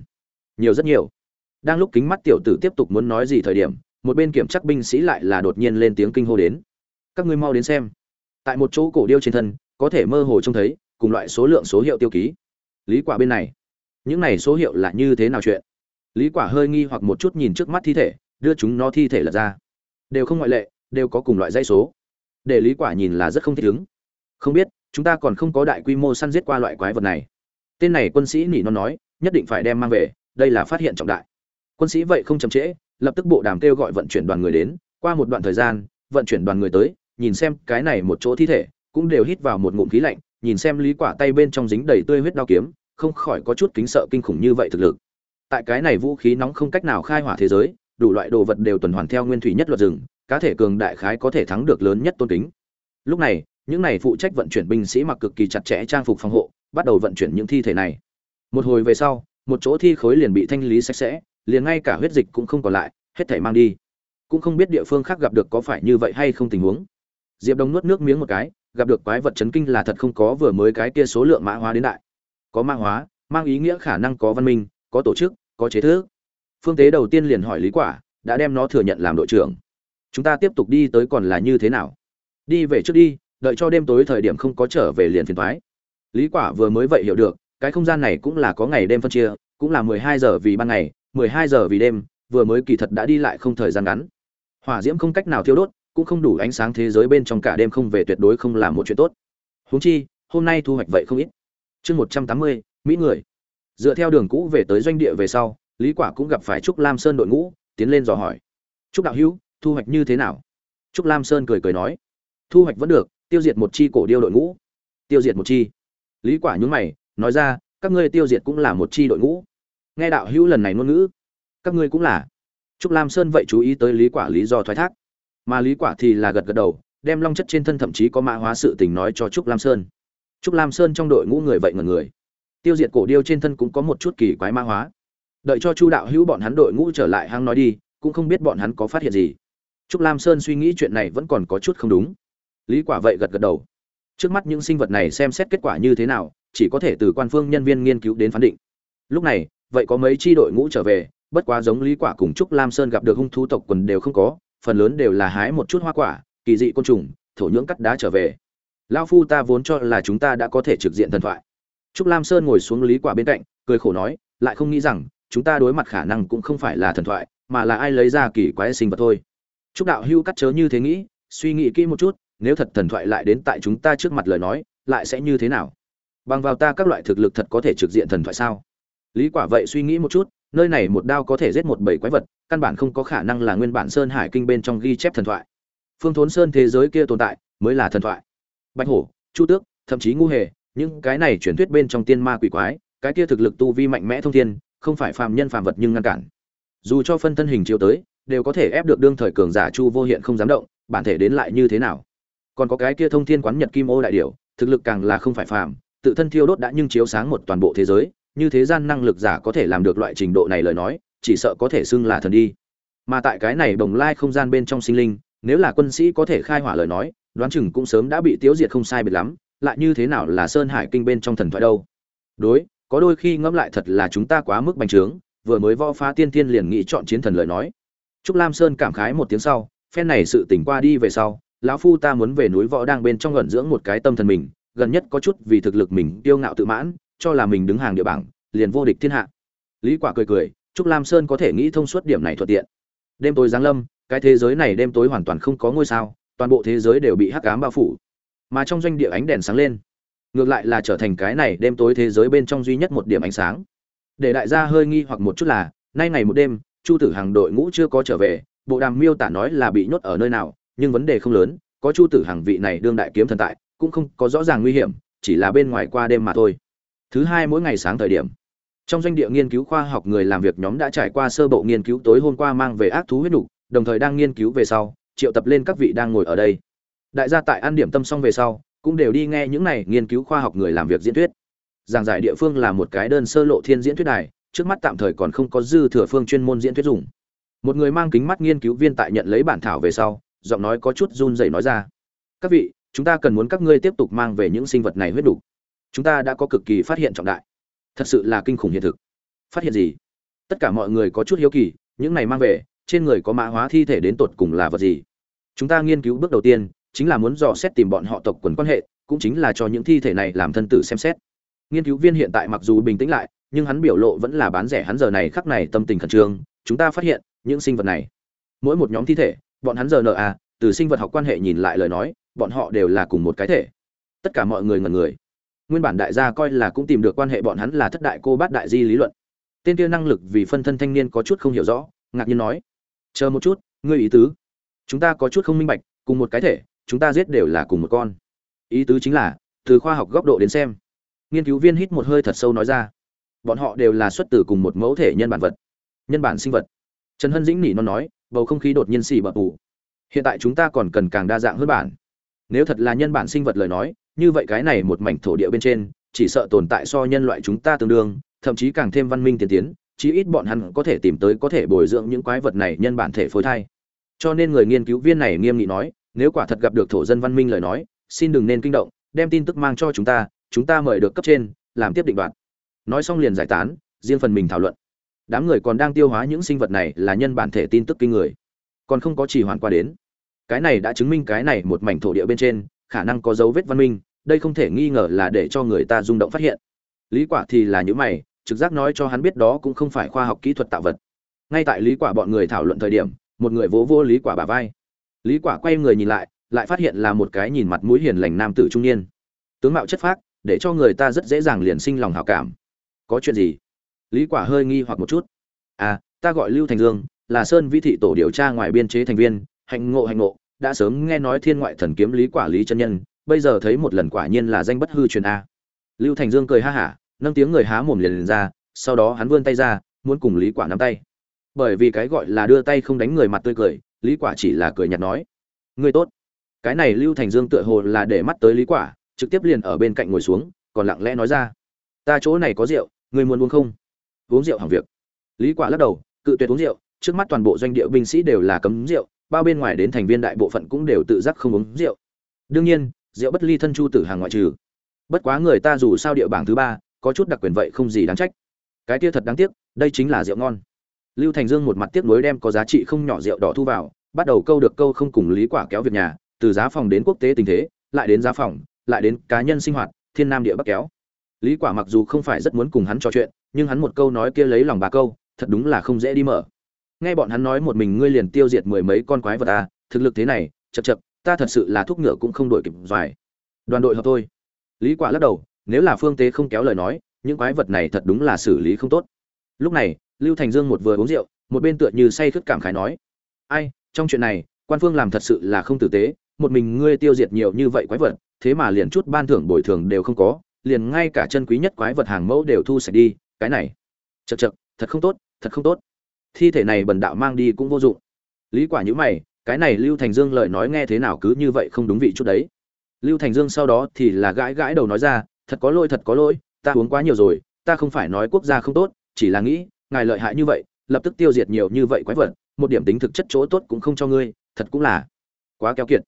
nhiều rất nhiều. Đang lúc kính mắt tiểu tử tiếp tục muốn nói gì thời điểm, một bên kiểm chắc binh sĩ lại là đột nhiên lên tiếng kinh hô đến. Các ngươi mau đến xem. Tại một chỗ cổ điêu trên thân, có thể mơ hồ trông thấy, cùng loại số lượng số hiệu tiêu ký. Lý quả bên này. Những này số hiệu là như thế nào chuyện? Lý quả hơi nghi hoặc một chút nhìn trước mắt thi thể đưa chúng nó thi thể lật ra. Đều không ngoại lệ, đều có cùng loại dây số. Để lý quả nhìn là rất không thích ứng. Không biết, chúng ta còn không có đại quy mô săn giết qua loại quái vật này. Tên này quân sĩ nỉ nó nói, nhất định phải đem mang về, đây là phát hiện trọng đại. Quân sĩ vậy không chậm trễ, lập tức bộ đàm kêu gọi vận chuyển đoàn người đến. Qua một đoạn thời gian, vận chuyển đoàn người tới, nhìn xem cái này một chỗ thi thể, cũng đều hít vào một ngụm khí lạnh, nhìn xem lý quả tay bên trong dính đầy tươi huyết đao kiếm, không khỏi có chút kính sợ kinh khủng như vậy thực lực. Tại cái này vũ khí nóng không cách nào khai hỏa thế giới đủ loại đồ vật đều tuần hoàn theo nguyên thủy nhất luật rừng, cá thể cường đại khái có thể thắng được lớn nhất tôn kính. Lúc này, những này phụ trách vận chuyển binh sĩ mặc cực kỳ chặt chẽ trang phục phòng hộ, bắt đầu vận chuyển những thi thể này. Một hồi về sau, một chỗ thi khối liền bị thanh lý sạch sẽ, liền ngay cả huyết dịch cũng không còn lại, hết thảy mang đi. Cũng không biết địa phương khác gặp được có phải như vậy hay không tình huống. Diệp đông nuốt nước miếng một cái, gặp được quái vật chấn kinh là thật không có vừa mới cái kia số lượng mã hóa đến đại. Có mã hóa, mang ý nghĩa khả năng có văn minh, có tổ chức, có chế thức phương tế đầu tiên liền hỏi lý quả đã đem nó thừa nhận làm đội trưởng. Chúng ta tiếp tục đi tới còn là như thế nào? Đi về trước đi đợi cho đêm tối thời điểm không có trở về liền phiền thoái lý quả vừa mới vậy hiểu được cái không gian này cũng là có ngày đêm phân chia cũng là 12 giờ vì ban ngày 12 giờ vì đêm vừa mới kỳ thật đã đi lại không thời gian ngắn. Hỏa diễm không cách nào thiêu đốt cũng không đủ ánh sáng thế giới bên trong cả đêm không về tuyệt đối không là một chuyện tốt. Huống chi hôm nay thu hoạch vậy không ít. Chương 180, mỹ người. Dựa theo đường cũ về tới doanh địa về sau lý quả cũng gặp phải trúc lam sơn đội ngũ, tiến lên dò hỏi. Trúc đạo hữu, thu hoạch như thế nào? Trúc lam sơn cười cười nói. Thu hoạch vẫn được, tiêu diệt một chi cổ điêu đội ngũ. Tiêu diệt một chi? Lý quả nhướng mày, nói ra, các ngươi tiêu diệt cũng là một chi đội ngũ. Nghe đạo hữu lần này ngôn ngữ. Các ngươi cũng là. Trúc lam sơn vậy chú ý tới lý quả lý do thoái thác. Mà lý quả thì là gật gật đầu, đem long chất trên thân thậm chí có mã hóa sự tình nói cho trúc lam sơn. Trúc lam sơn trong đội ngũ người vậy ngẩn người. Tiêu diệt cổ điêu trên thân cũng có một chút kỳ quái mã hóa đợi cho chu đạo hữu bọn hắn đội ngũ trở lại hang nói đi, cũng không biết bọn hắn có phát hiện gì. Trúc lam sơn suy nghĩ chuyện này vẫn còn có chút không đúng. Lý quả vậy gật gật đầu. Trước mắt những sinh vật này xem xét kết quả như thế nào, chỉ có thể từ quan phương nhân viên nghiên cứu đến phán định. Lúc này, vậy có mấy chi đội ngũ trở về, bất quá giống lý quả cùng trúc lam sơn gặp được hung thú tộc quần đều không có, phần lớn đều là hái một chút hoa quả, kỳ dị côn trùng, thổ nhưỡng cắt đá trở về. Lão phu ta vốn cho là chúng ta đã có thể trực diện thần thoại. Trúc lam sơn ngồi xuống lý quả bên cạnh, cười khổ nói, lại không nghĩ rằng chúng ta đối mặt khả năng cũng không phải là thần thoại, mà là ai lấy ra kỳ quái sinh vật thôi. Trúc đạo hưu cắt chớ như thế nghĩ, suy nghĩ kỹ một chút, nếu thật thần thoại lại đến tại chúng ta trước mặt lời nói, lại sẽ như thế nào? Bằng vào ta các loại thực lực thật có thể trực diện thần thoại sao? Lý quả vậy suy nghĩ một chút, nơi này một đao có thể giết một bảy quái vật, căn bản không có khả năng là nguyên bản sơn hải kinh bên trong ghi chép thần thoại. Phương thốn sơn thế giới kia tồn tại, mới là thần thoại. Bạch hổ, chu tước, thậm chí ngu hề, những cái này truyền thuyết bên trong tiên ma quỷ quái, cái kia thực lực tu vi mạnh mẽ thông thiên không phải phàm nhân phàm vật nhưng ngăn cản. Dù cho phân thân hình chiếu tới, đều có thể ép được đương thời cường giả chu vô hiện không dám động, bản thể đến lại như thế nào? Còn có cái kia thông thiên quán nhật kim ô đại điểu, thực lực càng là không phải phàm, tự thân thiêu đốt đã nhưng chiếu sáng một toàn bộ thế giới, như thế gian năng lực giả có thể làm được loại trình độ này lời nói, chỉ sợ có thể xưng là thần đi. Mà tại cái này bồng lai không gian bên trong sinh linh, nếu là quân sĩ có thể khai hỏa lời nói, đoán chừng cũng sớm đã bị tiêu diệt không sai biệt lắm, lại như thế nào là sơn hải kinh bên trong thần thoại đâu? Đối có đôi khi ngẫm lại thật là chúng ta quá mức bành trướng, vừa mới võ phá tiên tiên liền nghĩ chọn chiến thần lời nói. Trúc lam sơn cảm khái một tiếng sau, phen này sự tỉnh qua đi về sau, lão phu ta muốn về núi võ đang bên trong gần dưỡng một cái tâm thần mình, gần nhất có chút vì thực lực mình tiêu ngạo tự mãn, cho là mình đứng hàng địa bảng, liền vô địch thiên hạ. Lý quả cười cười, trúc lam sơn có thể nghĩ thông suốt điểm này thuận tiện. Đêm tối giáng lâm, cái thế giới này đêm tối hoàn toàn không có ngôi sao, toàn bộ thế giới đều bị hắc ám bao phủ. Mà trong doanh địa ánh đèn sáng lên ngược lại là trở thành cái này đêm tối thế giới bên trong duy nhất một điểm ánh sáng. Để đại gia hơi nghi hoặc một chút là, nay ngày một đêm, chu tử hàng đội ngũ chưa có trở về, bộ đàm miêu tả nói là bị nhốt ở nơi nào, nhưng vấn đề không lớn, có chu tử hàng vị này đương đại kiếm thần tại, cũng không có rõ ràng nguy hiểm, chỉ là bên ngoài qua đêm mà thôi. Thứ hai mỗi ngày sáng thời điểm, trong doanh địa nghiên cứu khoa học người làm việc nhóm đã trải qua sơ bộ nghiên cứu tối hôm qua mang về ác thú huyết đủ đồng thời đang nghiên cứu về sau, triệu tập lên các vị đang ngồi ở đây. Đại gia tại ăn điểm tâm xong về sau cũng đều đi nghe những này nghiên cứu khoa học người làm việc diễn thuyết. Giảng giải địa phương là một cái đơn sơ lộ thiên diễn thuyết đài, trước mắt tạm thời còn không có dư thừa phương chuyên môn diễn thuyết dùng. Một người mang kính mắt nghiên cứu viên tại nhận lấy bản thảo về sau, giọng nói có chút run rẩy nói ra. Các vị, chúng ta cần muốn các ngươi tiếp tục mang về những sinh vật này huyết đủ. Chúng ta đã có cực kỳ phát hiện trọng đại. Thật sự là kinh khủng hiện thực. Phát hiện gì? Tất cả mọi người có chút hiếu kỳ, những này mang về, trên người có mã hóa thi thể đến tột cùng là vật gì? Chúng ta nghiên cứu bước đầu tiên chính là muốn dò xét tìm bọn họ tộc quần quan hệ, cũng chính là cho những thi thể này làm thân tử xem xét. Nghiên cứu viên hiện tại mặc dù bình tĩnh lại, nhưng hắn biểu lộ vẫn là bán rẻ hắn giờ này khắc này tâm tình khẩn trương. Chúng ta phát hiện những sinh vật này. Mỗi một nhóm thi thể, bọn hắn giờ nợ à từ sinh vật học quan hệ nhìn lại lời nói, bọn họ đều là cùng một cái thể. Tất cả mọi người ngần người. Nguyên bản đại gia coi là cũng tìm được quan hệ bọn hắn là thất đại cô bát đại di lý luận. Tên kia năng lực vì phân thân thanh niên có chút không hiểu rõ, ngạc nhiên nói, chờ một chút, ngươi ý tứ. Chúng ta có chút không minh bạch, cùng một cái thể chúng ta giết đều là cùng một con. Ý tứ chính là, từ khoa học góc độ đến xem, nghiên cứu viên hít một hơi thật sâu nói ra, bọn họ đều là xuất từ cùng một mẫu thể nhân bản vật, nhân bản sinh vật. Trần hân dĩnh nỉ nó nói, bầu không khí đột nhiên xì bập bù hiện tại chúng ta còn cần càng đa dạng hơn bản. Nếu thật là nhân bản sinh vật lời nói, như vậy cái này một mảnh thổ địa bên trên, chỉ sợ tồn tại so nhân loại chúng ta tương đương, thậm chí càng thêm văn minh tiên tiến, chí ít bọn hắn có thể tìm tới có thể bồi dưỡng những quái vật này nhân bản thể phôi thai. Cho nên người nghiên cứu viên này nghiêm nghị nói nếu quả thật gặp được thổ dân văn minh lời nói, xin đừng nên kinh động, đem tin tức mang cho chúng ta chúng ta mời được cấp trên, làm tiếp định đoạt. Nói xong liền giải tán, riêng phần mình thảo luận. Đám người còn đang tiêu hóa những sinh vật này là nhân bản thể tin tức kinh người, còn không có chỉ hoàn qua đến. Cái này đã chứng minh cái này một mảnh thổ địa bên trên, khả năng có dấu vết văn minh, đây không thể nghi ngờ là để cho người ta rung động phát hiện. Lý quả thì là những mày, trực giác nói cho hắn biết đó cũng không phải khoa học kỹ thuật tạo vật. Ngay tại lý quả bọn người thảo luận thời điểm, một người vỗ vỗ lý quả bả vai lý quả quay người nhìn lại lại phát hiện là một cái nhìn mặt mũi hiền lành nam tử trung niên. Tướng mạo chất phác để cho người ta rất dễ dàng liền sinh lòng hảo cảm. Có chuyện gì? Lý quả hơi nghi hoặc một chút. À ta gọi lưu thành dương là sơn vĩ thị tổ điều tra ngoài biên chế thành viên hạnh ngộ hạnh ngộ đã sớm nghe nói thiên ngoại thần kiếm lý quả lý chân nhân bây giờ thấy một lần quả nhiên là danh bất hư truyền a. Lưu thành dương cười ha hả nâng tiếng người há mồm liền, liền ra sau đó hắn vươn tay ra muốn cùng lý quả nắm tay. Bởi vì cái gọi là đưa tay không đánh người mặt tươi cười lý quả chỉ là cười nhạt nói, ngươi tốt. Cái này lưu thành dương tựa hồ là để mắt tới lý quả, trực tiếp liền ở bên cạnh ngồi xuống, còn lặng lẽ nói ra, ta chỗ này có rượu, ngươi muốn uống không? Uống rượu hàng việc. Lý quả lắc đầu, cự tuyệt uống rượu, trước mắt toàn bộ doanh địa binh sĩ đều là cấm rượu, bao bên ngoài đến thành viên đại bộ phận cũng đều tự giác không uống rượu. Đương nhiên, rượu bất ly thân chu tử hàng ngoại trừ. Bất quá người ta dù sao địa bảng thứ ba, có chút đặc quyền vậy không gì đáng trách. Cái kia thật đáng tiếc, đây chính là rượu ngon lưu thành dương một mặt tiếc nuối đem có giá trị không nhỏ rượu đỏ thu vào, bắt đầu câu được câu không cùng lý quả kéo việc nhà, từ giá phòng đến quốc tế tình thế, lại đến giá phòng, lại đến cá nhân sinh hoạt, thiên nam địa bắc kéo. Lý quả mặc dù không phải rất muốn cùng hắn trò chuyện, nhưng hắn một câu nói kia lấy lòng bà câu, thật đúng là không dễ đi mở. Nghe bọn hắn nói một mình ngươi liền tiêu diệt mười mấy con quái vật à thực lực thế này chật chật ta thật sự là thuốc ngựa cũng không đổi kịp doài. Đoàn đội hợp thôi. Lý quả lắc đầu, nếu là phương tế không kéo lời nói, những quái vật này thật đúng là xử lý không tốt. Lúc này lưu thành dương một vừa uống rượu, một bên tựa như say khướt cảm khái nói, ai, trong chuyện này, quan phương làm thật sự là không tử tế, một mình ngươi tiêu diệt nhiều như vậy quái vật, thế mà liền chút ban thưởng bồi thường đều không có, liền ngay cả chân quý nhất quái vật hàng mẫu đều thu sạch đi, cái này chật chật thật không tốt, thật không tốt. Thi thể này bần đạo mang đi cũng vô dụng. Lý quả nhíu mày, cái này lưu thành dương lời nói nghe thế nào cứ như vậy không đúng vị chút đấy. Lưu thành dương sau đó thì là gãi gãi đầu nói ra, thật có lỗi, thật có lỗi, ta uống quá nhiều rồi, ta không phải nói quốc gia không tốt, chỉ là nghĩ ngài lợi hại như vậy, lập tức tiêu diệt nhiều như vậy quái vật, một điểm tính thực chất chỗ tốt cũng không cho ngươi, thật cũng là quá keo kiệt.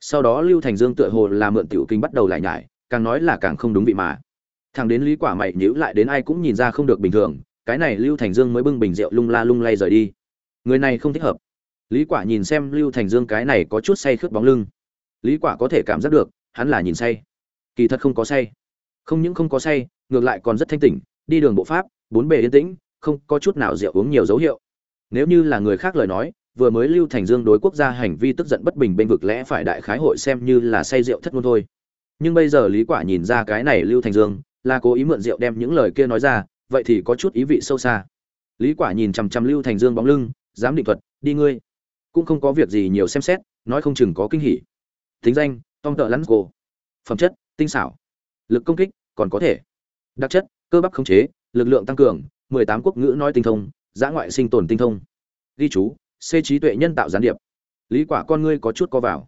Sau đó lưu thành dương tựa hồ là mượn tiểu kinh bắt đầu lại nhải, càng nói là càng không đúng vị mà. Thằng đến lý quả mày nhíu lại đến ai cũng nhìn ra không được bình thường, cái này lưu thành dương mới bưng bình rượu lung la lung lay rời đi. Người này không thích hợp. Lý quả nhìn xem lưu thành dương cái này có chút say khướt bóng lưng. Lý quả có thể cảm giác được, hắn là nhìn say. Kỳ thật không có say. Không những không có say, ngược lại còn rất thanh tỉnh, đi đường bộ pháp, bốn bề yên tĩnh không có chút nào rượu uống nhiều dấu hiệu. Nếu như là người khác lời nói, vừa mới lưu thành dương đối quốc gia hành vi tức giận bất bình bên vực lẽ phải đại khái hội xem như là say rượu thất ngôn thôi. Nhưng bây giờ lý quả nhìn ra cái này lưu thành dương, là cố ý mượn rượu đem những lời kia nói ra, vậy thì có chút ý vị sâu xa. Lý quả nhìn chằm chằm lưu thành dương bóng lưng dám định thuật, đi ngươi. Cũng không có việc gì nhiều xem xét, nói không chừng có kinh hỉ. Tính danh, tom tợ lắn cổ phẩm chất, tinh xảo. Lực công kích, còn có thể. Đặc chất, cơ bắp khống chế, lực lượng tăng cường 18 quốc ngữ nói tinh thông, giã ngoại sinh tồn tinh thông. Ghi chú, c trí tuệ nhân tạo gián điệp. Lý quả con ngươi có chút co vào.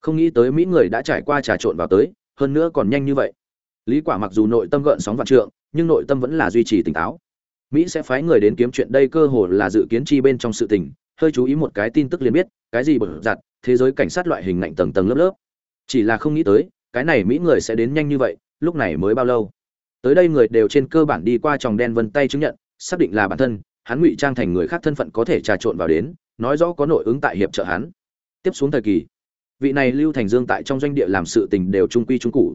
Không nghĩ tới mỹ người đã trải qua trà trộn vào tới, hơn nữa còn nhanh như vậy. Lý quả mặc dù nội tâm gợn sóng vạn trượng, nhưng nội tâm vẫn là duy trì tỉnh táo. Mỹ sẽ phái người đến kiếm chuyện đây cơ hồ là dự kiến chi bên trong sự tình, hơi chú ý một cái tin tức liền biết, cái gì bật giặt, thế giới cảnh sát loại hình ngạnh tầng tầng lớp lớp. Chỉ là không nghĩ tới, cái này mỹ người sẽ đến nhanh như vậy, lúc này mới bao lâu? Tới đây người đều trên cơ bản đi qua tròng đen vân tay chứng nhận xác định là bản thân, hắn ngụy trang thành người khác thân phận có thể trà trộn vào đến, nói rõ có nội ứng tại hiệp trợ hắn. Tiếp xuống thời kỳ, vị này lưu thành dương tại trong doanh địa làm sự tình đều trung quy trung cụ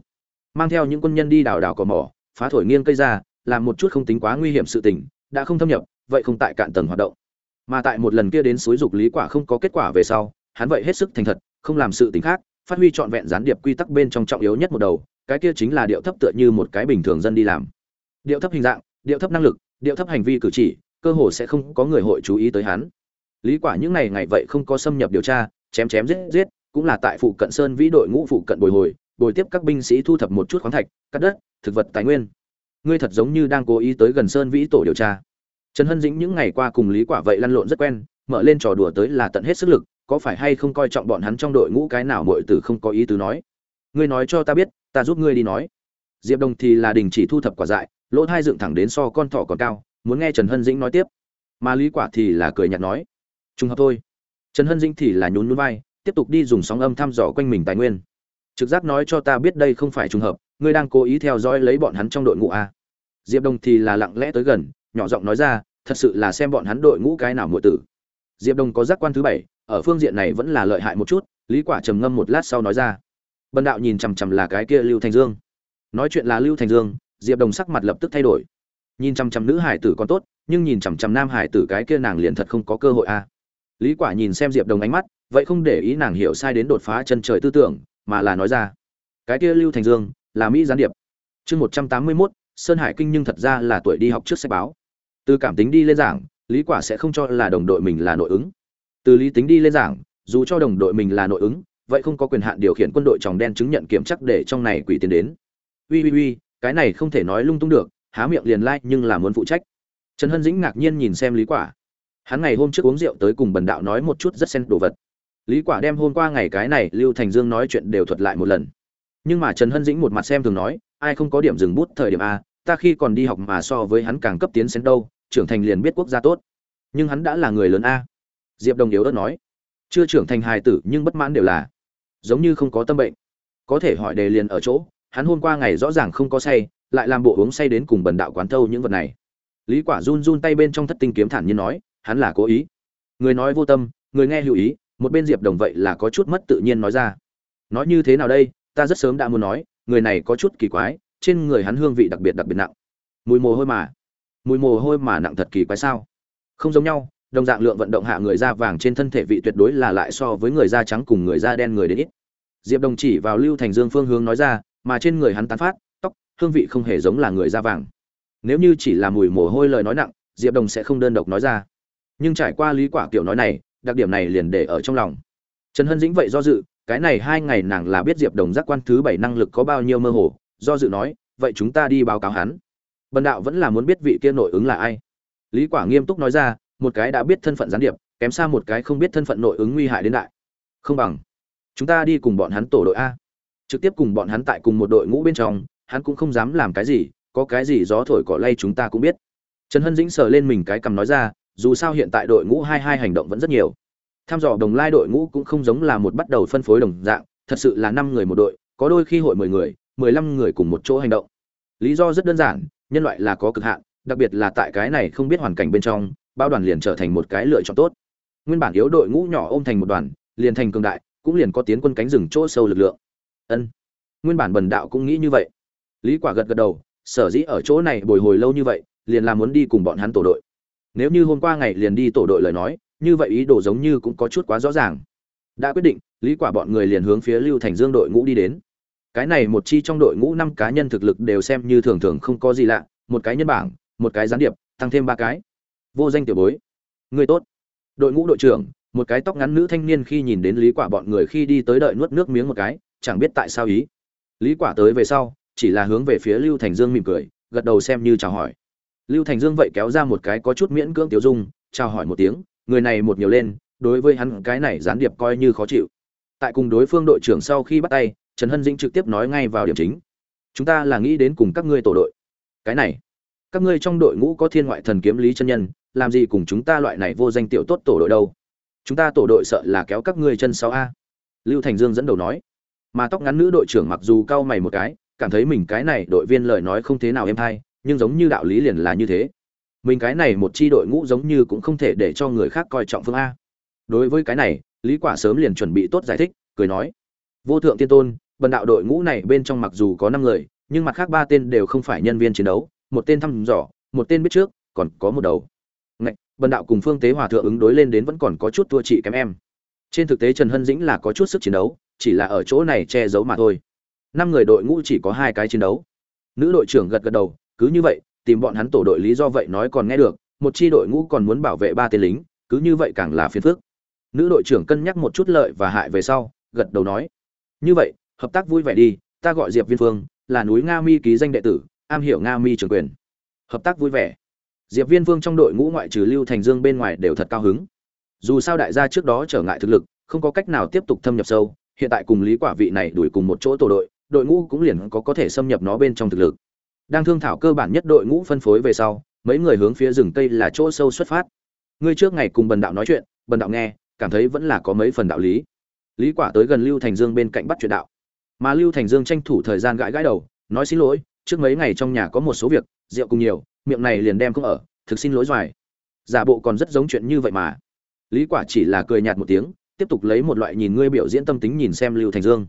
mang theo những quân nhân đi đào đào cỏ mỏ, phá thổi nghiêng cây ra, làm một chút không tính quá nguy hiểm sự tình, đã không thâm nhập, vậy không tại cạn tầng hoạt động. Mà tại một lần kia đến suối dục lý quả không có kết quả về sau, hắn vậy hết sức thành thật, không làm sự tình khác, phát huy trọn vẹn gián điệp quy tắc bên trong trọng yếu nhất một đầu, cái kia chính là điệu thấp tựa như một cái bình thường dân đi làm. Điệu thấp hình dạng, điệu thấp năng lực điệu thấp hành vi cử chỉ, cơ hồ sẽ không có người hội chú ý tới hắn. Lý quả những ngày ngày vậy không có xâm nhập điều tra, chém chém giết giết, cũng là tại phụ cận sơn vĩ đội ngũ phụ cận bồi hồi, bồi tiếp các binh sĩ thu thập một chút khoáng thạch, cắt đất, thực vật tài nguyên. Ngươi thật giống như đang cố ý tới gần sơn vĩ tổ điều tra. Trần hân dĩnh những ngày qua cùng lý quả vậy lăn lộn rất quen, mở lên trò đùa tới là tận hết sức lực, có phải hay không coi trọng bọn hắn trong đội ngũ cái nào muội tử không có ý tứ nói. Ngươi nói cho ta biết, ta giúp ngươi đi nói. Diệp đồng thì là đình chỉ thu thập quả dại lỗ thai dựng thẳng đến so con thỏ còn cao, muốn nghe trần hân dĩnh nói tiếp. Mà lý quả thì là cười nhạt nói, trùng hợp thôi. Trần hân dĩnh thì là nhún nhún vai, tiếp tục đi dùng sóng âm thăm dò quanh mình tài nguyên. Trực giác nói cho ta biết đây không phải trùng hợp, ngươi đang cố ý theo dõi lấy bọn hắn trong đội ngũ a diệp đồng thì là lặng lẽ tới gần, nhỏ giọng nói ra, thật sự là xem bọn hắn đội ngũ cái nào muội tử. Diệp đồng có giác quan thứ bảy, ở phương diện này vẫn là lợi hại một chút, lý quả trầm ngâm một lát sau nói ra, bần đạo nhìn chằm chằm là cái kia lưu thành dương. Nói chuyện là lưu thành dương diệp đồng sắc mặt lập tức thay đổi. Nhìn chằm chằm nữ hải tử còn tốt nhưng nhìn chằm chằm nam hải tử cái kia nàng liền thật không có cơ hội a. Lý quả nhìn xem diệp đồng ánh mắt vậy không để ý nàng hiểu sai đến đột phá chân trời tư tưởng mà là nói ra. Cái kia lưu thành dương là mỹ gián điệp. Chương một trăm tám mươi 181, sơn hải kinh nhưng thật ra là tuổi đi học trước sách báo. Từ cảm tính đi lên giảng lý quả sẽ không cho là đồng đội mình là nội ứng. Từ lý tính đi lên giảng dù cho đồng đội mình là nội ứng vậy không có quyền hạn điều khiển quân đội tròng đen chứng nhận kiểm chắc để trong này quỷ tiền đến. Uy uy uy cái này không thể nói lung tung được, há miệng liền lai, nhưng là muốn phụ trách. Trần hân dĩnh ngạc nhiên nhìn xem lý quả. Hắn ngày hôm trước uống rượu tới cùng bần đạo nói một chút rất xen đồ vật. Lý quả đem hôm qua ngày cái này lưu thành dương nói chuyện đều thuật lại một lần. Nhưng mà trần hân dĩnh một mặt xem thường nói, ai không có điểm dừng bút thời điểm a, ta khi còn đi học mà so với hắn càng cấp tiến xen đâu, trưởng thành liền biết quốc gia tốt. Nhưng hắn đã là người lớn a. Diệp đồng yếu ớt nói, chưa trưởng thành hài tử nhưng bất mãn đều là, giống như không có tâm bệnh. Có thể hỏi đề liền ở chỗ hắn hôm qua ngày rõ ràng không có say, lại làm bộ uống say đến cùng bần đạo quán thâu những vật này. Lý quả run run tay bên trong thất tinh kiếm thản nhiên nói, hắn là cố ý. Người nói vô tâm, người nghe hữu ý, một bên diệp đồng vậy là có chút mất tự nhiên nói ra. Nói như thế nào đây, ta rất sớm đã muốn nói, người này có chút kỳ quái, trên người hắn hương vị đặc biệt đặc biệt nặng. Mùi mồ hôi mà. Mùi mồ hôi mà nặng thật kỳ quái sao? Không giống nhau, đồng dạng lượng vận động hạ người da vàng trên thân thể vị tuyệt đối là lại so với người da trắng cùng người da đen người đến ít. Diệp đồng chỉ vào lưu thành dương phương hướng nói ra mà trên người hắn tán phát, tóc, hương vị không hề giống là người da vàng. Nếu như chỉ là mùi mồ hôi lời nói nặng, diệp đồng sẽ không đơn độc nói ra. Nhưng trải qua lý quả kiểu nói này, đặc điểm này liền để ở trong lòng. Trần hân dĩnh vậy do dự, cái này hai ngày nàng là biết diệp đồng giác quan thứ bảy năng lực có bao nhiêu mơ hồ, do dự nói, vậy chúng ta đi báo cáo hắn. Bần đạo vẫn là muốn biết vị kia nội ứng là ai. Lý quả nghiêm túc nói ra, một cái đã biết thân phận gián điệp, kém xa một cái không biết thân phận nội ứng nguy hại đến đại. Không bằng, chúng ta đi cùng bọn hắn tổ đội a trực tiếp cùng bọn hắn tại cùng một đội ngũ bên trong, hắn cũng không dám làm cái gì, có cái gì gió thổi cỏ lay chúng ta cũng biết. Trần hân dĩnh sờ lên mình cái cầm nói ra, dù sao hiện tại đội ngũ hai hai hành động vẫn rất nhiều. Tham dò đồng lai đội ngũ cũng không giống là một bắt đầu phân phối đồng dạng, thật sự là năm người một đội, có đôi khi hội mười người, mười lăm người cùng một chỗ hành động. Lý do rất đơn giản, nhân loại là có cực hạn, đặc biệt là tại cái này không biết hoàn cảnh bên trong bao đoàn liền trở thành một cái lựa chọn tốt. Nguyên bản yếu đội ngũ nhỏ ôm thành một đoàn, liền thành cường đại, cũng liền có tiến quân cánh rừng chỗ sâu lực lượng ân. Nguyên bản bần đạo cũng nghĩ như vậy. Lý quả gật gật đầu, sở dĩ ở chỗ này bồi hồi lâu như vậy, liền là muốn đi cùng bọn hắn tổ đội. Nếu như hôm qua ngày liền đi tổ đội lời nói, như vậy ý đồ giống như cũng có chút quá rõ ràng. Đã quyết định, lý quả bọn người liền hướng phía lưu thành dương đội ngũ đi đến. Cái này một chi trong đội ngũ năm cá nhân thực lực đều xem như thường thường không có gì lạ, một cái nhân bảng, một cái gián điệp, tăng thêm ba cái. Vô danh tiểu bối. Người tốt. Đội ngũ đội trưởng, một cái tóc ngắn nữ thanh niên khi nhìn đến lý quả bọn người khi đi tới đợi nuốt nước miếng một cái chẳng biết tại sao ý. Lý quả tới về sau, chỉ là hướng về phía lưu thành dương mỉm cười, gật đầu xem như chào hỏi. Lưu thành dương vậy kéo ra một cái có chút miễn cưỡng tiểu dung, chào hỏi một tiếng, người này một nhiều lên, đối với hắn cái này gián điệp coi như khó chịu. Tại cùng đối phương đội trưởng sau khi bắt tay, trần hân dĩnh trực tiếp nói ngay vào điểm chính. Chúng ta là nghĩ đến cùng các ngươi tổ đội. Cái này, các ngươi trong đội ngũ có thiên ngoại thần kiếm lý chân nhân, làm gì cùng chúng ta loại này vô danh tiểu tốt tổ đội đâu? Chúng ta tổ đội sợ là kéo các ngươi chân sau a. Lưu thành dương dẫn đầu nói mà tóc ngắn nữ đội trưởng mặc dù cau mày một cái cảm thấy mình cái này đội viên lời nói không thế nào êm hay nhưng giống như đạo lý liền là như thế. Mình cái này một chi đội ngũ giống như cũng không thể để cho người khác coi trọng phương a. Đối với cái này lý quả sớm liền chuẩn bị tốt giải thích cười nói. Vô thượng tiên tôn bần đạo đội ngũ này bên trong mặc dù có năm người nhưng mặt khác ba tên đều không phải nhân viên chiến đấu một tên thăm dò một tên biết trước còn có một đầu. Ngậy, bần đạo cùng phương tế hòa thượng ứng đối lên đến vẫn còn có chút thua chị kém em. Trên thực tế trần hân dĩnh là có chút sức chiến đấu chỉ là ở chỗ này che giấu mà thôi. Năm người đội ngũ chỉ có hai cái chiến đấu. Nữ đội trưởng gật gật đầu, cứ như vậy, tìm bọn hắn tổ đội lý do vậy nói còn nghe được, một chi đội ngũ còn muốn bảo vệ ba tên lính, cứ như vậy càng là phiền phức. Nữ đội trưởng cân nhắc một chút lợi và hại về sau, gật đầu nói, như vậy, hợp tác vui vẻ đi, ta gọi diệp viên phương, là núi nga mi ký danh đệ tử, am hiểu nga mi trường quyền. Hợp tác vui vẻ. Diệp viên phương trong đội ngũ ngoại trừ lưu thành dương bên ngoài đều thật cao hứng. Dù sao đại gia trước đó trở ngại thực lực, không có cách nào tiếp tục thâm nhập sâu hiện tại cùng lý quả vị này đuổi cùng một chỗ tổ đội đội ngũ cũng liền có có thể xâm nhập nó bên trong thực lực. Đang thương thảo cơ bản nhất đội ngũ phân phối về sau, mấy người hướng phía rừng cây là chỗ sâu xuất phát. Ngươi trước ngày cùng bần đạo nói chuyện, bần đạo nghe, cảm thấy vẫn là có mấy phần đạo lý. Lý quả tới gần lưu thành dương bên cạnh bắt chuyện đạo. Mà lưu thành dương tranh thủ thời gian gãi gãi đầu, nói xin lỗi, trước mấy ngày trong nhà có một số việc, rượu cùng nhiều, miệng này liền đem không ở, thực xin lỗi doài. Giả bộ còn rất giống chuyện như vậy mà. Lý quả chỉ là cười nhạt một tiếng tiếp tục lấy một loại nhìn ngươi biểu diễn tâm tính nhìn xem lưu thành dương.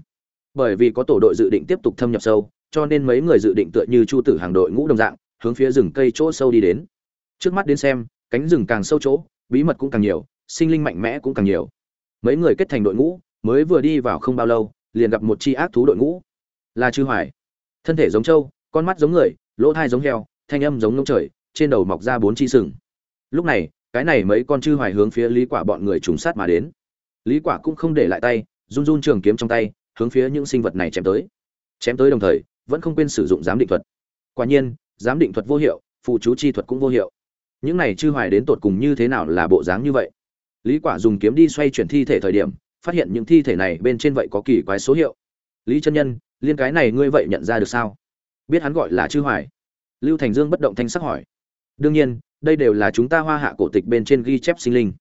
Bởi vì có tổ đội dự định tiếp tục thâm nhập sâu, cho nên mấy người dự định tựa như chu tử hàng đội ngũ đồng dạng, hướng phía rừng cây chỗ sâu đi đến. Trước mắt đến xem, cánh rừng càng sâu chỗ, bí mật cũng càng nhiều, sinh linh mạnh mẽ cũng càng nhiều. Mấy người kết thành đội ngũ, mới vừa đi vào không bao lâu, liền gặp một chi ác thú đội ngũ. Là Trư hoài. Thân thể giống trâu, con mắt giống người, lỗ tai giống heo, thanh âm giống ngông trời, trên đầu mọc ra bốn chi sừng. Lúc này, cái này mấy con Trư hoài hướng phía lý quả bọn người trùng sát mà đến lý quả cũng không để lại tay, run run trường kiếm trong tay, hướng phía những sinh vật này chém tới. Chém tới đồng thời, vẫn không quên sử dụng giám định thuật. Quả nhiên, giám định thuật vô hiệu phụ chú chi thuật cũng vô hiệu. Những này chư hoài đến tột cùng như thế nào là bộ dáng như vậy? Lý quả dùng kiếm đi xoay chuyển thi thể thời điểm, phát hiện những thi thể này bên trên vậy có kỳ quái số hiệu. Lý chân nhân, liên cái này ngươi vậy nhận ra được sao? Biết hắn gọi là chư hoài. Lưu thành dương bất động thanh sắc hỏi. Đương nhiên, đây đều là chúng ta hoa hạ cổ tịch bên trên ghi chép sinh linh.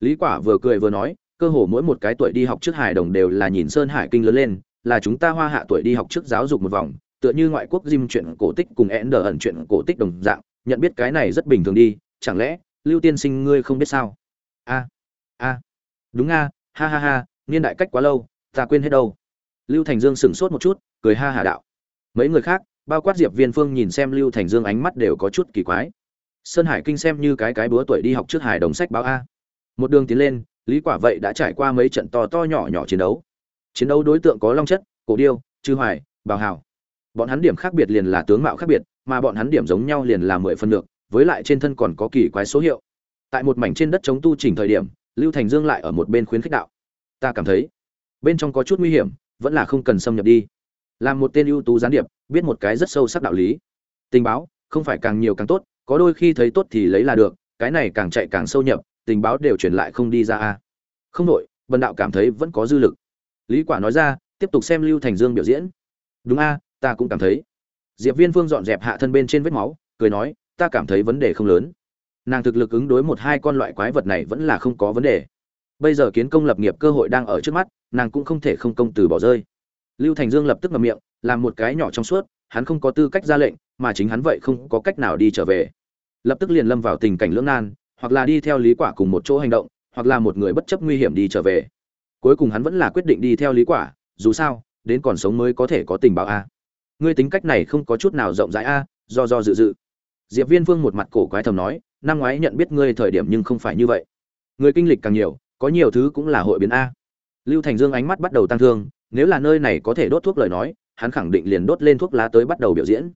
Lý quả vừa cười vừa nói cơ hồ mỗi một cái tuổi đi học trước hải đồng đều là nhìn sơn hải kinh lớn lên, là chúng ta hoa hạ tuổi đi học trước giáo dục một vòng, tựa như ngoại quốc diêm chuyện cổ tích cùng én đờ ẩn chuyện cổ tích đồng dạng, nhận biết cái này rất bình thường đi, chẳng lẽ lưu tiên sinh ngươi không biết sao? A a, đúng a, ha ha ha, niên đại cách quá lâu, ta quên hết đâu. Lưu thành dương sửng sốt một chút, cười ha hà đạo. Mấy người khác, bao quát diệp viên phương nhìn xem lưu thành dương ánh mắt đều có chút kỳ quái. Sơn hải kinh xem như cái cái búa tuổi đi học trước hải đồng sách báo a. Một đường tiến lên lý quả vậy đã trải qua mấy trận to to nhỏ nhỏ chiến đấu. Chiến đấu đối tượng có long chất, cổ điêu, chư hoài, bào hào. Bọn hắn điểm khác biệt liền là tướng mạo khác biệt, mà bọn hắn điểm giống nhau liền là mười phân lượng với lại trên thân còn có kỳ quái số hiệu. Tại một mảnh trên đất chống tu chỉnh thời điểm, lưu thành dương lại ở một bên khuyến khích đạo. Ta cảm thấy, bên trong có chút nguy hiểm, vẫn là không cần xâm nhập đi. Làm một tên ưu tú gián điệp, biết một cái rất sâu sắc đạo lý. Tình báo, không phải càng nhiều càng tốt, có đôi khi thấy tốt thì lấy là được, cái này càng chạy càng sâu nhập tình báo đều truyền lại không đi ra a. Không đội bần đạo cảm thấy vẫn có dư lực. Lý quả nói ra, tiếp tục xem lưu thành dương biểu diễn. Đúng a, ta cũng cảm thấy. Diệp viên phương dọn dẹp hạ thân bên trên vết máu, cười nói, ta cảm thấy vấn đề không lớn. Nàng thực lực ứng đối một hai con loại quái vật này vẫn là không có vấn đề. Bây giờ kiến công lập nghiệp cơ hội đang ở trước mắt, nàng cũng không thể không công từ bỏ rơi. Lưu thành dương lập tức ngậm miệng, làm một cái nhỏ trong suốt, hắn không có tư cách ra lệnh, mà chính hắn vậy không có cách nào đi trở về. Lập tức liền lâm vào tình cảnh lưỡng nan hoặc là đi theo lý quả cùng một chỗ hành động, hoặc là một người bất chấp nguy hiểm đi trở về. Cuối cùng hắn vẫn là quyết định đi theo lý quả, dù sao, đến còn sống mới có thể có tình báo a. Ngươi tính cách này không có chút nào rộng rãi a, do do dự dự. Diệp viên vương một mặt cổ quái thầm nói, năm ngoái nhận biết ngươi thời điểm nhưng không phải như vậy. Người kinh lịch càng nhiều, có nhiều thứ cũng là hội biến a. Lưu thành dương ánh mắt bắt đầu tăng thương, nếu là nơi này có thể đốt thuốc lời nói, hắn khẳng định liền đốt lên thuốc lá tới bắt đầu biểu diễn.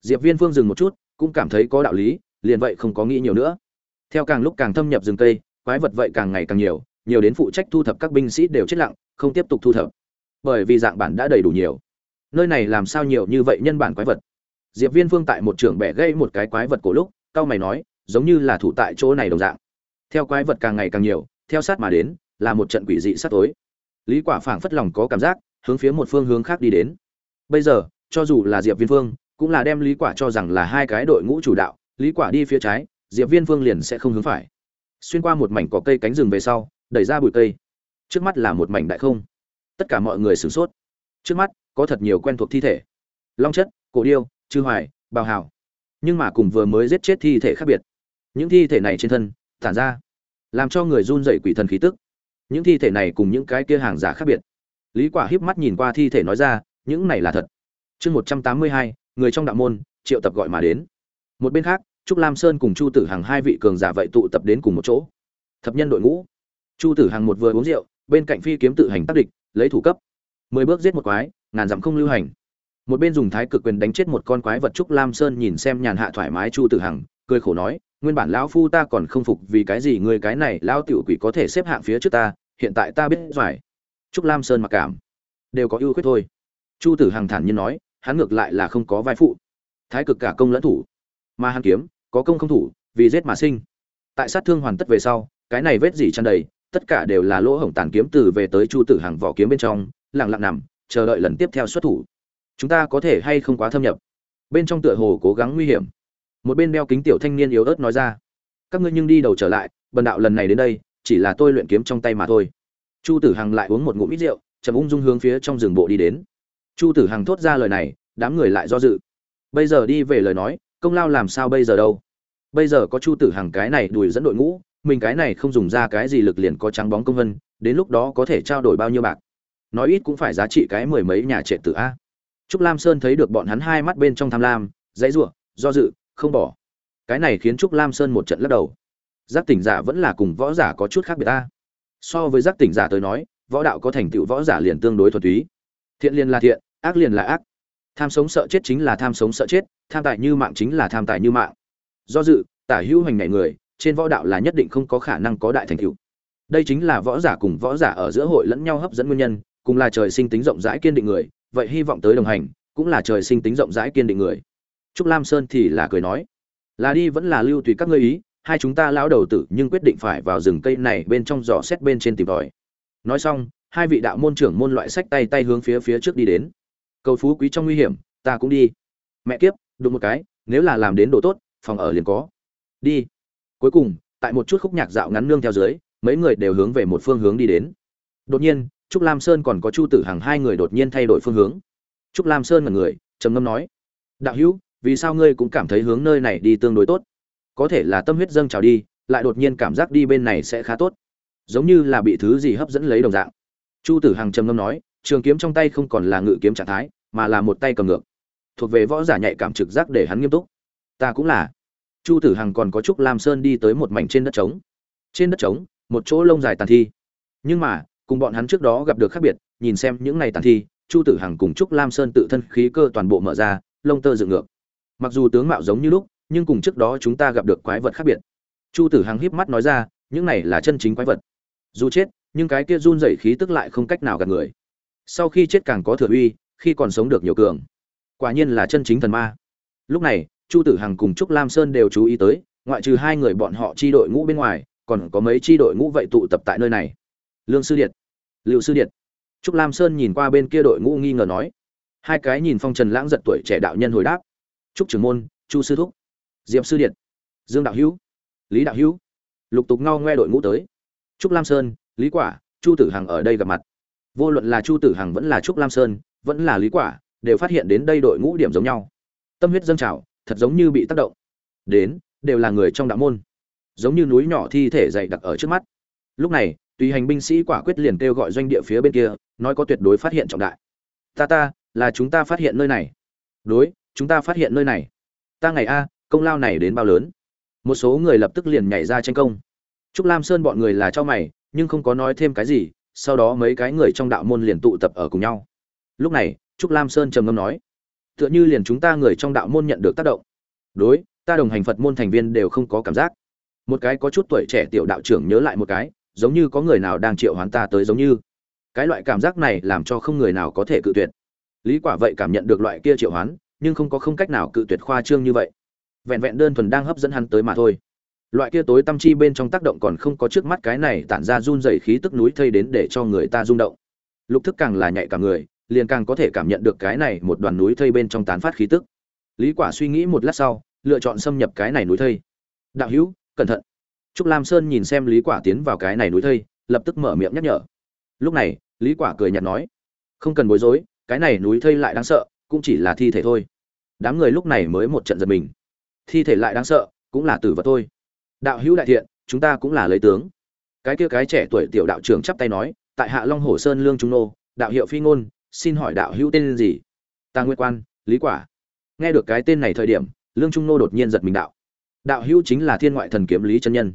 Diệp viên phương dừng một chút, cũng cảm thấy có đạo lý, liền vậy không có nghĩ nhiều nữa theo càng lúc càng thâm nhập rừng cây, quái vật vậy càng ngày càng nhiều nhiều đến phụ trách thu thập các binh sĩ đều chết lặng, không tiếp tục thu thập. Bởi vì dạng bản đã đầy đủ nhiều. Nơi này làm sao nhiều như vậy nhân bản quái vật? Diệp viên phương tại một trường bẻ gây một cái quái vật cổ lúc cao mày nói, giống như là thủ tại chỗ này đồng dạng. Theo quái vật càng ngày càng nhiều, theo sát mà đến, là một trận quỷ dị sát tối. Lý quả phảng phất lòng có cảm giác, hướng phía một phương hướng khác đi đến. Bây giờ, cho dù là diệp viên phương, cũng là đem lý quả cho rằng là hai cái đội ngũ chủ đạo, lý quả đi phía trái diệp viên phương liền sẽ không hướng phải. Xuyên qua một mảnh cỏ cây cánh rừng về sau đẩy ra bụi cây. Trước mắt là một mảnh đại không. Tất cả mọi người sửng sốt. Trước mắt có thật nhiều quen thuộc thi thể. Long chất cổ điêu chư hoài bào hào. Nhưng mà cùng vừa mới giết chết thi thể khác biệt. Những thi thể này trên thân tản ra làm cho người run rẩy quỷ thần khí tức. Những thi thể này cùng những cái kia hàng giả khác biệt. Lý quả híp mắt nhìn qua thi thể nói ra những này là thật. Chương 182, người trong đạo môn triệu tập gọi mà đến. Một bên khác trúc lam sơn cùng chu tử hằng hai vị cường giả vậy tụ tập đến cùng một chỗ. Thập nhân đội ngũ. Chu tử hằng một vừa uống rượu, bên cạnh phi kiếm tự hành tác địch, lấy thủ cấp. Mười bước giết một quái, ngàn dặm không lưu hành. Một bên dùng thái cực quyền đánh chết một con quái vật trúc lam sơn nhìn xem nhàn hạ thoải mái chu tử hằng, cười khổ nói, nguyên bản lão phu ta còn không phục vì cái gì người cái này lão tiểu quỷ có thể xếp hạng phía trước ta, hiện tại ta biết giải trúc lam sơn mặc cảm. Đều có ưu khuyết thôi. Chu tử hằng thản nhiên nói, hắn ngược lại là không có vai phụ. Thái cực cả công lẫn thủ. Mà hắn kiếm có công không thủ, vì giết mà sinh. Tại sát thương hoàn tất về sau, cái này vết gì tràn đầy, tất cả đều là lỗ hổng tàn kiếm từ về tới chu tử hằng vỏ kiếm bên trong, lặng lặng nằm, chờ đợi lần tiếp theo xuất thủ. Chúng ta có thể hay không quá thâm nhập? Bên trong tựa hồ cố gắng nguy hiểm. Một bên đeo kính tiểu thanh niên yếu ớt nói ra. Các ngươi nhưng đi đầu trở lại, bần đạo lần này đến đây, chỉ là tôi luyện kiếm trong tay mà thôi. Chu tử hằng lại uống một ngụm ít rượu chầm ung dung hướng phía trong rừng bộ đi đến. Chu tử hằng thốt ra lời này, đám người lại do dự. Bây giờ đi về lời nói, công lao làm sao bây giờ đâu? Bây giờ có chu tử hằng cái này đùi dẫn đội ngũ, mình cái này không dùng ra cái gì lực liền có trắng bóng công vân, đến lúc đó có thể trao đổi bao nhiêu bạc? Nói ít cũng phải giá trị cái mười mấy nhà trệ tử a. Trúc lam sơn thấy được bọn hắn hai mắt bên trong tham lam, dãy giụa do dự, không bỏ. Cái này khiến trúc lam sơn một trận lắc đầu. Giác tỉnh giả vẫn là cùng võ giả có chút khác biệt ta so với giác tỉnh giả tới nói, võ đạo có thành tựu võ giả liền tương đối thuần túy. Thiện liền là thiện, ác liền là ác. Tham sống sợ chết chính là tham sống sợ chết, tham tài như mạng chính là tham tài như mạng do dự, tả hữu hành ngày người, trên võ đạo là nhất định không có khả năng có đại thành tựu. Đây chính là võ giả cùng võ giả ở giữa hội lẫn nhau hấp dẫn nguyên nhân, cùng là trời sinh tính rộng rãi kiên định người, vậy hy vọng tới đồng hành, cũng là trời sinh tính rộng rãi kiên định người. Trúc lam sơn thì là cười nói, là đi vẫn là lưu tùy các ngươi ý, hai chúng ta lão đầu tử nhưng quyết định phải vào rừng cây này bên trong giỏ xét bên trên tìm tòi. Nói xong, hai vị đạo môn trưởng môn loại sách tay tay hướng phía phía trước đi đến. Cầu phú quý trong nguy hiểm, ta cũng đi. Mẹ kiếp, đụng một cái, nếu là làm đến độ tốt phòng ở liền có. Đi. Cuối cùng, tại một chút khúc nhạc dạo ngắn nương theo dưới, mấy người đều hướng về một phương hướng đi đến. Đột nhiên, trúc lam sơn còn có chu tử hằng hai người đột nhiên thay đổi phương hướng. Trúc lam sơn là người, trầm ngâm nói, đạo hữu, vì sao ngươi cũng cảm thấy hướng nơi này đi tương đối tốt? Có thể là tâm huyết dâng trào đi, lại đột nhiên cảm giác đi bên này sẽ khá tốt. Giống như là bị thứ gì hấp dẫn lấy đồng dạng. Chu tử hằng trầm ngâm nói, trường kiếm trong tay không còn là ngự kiếm trạng thái, mà là một tay cầm ngược. Thuộc về võ giả nhạy cảm trực giác để hắn nghiêm túc ta cũng là. Chu tử hằng còn có trúc lam sơn đi tới một mảnh trên đất trống. Trên đất trống, một chỗ lông dài tàn thi. Nhưng mà, cùng bọn hắn trước đó gặp được khác biệt, nhìn xem những ngày tàn thi, chu tử hằng cùng trúc lam sơn tự thân khí cơ toàn bộ mở ra, lông tơ dựng ngược. Mặc dù tướng mạo giống như lúc, nhưng cùng trước đó chúng ta gặp được quái vật khác biệt. Chu tử hằng híp mắt nói ra, những này là chân chính quái vật. Dù chết, nhưng cái kia run rẩy khí tức lại không cách nào gạt người. Sau khi chết càng có thừa uy, khi còn sống được nhiều cường. Quả nhiên là chân chính thần ma. Lúc này chu tử hằng cùng trúc lam sơn đều chú ý tới, ngoại trừ hai người bọn họ chi đội ngũ bên ngoài, còn có mấy chi đội ngũ vậy tụ tập tại nơi này. Lương sư điện liệu sư điện trúc lam sơn nhìn qua bên kia đội ngũ nghi ngờ nói. Hai cái nhìn phong trần lãng giật tuổi trẻ đạo nhân hồi đáp. Trúc trưởng môn, chu sư thúc, diệp sư điện dương đạo hữu, lý đạo hữu. Lục tục ngao ngoe đội ngũ tới. Trúc lam sơn, lý quả, chu tử hằng ở đây gặp mặt. Vô luận là chu tử hằng vẫn là trúc lam sơn, vẫn là lý quả, đều phát hiện đến đây đội ngũ điểm giống nhau. Tâm huyết dâng trào thật giống như bị tác động. Đến, đều là người trong đạo môn. Giống như núi nhỏ thi thể dày đặc ở trước mắt. Lúc này, tùy hành binh sĩ quả quyết liền kêu gọi doanh địa phía bên kia, nói có tuyệt đối phát hiện trọng đại. Ta ta, là chúng ta phát hiện nơi này. Đối, chúng ta phát hiện nơi này. Ta ngày a, công lao này đến bao lớn? Một số người lập tức liền nhảy ra tranh công. Trúc lam sơn bọn người là cho mày, nhưng không có nói thêm cái gì, sau đó mấy cái người trong đạo môn liền tụ tập ở cùng nhau. Lúc này, trúc lam sơn trầm ngâm nói tựa như liền chúng ta người trong đạo môn nhận được tác động. Đối, ta đồng hành phật môn thành viên đều không có cảm giác. Một cái có chút tuổi trẻ tiểu đạo trưởng nhớ lại một cái, giống như có người nào đang triệu hoán ta tới giống như. Cái loại cảm giác này làm cho không người nào có thể cự tuyệt. Lý quả vậy cảm nhận được loại kia triệu hoán, nhưng không có không cách nào cự tuyệt khoa trương như vậy. Vẹn vẹn đơn thuần đang hấp dẫn hắn tới mà thôi. Loại kia tối tâm chi bên trong tác động còn không có trước mắt cái này tản ra run rẩy khí tức núi thây đến để cho người ta rung động. Lục thức càng là nhạy cả người liền càng có thể cảm nhận được cái này một đoàn núi thây bên trong tán phát khí tức. Lý quả suy nghĩ một lát sau, lựa chọn xâm nhập cái này núi thây. Đạo hữu, cẩn thận. Trúc lam sơn nhìn xem lý quả tiến vào cái này núi thây, lập tức mở miệng nhắc nhở. Lúc này, lý quả cười nhạt nói, không cần bối rối, cái này núi thây lại đáng sợ, cũng chỉ là thi thể thôi. Đám người lúc này mới một trận giật mình. Thi thể lại đáng sợ, cũng là tử vật thôi. Đạo hữu đại thiện, chúng ta cũng là lấy tướng. Cái kia cái trẻ tuổi tiểu đạo trưởng chắp tay nói, tại hạ long hồ sơn lương trung nô, đạo hiệu phi ngôn xin hỏi đạo hữu tên gì? Ta nguyên quan, lý quả. Nghe được cái tên này thời điểm, lương trung nô đột nhiên giật mình đạo. Đạo hữu chính là thiên ngoại thần kiếm lý chân nhân.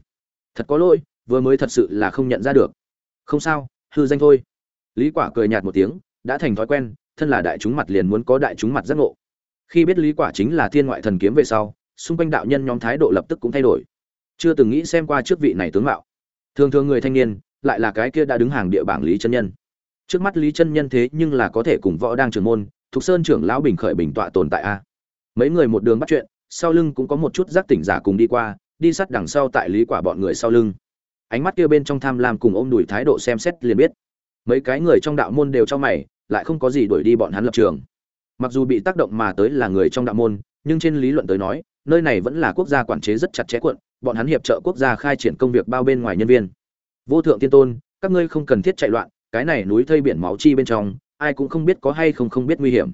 Thật có lỗi, vừa mới thật sự là không nhận ra được. Không sao, hư danh thôi. Lý quả cười nhạt một tiếng, đã thành thói quen, thân là đại chúng mặt liền muốn có đại chúng mặt giác ngộ. Khi biết lý quả chính là thiên ngoại thần kiếm về sau, xung quanh đạo nhân nhóm thái độ lập tức cũng thay đổi. Chưa từng nghĩ xem qua trước vị này tướng mạo. Thường thường người thanh niên, lại là cái kia đã đứng hàng địa bảng lý chân nhân trước mắt lý chân nhân thế nhưng là có thể cùng võ đang trưởng môn, thục sơn trưởng lão bình khởi bình tọa tồn tại a. Mấy người một đường bắt chuyện, sau lưng cũng có một chút giác tỉnh giả cùng đi qua, đi sát đằng sau tại lý quả bọn người sau lưng. Ánh mắt kia bên trong tham lam cùng ôm đùi thái độ xem xét liền biết. Mấy cái người trong đạo môn đều cho mày, lại không có gì đuổi đi bọn hắn lập trường. Mặc dù bị tác động mà tới là người trong đạo môn, nhưng trên lý luận tới nói, nơi này vẫn là quốc gia quản chế rất chặt chẽ quận, bọn hắn hiệp trợ quốc gia khai triển công việc bao bên ngoài nhân viên. Vô thượng tiên tôn, các ngươi không cần thiết chạy loạn cái này núi thây biển máu chi bên trong, ai cũng không biết có hay không không biết nguy hiểm.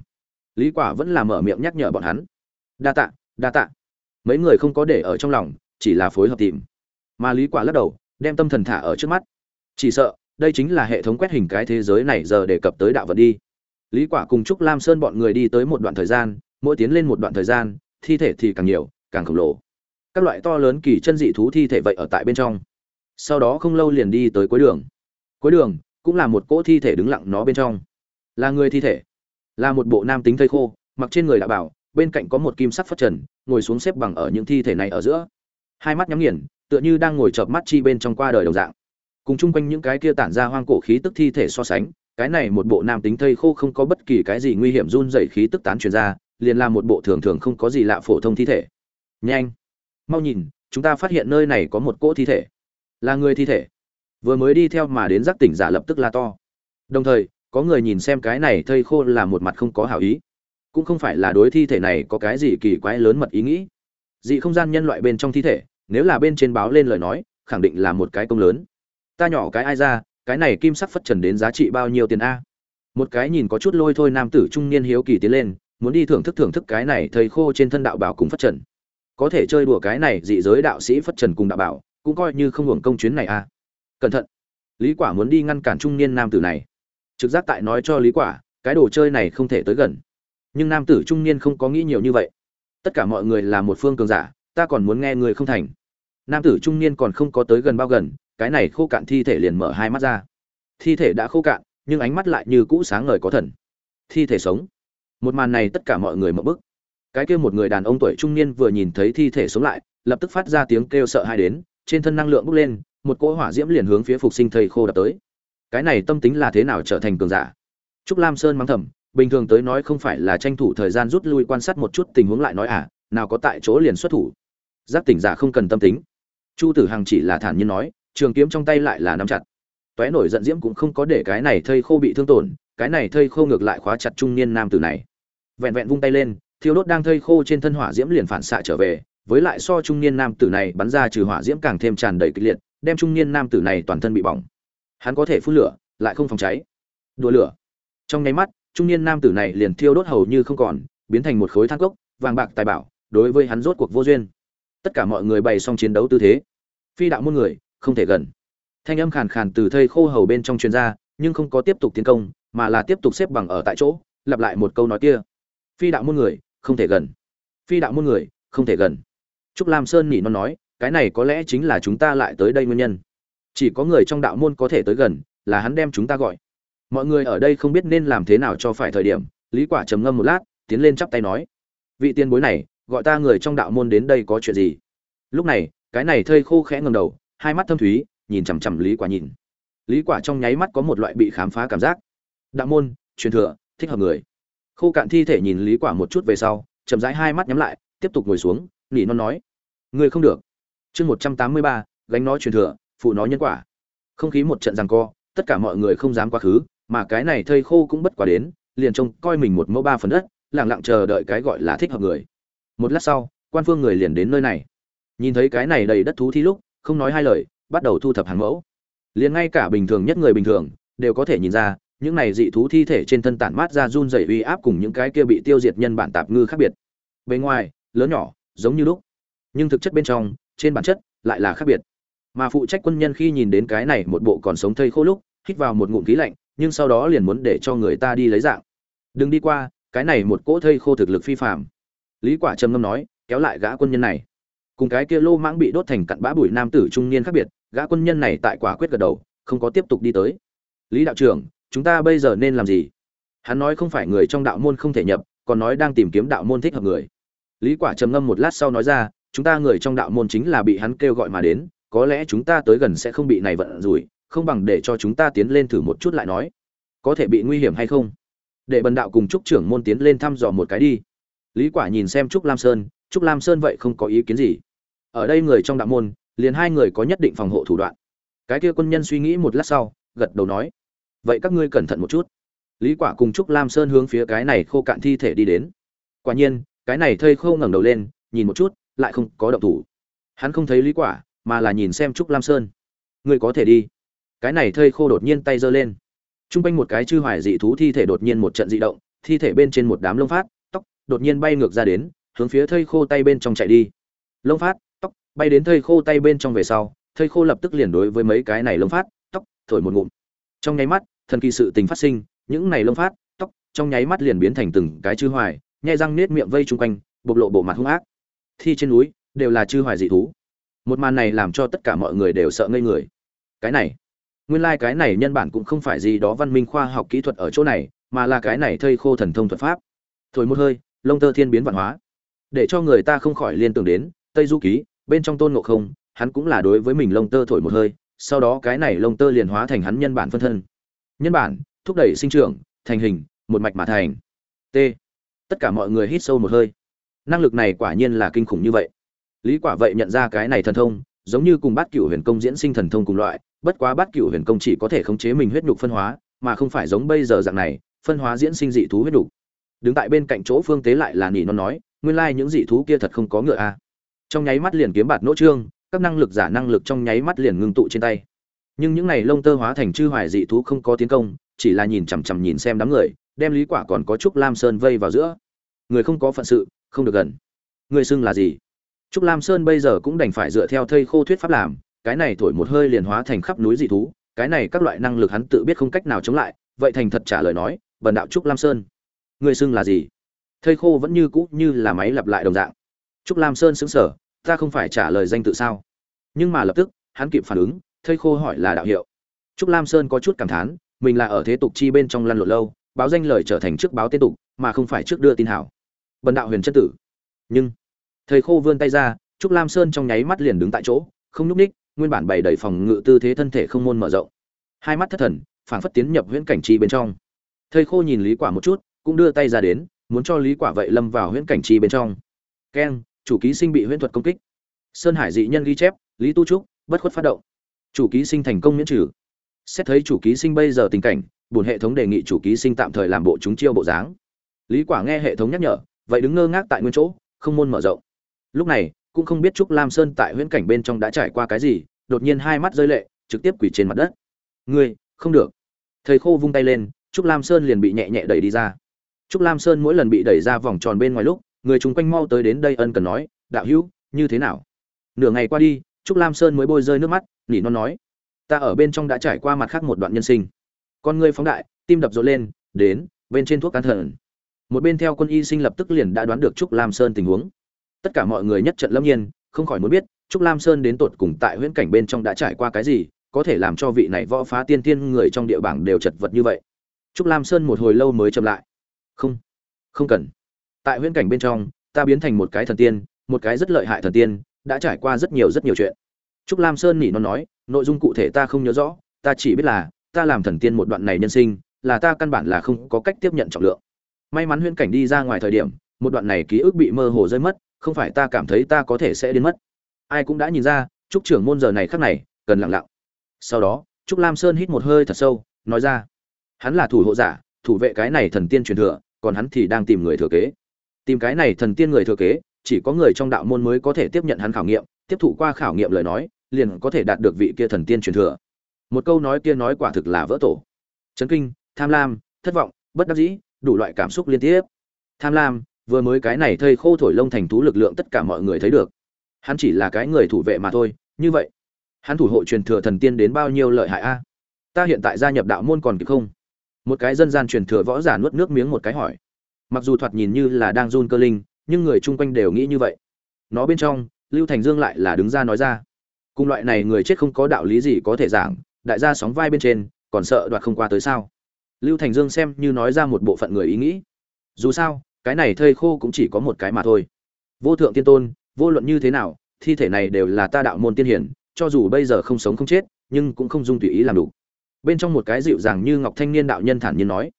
Lý quả vẫn là mở miệng nhắc nhở bọn hắn. Đa tạ đa tạ. Mấy người không có để ở trong lòng, chỉ là phối hợp tìm. Mà lý quả lắc đầu, đem tâm thần thả ở trước mắt. Chỉ sợ, đây chính là hệ thống quét hình cái thế giới này giờ đề cập tới đạo vận đi. Lý quả cùng trúc lam sơn bọn người đi tới một đoạn thời gian, mỗi tiến lên một đoạn thời gian, thi thể thì càng nhiều, càng khổng lồ. Các loại to lớn kỳ chân dị thú thi thể vậy ở tại bên trong. Sau đó không lâu liền đi tới cuối đường. Cuối đường cũng là một cỗ thi thể đứng lặng nó bên trong. Là người thi thể. Là một bộ nam tính thây khô, mặc trên người đã bảo, bên cạnh có một kim sắc phất trần, ngồi xuống xếp bằng ở những thi thể này ở giữa. Hai mắt nhắm nghiền, tựa như đang ngồi chợp mắt chi bên trong qua đời đồng dạng. Cùng chung quanh những cái kia tản ra hoang cổ khí tức thi thể so sánh, cái này một bộ nam tính thây khô không có bất kỳ cái gì nguy hiểm run dày khí tức tán truyền ra, liền là một bộ thường thường không có gì lạ phổ thông thi thể. Nhanh! Mau nhìn, chúng ta phát hiện nơi này có một cỗ thi thể. Là người thi thể vừa mới đi theo mà đến giác tỉnh giả lập tức la to. Đồng thời, có người nhìn xem cái này thây khô là một mặt không có hảo ý. Cũng không phải là đối thi thể này có cái gì kỳ quái lớn mật ý nghĩ. Dị không gian nhân loại bên trong thi thể, nếu là bên trên báo lên lời nói, khẳng định là một cái công lớn. Ta nhỏ cái ai ra, cái này kim sắc phất trần đến giá trị bao nhiêu tiền a? Một cái nhìn có chút lôi thôi nam tử trung niên hiếu kỳ tiến lên, muốn đi thưởng thức thưởng thức cái này thầy khô trên thân đạo bảo cùng phất trần. Có thể chơi đùa cái này dị giới đạo sĩ phất trần cùng đạo bảo, cũng coi như không hưởng công chuyến này a cẩn thận. Lý quả muốn đi ngăn cản trung niên nam tử này. Trực giác tại nói cho lý quả, cái đồ chơi này không thể tới gần. Nhưng nam tử trung niên không có nghĩ nhiều như vậy. Tất cả mọi người là một phương cường giả, ta còn muốn nghe người không thành. Nam tử trung niên còn không có tới gần bao gần, cái này khô cạn thi thể liền mở hai mắt ra. Thi thể đã khô cạn, nhưng ánh mắt lại như cũ sáng ngời có thần. Thi thể sống. Một màn này tất cả mọi người mở bức. Cái kia một người đàn ông tuổi trung niên vừa nhìn thấy thi thể sống lại, lập tức phát ra tiếng kêu sợ hãi đến, trên thân năng lượng bốc lên một cỗ hỏa diễm liền hướng phía phục sinh thầy khô đập tới. Cái này tâm tính là thế nào trở thành cường giả? Trúc lam sơn mắng thầm, bình thường tới nói không phải là tranh thủ thời gian rút lui quan sát một chút tình huống lại nói à nào có tại chỗ liền xuất thủ. Giác tỉnh giả không cần tâm tính. Chu tử hằng chỉ là thản nhiên nói, trường kiếm trong tay lại là nắm chặt. Tóe nổi giận diễm cũng không có để cái này thây khô bị thương tổn, cái này thây khô ngược lại khóa chặt trung niên nam tử này. Vẹn vẹn vung tay lên, thiêu đốt đang thây khô trên thân hỏa diễm liền phản xạ trở về, với lại so trung niên nam tử này bắn ra trừ hỏa diễm càng thêm tràn đầy kịch liệt đem trung niên nam tử này toàn thân bị bỏng. Hắn có thể phun lửa, lại không phòng cháy. Đùa lửa. Trong nháy mắt, trung niên nam tử này liền thiêu đốt hầu như không còn, biến thành một khối than cốc, vàng bạc tài bảo, đối với hắn rốt cuộc vô duyên. Tất cả mọi người bày xong chiến đấu tư thế. Phi đạo môn người, không thể gần. Thanh âm khàn khàn từ thây khô hầu bên trong chuyên gia nhưng không có tiếp tục tiến công, mà là tiếp tục xếp bằng ở tại chỗ, lặp lại một câu nói kia. Phi đạo môn người, không thể gần. Phi đạo môn người, không thể gần. Trúc lam sơn nhỉ nó nói cái này có lẽ chính là chúng ta lại tới đây nguyên nhân. Chỉ có người trong đạo môn có thể tới gần, là hắn đem chúng ta gọi. Mọi người ở đây không biết nên làm thế nào cho phải thời điểm, lý quả trầm ngâm một lát, tiến lên chắp tay nói, vị tiên bối này, gọi ta người trong đạo môn đến đây có chuyện gì? Lúc này, cái này thây khô khẽ ngẩng đầu, hai mắt thâm thúy, nhìn chằm chằm lý quả nhìn. Lý quả trong nháy mắt có một loại bị khám phá cảm giác. Đạo môn, truyền thừa, thích hợp người. Khô cạn thi thể nhìn lý quả một chút về sau, chậm rãi hai mắt nhắm lại, tiếp tục ngồi xuống, nỉ non nói, người không được chương 183, gánh nó truyền thừa phụ nó nhân quả. Không khí một trận giằng co tất cả mọi người không dám quá khứ mà cái này thây khô cũng bất quá đến liền trông coi mình một mẫu ba phần đất lặng lặng chờ đợi cái gọi là thích hợp người. Một lát sau quan phương người liền đến nơi này. Nhìn thấy cái này đầy đất thú thi lúc không nói hai lời bắt đầu thu thập hàng mẫu. Liền ngay cả bình thường nhất người bình thường đều có thể nhìn ra những này dị thú thi thể trên thân tản mát ra run rẩy uy áp cùng những cái kia bị tiêu diệt nhân bản tạp ngư khác biệt. Bên ngoài lớn nhỏ giống như lúc. Nhưng thực chất bên trong trên bản chất lại là khác biệt. Mà phụ trách quân nhân khi nhìn đến cái này một bộ còn sống thây khô lúc, hít vào một ngụm khí lạnh, nhưng sau đó liền muốn để cho người ta đi lấy dạng. Đừng đi qua, cái này một cỗ thây khô thực lực phi phạm lý quả trầm ngâm nói, kéo lại gã quân nhân này. Cùng cái kia lô mãng bị đốt thành cặn bã bụi nam tử trung niên khác biệt, gã quân nhân này tại quả quyết gật đầu, không có tiếp tục đi tới. Lý đạo trưởng, chúng ta bây giờ nên làm gì? Hắn nói không phải người trong đạo môn không thể nhập, còn nói đang tìm kiếm đạo môn thích hợp người. Lý quả trầm ngâm một lát sau nói ra chúng ta người trong đạo môn chính là bị hắn kêu gọi mà đến, có lẽ chúng ta tới gần sẽ không bị này vận rủi, không bằng để cho chúng ta tiến lên thử một chút lại nói. Có thể bị nguy hiểm hay không? Để bần đạo cùng trúc trưởng môn tiến lên thăm dò một cái đi. Lý quả nhìn xem trúc lam sơn, trúc lam sơn vậy không có ý kiến gì. Ở đây người trong đạo môn, liền hai người có nhất định phòng hộ thủ đoạn. Cái kia quân nhân suy nghĩ một lát sau, gật đầu nói, vậy các ngươi cẩn thận một chút. Lý quả cùng trúc lam sơn hướng phía cái này khô cạn thi thể đi đến. Quả nhiên, cái này thây khô ngẩng đầu lên, nhìn một chút lại không có động thủ. Hắn không thấy lý quả, mà là nhìn xem trúc lam sơn. Ngươi có thể đi. Cái này thây khô đột nhiên tay giơ lên. Trung quanh một cái chư hoài dị thú thi thể đột nhiên một trận dị động, thi thể bên trên một đám lông phát, tóc, đột nhiên bay ngược ra đến, hướng phía thây khô tay bên trong chạy đi. Lông phát, tóc, bay đến thây khô tay bên trong về sau, thây khô lập tức liền đối với mấy cái này lông phát, tóc, thổi một ngụm. Trong nháy mắt, thần kỳ sự tình phát sinh, những này lông phát, tóc, trong nháy mắt liền biến thành từng cái chư hoài, nhai răng nết miệng vây chung quanh, bộc lộ bộ mặt hung ác thi trên núi, đều là chư hoài dị thú. Một màn này làm cho tất cả mọi người đều sợ ngây người. Cái này, nguyên lai cái này nhân bản cũng không phải gì đó văn minh khoa học kỹ thuật ở chỗ này, mà là cái này thây khô thần thông thuật pháp. Thổi một hơi, lông tơ thiên biến văn hóa. Để cho người ta không khỏi liên tưởng đến, tây du ký, bên trong tôn ngộ không, hắn cũng là đối với mình lông tơ thổi một hơi, sau đó cái này lông tơ liền hóa thành hắn nhân bản phân thân. Nhân bản, thúc đẩy sinh trưởng, thành hình, một mạch mà thành. T. Tất cả mọi người hít sâu một hơi năng lực này quả nhiên là kinh khủng như vậy. Lý quả vậy nhận ra cái này thần thông, giống như cùng bát cửu huyền công diễn sinh thần thông cùng loại, bất quá bát cửu huyền công chỉ có thể khống chế mình huyết nhục phân hóa, mà không phải giống bây giờ dạng này, phân hóa diễn sinh dị thú huyết nhục. Đứng tại bên cạnh chỗ phương tế lại là nỉ non nói, nguyên lai like những dị thú kia thật không có ngựa a trong nháy mắt liền kiếm bạt nỗ trương, các năng lực giả năng lực trong nháy mắt liền ngưng tụ trên tay. Nhưng những này lông tơ hóa thành chư hoài dị thú không có tiến công, chỉ là nhìn chằm chằm nhìn xem đám người, đem lý quả còn có trúc lam sơn vây vào giữa. Người không có phận sự không được gần. Người xưng là gì? Trúc lam sơn bây giờ cũng đành phải dựa theo thây khô thuyết pháp làm, cái này thổi một hơi liền hóa thành khắp núi dị thú, cái này các loại năng lực hắn tự biết không cách nào chống lại, vậy thành thật trả lời nói, bần đạo trúc lam sơn người xưng là gì? Thây khô vẫn như cũ như là máy lặp lại đồng dạng. Trúc lam sơn sững sờ, ta không phải trả lời danh tự sao? Nhưng mà lập tức, hắn kịp phản ứng, thây khô hỏi là đạo hiệu. Trúc lam sơn có chút cảm thán, mình là ở thế tục chi bên trong lăn lộn lâu, báo danh lời trở thành trước báo tên tục, mà không phải trước đưa tin hảo bần đạo huyền chân tử. Nhưng, thầy khô vươn tay ra, trúc lam sơn trong nháy mắt liền đứng tại chỗ, không nhúc ních nguyên bản bày đầy phòng ngự tư thế thân thể không môn mở rộng. Hai mắt thất thần, phảng phất tiến nhập huyễn cảnh chi bên trong. Thầy khô nhìn lý quả một chút, cũng đưa tay ra đến, muốn cho lý quả vậy lâm vào huyễn cảnh chi bên trong. Keng, chủ ký sinh bị huyễn thuật công kích. Sơn hải dị nhân ghi chép, lý tu trúc, bất khuất phát động. Chủ ký sinh thành công miễn trừ. Xét thấy chủ ký sinh bây giờ tình cảnh, bổn hệ thống đề nghị chủ ký sinh tạm thời làm bộ chúng chiêu bộ dáng. Lý quả nghe hệ thống nhắc nhở vậy đứng ngơ ngác tại nguyên chỗ, không môn mở rộng. Lúc này, cũng không biết trúc lam sơn tại huyễn cảnh bên trong đã trải qua cái gì, đột nhiên hai mắt rơi lệ, trực tiếp quỳ trên mặt đất. Ngươi, không được. Thầy khô vung tay lên, trúc lam sơn liền bị nhẹ nhẹ đẩy đi ra. Trúc lam sơn mỗi lần bị đẩy ra vòng tròn bên ngoài lúc, người chúng quanh mau tới đến đây ân cần nói, đạo hữu, như thế nào? Nửa ngày qua đi, trúc lam sơn mới bôi rơi nước mắt, nỉ non nói, ta ở bên trong đã trải qua mặt khác một đoạn nhân sinh. Con ngươi phóng đại, tim đập rộn lên, đến, bên trên thuốc can thần một bên theo quân y sinh lập tức liền đã đoán được trúc lam sơn tình huống. Tất cả mọi người nhất trận lâm nhiên, không khỏi muốn biết, trúc lam sơn đến tột cùng tại huyễn cảnh bên trong đã trải qua cái gì, có thể làm cho vị này võ phá tiên tiên người trong địa bảng đều chật vật như vậy. Trúc lam sơn một hồi lâu mới chậm lại. Không không cần. Tại huyễn cảnh bên trong, ta biến thành một cái thần tiên, một cái rất lợi hại thần tiên, đã trải qua rất nhiều rất nhiều chuyện. Trúc lam sơn nỉ non nói, nội dung cụ thể ta không nhớ rõ, ta chỉ biết là, ta làm thần tiên một đoạn này nhân sinh, là ta căn bản là không có cách tiếp nhận trọng lượng may mắn huyễn cảnh đi ra ngoài thời điểm, một đoạn này ký ức bị mơ hồ rơi mất, không phải ta cảm thấy ta có thể sẽ đến mất. Ai cũng đã nhìn ra trúc trưởng môn giờ này khắc này, cần lặng lặng. Sau đó trúc lam sơn hít một hơi thật sâu, nói ra, hắn là thủ hộ giả, thủ vệ cái này thần tiên truyền thừa, còn hắn thì đang tìm người thừa kế. Tìm cái này thần tiên người thừa kế, chỉ có người trong đạo môn mới có thể tiếp nhận hắn khảo nghiệm, tiếp thụ qua khảo nghiệm lời nói, liền có thể đạt được vị kia thần tiên truyền thừa. Một câu nói kia nói quả thực là vỡ tổ. Chấn kinh, tham lam, thất vọng, bất đắc dĩ đủ loại cảm xúc liên tiếp. Tham lam, vừa mới cái này thây khô thổi lông thành thú lực lượng tất cả mọi người thấy được. Hắn chỉ là cái người thủ vệ mà thôi, như vậy, hắn thủ hộ truyền thừa thần tiên đến bao nhiêu lợi hại a? Ta hiện tại gia nhập đạo môn còn kịp không? Một cái dân gian truyền thừa võ giả nuốt nước miếng một cái hỏi. Mặc dù thoạt nhìn như là đang run cơ linh, nhưng người chung quanh đều nghĩ như vậy. Nó bên trong, lưu thành dương lại là đứng ra nói ra. Cùng loại này người chết không có đạo lý gì có thể giảng, đại gia sóng vai bên trên, còn sợ đoạt không qua tới sao? Lưu thành dương xem như nói ra một bộ phận người ý nghĩ. Dù sao, cái này thây khô cũng chỉ có một cái mà thôi. Vô thượng tiên tôn, vô luận như thế nào, thi thể này đều là ta đạo môn tiên hiển, cho dù bây giờ không sống không chết, nhưng cũng không dung tùy ý làm đủ. Bên trong một cái dịu dàng như ngọc thanh niên đạo nhân thản nhiên nói.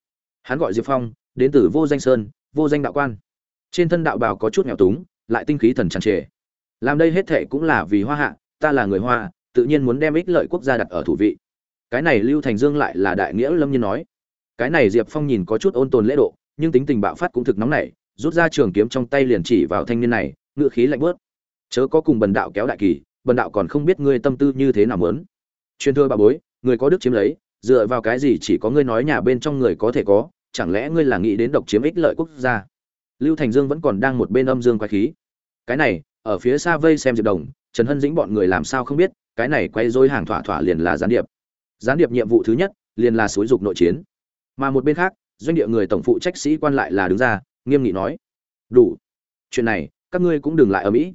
Hắn gọi diệp phong, đến từ vô danh sơn, vô danh đạo quan. Trên thân đạo bào có chút nghèo túng, lại tinh khí thần tràn trề. Làm đây hết thệ cũng là vì hoa hạ, ta là người hoa, tự nhiên muốn đem ích lợi quốc gia đặt ở thủ vị. Cái này lưu thành dương lại là đại nghĩa lâm nhiên nói cái này diệp phong nhìn có chút ôn tồn lễ độ, nhưng tính tình bạo phát cũng thực nóng nảy, rút ra trường kiếm trong tay liền chỉ vào thanh niên này ngựa khí lạnh bớt chớ có cùng bần đạo kéo đại kỳ, bần đạo còn không biết ngươi tâm tư như thế nào muốn. Truyền thưa bà bối, người có đức chiếm lấy, dựa vào cái gì chỉ có ngươi nói nhà bên trong người có thể có, chẳng lẽ ngươi là nghĩ đến độc chiếm ích lợi quốc gia? Lưu thành dương vẫn còn đang một bên âm dương quái khí. Cái này, ở phía xa vây xem diệp đồng, trần hân dĩnh bọn người làm sao không biết, cái này quay dối hàng thỏa thỏa liền là gián điệp. Gián điệp nhiệm vụ thứ nhất, liền là xúi dục nội chiến mà một bên khác, doanh địa người tổng phụ trách sĩ quan lại là đứng ra, nghiêm nghị nói, đủ. Chuyện này, các ngươi cũng đừng lại ở mỹ.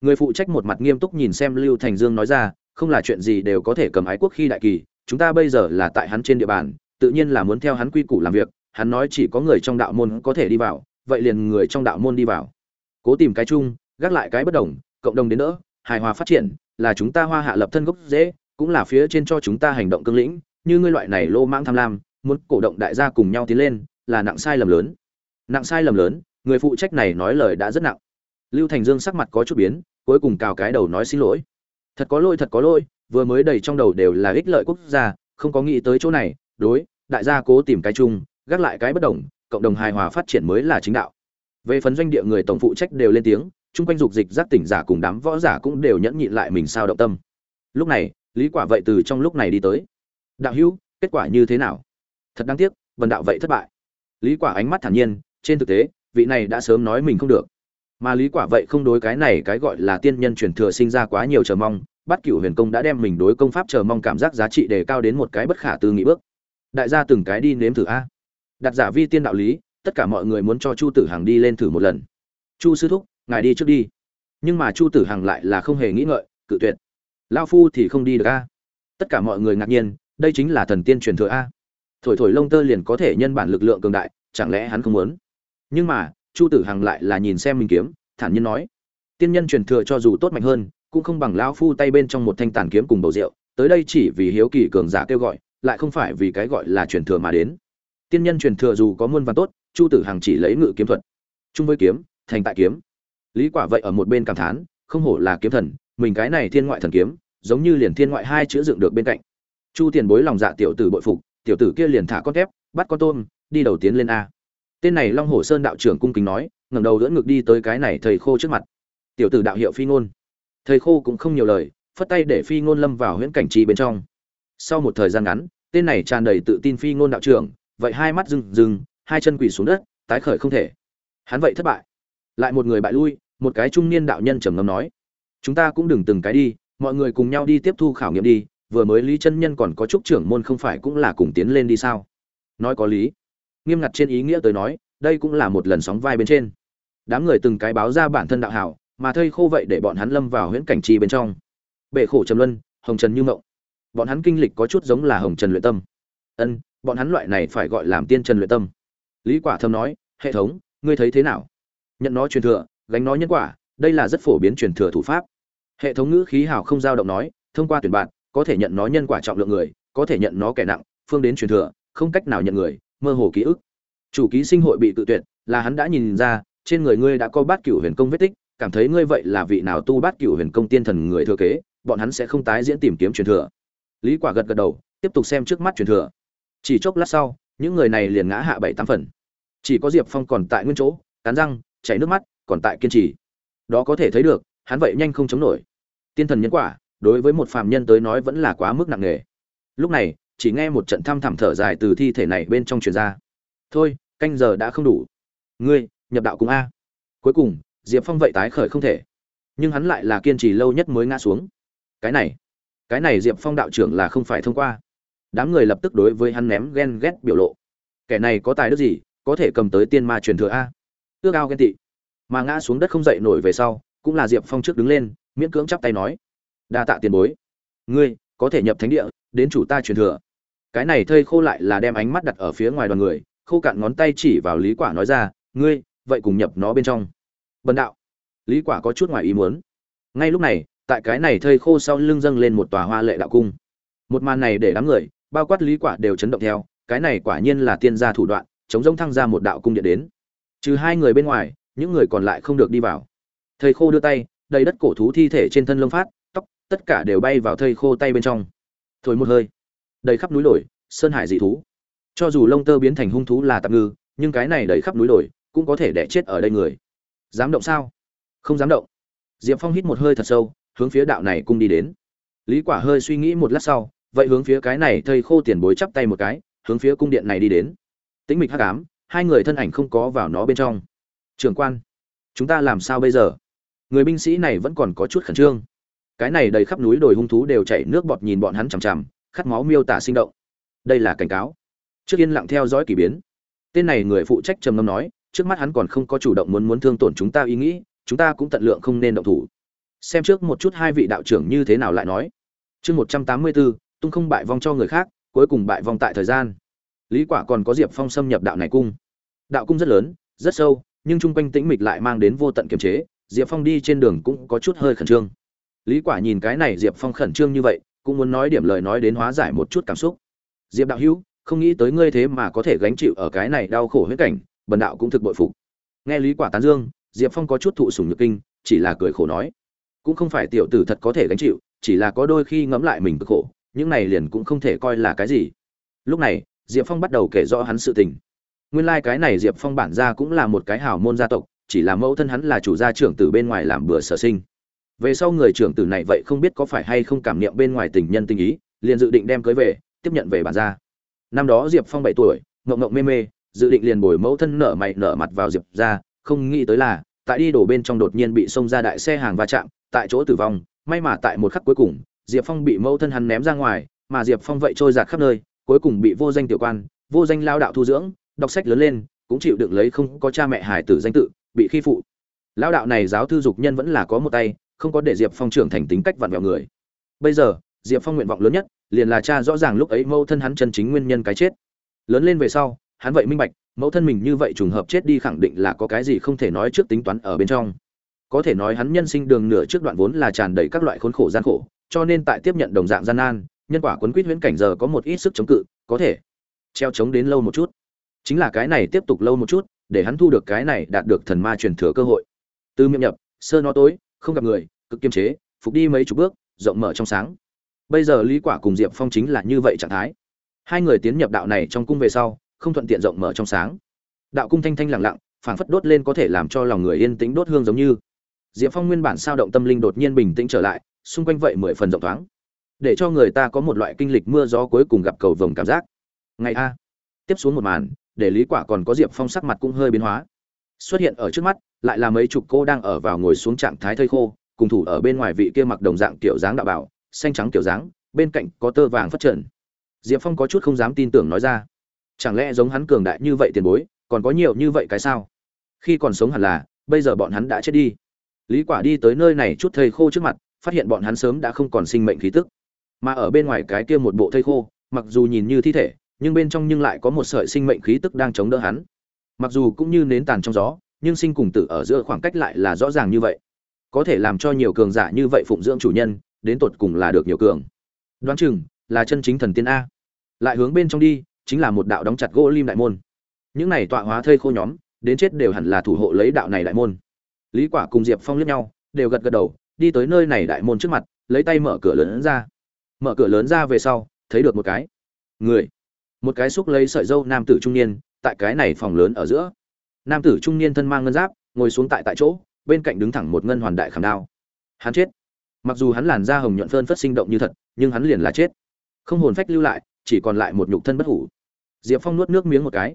Người phụ trách một mặt nghiêm túc nhìn xem lưu thành dương nói ra, không là chuyện gì đều có thể cầm ái quốc khi đại kỳ, chúng ta bây giờ là tại hắn trên địa bàn, tự nhiên là muốn theo hắn quy củ làm việc, hắn nói chỉ có người trong đạo môn có thể đi vào, vậy liền người trong đạo môn đi vào. Cố tìm cái chung, gác lại cái bất đồng, cộng đồng đến đỡ, hài hòa phát triển, là chúng ta hoa hạ lập thân gốc dễ cũng là phía trên cho chúng ta hành động cương lĩnh, như ngươi loại này lô mãng tham lam muốn cổ động đại gia cùng nhau tiến lên, là nặng sai lầm lớn. Nặng sai lầm lớn, người phụ trách này nói lời đã rất nặng. Lưu thành dương sắc mặt có chút biến, cuối cùng cào cái đầu nói xin lỗi. Thật có lỗi, thật có lỗi, vừa mới đầy trong đầu đều là ích lợi quốc gia, không có nghĩ tới chỗ này, đối, đại gia cố tìm cái chung, gác lại cái bất đồng, cộng đồng hài hòa phát triển mới là chính đạo. Về phần doanh địa người tổng phụ trách đều lên tiếng, chung quanh dục dịch giác tỉnh giả cùng đám võ giả cũng đều nhẫn nhịn lại mình sao động tâm. Lúc này, lý quả vậy từ trong lúc này đi tới. Đạo hữu, kết quả như thế nào? Thật đáng tiếc vần đạo vậy thất bại. Lý quả ánh mắt thản nhiên, trên thực tế, vị này đã sớm nói mình không được. Mà lý quả vậy không đối cái này cái gọi là tiên nhân truyền thừa sinh ra quá nhiều chờ mong, bắt cửu huyền công đã đem mình đối công pháp chờ mong cảm giác giá trị đề cao đến một cái bất khả tư nghị bước. Đại gia từng cái đi nếm thử a. Đặt giả vi tiên đạo lý, tất cả mọi người muốn cho chu tử hằng đi lên thử một lần. Chu sư thúc, ngài đi trước đi. Nhưng mà chu tử hằng lại là không hề nghĩ ngợi, cự tuyệt. Lao phu thì không đi được a. Tất cả mọi người ngạc nhiên, đây chính là thần tiên truyền thừa a thổi thổi lông tơ liền có thể nhân bản lực lượng cường đại, chẳng lẽ hắn không muốn? Nhưng mà, chu tử hằng lại là nhìn xem mình kiếm, thản nhiên nói, tiên nhân truyền thừa cho dù tốt mạnh hơn, cũng không bằng lão phu tay bên trong một thanh tàn kiếm cùng bầu rượu, tới đây chỉ vì hiếu kỳ cường giả kêu gọi, lại không phải vì cái gọi là truyền thừa mà đến. Tiên nhân truyền thừa dù có muôn văn tốt, chu tử hằng chỉ lấy ngự kiếm thuật, chung với kiếm, thành tại kiếm. Lý quả vậy ở một bên cảm thán, không hổ là kiếm thần, mình cái này thiên ngoại thần kiếm, giống như liền thiên ngoại hai chữ dựng được bên cạnh. Chu tiền bối lòng dạ tiểu tử bội phục tiểu tử kia liền thả con thép, bắt con tôm, đi đầu tiến lên a. Tên này long hồ sơn đạo trưởng cung kính nói, ngẩng đầu đỡ ngực đi tới cái này thầy khô trước mặt. Tiểu tử đạo hiệu phi ngôn. Thầy khô cũng không nhiều lời, phất tay để phi ngôn lâm vào huyễn cảnh trì bên trong. Sau một thời gian ngắn, tên này tràn đầy tự tin phi ngôn đạo trưởng, vậy hai mắt rừng rừng hai chân quỳ xuống đất, tái khởi không thể. Hắn vậy thất bại. Lại một người bại lui, một cái trung niên đạo nhân trầm ngâm nói, chúng ta cũng đừng từng cái đi, mọi người cùng nhau đi tiếp thu khảo nghiệm đi vừa mới lý chân nhân còn có chúc trưởng môn không phải cũng là cùng tiến lên đi sao? Nói có lý. Nghiêm ngặt trên ý nghĩa tới nói, đây cũng là một lần sóng vai bên trên. Đám người từng cái báo ra bản thân đạo hảo, mà thây khô vậy để bọn hắn lâm vào huyễn cảnh trì bên trong. Bệ khổ trầm luân, hồng trần như mộng. Bọn hắn kinh lịch có chút giống là hồng trần luyện tâm. Ân, bọn hắn loại này phải gọi làm tiên trần luyện tâm. Lý quả thâm nói, hệ thống, ngươi thấy thế nào? Nhận nó truyền thừa, gánh nó nhân quả, đây là rất phổ biến truyền thừa thủ pháp. Hệ thống ngữ khí hảo không dao động nói, thông qua tuyển bạn có thể nhận nó nhân quả trọng lượng người, có thể nhận nó kẻ nặng, phương đến truyền thừa, không cách nào nhận người, mơ hồ ký ức. Chủ ký sinh hội bị tự tuyệt, là hắn đã nhìn ra, trên người ngươi đã có bát cửu huyền công vết tích, cảm thấy ngươi vậy là vị nào tu bát cửu huyền công tiên thần người thừa kế, bọn hắn sẽ không tái diễn tìm kiếm truyền thừa. Lý quả gật gật đầu, tiếp tục xem trước mắt truyền thừa. Chỉ chốc lát sau, những người này liền ngã hạ bảy tám phần. Chỉ có diệp phong còn tại nguyên chỗ, cắn răng, chảy nước mắt, còn tại kiên trì. Đó có thể thấy được, hắn vậy nhanh không chống nổi. Tiên thần nhân quả đối với một phàm nhân tới nói vẫn là quá mức nặng nề. Lúc này, chỉ nghe một trận thăm thẳm thở dài từ thi thể này bên trong truyền ra. Thôi, canh giờ đã không đủ. Ngươi, nhập đạo cùng a. Cuối cùng, diệp phong vậy tái khởi không thể. Nhưng hắn lại là kiên trì lâu nhất mới ngã xuống. Cái này cái này diệp phong đạo trưởng là không phải thông qua. Đám người lập tức đối với hắn ném ghen ghét biểu lộ. Kẻ này có tài đức gì, có thể cầm tới tiên ma truyền thừa a? Ước ao ghen tị. Mà ngã xuống đất không dậy nổi về sau, cũng là diệp phong trước đứng lên, miễn cưỡng chắp tay nói đa tạ tiền bối. Ngươi, có thể nhập thánh địa, đến chủ ta truyền thừa. Cái này thây khô lại là đem ánh mắt đặt ở phía ngoài đoàn người, khô cạn ngón tay chỉ vào lý quả nói ra, ngươi, vậy cùng nhập nó bên trong. Bần đạo. Lý quả có chút ngoài ý muốn. Ngay lúc này, tại cái này thây khô sau lưng dâng lên một tòa hoa lệ đạo cung. Một màn này để đám người, bao quát lý quả đều chấn động theo, cái này quả nhiên là tiên gia thủ đoạn, chống rông thăng ra một đạo cung điện đến. Trừ hai người bên ngoài, những người còn lại không được đi vào. Thầy khô đưa tay, đầy đất cổ thú thi thể trên thân lông phát tất cả đều bay vào thây khô tay bên trong. Thổi một hơi. Đầy khắp núi đồi, sơn hải dị thú. Cho dù lông tơ biến thành hung thú là tạm ngư, nhưng cái này đầy khắp núi đồi cũng có thể đẻ chết ở đây người. Dám động sao? Không dám động. Diệp phong hít một hơi thật sâu, hướng phía đạo này cung đi đến. Lý quả hơi suy nghĩ một lát sau, vậy hướng phía cái này thây khô tiền bối chắp tay một cái, hướng phía cung điện này đi đến. Tĩnh mịch hắc ám, hai người thân ảnh không có vào nó bên trong. Trưởng quan, chúng ta làm sao bây giờ? Người binh sĩ này vẫn còn có chút khẩn trương cái này đầy khắp núi đồi hung thú đều chảy nước bọt nhìn bọn hắn chằm chằm, khát máu miêu tả sinh động. Đây là cảnh cáo. Trước yên lặng theo dõi kỳ biến. Tên này người phụ trách trầm ngâm nói, trước mắt hắn còn không có chủ động muốn muốn thương tổn chúng ta ý nghĩ, chúng ta cũng tận lượng không nên động thủ. Xem trước một chút hai vị đạo trưởng như thế nào lại nói. Chương một trăm tám mươi bốn tung không bại vong cho người khác, cuối cùng bại vong tại thời gian. Lý quả còn có diệp phong xâm nhập đạo này cung. Đạo cung rất lớn, rất sâu, nhưng chung quanh tĩnh mịch lại mang đến vô tận kiềm chế, diệp phong đi trên đường cũng có chút hơi khẩn trương lý quả nhìn cái này diệp phong khẩn trương như vậy, cũng muốn nói điểm lời nói đến hóa giải một chút cảm xúc. Diệp đạo hữu, không nghĩ tới ngươi thế mà có thể gánh chịu ở cái này đau khổ huyết cảnh, bần đạo cũng thực bội phục. Nghe lý quả tán dương, diệp phong có chút thụ sủng nhược kinh, chỉ là cười khổ nói. Cũng không phải tiểu tử thật có thể gánh chịu, chỉ là có đôi khi ngẫm lại mình cực khổ, những này liền cũng không thể coi là cái gì. Lúc này, diệp phong bắt đầu kể rõ hắn sự tình. Nguyên lai cái này diệp phong bản ra cũng là một cái hào môn gia tộc, chỉ là mẫu thân hắn là chủ gia trưởng từ bên ngoài làm bữa sở sinh về sau người trưởng tử này vậy không biết có phải hay không cảm niệm bên ngoài tình nhân tình ý, liền dự định đem cưới về, tiếp nhận về bản gia. Năm đó diệp phong bảy tuổi, ngộng ngộng mê mê, dự định liền bồi mẫu thân nở mày nở mặt vào diệp ra không nghĩ tới là, tại đi đổ bên trong đột nhiên bị xông ra đại xe hàng va chạm, tại chỗ tử vong, may mà tại một khắc cuối cùng, diệp phong bị mẫu thân hắn ném ra ngoài, mà diệp phong vậy trôi giạt khắp nơi, cuối cùng bị vô danh tiểu quan, vô danh lao đạo thu dưỡng, đọc sách lớn lên, cũng chịu đựng lấy không có cha mẹ hải tử danh tự, bị khi phụ. Lao đạo này giáo thư dục nhân vẫn là có một tay không có để diệp phong trưởng thành tính cách vặn vẹo người. Bây giờ, diệp phong nguyện vọng lớn nhất, liền là cha rõ ràng lúc ấy mẫu thân hắn chân chính nguyên nhân cái chết. Lớn lên về sau, hắn vậy minh bạch, mẫu thân mình như vậy trùng hợp chết đi khẳng định là có cái gì không thể nói trước tính toán ở bên trong. Có thể nói hắn nhân sinh đường nửa trước đoạn vốn là tràn đầy các loại khốn khổ gian khổ, cho nên tại tiếp nhận đồng dạng gian nan, nhân quả quấn quýt huyễn cảnh giờ có một ít sức chống cự, có thể treo chống đến lâu một chút. Chính là cái này tiếp tục lâu một chút, để hắn thu được cái này đạt được thần ma truyền thừa cơ hội. Từ miệng nhập, sơ nó tối không gặp người, cực kiềm chế, phục đi mấy chục bước, rộng mở trong sáng. Bây giờ lý quả cùng diệp phong chính là như vậy trạng thái. Hai người tiến nhập đạo này trong cung về sau, không thuận tiện rộng mở trong sáng. Đạo cung thanh thanh lặng lặng, phảng phất đốt lên có thể làm cho lòng người yên tĩnh đốt hương giống như. Diệp phong nguyên bản sao động tâm linh đột nhiên bình tĩnh trở lại, xung quanh vậy mười phần rộng thoáng. Để cho người ta có một loại kinh lịch mưa gió cuối cùng gặp cầu vồng cảm giác. Ngày a, tiếp xuống một màn, để lý quả còn có diệp phong sắc mặt cũng hơi biến hóa. Xuất hiện ở trước mắt lại là mấy chục cô đang ở vào ngồi xuống trạng thái thây khô, cùng thủ ở bên ngoài vị kia mặc đồng dạng kiểu dáng đạo bảo, xanh trắng kiểu dáng, bên cạnh có tơ vàng phát trần. Diệp phong có chút không dám tin tưởng nói ra. Chẳng lẽ giống hắn cường đại như vậy tiền bối, còn có nhiều như vậy cái sao? Khi còn sống hẳn là, bây giờ bọn hắn đã chết đi. Lý quả đi tới nơi này chút thây khô trước mặt, phát hiện bọn hắn sớm đã không còn sinh mệnh khí tức. Mà ở bên ngoài cái kia một bộ thây khô, mặc dù nhìn như thi thể, nhưng bên trong nhưng lại có một sợi sinh mệnh khí tức đang chống đỡ hắn. Mặc dù cũng như nến tàn trong gió nhưng sinh cùng tử ở giữa khoảng cách lại là rõ ràng như vậy. Có thể làm cho nhiều cường giả như vậy phụng dưỡng chủ nhân, đến tột cùng là được nhiều cường. Đoán chừng, là chân chính thần tiên a. Lại hướng bên trong đi, chính là một đạo đóng chặt gỗ lim đại môn. Những này tọa hóa thây khô nhóm, đến chết đều hẳn là thủ hộ lấy đạo này đại môn. Lý quả cùng diệp phong liếc nhau, đều gật gật đầu, đi tới nơi này đại môn trước mặt, lấy tay mở cửa lớn ra. Mở cửa lớn ra về sau, thấy được một cái. Người. Một cái xúc lấy sợi dâu nam tử trung niên, tại cái này phòng lớn ở giữa nam tử trung niên thân mang ngân giáp, ngồi xuống tại tại chỗ, bên cạnh đứng thẳng một ngân hoàn đại khảm đao. Hắn chết. Mặc dù hắn làn da hồng nhuận phơn phất sinh động như thật, nhưng hắn liền là chết. Không hồn phách lưu lại, chỉ còn lại một nhục thân bất hủ. Diệp phong nuốt nước miếng một cái.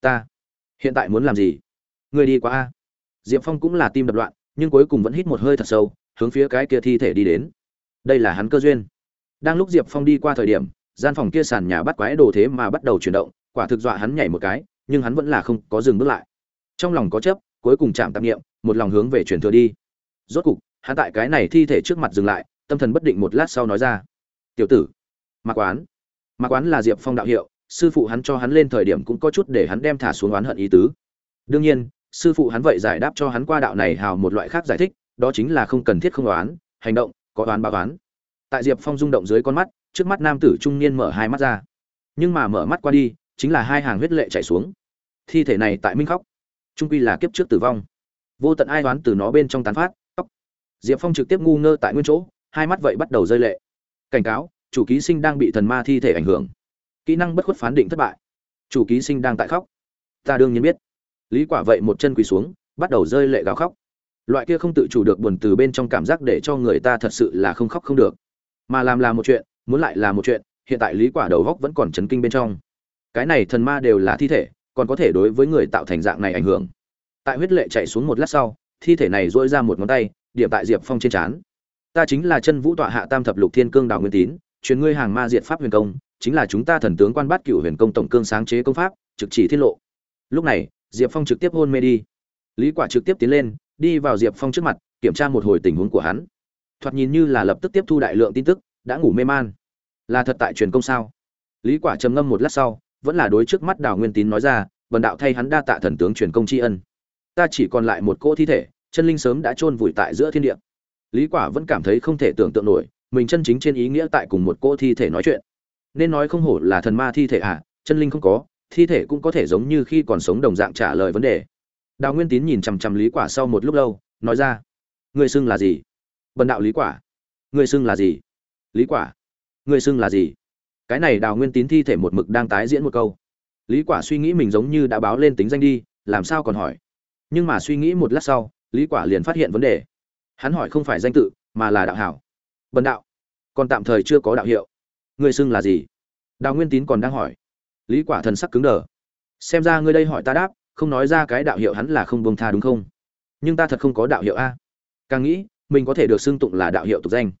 Ta hiện tại muốn làm gì? Người đi qua a. Diệp phong cũng là tim đập loạn, nhưng cuối cùng vẫn hít một hơi thật sâu, hướng phía cái kia thi thể đi đến. Đây là hắn cơ duyên. Đang lúc diệp phong đi qua thời điểm, gian phòng kia sàn nhà bắt quái đồ thế mà bắt đầu chuyển động, quả thực dọa hắn nhảy một cái, nhưng hắn vẫn là không có dừng bước lại trong lòng có chấp, cuối cùng chạm tạp nghiệm một lòng hướng về truyền thừa đi. Rốt cục, hắn tại cái này thi thể trước mặt dừng lại, tâm thần bất định một lát sau nói ra. Tiểu tử mạc quán. Mạc quán là diệp phong đạo hiệu, sư phụ hắn cho hắn lên thời điểm cũng có chút để hắn đem thả xuống oán hận ý tứ. Đương nhiên, sư phụ hắn vậy giải đáp cho hắn qua đạo này hào một loại khác giải thích, đó chính là không cần thiết không oán, hành động, có oán báo oán. Tại diệp phong rung động dưới con mắt, trước mắt nam tử trung niên mở hai mắt ra. Nhưng mà mở mắt qua đi, chính là hai hàng huyết lệ chảy xuống. Thi thể này tại minh khóc trung quy là kiếp trước tử vong. Vô tận ai đoán từ nó bên trong tán phát, tóc. Diệp phong trực tiếp ngu ngơ tại nguyên chỗ, hai mắt vậy bắt đầu rơi lệ. Cảnh cáo, chủ ký sinh đang bị thần ma thi thể ảnh hưởng. Kỹ năng bất khuất phán định thất bại. Chủ ký sinh đang tại khóc. Ta đương nhiên biết. Lý quả vậy một chân quỳ xuống, bắt đầu rơi lệ gào khóc. Loại kia không tự chủ được buồn từ bên trong cảm giác để cho người ta thật sự là không khóc không được. Mà làm là một chuyện, muốn lại là một chuyện, hiện tại lý quả đầu góc vẫn còn chấn kinh bên trong. Cái này thần ma đều là thi thể còn có thể đối với người tạo thành dạng này ảnh hưởng. Tại huyết lệ chạy xuống một lát sau, thi thể này dỗi ra một ngón tay, điểm tại diệp phong trên trán. Ta chính là chân vũ tọa hạ tam thập lục thiên cương đào nguyên tín, truyền ngươi hàng ma diệt pháp huyền công, chính là chúng ta thần tướng quan bát cửu huyền công tổng cương sáng chế công pháp, trực chỉ thiên lộ. Lúc này, diệp phong trực tiếp hôn mê đi. Lý quả trực tiếp tiến lên, đi vào diệp phong trước mặt, kiểm tra một hồi tình huống của hắn. Thoạt nhìn như là lập tức tiếp thu đại lượng tin tức, đã ngủ mê man. Là thật tại truyền công sao? Lý quả trầm ngâm một lát sau vẫn là đối trước mắt đào nguyên tín nói ra vần đạo thay hắn đa tạ thần tướng truyền công tri ân. Ta chỉ còn lại một cỗ thi thể, chân linh sớm đã chôn vùi tại giữa thiên địa. Lý quả vẫn cảm thấy không thể tưởng tượng nổi, mình chân chính trên ý nghĩa tại cùng một cỗ thi thể nói chuyện. Nên nói không hổ là thần ma thi thể à chân linh không có, thi thể cũng có thể giống như khi còn sống đồng dạng trả lời vấn đề. Đào nguyên tín nhìn chằm chằm lý quả sau một lúc lâu, nói ra người xưng là gì? Bần đạo lý quả. Người xưng là gì? Lý quả. Người xưng là gì? Cái này đào nguyên tín thi thể một mực đang tái diễn một câu. Lý quả suy nghĩ mình giống như đã báo lên tính danh đi, làm sao còn hỏi? Nhưng mà suy nghĩ một lát sau, lý quả liền phát hiện vấn đề. Hắn hỏi không phải danh tự, mà là đạo hảo. Bần đạo. Còn tạm thời chưa có đạo hiệu. Người xưng là gì? Đào nguyên tín còn đang hỏi. Lý quả thần sắc cứng đờ. Xem ra ngươi đây hỏi ta đáp, không nói ra cái đạo hiệu hắn là không buông tha đúng không? Nhưng ta thật không có đạo hiệu a. Càng nghĩ, mình có thể được xưng tụng là đạo hiệu tục danh.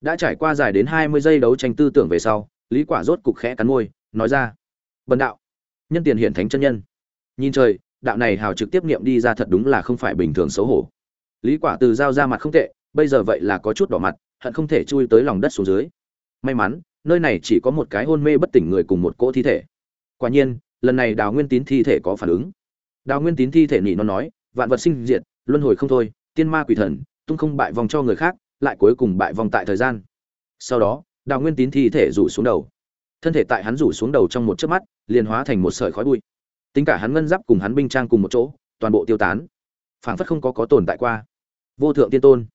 Đã trải qua dài đến hai mươi giây đấu tranh tư tưởng về sau lý quả rốt cục khẽ cắn môi, nói ra, bần đạo, nhân tiền hiển thánh chân nhân. Nhìn trời, đạo này hào trực tiếp niệm đi ra thật đúng là không phải bình thường xấu hổ. Lý quả từ giao ra mặt không tệ, bây giờ vậy là có chút đỏ mặt, hận không thể chui tới lòng đất xuống dưới. May mắn, nơi này chỉ có một cái hôn mê bất tỉnh người cùng một cỗ thi thể. Quả nhiên, lần này đào nguyên tín thi thể có phản ứng. Đào nguyên tín thi thể nỉ nó nói, vạn vật sinh diệt, luân hồi không thôi, tiên ma quỷ thần, tung không bại vòng cho người khác, lại cuối cùng bại vòng tại thời gian. Sau đó đào nguyên tín thi thể rủ xuống đầu. Thân thể tại hắn rủ xuống đầu trong một chớp mắt, liền hóa thành một sợi khói bụi. Tính cả hắn ngân giáp cùng hắn binh trang cùng một chỗ, toàn bộ tiêu tán. Phảng phất không có có tồn tại qua. Vô thượng tiên tôn.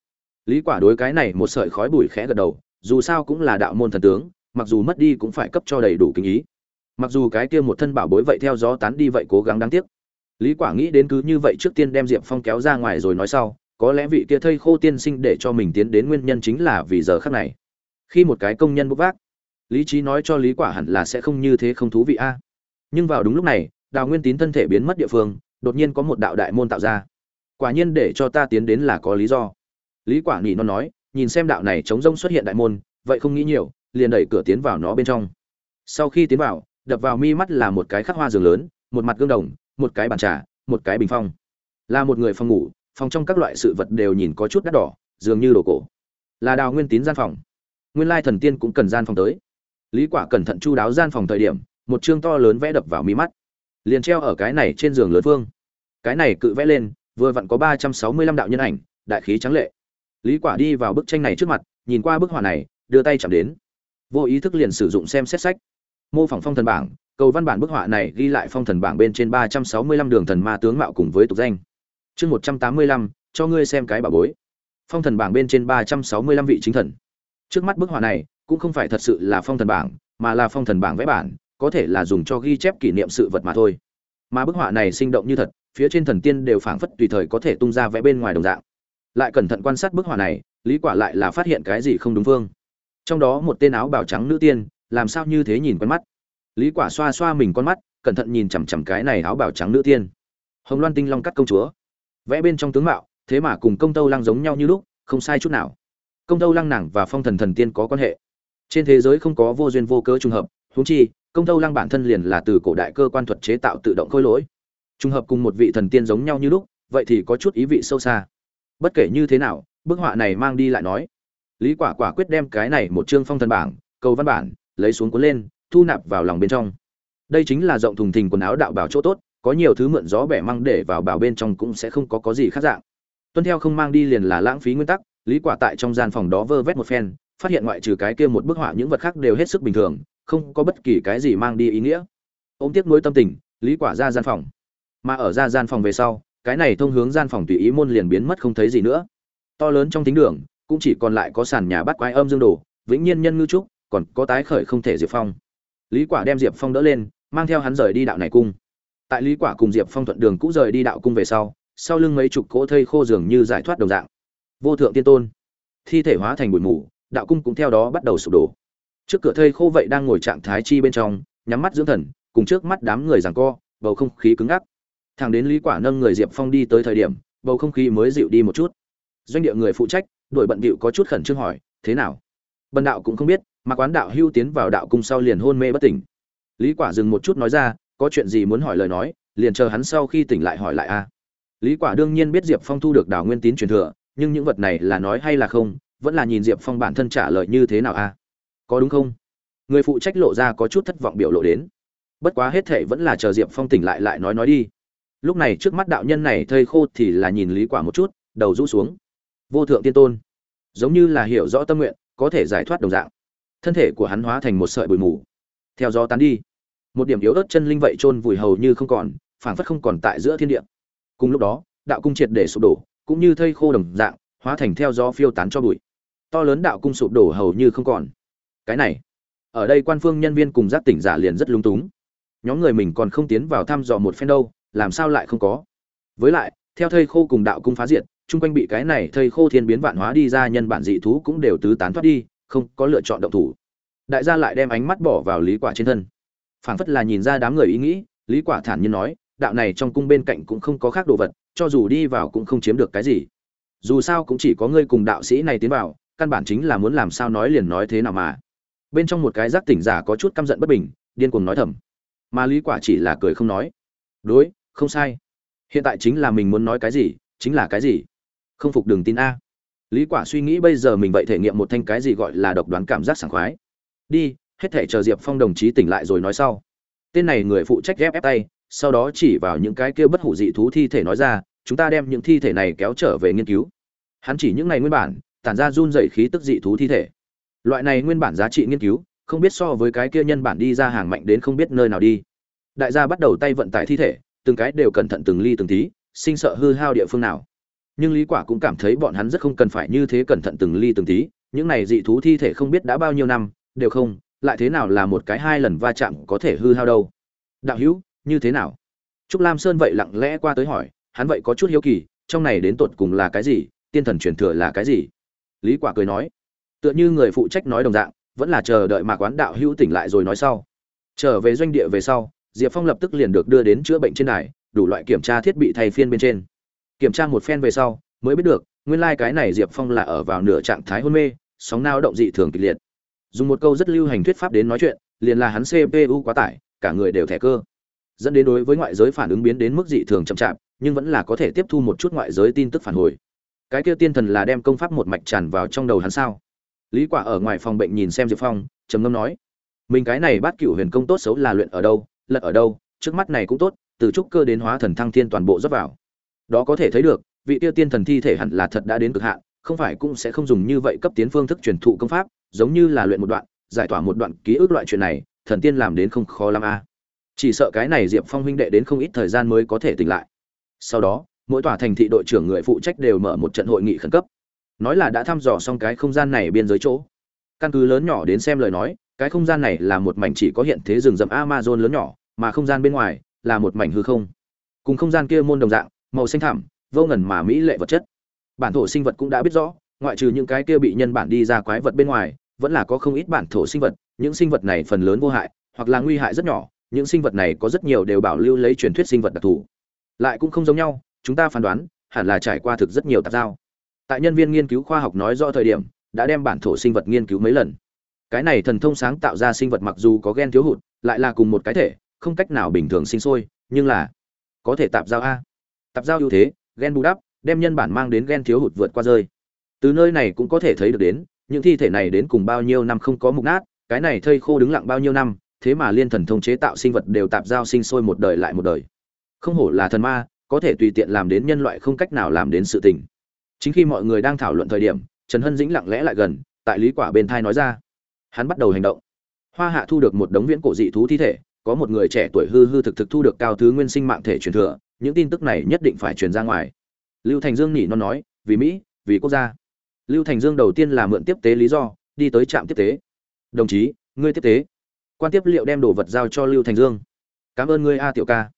Lý quả đối cái này một sợi khói bụi khẽ gật đầu, dù sao cũng là đạo môn thần tướng, mặc dù mất đi cũng phải cấp cho đầy đủ kinh ý. Mặc dù cái kia một thân bảo bối vậy theo gió tán đi vậy cố gắng đáng tiếc. Lý quả nghĩ đến cứ như vậy trước tiên đem diệp phong kéo ra ngoài rồi nói sau, có lẽ vị kia thây khô tiên sinh để cho mình tiến đến nguyên nhân chính là vì giờ khắc này khi một cái công nhân bốc vác. Lý trí nói cho lý quả hẳn là sẽ không như thế không thú vị a. Nhưng vào đúng lúc này, đào nguyên tín thân thể biến mất địa phương, đột nhiên có một đạo đại môn tạo ra. Quả nhiên để cho ta tiến đến là có lý do. Lý quả nỉ nó nói, nhìn xem đạo này chống rông xuất hiện đại môn, vậy không nghĩ nhiều, liền đẩy cửa tiến vào nó bên trong. Sau khi tiến vào, đập vào mi mắt là một cái khắc hoa giường lớn, một mặt gương đồng, một cái bàn trà, một cái bình phong. Là một người phòng ngủ, phòng trong các loại sự vật đều nhìn có chút đắt đỏ, dường như đồ cổ. Là đào nguyên tín gian phòng nguyên lai thần tiên cũng cần gian phòng tới. Lý quả cẩn thận chu đáo gian phòng thời điểm một chương to lớn vẽ đập vào mi mắt. Liền treo ở cái này trên giường lớn phương cái này cự vẽ lên vừa vặn có 365 đạo nhân ảnh đại khí trắng lệ. Lý quả đi vào bức tranh này trước mặt nhìn qua bức họa này đưa tay chạm đến. Vô ý thức liền sử dụng xem xét sách. Mô phỏng phong thần bảng cầu văn bản bức họa này ghi lại phong thần bảng bên trên 365 đường thần ma tướng mạo cùng với tục danh. Chương 185, cho ngươi xem cái bảo bối. Phong thần bảng bên trên 365 vị chính thần trước mắt bức họa này cũng không phải thật sự là phong thần bảng, mà là phong thần bảng vẽ bản, có thể là dùng cho ghi chép kỷ niệm sự vật mà thôi. Mà bức họa này sinh động như thật, phía trên thần tiên đều phảng phất tùy thời có thể tung ra vẽ bên ngoài đồng dạng. Lại cẩn thận quan sát bức họa này, lý quả lại là phát hiện cái gì không đúng phương. Trong đó một tên áo bào trắng nữ tiên, làm sao như thế nhìn quen mắt. Lý quả xoa xoa mình con mắt, cẩn thận nhìn chằm chằm cái này áo bào trắng nữ tiên. Hồng loan tinh long cắt công chúa. Vẽ bên trong tướng mạo, thế mà cùng công tâu lăng giống nhau như lúc, không sai chút nào công tâu lăng nàng và phong thần thần tiên có quan hệ. Trên thế giới không có vô duyên vô cớ trùng hợp, huống chi, công tâu lăng bản thân liền là từ cổ đại cơ quan thuật chế tạo tự động khôi lỗi. Trùng hợp cùng một vị thần tiên giống nhau như lúc, vậy thì có chút ý vị sâu xa. Bất kể như thế nào, bức họa này mang đi lại nói. Lý quả quả quyết đem cái này một chương phong thần bảng, cầu văn bản, lấy xuống cuốn lên, thu nạp vào lòng bên trong. Đây chính là rộng thùng thình quần áo đạo bảo chỗ tốt, có nhiều thứ mượn gió bẻ măng để vào bảo bên trong cũng sẽ không có có gì khác dạng. Tuân theo không mang đi liền là lãng phí nguyên tắc lý quả tại trong gian phòng đó vơ vét một phen, phát hiện ngoại trừ cái kia một bức họa những vật khác đều hết sức bình thường, không có bất kỳ cái gì mang đi ý nghĩa. Ôm tiếc nuối tâm tình, lý quả ra gian phòng. Mà ở ra gian phòng về sau, cái này thông hướng gian phòng tùy ý môn liền biến mất không thấy gì nữa. To lớn trong thính đường, cũng chỉ còn lại có sàn nhà bắt quái âm dương đồ, vĩnh nhiên nhân ngư trúc, còn có tái khởi không thể diệp phong. Lý quả đem diệp phong đỡ lên, mang theo hắn rời đi đạo này cung. Tại lý quả cùng diệp phong thuận đường cũng rời đi đạo cung về sau sau lưng mấy chục cỗ thây khô dường như giải thoát đồng dạng vô thượng tiên tôn. Thi thể hóa thành bụi mù, đạo cung cũng theo đó bắt đầu sụp đổ. Trước cửa thây khô vậy đang ngồi trạng thái chi bên trong, nhắm mắt dưỡng thần, cùng trước mắt đám người giằng co, bầu không khí cứng ngắc. Thằng đến lý quả nâng người diệp phong đi tới thời điểm, bầu không khí mới dịu đi một chút. Doanh địa người phụ trách đội bận bịu có chút khẩn trương hỏi, thế nào? Bần đạo cũng không biết, mà quán đạo hưu tiến vào đạo cung sau liền hôn mê bất tỉnh. Lý quả dừng một chút nói ra, có chuyện gì muốn hỏi lời nói, liền chờ hắn sau khi tỉnh lại hỏi lại a. Lý quả đương nhiên biết diệp phong thu được đào nguyên tín truyền thừa nhưng những vật này là nói hay là không, vẫn là nhìn diệp phong bản thân trả lời như thế nào a có đúng không? Người phụ trách lộ ra có chút thất vọng biểu lộ đến. Bất quá hết thệ vẫn là chờ diệp phong tỉnh lại lại nói nói đi. Lúc này trước mắt đạo nhân này thây khô thì là nhìn lý quả một chút, đầu rũ xuống. Vô thượng tiên tôn. Giống như là hiểu rõ tâm nguyện, có thể giải thoát đồng dạng. Thân thể của hắn hóa thành một sợi bụi mù. Theo gió tán đi. Một điểm yếu ớt chân linh vậy chôn vùi hầu như không còn, phảng phất không còn tại giữa thiên địa. Cùng lúc đó, đạo cung triệt để sụp đổ cũng như thây khô đồng dạng, hóa thành theo gió phiêu tán cho bụi. To lớn đạo cung sụp đổ hầu như không còn. Cái này, ở đây quan phương nhân viên cùng giác tỉnh giả liền rất lung túng. Nhóm người mình còn không tiến vào thăm dò một phen đâu, làm sao lại không có? Với lại, theo thây khô cùng đạo cung phá diệt, chung quanh bị cái này thây khô thiên biến vạn hóa đi ra nhân bản dị thú cũng đều tứ tán thoát đi, không có lựa chọn động thủ. Đại gia lại đem ánh mắt bỏ vào lý quả trên thân. Phảng phất là nhìn ra đám người ý nghĩ, lý quả thản nhiên nói, đạo này trong cung bên cạnh cũng không có khác đồ vật cho dù đi vào cũng không chiếm được cái gì. Dù sao cũng chỉ có ngươi cùng đạo sĩ này tiến vào, căn bản chính là muốn làm sao nói liền nói thế nào mà. Bên trong một cái giác tỉnh giả có chút căm giận bất bình, điên cuồng nói thầm. Mà lý quả chỉ là cười không nói. Đối, không sai. Hiện tại chính là mình muốn nói cái gì, chính là cái gì? Không phục đừng tin a. Lý quả suy nghĩ bây giờ mình vậy thể nghiệm một thanh cái gì gọi là độc đoán cảm giác sảng khoái. Đi, hết thể chờ diệp phong đồng chí tỉnh lại rồi nói sau. Tên này người phụ trách ghép ép tay sau đó chỉ vào những cái kia bất hủ dị thú thi thể nói ra, chúng ta đem những thi thể này kéo trở về nghiên cứu. Hắn chỉ những này nguyên bản, tản ra run dày khí tức dị thú thi thể. Loại này nguyên bản giá trị nghiên cứu, không biết so với cái kia nhân bản đi ra hàng mạnh đến không biết nơi nào đi. Đại gia bắt đầu tay vận tải thi thể, từng cái đều cẩn thận từng ly từng tí, sinh sợ hư hao địa phương nào. Nhưng lý quả cũng cảm thấy bọn hắn rất không cần phải như thế cẩn thận từng ly từng tí, những này dị thú thi thể không biết đã bao nhiêu năm, đều không, lại thế nào là một cái hai lần va chạm có thể hư hao đâu. Đạo hữu như thế nào? Trúc lam sơn vậy lặng lẽ qua tới hỏi, hắn vậy có chút hiếu kỳ, trong này đến tột cùng là cái gì, tiên thần truyền thừa là cái gì? Lý quả cười nói, tựa như người phụ trách nói đồng dạng, vẫn là chờ đợi mà quán đạo hữu tỉnh lại rồi nói sau. Trở về doanh địa về sau, diệp phong lập tức liền được đưa đến chữa bệnh trên đài, đủ loại kiểm tra thiết bị thay phiên bên trên. Kiểm tra một phen về sau, mới biết được, nguyên lai cái này diệp phong là ở vào nửa trạng thái hôn mê, sóng nao động dị thường kịch liệt. Dùng một câu rất lưu hành thuyết pháp đến nói chuyện, liền là hắn cpu quá tải, cả người đều thẻ cơ dẫn đến đối với ngoại giới phản ứng biến đến mức dị thường chậm chạp, nhưng vẫn là có thể tiếp thu một chút ngoại giới tin tức phản hồi. Cái kia tiên thần là đem công pháp một mạch tràn vào trong đầu hắn sao? Lý quả ở ngoài phòng bệnh nhìn xem diệp phong, trầm ngâm nói, mình cái này bát cửu huyền công tốt xấu là luyện ở đâu, lật ở đâu, trước mắt này cũng tốt, từ trúc cơ đến hóa thần thăng thiên toàn bộ rót vào. Đó có thể thấy được, vị tiêu tiên thần thi thể hẳn là thật đã đến cực hạn, không phải cũng sẽ không dùng như vậy cấp tiến phương thức truyền thụ công pháp, giống như là luyện một đoạn, giải tỏa một đoạn ký ức loại chuyện này, thần tiên làm đến không khó lắm a chỉ sợ cái này diệp phong huynh đệ đến không ít thời gian mới có thể tỉnh lại. Sau đó, mỗi tòa thành thị đội trưởng người phụ trách đều mở một trận hội nghị khẩn cấp. Nói là đã thăm dò xong cái không gian này biên giới chỗ. Căn cứ lớn nhỏ đến xem lời nói, cái không gian này là một mảnh chỉ có hiện thế rừng rậm amazon lớn nhỏ, mà không gian bên ngoài là một mảnh hư không. Cùng không gian kia môn đồng dạng, màu xanh thẳm, vô ngần mà mỹ lệ vật chất. Bản thổ sinh vật cũng đã biết rõ, ngoại trừ những cái kia bị nhân bản đi ra quái vật bên ngoài, vẫn là có không ít bản thổ sinh vật, những sinh vật này phần lớn vô hại, hoặc là nguy hại rất nhỏ những sinh vật này có rất nhiều đều bảo lưu lấy truyền thuyết sinh vật đặc thù. Lại cũng không giống nhau, chúng ta phán đoán, hẳn là trải qua thực rất nhiều tạp giao. Tại nhân viên nghiên cứu khoa học nói rõ thời điểm, đã đem bản thổ sinh vật nghiên cứu mấy lần. Cái này thần thông sáng tạo ra sinh vật mặc dù có gen thiếu hụt, lại là cùng một cái thể, không cách nào bình thường sinh sôi, nhưng là có thể tạp giao a. Tạp giao ưu thế, gen bù đắp, đem nhân bản mang đến gen thiếu hụt vượt qua rơi. Từ nơi này cũng có thể thấy được đến, những thi thể này đến cùng bao nhiêu năm không có mục nát, cái này thây khô đứng lặng bao nhiêu năm thế mà liên thần thông chế tạo sinh vật đều tạp giao sinh sôi một đời lại một đời. Không hổ là thần ma, có thể tùy tiện làm đến nhân loại không cách nào làm đến sự tình. Chính khi mọi người đang thảo luận thời điểm, trần hân dĩnh lặng lẽ lại gần, tại lý quả bên thai nói ra. Hắn bắt đầu hành động. Hoa hạ thu được một đống viễn cổ dị thú thi thể, có một người trẻ tuổi hư hư thực thực thu được cao thứ nguyên sinh mạng thể truyền thừa, những tin tức này nhất định phải truyền ra ngoài. Lưu thành dương nhỉ non nói, vì mỹ, vì quốc gia. Lưu thành dương đầu tiên là mượn tiếp tế lý do, đi tới trạm tiếp tế. Đồng chí, ngươi tiếp tế quan tiếp liệu đem đồ vật giao cho lưu thành dương. Cảm ơn ngươi a tiểu ca.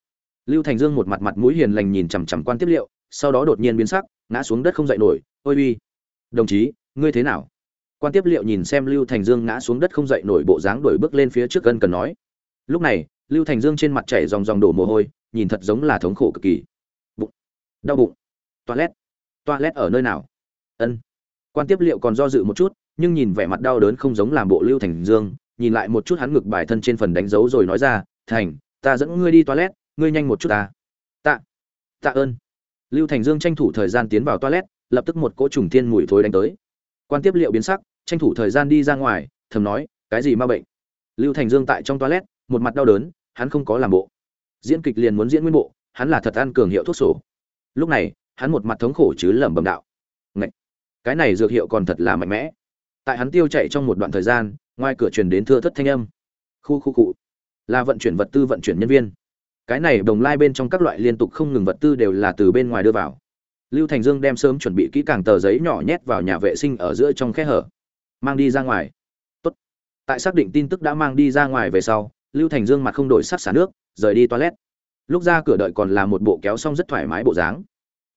Lưu thành dương một mặt mặt mũi hiền lành nhìn chằm chằm quan tiếp liệu, sau đó đột nhiên biến sắc, ngã xuống đất không dậy nổi, ôi uy, đồng chí, ngươi thế nào? Quan tiếp liệu nhìn xem lưu thành dương ngã xuống đất không dậy nổi bộ dáng đổi bước lên phía trước gân cần nói. Lúc này, lưu thành dương trên mặt chảy dòng dòng đổ mồ hôi, nhìn thật giống là thống khổ cực kỳ. Bụng, đau bụng. Toilet toilet ở nơi nào? Ân. Quan tiếp liệu còn do dự một chút, nhưng nhìn vẻ mặt đau đớn không giống làm bộ lưu thành dương nhìn lại một chút hắn ngực bài thân trên phần đánh dấu rồi nói ra, thành, ta dẫn ngươi đi toilet, ngươi nhanh một chút ta. Tạ tạ ơn. Lưu thành dương tranh thủ thời gian tiến vào toilet, lập tức một cỗ trùng thiên mùi thối đánh tới. Quan tiếp liệu biến sắc, tranh thủ thời gian đi ra ngoài, thầm nói, cái gì ma bệnh? Lưu thành dương tại trong toilet, một mặt đau đớn, hắn không có làm bộ. Diễn kịch liền muốn diễn nguyên bộ, hắn là thật ăn cường hiệu thuốc sổ. Lúc này, hắn một mặt thống khổ chứ lẩm bẩm đạo. Ngậy! cái này dược hiệu còn thật là mạnh mẽ. Tại hắn tiêu chạy trong một đoạn thời gian ngoài cửa truyền đến thưa thất thanh âm. Khu khu cụ. Là vận chuyển vật tư vận chuyển nhân viên. Cái này đồng lai bên trong các loại liên tục không ngừng vật tư đều là từ bên ngoài đưa vào. Lưu thành dương đem sớm chuẩn bị kỹ càng tờ giấy nhỏ nhét vào nhà vệ sinh ở giữa trong khe hở. Mang đi ra ngoài. Tốt. tại xác định tin tức đã mang đi ra ngoài về sau, lưu thành dương mặt không đổi sắc xả nước, rời đi toilet. Lúc ra cửa đợi còn là một bộ kéo xong rất thoải mái bộ dáng.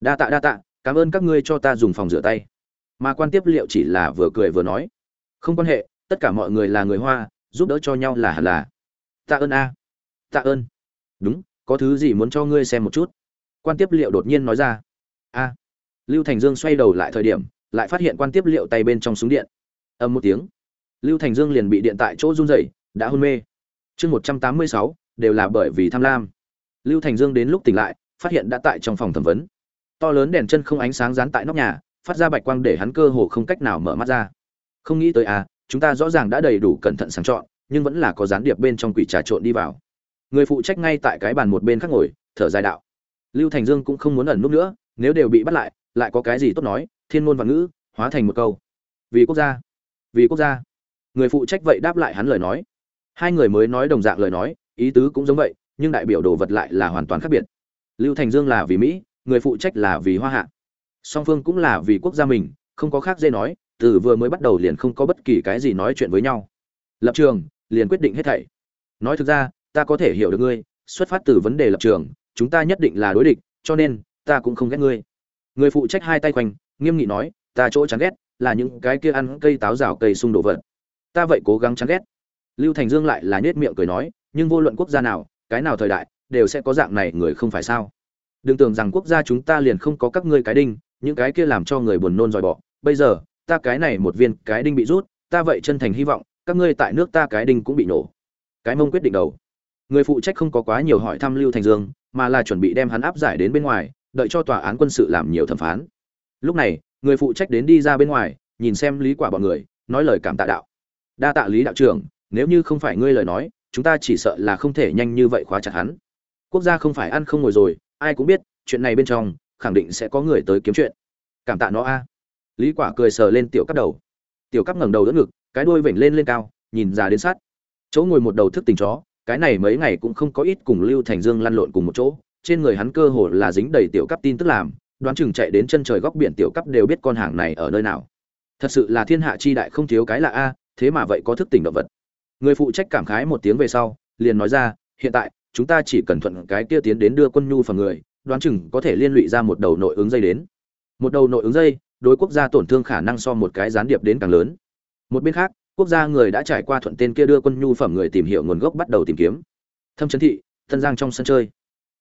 Đa tạ đa tạ, cảm ơn các ngươi cho ta dùng phòng rửa tay. Mà quan tiếp liệu chỉ là vừa cười vừa nói. Không quan hệ tất cả mọi người là người hoa, giúp đỡ cho nhau là hẳn là. Tạ ơn a. Tạ ơn. Đúng, có thứ gì muốn cho ngươi xem một chút? Quan tiếp liệu đột nhiên nói ra. A. Lưu thành dương xoay đầu lại thời điểm, lại phát hiện quan tiếp liệu tay bên trong súng điện. Âm một tiếng. Lưu thành dương liền bị điện tại chỗ run rẩy, đã hôn mê. Chương một trăm tám mươi sáu, đều là bởi vì tham lam. Lưu thành dương đến lúc tỉnh lại, phát hiện đã tại trong phòng thẩm vấn. To lớn đèn chân không ánh sáng dán tại nóc nhà, phát ra bạch quang để hắn cơ hồ không cách nào mở mắt ra. Không nghĩ tới à chúng ta rõ ràng đã đầy đủ cẩn thận sáng chọn, nhưng vẫn là có gián điệp bên trong quỷ trà trộn đi vào. Người phụ trách ngay tại cái bàn một bên khác ngồi, thở dài đạo. Lưu thành dương cũng không muốn ẩn nút nữa, nếu đều bị bắt lại lại có cái gì tốt nói, thiên ngôn và ngữ, hóa thành một câu. Vì quốc gia. Vì quốc gia. Người phụ trách vậy đáp lại hắn lời nói. Hai người mới nói đồng dạng lời nói, ý tứ cũng giống vậy, nhưng đại biểu đồ vật lại là hoàn toàn khác biệt. Lưu thành dương là vì mỹ, người phụ trách là vì hoa hạ. Song phương cũng là vì quốc gia mình, không có khác dễ nói từ vừa mới bắt đầu liền không có bất kỳ cái gì nói chuyện với nhau. Lập trường, liền quyết định hết thảy. Nói thực ra, ta có thể hiểu được ngươi, xuất phát từ vấn đề lập trường, chúng ta nhất định là đối địch, cho nên, ta cũng không ghét ngươi. Người phụ trách hai tay quanh, nghiêm nghị nói, ta chỗ chán ghét, là những cái kia ăn cây táo rào cây sung đổ vật. Ta vậy cố gắng chán ghét. Lưu thành dương lại là nhếch miệng cười nói, nhưng vô luận quốc gia nào, cái nào thời đại, đều sẽ có dạng này người không phải sao? Đừng tưởng rằng quốc gia chúng ta liền không có các ngươi cái đinh, những cái kia làm cho người buồn nôn dòi bỏ. Bây giờ ta cái này một viên cái đinh bị rút, ta vậy chân thành hy vọng, các ngươi tại nước ta cái đinh cũng bị nổ. Cái mông quyết định đầu. Người phụ trách không có quá nhiều hỏi thăm lưu thành dương, mà là chuẩn bị đem hắn áp giải đến bên ngoài, đợi cho tòa án quân sự làm nhiều thẩm phán. Lúc này, người phụ trách đến đi ra bên ngoài, nhìn xem lý quả bọn người, nói lời cảm tạ đạo. Đa tạ lý đạo trưởng, nếu như không phải ngươi lời nói, chúng ta chỉ sợ là không thể nhanh như vậy khóa chặt hắn. Quốc gia không phải ăn không ngồi rồi, ai cũng biết, chuyện này bên trong, khẳng định sẽ có người tới kiếm chuyện. Cảm tạ nó a lý quả cười sờ lên tiểu cắp đầu. Tiểu cắp ngẩng đầu đỡ ngực, cái đuôi vểnh lên lên cao, nhìn ra đến sát. Chỗ ngồi một đầu thức tình chó, cái này mấy ngày cũng không có ít cùng lưu thành dương lăn lộn cùng một chỗ. Trên người hắn cơ hồ là dính đầy tiểu cấp tin tức làm, đoán chừng chạy đến chân trời góc biển tiểu cấp đều biết con hàng này ở nơi nào. Thật sự là thiên hạ chi đại không thiếu cái là a, thế mà vậy có thức tỉnh động vật. Người phụ trách cảm khái một tiếng về sau, liền nói ra, hiện tại, chúng ta chỉ cần thuận cái kia tiến đến đưa quân nhu phần người, đoán chừng có thể liên lụy ra một đầu nội ứng dây đến. Một đầu nội ứng dây đối quốc gia tổn thương khả năng so một cái gián điệp đến càng lớn. Một bên khác, quốc gia người đã trải qua thuận tên kia đưa quân nhu phẩm người tìm hiểu nguồn gốc bắt đầu tìm kiếm. Thâm trấn thị thân giang trong sân chơi.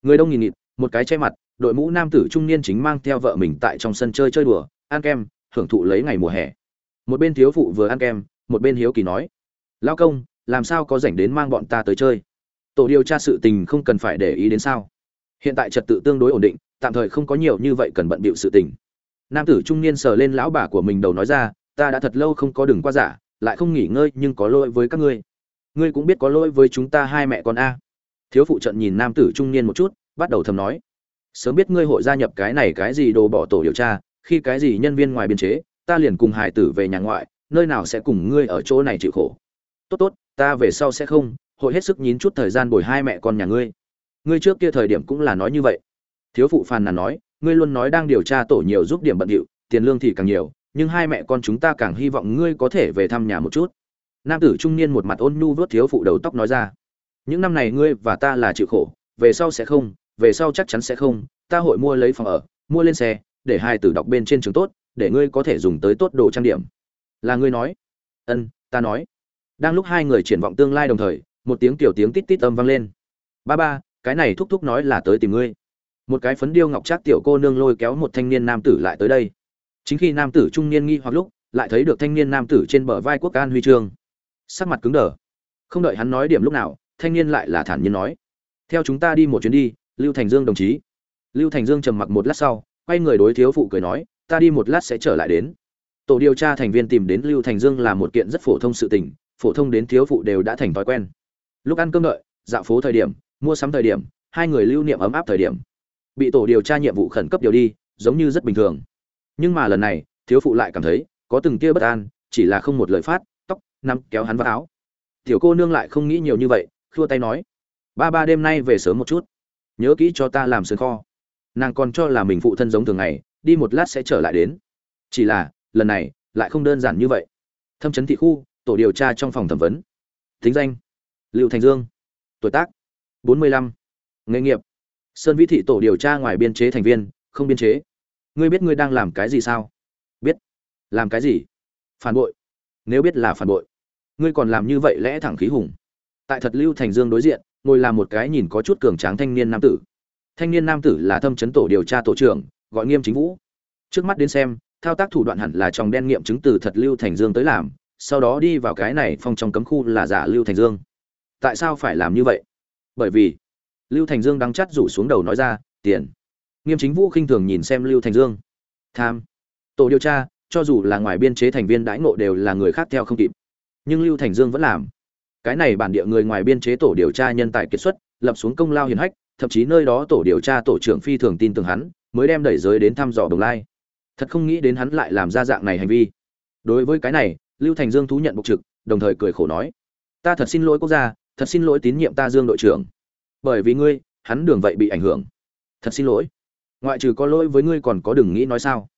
Người đông nghìn nghịt, một cái che mặt, đội mũ nam tử trung niên chính mang theo vợ mình tại trong sân chơi chơi đùa, ăn kem, hưởng thụ lấy ngày mùa hè. Một bên thiếu phụ vừa ăn kem, một bên hiếu kỳ nói, lao công, làm sao có rảnh đến mang bọn ta tới chơi? Tổ điều tra sự tình không cần phải để ý đến sao? Hiện tại trật tự tương đối ổn định, tạm thời không có nhiều như vậy cần bận bịu sự tình nam tử trung niên sờ lên lão bà của mình đầu nói ra, ta đã thật lâu không có đừng qua giả, lại không nghỉ ngơi nhưng có lỗi với các ngươi. Ngươi cũng biết có lỗi với chúng ta hai mẹ con a. Thiếu phụ trận nhìn nam tử trung niên một chút, bắt đầu thầm nói, sớm biết ngươi hội gia nhập cái này cái gì đồ bỏ tổ điều tra, khi cái gì nhân viên ngoài biên chế, ta liền cùng hải tử về nhà ngoại, nơi nào sẽ cùng ngươi ở chỗ này chịu khổ. Tốt tốt, ta về sau sẽ không, hội hết sức nhín chút thời gian bồi hai mẹ con nhà ngươi. Ngươi trước kia thời điểm cũng là nói như vậy. Thiếu phụ phàn nàn nói ngươi luôn nói đang điều tra tổ nhiều giúp điểm bận điệu, tiền lương thì càng nhiều, nhưng hai mẹ con chúng ta càng hy vọng ngươi có thể về thăm nhà một chút. Nam tử trung niên một mặt ôn nhu vớt thiếu phụ đầu tóc nói ra. Những năm này ngươi và ta là chịu khổ, về sau sẽ không, về sau chắc chắn sẽ không, ta hội mua lấy phòng ở, mua lên xe, để hai tử đọc bên trên trường tốt, để ngươi có thể dùng tới tốt đồ trang điểm. Là ngươi nói? Ân, ta nói. Đang lúc hai người triển vọng tương lai đồng thời, một tiếng tiểu tiếng tít tít âm vang lên. Ba ba, cái này thúc thúc nói là tới tìm ngươi một cái phấn điêu ngọc trác tiểu cô nương lôi kéo một thanh niên nam tử lại tới đây. Chính khi nam tử trung niên nghi hoặc lúc, lại thấy được thanh niên nam tử trên bờ vai quốc an huy chương. Sắc mặt cứng đờ. Không đợi hắn nói điểm lúc nào, thanh niên lại là thản nhiên nói, theo chúng ta đi một chuyến đi, lưu thành dương đồng chí. Lưu thành dương trầm mặc một lát sau, quay người đối thiếu phụ cười nói, ta đi một lát sẽ trở lại đến. Tổ điều tra thành viên tìm đến lưu thành dương là một kiện rất phổ thông sự tình, phổ thông đến thiếu phụ đều đã thành thói quen. Lúc ăn cơm đợi, dạo phố thời điểm, mua sắm thời điểm, hai người lưu niệm ấm áp thời điểm bị tổ điều tra nhiệm vụ khẩn cấp điều đi, giống như rất bình thường. Nhưng mà lần này, thiếu phụ lại cảm thấy, có từng tia bất an, chỉ là không một lời phát, tóc, nắm, kéo hắn vào áo. Tiểu cô nương lại không nghĩ nhiều như vậy, khua tay nói, ba ba đêm nay về sớm một chút. Nhớ kỹ cho ta làm sườn kho. Nàng còn cho là mình phụ thân giống thường ngày, đi một lát sẽ trở lại đến. Chỉ là, lần này, lại không đơn giản như vậy. Thâm chấn thị khu, tổ điều tra trong phòng thẩm vấn. Thính danh, lưu thành dương. Tuổi tác, bốn mươi lăm. Nghề nghiệp sơn vĩ thị tổ điều tra ngoài biên chế thành viên, không biên chế. Ngươi biết ngươi đang làm cái gì sao? Biết. Làm cái gì? Phản bội. Nếu biết là phản bội, ngươi còn làm như vậy lẽ thẳng khí hùng. Tại thật lưu thành dương đối diện, ngồi làm một cái nhìn có chút cường tráng thanh niên nam tử. Thanh niên nam tử là thâm chấn tổ điều tra tổ trưởng, gọi nghiêm chính vũ. Trước mắt đến xem, thao tác thủ đoạn hẳn là trong đen nghiệm chứng từ thật lưu thành dương tới làm, sau đó đi vào cái này phong trong cấm khu là giả lưu thành dương. Tại sao phải làm như vậy? Bởi vì lưu thành dương đắng chắt rủ xuống đầu nói ra, tiền. Nghiêm chính vũ khinh thường nhìn xem lưu thành dương. Tham. Tổ điều tra, cho dù là ngoài biên chế thành viên đãi ngộ đều là người khác theo không kịp. Nhưng lưu thành dương vẫn làm. Cái này bản địa người ngoài biên chế tổ điều tra nhân tài kiệt xuất, lập xuống công lao hiền hách, thậm chí nơi đó tổ điều tra tổ trưởng phi thường tin tưởng hắn, mới đem đẩy giới đến thăm dò đồng lai. Thật không nghĩ đến hắn lại làm ra dạng này hành vi. Đối với cái này, lưu thành dương thú nhận bục trực, đồng thời cười khổ nói, ta thật xin lỗi quốc gia, thật xin lỗi tín nhiệm ta dương đội trưởng bởi vì ngươi, hắn đường vậy bị ảnh hưởng. Thật xin lỗi. Ngoại trừ có lỗi với ngươi còn có đừng nghĩ nói sao.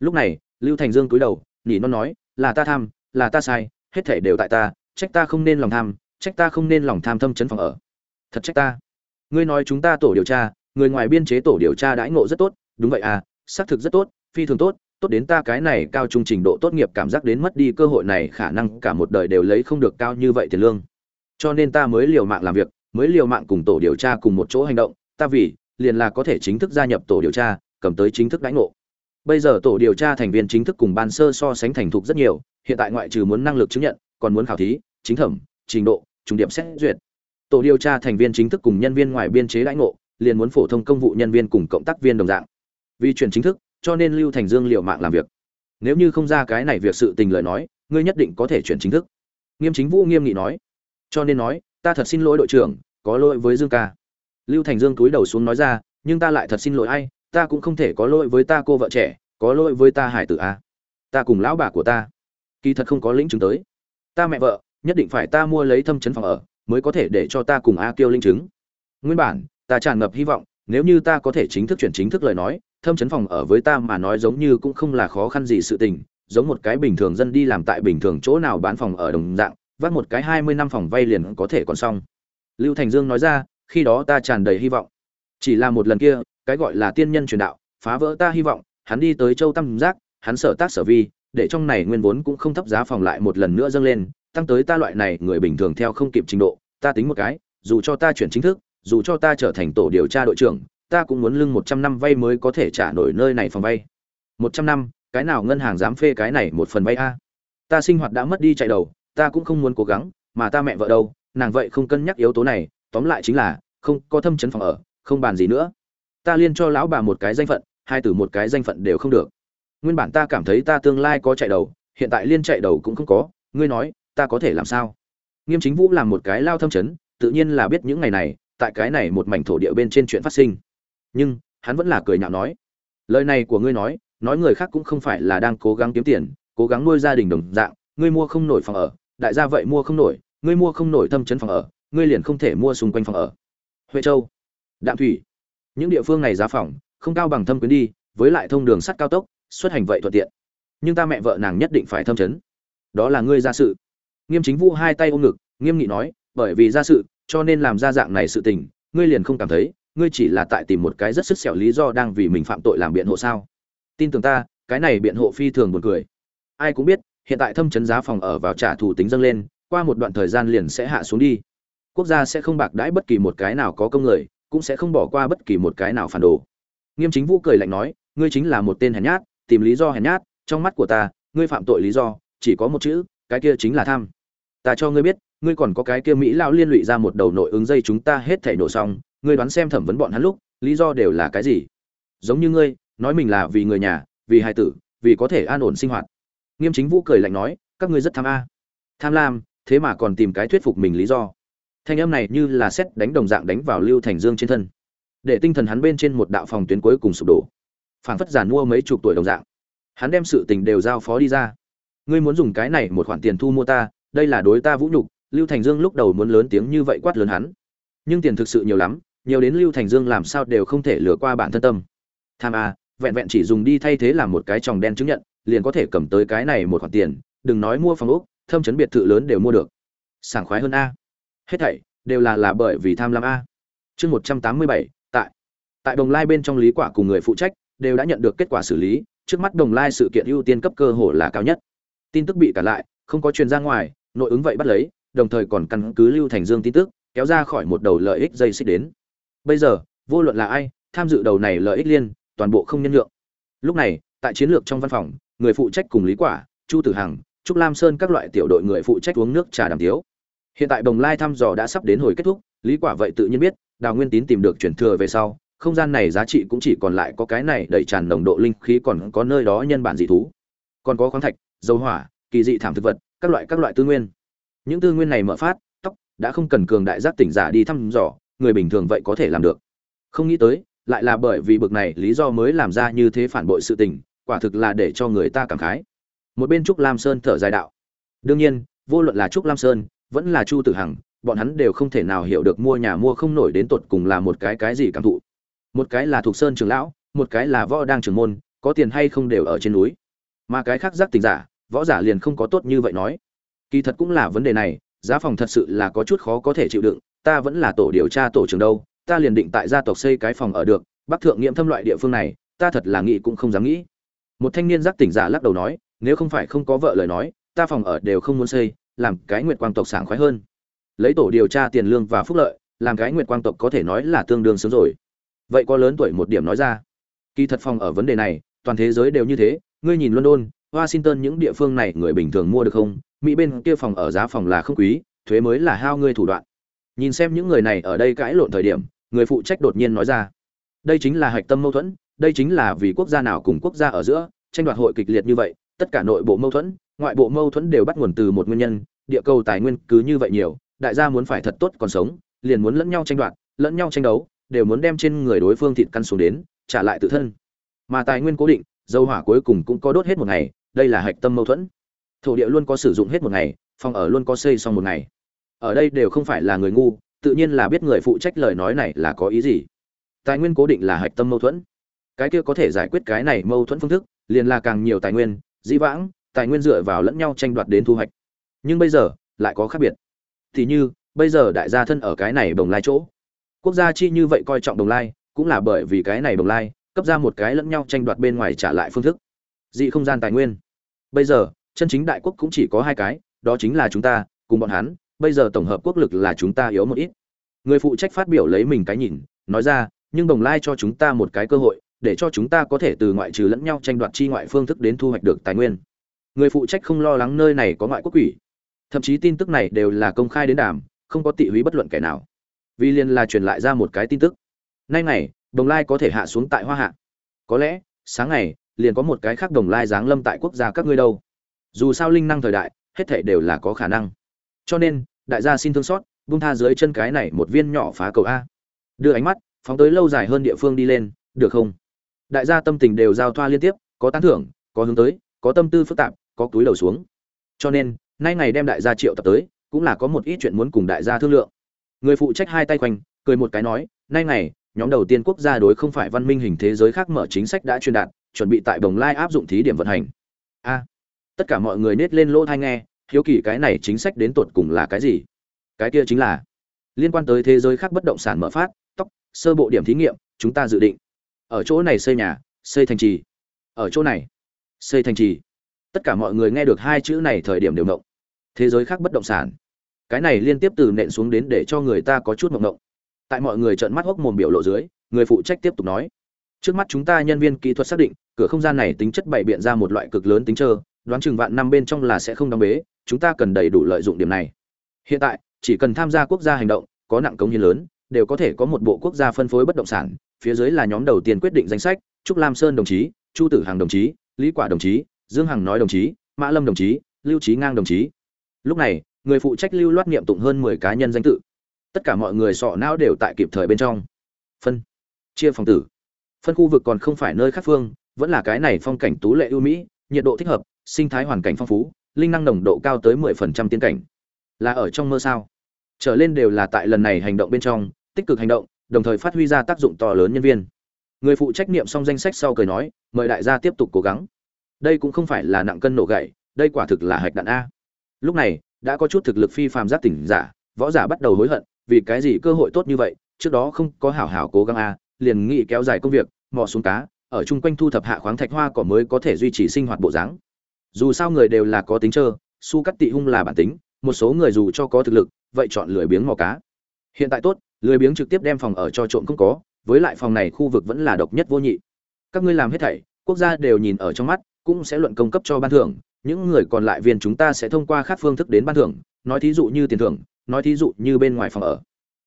Lúc này, lưu thành dương cúi đầu nhỉ nó nói, là ta tham, là ta sai, hết thể đều tại ta, trách ta không nên lòng tham, trách ta không nên lòng tham thâm chấn phòng ở. Thật trách ta. Ngươi nói chúng ta tổ điều tra, người ngoài biên chế tổ điều tra đãi ngộ rất tốt, đúng vậy à xác thực rất tốt, phi thường tốt tốt đến ta cái này cao trung trình độ tốt nghiệp cảm giác đến mất đi cơ hội này khả năng cả một đời đều lấy không được cao như vậy tiền lương. Cho nên ta mới liều mạng làm việc mới liều mạng cùng tổ điều tra cùng một chỗ hành động, ta vì, liền là có thể chính thức gia nhập tổ điều tra, cầm tới chính thức đãi ngộ. Bây giờ tổ điều tra thành viên chính thức cùng ban sơ so sánh thành thục rất nhiều, hiện tại ngoại trừ muốn năng lực chứng nhận, còn muốn khảo thí, chính thẩm, trình độ, trùng điểm xét duyệt. Tổ điều tra thành viên chính thức cùng nhân viên ngoài biên chế đãi ngộ, liền muốn phổ thông công vụ nhân viên cùng cộng tác viên đồng dạng. Vì chuyển chính thức, cho nên lưu thành dương liệu mạng làm việc. Nếu như không ra cái này việc sự tình lời nói, ngươi nhất định có thể chuyển chính thức. Nghiêm chính vũ nghiêm nghị nói. Cho nên nói ta thật xin lỗi đội trưởng, có lỗi với dương ca. Lưu thành dương cúi đầu xuống nói ra, nhưng ta lại thật xin lỗi ai, ta cũng không thể có lỗi với ta cô vợ trẻ, có lỗi với ta hải tử a. Ta cùng lão bà của ta, kỳ thật không có lĩnh chứng tới. Ta mẹ vợ, nhất định phải ta mua lấy thâm chấn phòng ở, mới có thể để cho ta cùng a kiêu linh chứng. Nguyên bản, ta tràn ngập hy vọng, nếu như ta có thể chính thức chuyển chính thức lời nói, thâm chấn phòng ở với ta mà nói giống như cũng không là khó khăn gì sự tình, giống một cái bình thường dân đi làm tại bình thường chỗ nào bán phòng ở đồng dạng vắt một cái hai mươi năm phòng vay liền có thể còn xong. Lưu thành dương nói ra, khi đó ta tràn đầy hy vọng. Chỉ là một lần kia, cái gọi là tiên nhân truyền đạo, phá vỡ ta hy vọng, hắn đi tới châu tam giác, hắn sở tác sở vi, để trong này nguyên vốn cũng không thấp giá phòng lại một lần nữa dâng lên, tăng tới ta loại này người bình thường theo không kịp trình độ, ta tính một cái, dù cho ta chuyển chính thức, dù cho ta trở thành tổ điều tra đội trưởng, ta cũng muốn lưng một trăm năm vay mới có thể trả nổi nơi này phòng vay. Một trăm năm, cái nào ngân hàng dám phê cái này một phần vay a? Ta sinh hoạt đã mất đi chạy đầu ta cũng không muốn cố gắng, mà ta mẹ vợ đâu, nàng vậy không cân nhắc yếu tố này, tóm lại chính là, không có thâm chấn phòng ở, không bàn gì nữa. Ta liên cho lão bà một cái danh phận, hai từ một cái danh phận đều không được. Nguyên bản ta cảm thấy ta tương lai có chạy đầu, hiện tại liên chạy đầu cũng không có, ngươi nói, ta có thể làm sao? Nghiêm chính vũ làm một cái lao thâm chấn, tự nhiên là biết những ngày này, tại cái này một mảnh thổ địa bên trên chuyện phát sinh. Nhưng, hắn vẫn là cười nhạo nói, lời này của ngươi nói nói người khác cũng không phải là đang cố gắng kiếm tiền, cố gắng nuôi gia đình đồng dạng, ngươi mua không nổi phòng ở đại gia vậy mua không nổi, ngươi mua không nổi thâm chấn phòng ở, ngươi liền không thể mua xung quanh phòng ở. Huệ châu, đạm thủy, những địa phương này giá phòng, không cao bằng thâm quyến đi, với lại thông đường sắt cao tốc, xuất hành vậy thuận tiện. Nhưng ta mẹ vợ nàng nhất định phải thâm chấn đó là ngươi ra sự. Nghiêm chính vũ hai tay ôm ngực, nghiêm nghị nói, bởi vì ra sự, cho nên làm ra dạng này sự tình, ngươi liền không cảm thấy, ngươi chỉ là tại tìm một cái rất sức sẹo lý do đang vì mình phạm tội làm biện hộ sao? Tin tưởng ta, cái này biện hộ phi thường buồn cười. Ai cũng biết hiện tại thâm chấn giá phòng ở vào trả thù tính dâng lên, qua một đoạn thời gian liền sẽ hạ xuống đi. Quốc gia sẽ không bạc đãi bất kỳ một cái nào có công người, cũng sẽ không bỏ qua bất kỳ một cái nào phản đồ. Nghiêm chính vũ cười lạnh nói, ngươi chính là một tên hèn nhát, tìm lý do hèn nhát, trong mắt của ta, ngươi phạm tội lý do, chỉ có một chữ, cái kia chính là tham. Ta cho ngươi biết, ngươi còn có cái kia mỹ lão liên lụy ra một đầu nội ứng dây chúng ta hết thảy nổ xong, ngươi đoán xem thẩm vấn bọn hắn lúc, lý do đều là cái gì? Giống như ngươi, nói mình là vì người nhà, vì hài tử, vì có thể an ổn sinh hoạt nghiêm chính vũ cười lạnh nói, các ngươi rất tham a. Tham lam, thế mà còn tìm cái thuyết phục mình lý do. Thanh âm này như là xét đánh đồng dạng đánh vào lưu thành dương trên thân. Để tinh thần hắn bên trên một đạo phòng tuyến cuối cùng sụp đổ. Phảng phất giàn mua mấy chục tuổi đồng dạng. Hắn đem sự tình đều giao phó đi ra. Ngươi muốn dùng cái này một khoản tiền thu mua ta, đây là đối ta vũ nhục. Lưu thành dương lúc đầu muốn lớn tiếng như vậy quát lớn hắn. Nhưng tiền thực sự nhiều lắm, nhiều đến lưu thành dương làm sao đều không thể lừa qua bản thân tâm. Tham a, vẹn vẹn chỉ dùng đi thay thế làm một cái tròng đen chứng nhận liền có thể cầm tới cái này một khoản tiền, đừng nói mua phòng ốc, thâm trấn biệt thự lớn đều mua được. Sảng khoái hơn a. Hết thảy đều là là bởi vì tham lam a. Chương một trăm tám mươi bảy, tại. Tại đồng lai bên trong lý quả cùng người phụ trách đều đã nhận được kết quả xử lý, trước mắt đồng lai sự kiện ưu tiên cấp cơ hồ là cao nhất. Tin tức bị cả lại, không có truyền ra ngoài, nội ứng vậy bắt lấy, đồng thời còn căn cứ lưu thành dương tin tức, kéo ra khỏi một đầu lợi ích dây xích đến. Bây giờ, vô luận là ai, tham dự đầu này lợi ích liên, toàn bộ không nhân lượng lúc này, tại chiến lược trong văn phòng người phụ trách cùng lý quả, chu tử hằng, trúc lam sơn các loại tiểu đội người phụ trách uống nước trà đàm tiếu. Hiện tại đồng lai thăm dò đã sắp đến hồi kết thúc, lý quả vậy tự nhiên biết, đào nguyên tín tìm được chuyển thừa về sau, không gian này giá trị cũng chỉ còn lại có cái này đầy tràn nồng độ linh khí còn có nơi đó nhân bản dị thú. Còn có khoáng thạch, dầu hỏa, kỳ dị thảm thực vật, các loại các loại tư nguyên. Những tư nguyên này mở phát, tóc, đã không cần cường đại giác tỉnh giả đi thăm dò, người bình thường vậy có thể làm được. Không nghĩ tới, lại là bởi vì bực này lý do mới làm ra như thế phản bội sự tình quả thực là để cho người ta cảm khái. Một bên trúc lam sơn thở dài đạo. Đương nhiên, vô luận là trúc lam sơn, vẫn là chu tử hằng, bọn hắn đều không thể nào hiểu được mua nhà mua không nổi đến tột cùng là một cái cái gì cảm thụ. Một cái là thuộc sơn trường lão, một cái là võ đang trường môn, có tiền hay không đều ở trên núi. Mà cái khác giác tình giả, võ giả liền không có tốt như vậy nói. Kỳ thật cũng là vấn đề này, giá phòng thật sự là có chút khó có thể chịu đựng, ta vẫn là tổ điều tra tổ trưởng đâu, ta liền định tại gia tộc xây cái phòng ở được, bắc thượng nghiệm thâm loại địa phương này, ta thật là nghĩ cũng không dám nghĩ một thanh niên giác tỉnh giả lắc đầu nói, nếu không phải không có vợ lời nói, ta phòng ở đều không muốn xây, làm cái nguyệt quang tộc sảng khoái hơn. Lấy tổ điều tra tiền lương và phúc lợi, làm cái nguyệt quang tộc có thể nói là tương đương sớm rồi. Vậy có lớn tuổi một điểm nói ra. Kỳ thật phòng ở vấn đề này, toàn thế giới đều như thế, ngươi nhìn london, washington những địa phương này người bình thường mua được không? Mỹ bên kia phòng ở giá phòng là không quý, thuế mới là hao ngươi thủ đoạn. Nhìn xem những người này ở đây cãi lộn thời điểm, người phụ trách đột nhiên nói ra. Đây chính là hạch tâm mâu thuẫn đây chính là vì quốc gia nào cùng quốc gia ở giữa, tranh đoạt hội kịch liệt như vậy, tất cả nội bộ mâu thuẫn, ngoại bộ mâu thuẫn đều bắt nguồn từ một nguyên nhân, địa cầu tài nguyên cứ như vậy nhiều, đại gia muốn phải thật tốt còn sống, liền muốn lẫn nhau tranh đoạt, lẫn nhau tranh đấu, đều muốn đem trên người đối phương thịt căn xuống đến, trả lại tự thân. Mà tài nguyên cố định, dầu hỏa cuối cùng cũng có đốt hết một ngày, đây là hạch tâm mâu thuẫn. Thổ địa luôn có sử dụng hết một ngày, phòng ở luôn có xây xong một ngày. Ở đây đều không phải là người ngu, tự nhiên là biết người phụ trách lời nói này là có ý gì. Tài nguyên cố định là hạch tâm mâu thuẫn cái kia có thể giải quyết cái này mâu thuẫn phương thức, liền là càng nhiều tài nguyên, dĩ vãng, tài nguyên dựa vào lẫn nhau tranh đoạt đến thu hoạch. Nhưng bây giờ, lại có khác biệt. Thì như, bây giờ đại gia thân ở cái này đồng lai chỗ. Quốc gia chi như vậy coi trọng đồng lai, cũng là bởi vì cái này đồng lai, cấp ra một cái lẫn nhau tranh đoạt bên ngoài trả lại phương thức. Dị không gian tài nguyên. Bây giờ, chân chính đại quốc cũng chỉ có hai cái, đó chính là chúng ta, cùng bọn hắn, bây giờ tổng hợp quốc lực là chúng ta yếu một ít. Người phụ trách phát biểu lấy mình cái nhìn, nói ra, nhưng đồng lai cho chúng ta một cái cơ hội để cho chúng ta có thể từ ngoại trừ lẫn nhau tranh đoạt chi ngoại phương thức đến thu hoạch được tài nguyên. Người phụ trách không lo lắng nơi này có ngoại quốc quỷ. Thậm chí tin tức này đều là công khai đến đàm, không có tị húy bất luận kẻ nào. Vì liền là truyền lại ra một cái tin tức. Nay ngày, đồng lai có thể hạ xuống tại hoa hạ. Có lẽ, sáng ngày, liền có một cái khác đồng lai giáng lâm tại quốc gia các ngươi đâu. Dù sao linh năng thời đại, hết thể đều là có khả năng. Cho nên, đại gia xin thương xót vung tha dưới chân cái này một viên nhỏ phá cầu a. Đưa ánh mắt, phóng tới lâu dài hơn địa phương đi lên, được không? Đại gia tâm tình đều giao thoa liên tiếp, có tán thưởng, có hướng tới, có tâm tư phức tạp, có túi đầu xuống. Cho nên, nay ngày đem đại gia triệu tập tới, cũng là có một ít chuyện muốn cùng đại gia thương lượng. Người phụ trách hai tay quanh, cười một cái nói, nay ngày, nhóm đầu tiên quốc gia đối không phải văn minh hình thế giới khác mở chính sách đã truyền đạt, chuẩn bị tại đồng lai áp dụng thí điểm vận hành. A. Tất cả mọi người nết lên lỗ thai nghe, hiếu kỳ cái này chính sách đến tột cùng là cái gì? Cái kia chính là, liên quan tới thế giới khác bất động sản mở phát, tóc, sơ bộ điểm thí nghiệm, chúng ta dự định ở chỗ này xây nhà, xây thành trì. Ở chỗ này, xây thành trì. Tất cả mọi người nghe được hai chữ này thời điểm đều ngộng. Thế giới khác bất động sản. Cái này liên tiếp từ nện xuống đến để cho người ta có chút ngộng ngộng. Tại mọi người trợn mắt hốc mồm biểu lộ dưới, người phụ trách tiếp tục nói. Trước mắt chúng ta nhân viên kỹ thuật xác định, cửa không gian này tính chất bày biện ra một loại cực lớn tính trơ, đoán chừng vạn năm bên trong là sẽ không đóng bế, chúng ta cần đầy đủ lợi dụng điểm này. Hiện tại, chỉ cần tham gia quốc gia hành động, có nặng công hiến lớn, đều có thể có một bộ quốc gia phân phối bất động sản phía dưới là nhóm đầu tiên quyết định danh sách, trúc lam sơn đồng chí, chu tử hàng đồng chí, lý quả đồng chí, dương hằng nói đồng chí, mã lâm đồng chí, lưu trí ngang đồng chí. Lúc này, người phụ trách lưu loát niệm tụng hơn 10 cá nhân danh tự. Tất cả mọi người sọ não đều tại kịp thời bên trong. Phân. Chia phòng tử. Phân khu vực còn không phải nơi khác phương, vẫn là cái này phong cảnh tú lệ ưu mỹ, nhiệt độ thích hợp, sinh thái hoàn cảnh phong phú, linh năng nồng độ cao tới 10% tiến cảnh. Là ở trong mơ sao? Trở lên đều là tại lần này hành động bên trong, tích cực hành động đồng thời phát huy ra tác dụng to lớn nhân viên. Người phụ trách nhiệm xong danh sách sau cười nói, mời đại gia tiếp tục cố gắng. Đây cũng không phải là nặng cân nổ gậy, đây quả thực là hạch đạn a. Lúc này, đã có chút thực lực phi phàm giác tỉnh giả, võ giả bắt đầu hối hận, vì cái gì cơ hội tốt như vậy, trước đó không có hảo hảo cố gắng a, liền nghĩ kéo dài công việc, mò xuống cá, ở chung quanh thu thập hạ khoáng thạch hoa cỏ mới có thể duy trì sinh hoạt bộ dáng. Dù sao người đều là có tính trơ, su cắt tị hung là bản tính, một số người dù cho có thực lực, vậy chọn lười biếng mò cá. Hiện tại tốt lười biếng trực tiếp đem phòng ở cho trộm không có, với lại phòng này khu vực vẫn là độc nhất vô nhị. Các ngươi làm hết thảy, quốc gia đều nhìn ở trong mắt, cũng sẽ luận công cấp cho ban thưởng, những người còn lại viên chúng ta sẽ thông qua khác phương thức đến ban thưởng, nói thí dụ như tiền thưởng, nói thí dụ như bên ngoài phòng ở.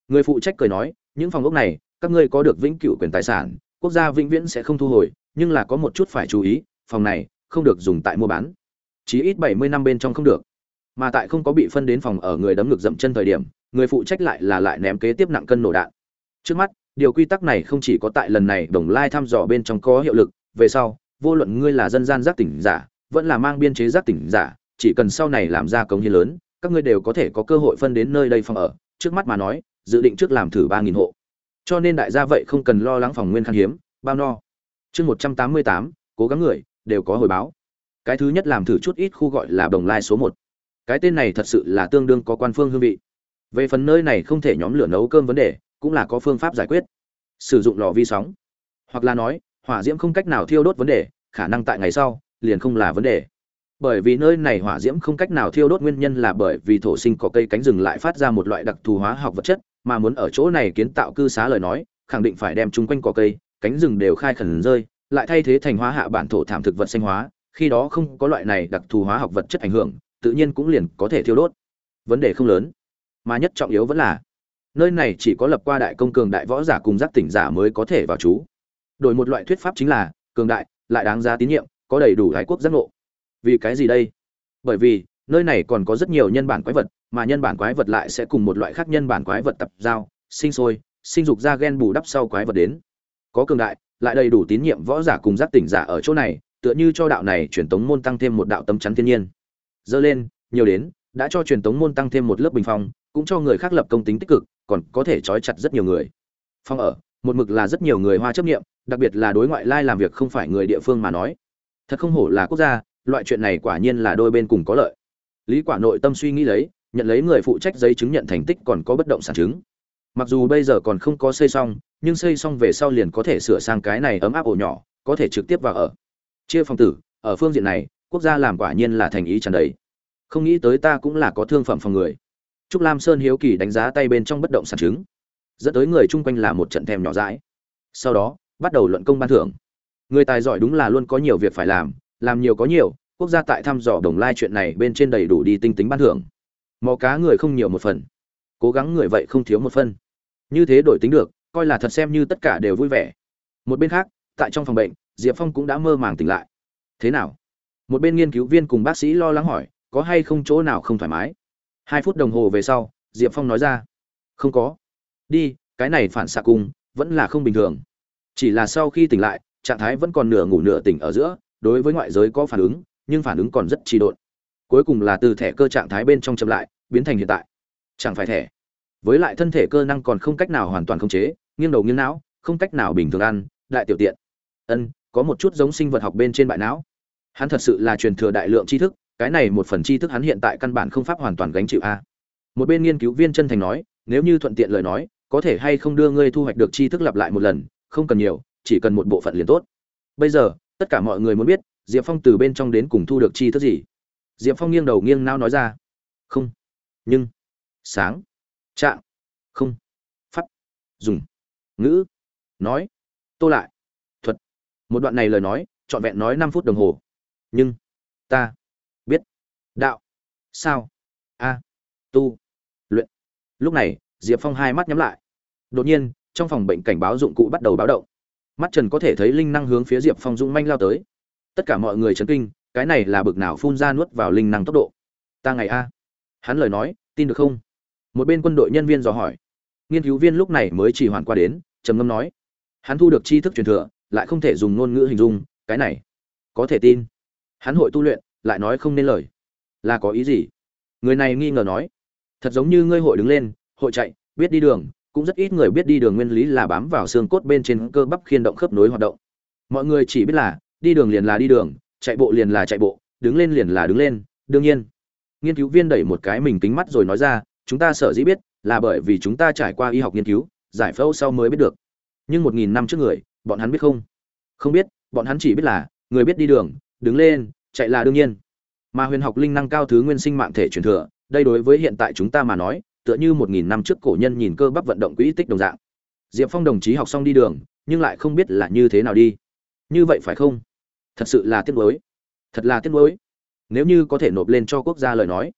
Người phụ trách cười nói, những phòng ốc này, các ngươi có được vĩnh cửu quyền tài sản, quốc gia vĩnh viễn sẽ không thu hồi, nhưng là có một chút phải chú ý, phòng này không được dùng tại mua bán. Chí ít bảy mươi năm bên trong không được. Mà tại không có bị phân đến phòng ở người đấm ngực dậm chân thời điểm người phụ trách lại là lại ném kế tiếp nặng cân nổ đạn. Trước mắt, điều quy tắc này không chỉ có tại lần này đồng lai thăm dò bên trong có hiệu lực, về sau, vô luận ngươi là dân gian giác tỉnh giả, vẫn là mang biên chế giác tỉnh giả, chỉ cần sau này làm ra công hiến lớn, các ngươi đều có thể có cơ hội phân đến nơi đây phòng ở. Trước mắt mà nói, dự định trước làm thử ba nghìn hộ. Cho nên đại gia vậy không cần lo lắng phòng nguyên khan hiếm, bao no. Chương một trăm tám mươi tám, cố gắng người, đều có hồi báo. Cái thứ nhất làm thử chút ít khu gọi là đồng lai số một. Cái tên này thật sự là tương đương có quan phương hương vị về phần nơi này không thể nhóm lửa nấu cơm vấn đề, cũng là có phương pháp giải quyết. Sử dụng lò vi sóng. Hoặc là nói, hỏa diễm không cách nào thiêu đốt vấn đề, khả năng tại ngày sau, liền không là vấn đề. Bởi vì nơi này hỏa diễm không cách nào thiêu đốt nguyên nhân là bởi vì thổ sinh có cây cánh rừng lại phát ra một loại đặc thù hóa học vật chất, mà muốn ở chỗ này kiến tạo cư xá lời nói, khẳng định phải đem chung quanh cỏ cây, cánh rừng đều khai khẩn rơi, lại thay thế thành hóa hạ bản thổ thảm thực vật sinh hóa, khi đó không có loại này đặc thù hóa học vật chất ảnh hưởng, tự nhiên cũng liền có thể thiêu đốt. Vấn đề không lớn mà nhất trọng yếu vẫn là, nơi này chỉ có lập qua đại công cường đại võ giả cùng giác tỉnh giả mới có thể vào chú đổi một loại thuyết pháp chính là, cường đại, lại đáng giá tín nhiệm, có đầy đủ hải quốc giác ngộ. Vì cái gì đây? Bởi vì, nơi này còn có rất nhiều nhân bản quái vật, mà nhân bản quái vật lại sẽ cùng một loại khác nhân bản quái vật tập giao, sinh sôi, sinh dục ra gen bù đắp sau quái vật đến. Có cường đại, lại đầy đủ tín nhiệm võ giả cùng giác tỉnh giả ở chỗ này, tựa như cho đạo này truyền tống môn tăng thêm một đạo tâm chắn thiên nhiên. Dơ lên, nhiều đến, đã cho truyền tống môn tăng thêm một lớp bình phong cũng cho người khác lập công tính tích cực, còn có thể trói chặt rất nhiều người. Phong ở, một mực là rất nhiều người hoa chấp nghiệm đặc biệt là đối ngoại lai làm việc không phải người địa phương mà nói. Thật không hổ là quốc gia, loại chuyện này quả nhiên là đôi bên cùng có lợi. Lý quả nội tâm suy nghĩ lấy, nhận lấy người phụ trách giấy chứng nhận thành tích còn có bất động sản chứng. Mặc dù bây giờ còn không có xây xong, nhưng xây xong về sau liền có thể sửa sang cái này ấm áp ổ nhỏ, có thể trực tiếp vào ở. Chia phòng tử, ở phương diện này, quốc gia làm quả nhiên là thành ý tràn đầy. Không nghĩ tới ta cũng là có thương phẩm phòng người trúc lam sơn hiếu kỳ đánh giá tay bên trong bất động sản chứng, dẫn tới người chung quanh là một trận thèm nhỏ dãi. Sau đó, bắt đầu luận công ban thưởng. Người tài giỏi đúng là luôn có nhiều việc phải làm làm nhiều có nhiều, quốc gia tại thăm dò đồng lai chuyện này bên trên đầy đủ đi tinh tính ban thưởng. Mò cá người không nhiều một phần, cố gắng người vậy không thiếu một phân như thế đổi tính được, coi là thật xem như tất cả đều vui vẻ. Một bên khác, tại trong phòng bệnh, diệp phong cũng đã mơ màng tỉnh lại. Thế nào? Một bên nghiên cứu viên cùng bác sĩ lo lắng hỏi, có hay không chỗ nào không thoải mái? Hai phút đồng hồ về sau, diệp phong nói ra, không có. Đi, cái này phản xạ cung vẫn là không bình thường. Chỉ là sau khi tỉnh lại, trạng thái vẫn còn nửa ngủ nửa tỉnh ở giữa, đối với ngoại giới có phản ứng, nhưng phản ứng còn rất trì độn. Cuối cùng là từ thẻ cơ trạng thái bên trong chậm lại, biến thành hiện tại. Chẳng phải thẻ. Với lại thân thể cơ năng còn không cách nào hoàn toàn khống chế, nghiêng đầu nghiêng não, không cách nào bình thường ăn, đại tiểu tiện. Ân, có một chút giống sinh vật học bên trên bại não. Hắn thật sự là truyền thừa đại lượng tri thức cái này một phần tri thức hắn hiện tại căn bản không pháp hoàn toàn gánh chịu a. Một bên nghiên cứu viên chân thành nói, nếu như thuận tiện lời nói, có thể hay không đưa ngươi thu hoạch được tri thức lặp lại một lần, không cần nhiều, chỉ cần một bộ phận liền tốt. Bây giờ, tất cả mọi người muốn biết, diệp phong từ bên trong đến cùng thu được tri thức gì? Diệp phong nghiêng đầu nghiêng nao nói ra, không. Nhưng, sáng, trạng, không. Pháp, dùng, ngữ, nói, tô lại, thuật. Một đoạn này lời nói, trọn vẹn nói năm phút đồng hồ. Nhưng, ta đạo. Sao? A. Tu. Luyện. Lúc này, diệp phong hai mắt nhắm lại. Đột nhiên, trong phòng bệnh cảnh báo dụng cụ bắt đầu báo động. Mắt trần có thể thấy linh năng hướng phía diệp phong dũng manh lao tới. Tất cả mọi người chấn kinh, cái này là bực nào phun ra nuốt vào linh năng tốc độ. Ta ngày a. Hắn lời nói, tin được không? Một bên quân đội nhân viên dò hỏi. Nghiên cứu viên lúc này mới chỉ hoàn qua đến, trầm ngâm nói. Hắn thu được tri thức truyền thừa, lại không thể dùng ngôn ngữ hình dung, cái này có thể tin. Hắn hội tu luyện, lại nói không nên lời là có ý gì? Người này nghi ngờ nói, thật giống như ngươi hội đứng lên, hội chạy, biết đi đường, cũng rất ít người biết đi đường nguyên lý là bám vào xương cốt bên trên cơ bắp khiên động khớp nối hoạt động. Mọi người chỉ biết là, đi đường liền là đi đường, chạy bộ liền là chạy bộ, đứng lên liền là đứng lên, đương nhiên. Nghiên cứu viên đẩy một cái mình kính mắt rồi nói ra, chúng ta sở dĩ biết, là bởi vì chúng ta trải qua y học nghiên cứu, giải phẫu sau mới biết được. Nhưng một nghìn năm trước người, bọn hắn biết không? Không biết, bọn hắn chỉ biết là, người biết đi đường, đứng lên, chạy là đương nhiên mà huyền học linh năng cao thứ nguyên sinh mạng thể truyền thừa, đây đối với hiện tại chúng ta mà nói, tựa như một nghìn năm trước cổ nhân nhìn cơ bắp vận động quỹ tích đồng dạng. Diệp phong đồng chí học xong đi đường, nhưng lại không biết là như thế nào đi. Như vậy phải không? Thật sự là tiếc nuối. Thật là tiếc nuối. Nếu như có thể nộp lên cho quốc gia lời nói.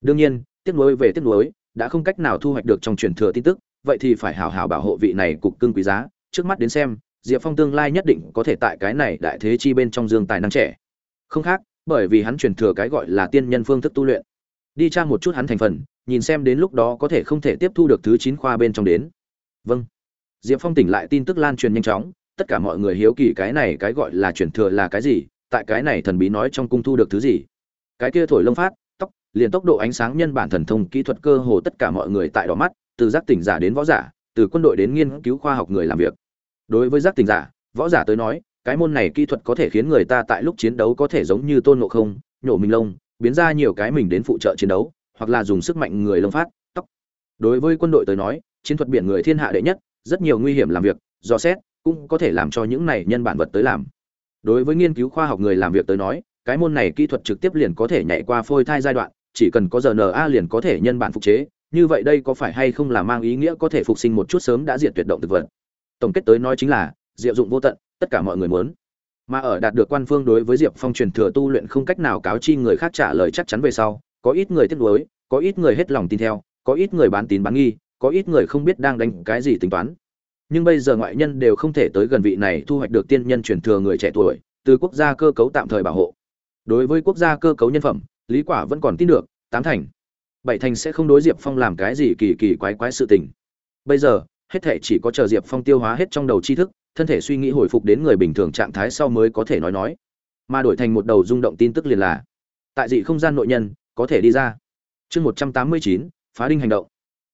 Đương nhiên, tiếc nuối về tiếc nuối, đã không cách nào thu hoạch được trong truyền thừa tin tức, vậy thì phải hào hào bảo hộ vị này cục cưng quý giá. Trước mắt đến xem, diệp phong tương lai nhất định có thể tại cái này đại thế chi bên trong dương tài năng trẻ. Không khác bởi vì hắn truyền thừa cái gọi là tiên nhân phương thức tu luyện. Đi tra một chút hắn thành phần, nhìn xem đến lúc đó có thể không thể tiếp thu được thứ chín khoa bên trong đến. Vâng. Diệp phong tỉnh lại tin tức lan truyền nhanh chóng, tất cả mọi người hiếu kỳ cái này cái gọi là truyền thừa là cái gì, tại cái này thần bí nói trong cung thu được thứ gì. Cái kia thổi lông phát, tóc, liền tốc độ ánh sáng nhân bản thần thông kỹ thuật cơ hồ tất cả mọi người tại đỏ mắt, từ giác tỉnh giả đến võ giả, từ quân đội đến nghiên cứu khoa học người làm việc. Đối với giác tỉnh giả, võ giả tới nói cái môn này kỹ thuật có thể khiến người ta tại lúc chiến đấu có thể giống như tôn ngộ không, nhổ mình lông, biến ra nhiều cái mình đến phụ trợ chiến đấu, hoặc là dùng sức mạnh người lông phát, tóc. Đối với quân đội tới nói, chiến thuật biển người thiên hạ đệ nhất, rất nhiều nguy hiểm làm việc, do xét, cũng có thể làm cho những này nhân bản vật tới làm. Đối với nghiên cứu khoa học người làm việc tới nói, cái môn này kỹ thuật trực tiếp liền có thể nhảy qua phôi thai giai đoạn, chỉ cần có rna liền có thể nhân bản phục chế, như vậy đây có phải hay không là mang ý nghĩa có thể phục sinh một chút sớm đã diệt tuyệt động thực vật. Tổng kết tới nói chính là, diệu dụng vô tận tất cả mọi người muốn. Mà ở đạt được quan phương đối với diệp phong truyền thừa tu luyện không cách nào cáo chi người khác trả lời chắc chắn về sau, có ít người tiếp nối có ít người hết lòng tin theo, có ít người bán tín bán nghi, có ít người không biết đang đánh cái gì tính toán. Nhưng bây giờ ngoại nhân đều không thể tới gần vị này thu hoạch được tiên nhân truyền thừa người trẻ tuổi, từ quốc gia cơ cấu tạm thời bảo hộ. Đối với quốc gia cơ cấu nhân phẩm, lý quả vẫn còn tin được tám thành. Bảy thành sẽ không đối diệp phong làm cái gì kỳ kỳ quái quái sự tình. Bây giờ, hết thể chỉ có chờ diệp phong tiêu hóa hết trong đầu tri thức thân thể suy nghĩ hồi phục đến người bình thường trạng thái sau mới có thể nói nói. Mà đổi thành một đầu rung động tin tức liền là, tại dị không gian nội nhân, có thể đi ra. Chương một trăm tám mươi chín, phá đinh hành động.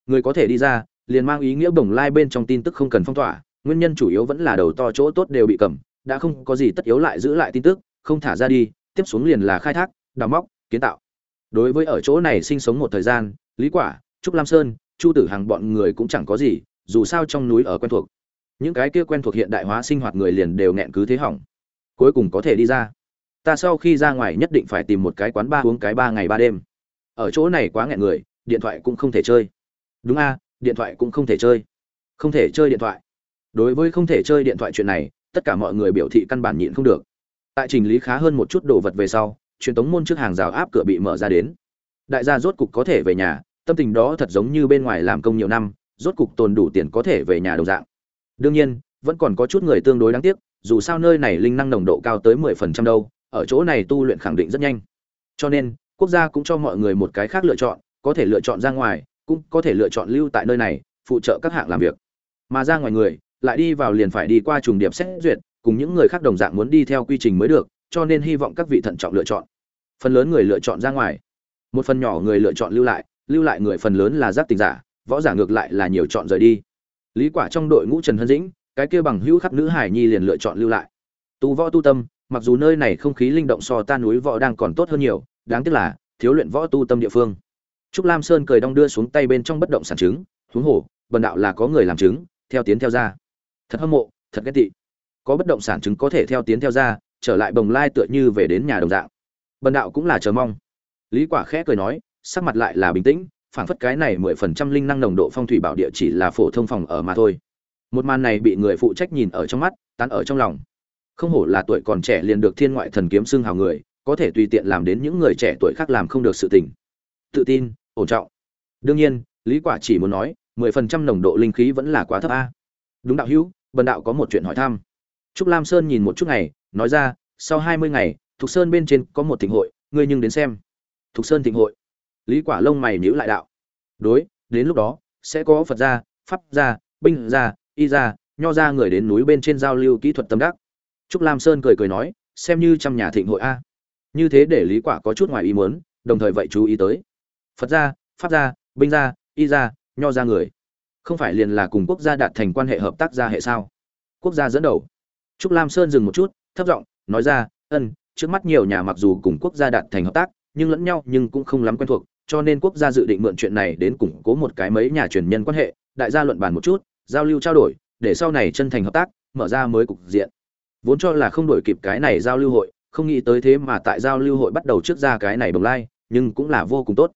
Người có thể đi ra, liền mang ý nghĩa bổng lai bên trong tin tức không cần phong tỏa, nguyên nhân chủ yếu vẫn là đầu to chỗ tốt đều bị cầm, đã không có gì tất yếu lại giữ lại tin tức, không thả ra đi, tiếp xuống liền là khai thác, đào móc, kiến tạo. Đối với ở chỗ này sinh sống một thời gian, lý quả, trúc lam sơn, chu tử hàng bọn người cũng chẳng có gì, dù sao trong núi ở quen thuộc những cái kia quen thuộc hiện đại hóa sinh hoạt người liền đều nghẹn cứ thế hỏng. Cuối cùng có thể đi ra. Ta sau khi ra ngoài nhất định phải tìm một cái quán ba uống cái ba ngày ba đêm. Ở chỗ này quá nghẹn người, điện thoại cũng không thể chơi. Đúng a, điện thoại cũng không thể chơi. Không thể chơi điện thoại. Đối với không thể chơi điện thoại chuyện này, tất cả mọi người biểu thị căn bản nhịn không được. Tại trình lý khá hơn một chút đồ vật về sau, truyền tống môn trước hàng rào áp cửa bị mở ra đến. Đại gia rốt cục có thể về nhà, tâm tình đó thật giống như bên ngoài làm công nhiều năm, rốt cục tồn đủ tiền có thể về nhà đồng dạng đương nhiên, vẫn còn có chút người tương đối đáng tiếc, dù sao nơi này linh năng nồng độ cao tới mười phần trăm đâu, ở chỗ này tu luyện khẳng định rất nhanh. Cho nên, quốc gia cũng cho mọi người một cái khác lựa chọn, có thể lựa chọn ra ngoài, cũng có thể lựa chọn lưu tại nơi này, phụ trợ các hạng làm việc. Mà ra ngoài người, lại đi vào liền phải đi qua trùng điệp xét duyệt, cùng những người khác đồng dạng muốn đi theo quy trình mới được, cho nên hy vọng các vị thận trọng lựa chọn. Phần lớn người lựa chọn ra ngoài. Một phần nhỏ người lựa chọn lưu lại lưu lại người phần lớn là giác tình giả, võ giả ngược lại là nhiều chọn rời đi lý quả trong đội ngũ trần hân dĩnh, cái kia bằng hữu khắp nữ hải nhi liền lựa chọn lưu lại. Tu võ tu tâm, mặc dù nơi này không khí linh động so ta núi võ đang còn tốt hơn nhiều, đáng tiếc là thiếu luyện võ tu tâm địa phương. Trúc lam sơn cười đong đưa xuống tay bên trong bất động sản chứng huống hồ, bần đạo là có người làm chứng theo tiến theo ra. Thật hâm mộ, thật ghét tị. Có bất động sản chứng có thể theo tiến theo ra, trở lại bồng lai tựa như về đến nhà đồng dạng. Bần đạo cũng là chờ mong. Lý quả khẽ cười nói, sắc mặt lại là bình tĩnh phảng phất cái này mười phần trăm linh năng nồng độ phong thủy bảo địa chỉ là phổ thông phòng ở mà thôi. Một màn này bị người phụ trách nhìn ở trong mắt, tán ở trong lòng. Không hổ là tuổi còn trẻ liền được thiên ngoại thần kiếm xưng hào người, có thể tùy tiện làm đến những người trẻ tuổi khác làm không được sự tình. Tự tin, ổn trọng. Đương nhiên, lý quả chỉ muốn nói, mười phần trăm nồng độ linh khí vẫn là quá thấp a. Đúng đạo hữu, bần đạo có một chuyện hỏi thăm. Trúc lam sơn nhìn một chút ngày, nói ra, sau hai mươi ngày, thục sơn bên trên có một thịnh hội, ngươi nhưng đến xem. Thục sơn thịnh hội lý quả lông mày nhíu lại đạo. Đối, đến lúc đó, sẽ có phật gia, pháp gia, binh gia, y gia, nho gia người đến núi bên trên giao lưu kỹ thuật tâm đắc. Trúc lam sơn cười cười nói, xem như trăm nhà thịnh hội a. Như thế để lý quả có chút ngoài ý muốn, đồng thời vậy chú ý tới. Phật gia, pháp gia, binh gia, y gia, nho gia người. Không phải liền là cùng quốc gia đạt thành quan hệ hợp tác gia hệ sao? Quốc gia dẫn đầu. Trúc lam sơn dừng một chút, thấp giọng nói ra ân trước mắt nhiều nhà mặc dù cùng quốc gia đạt thành hợp tác, nhưng lẫn nhau nhưng cũng không lắm quen thuộc cho nên quốc gia dự định mượn chuyện này đến củng cố một cái mấy nhà truyền nhân quan hệ, đại gia luận bàn một chút, giao lưu trao đổi, để sau này chân thành hợp tác, mở ra mới cục diện. Vốn cho là không đổi kịp cái này giao lưu hội, không nghĩ tới thế mà tại giao lưu hội bắt đầu trước ra cái này bồng lai, nhưng cũng là vô cùng tốt.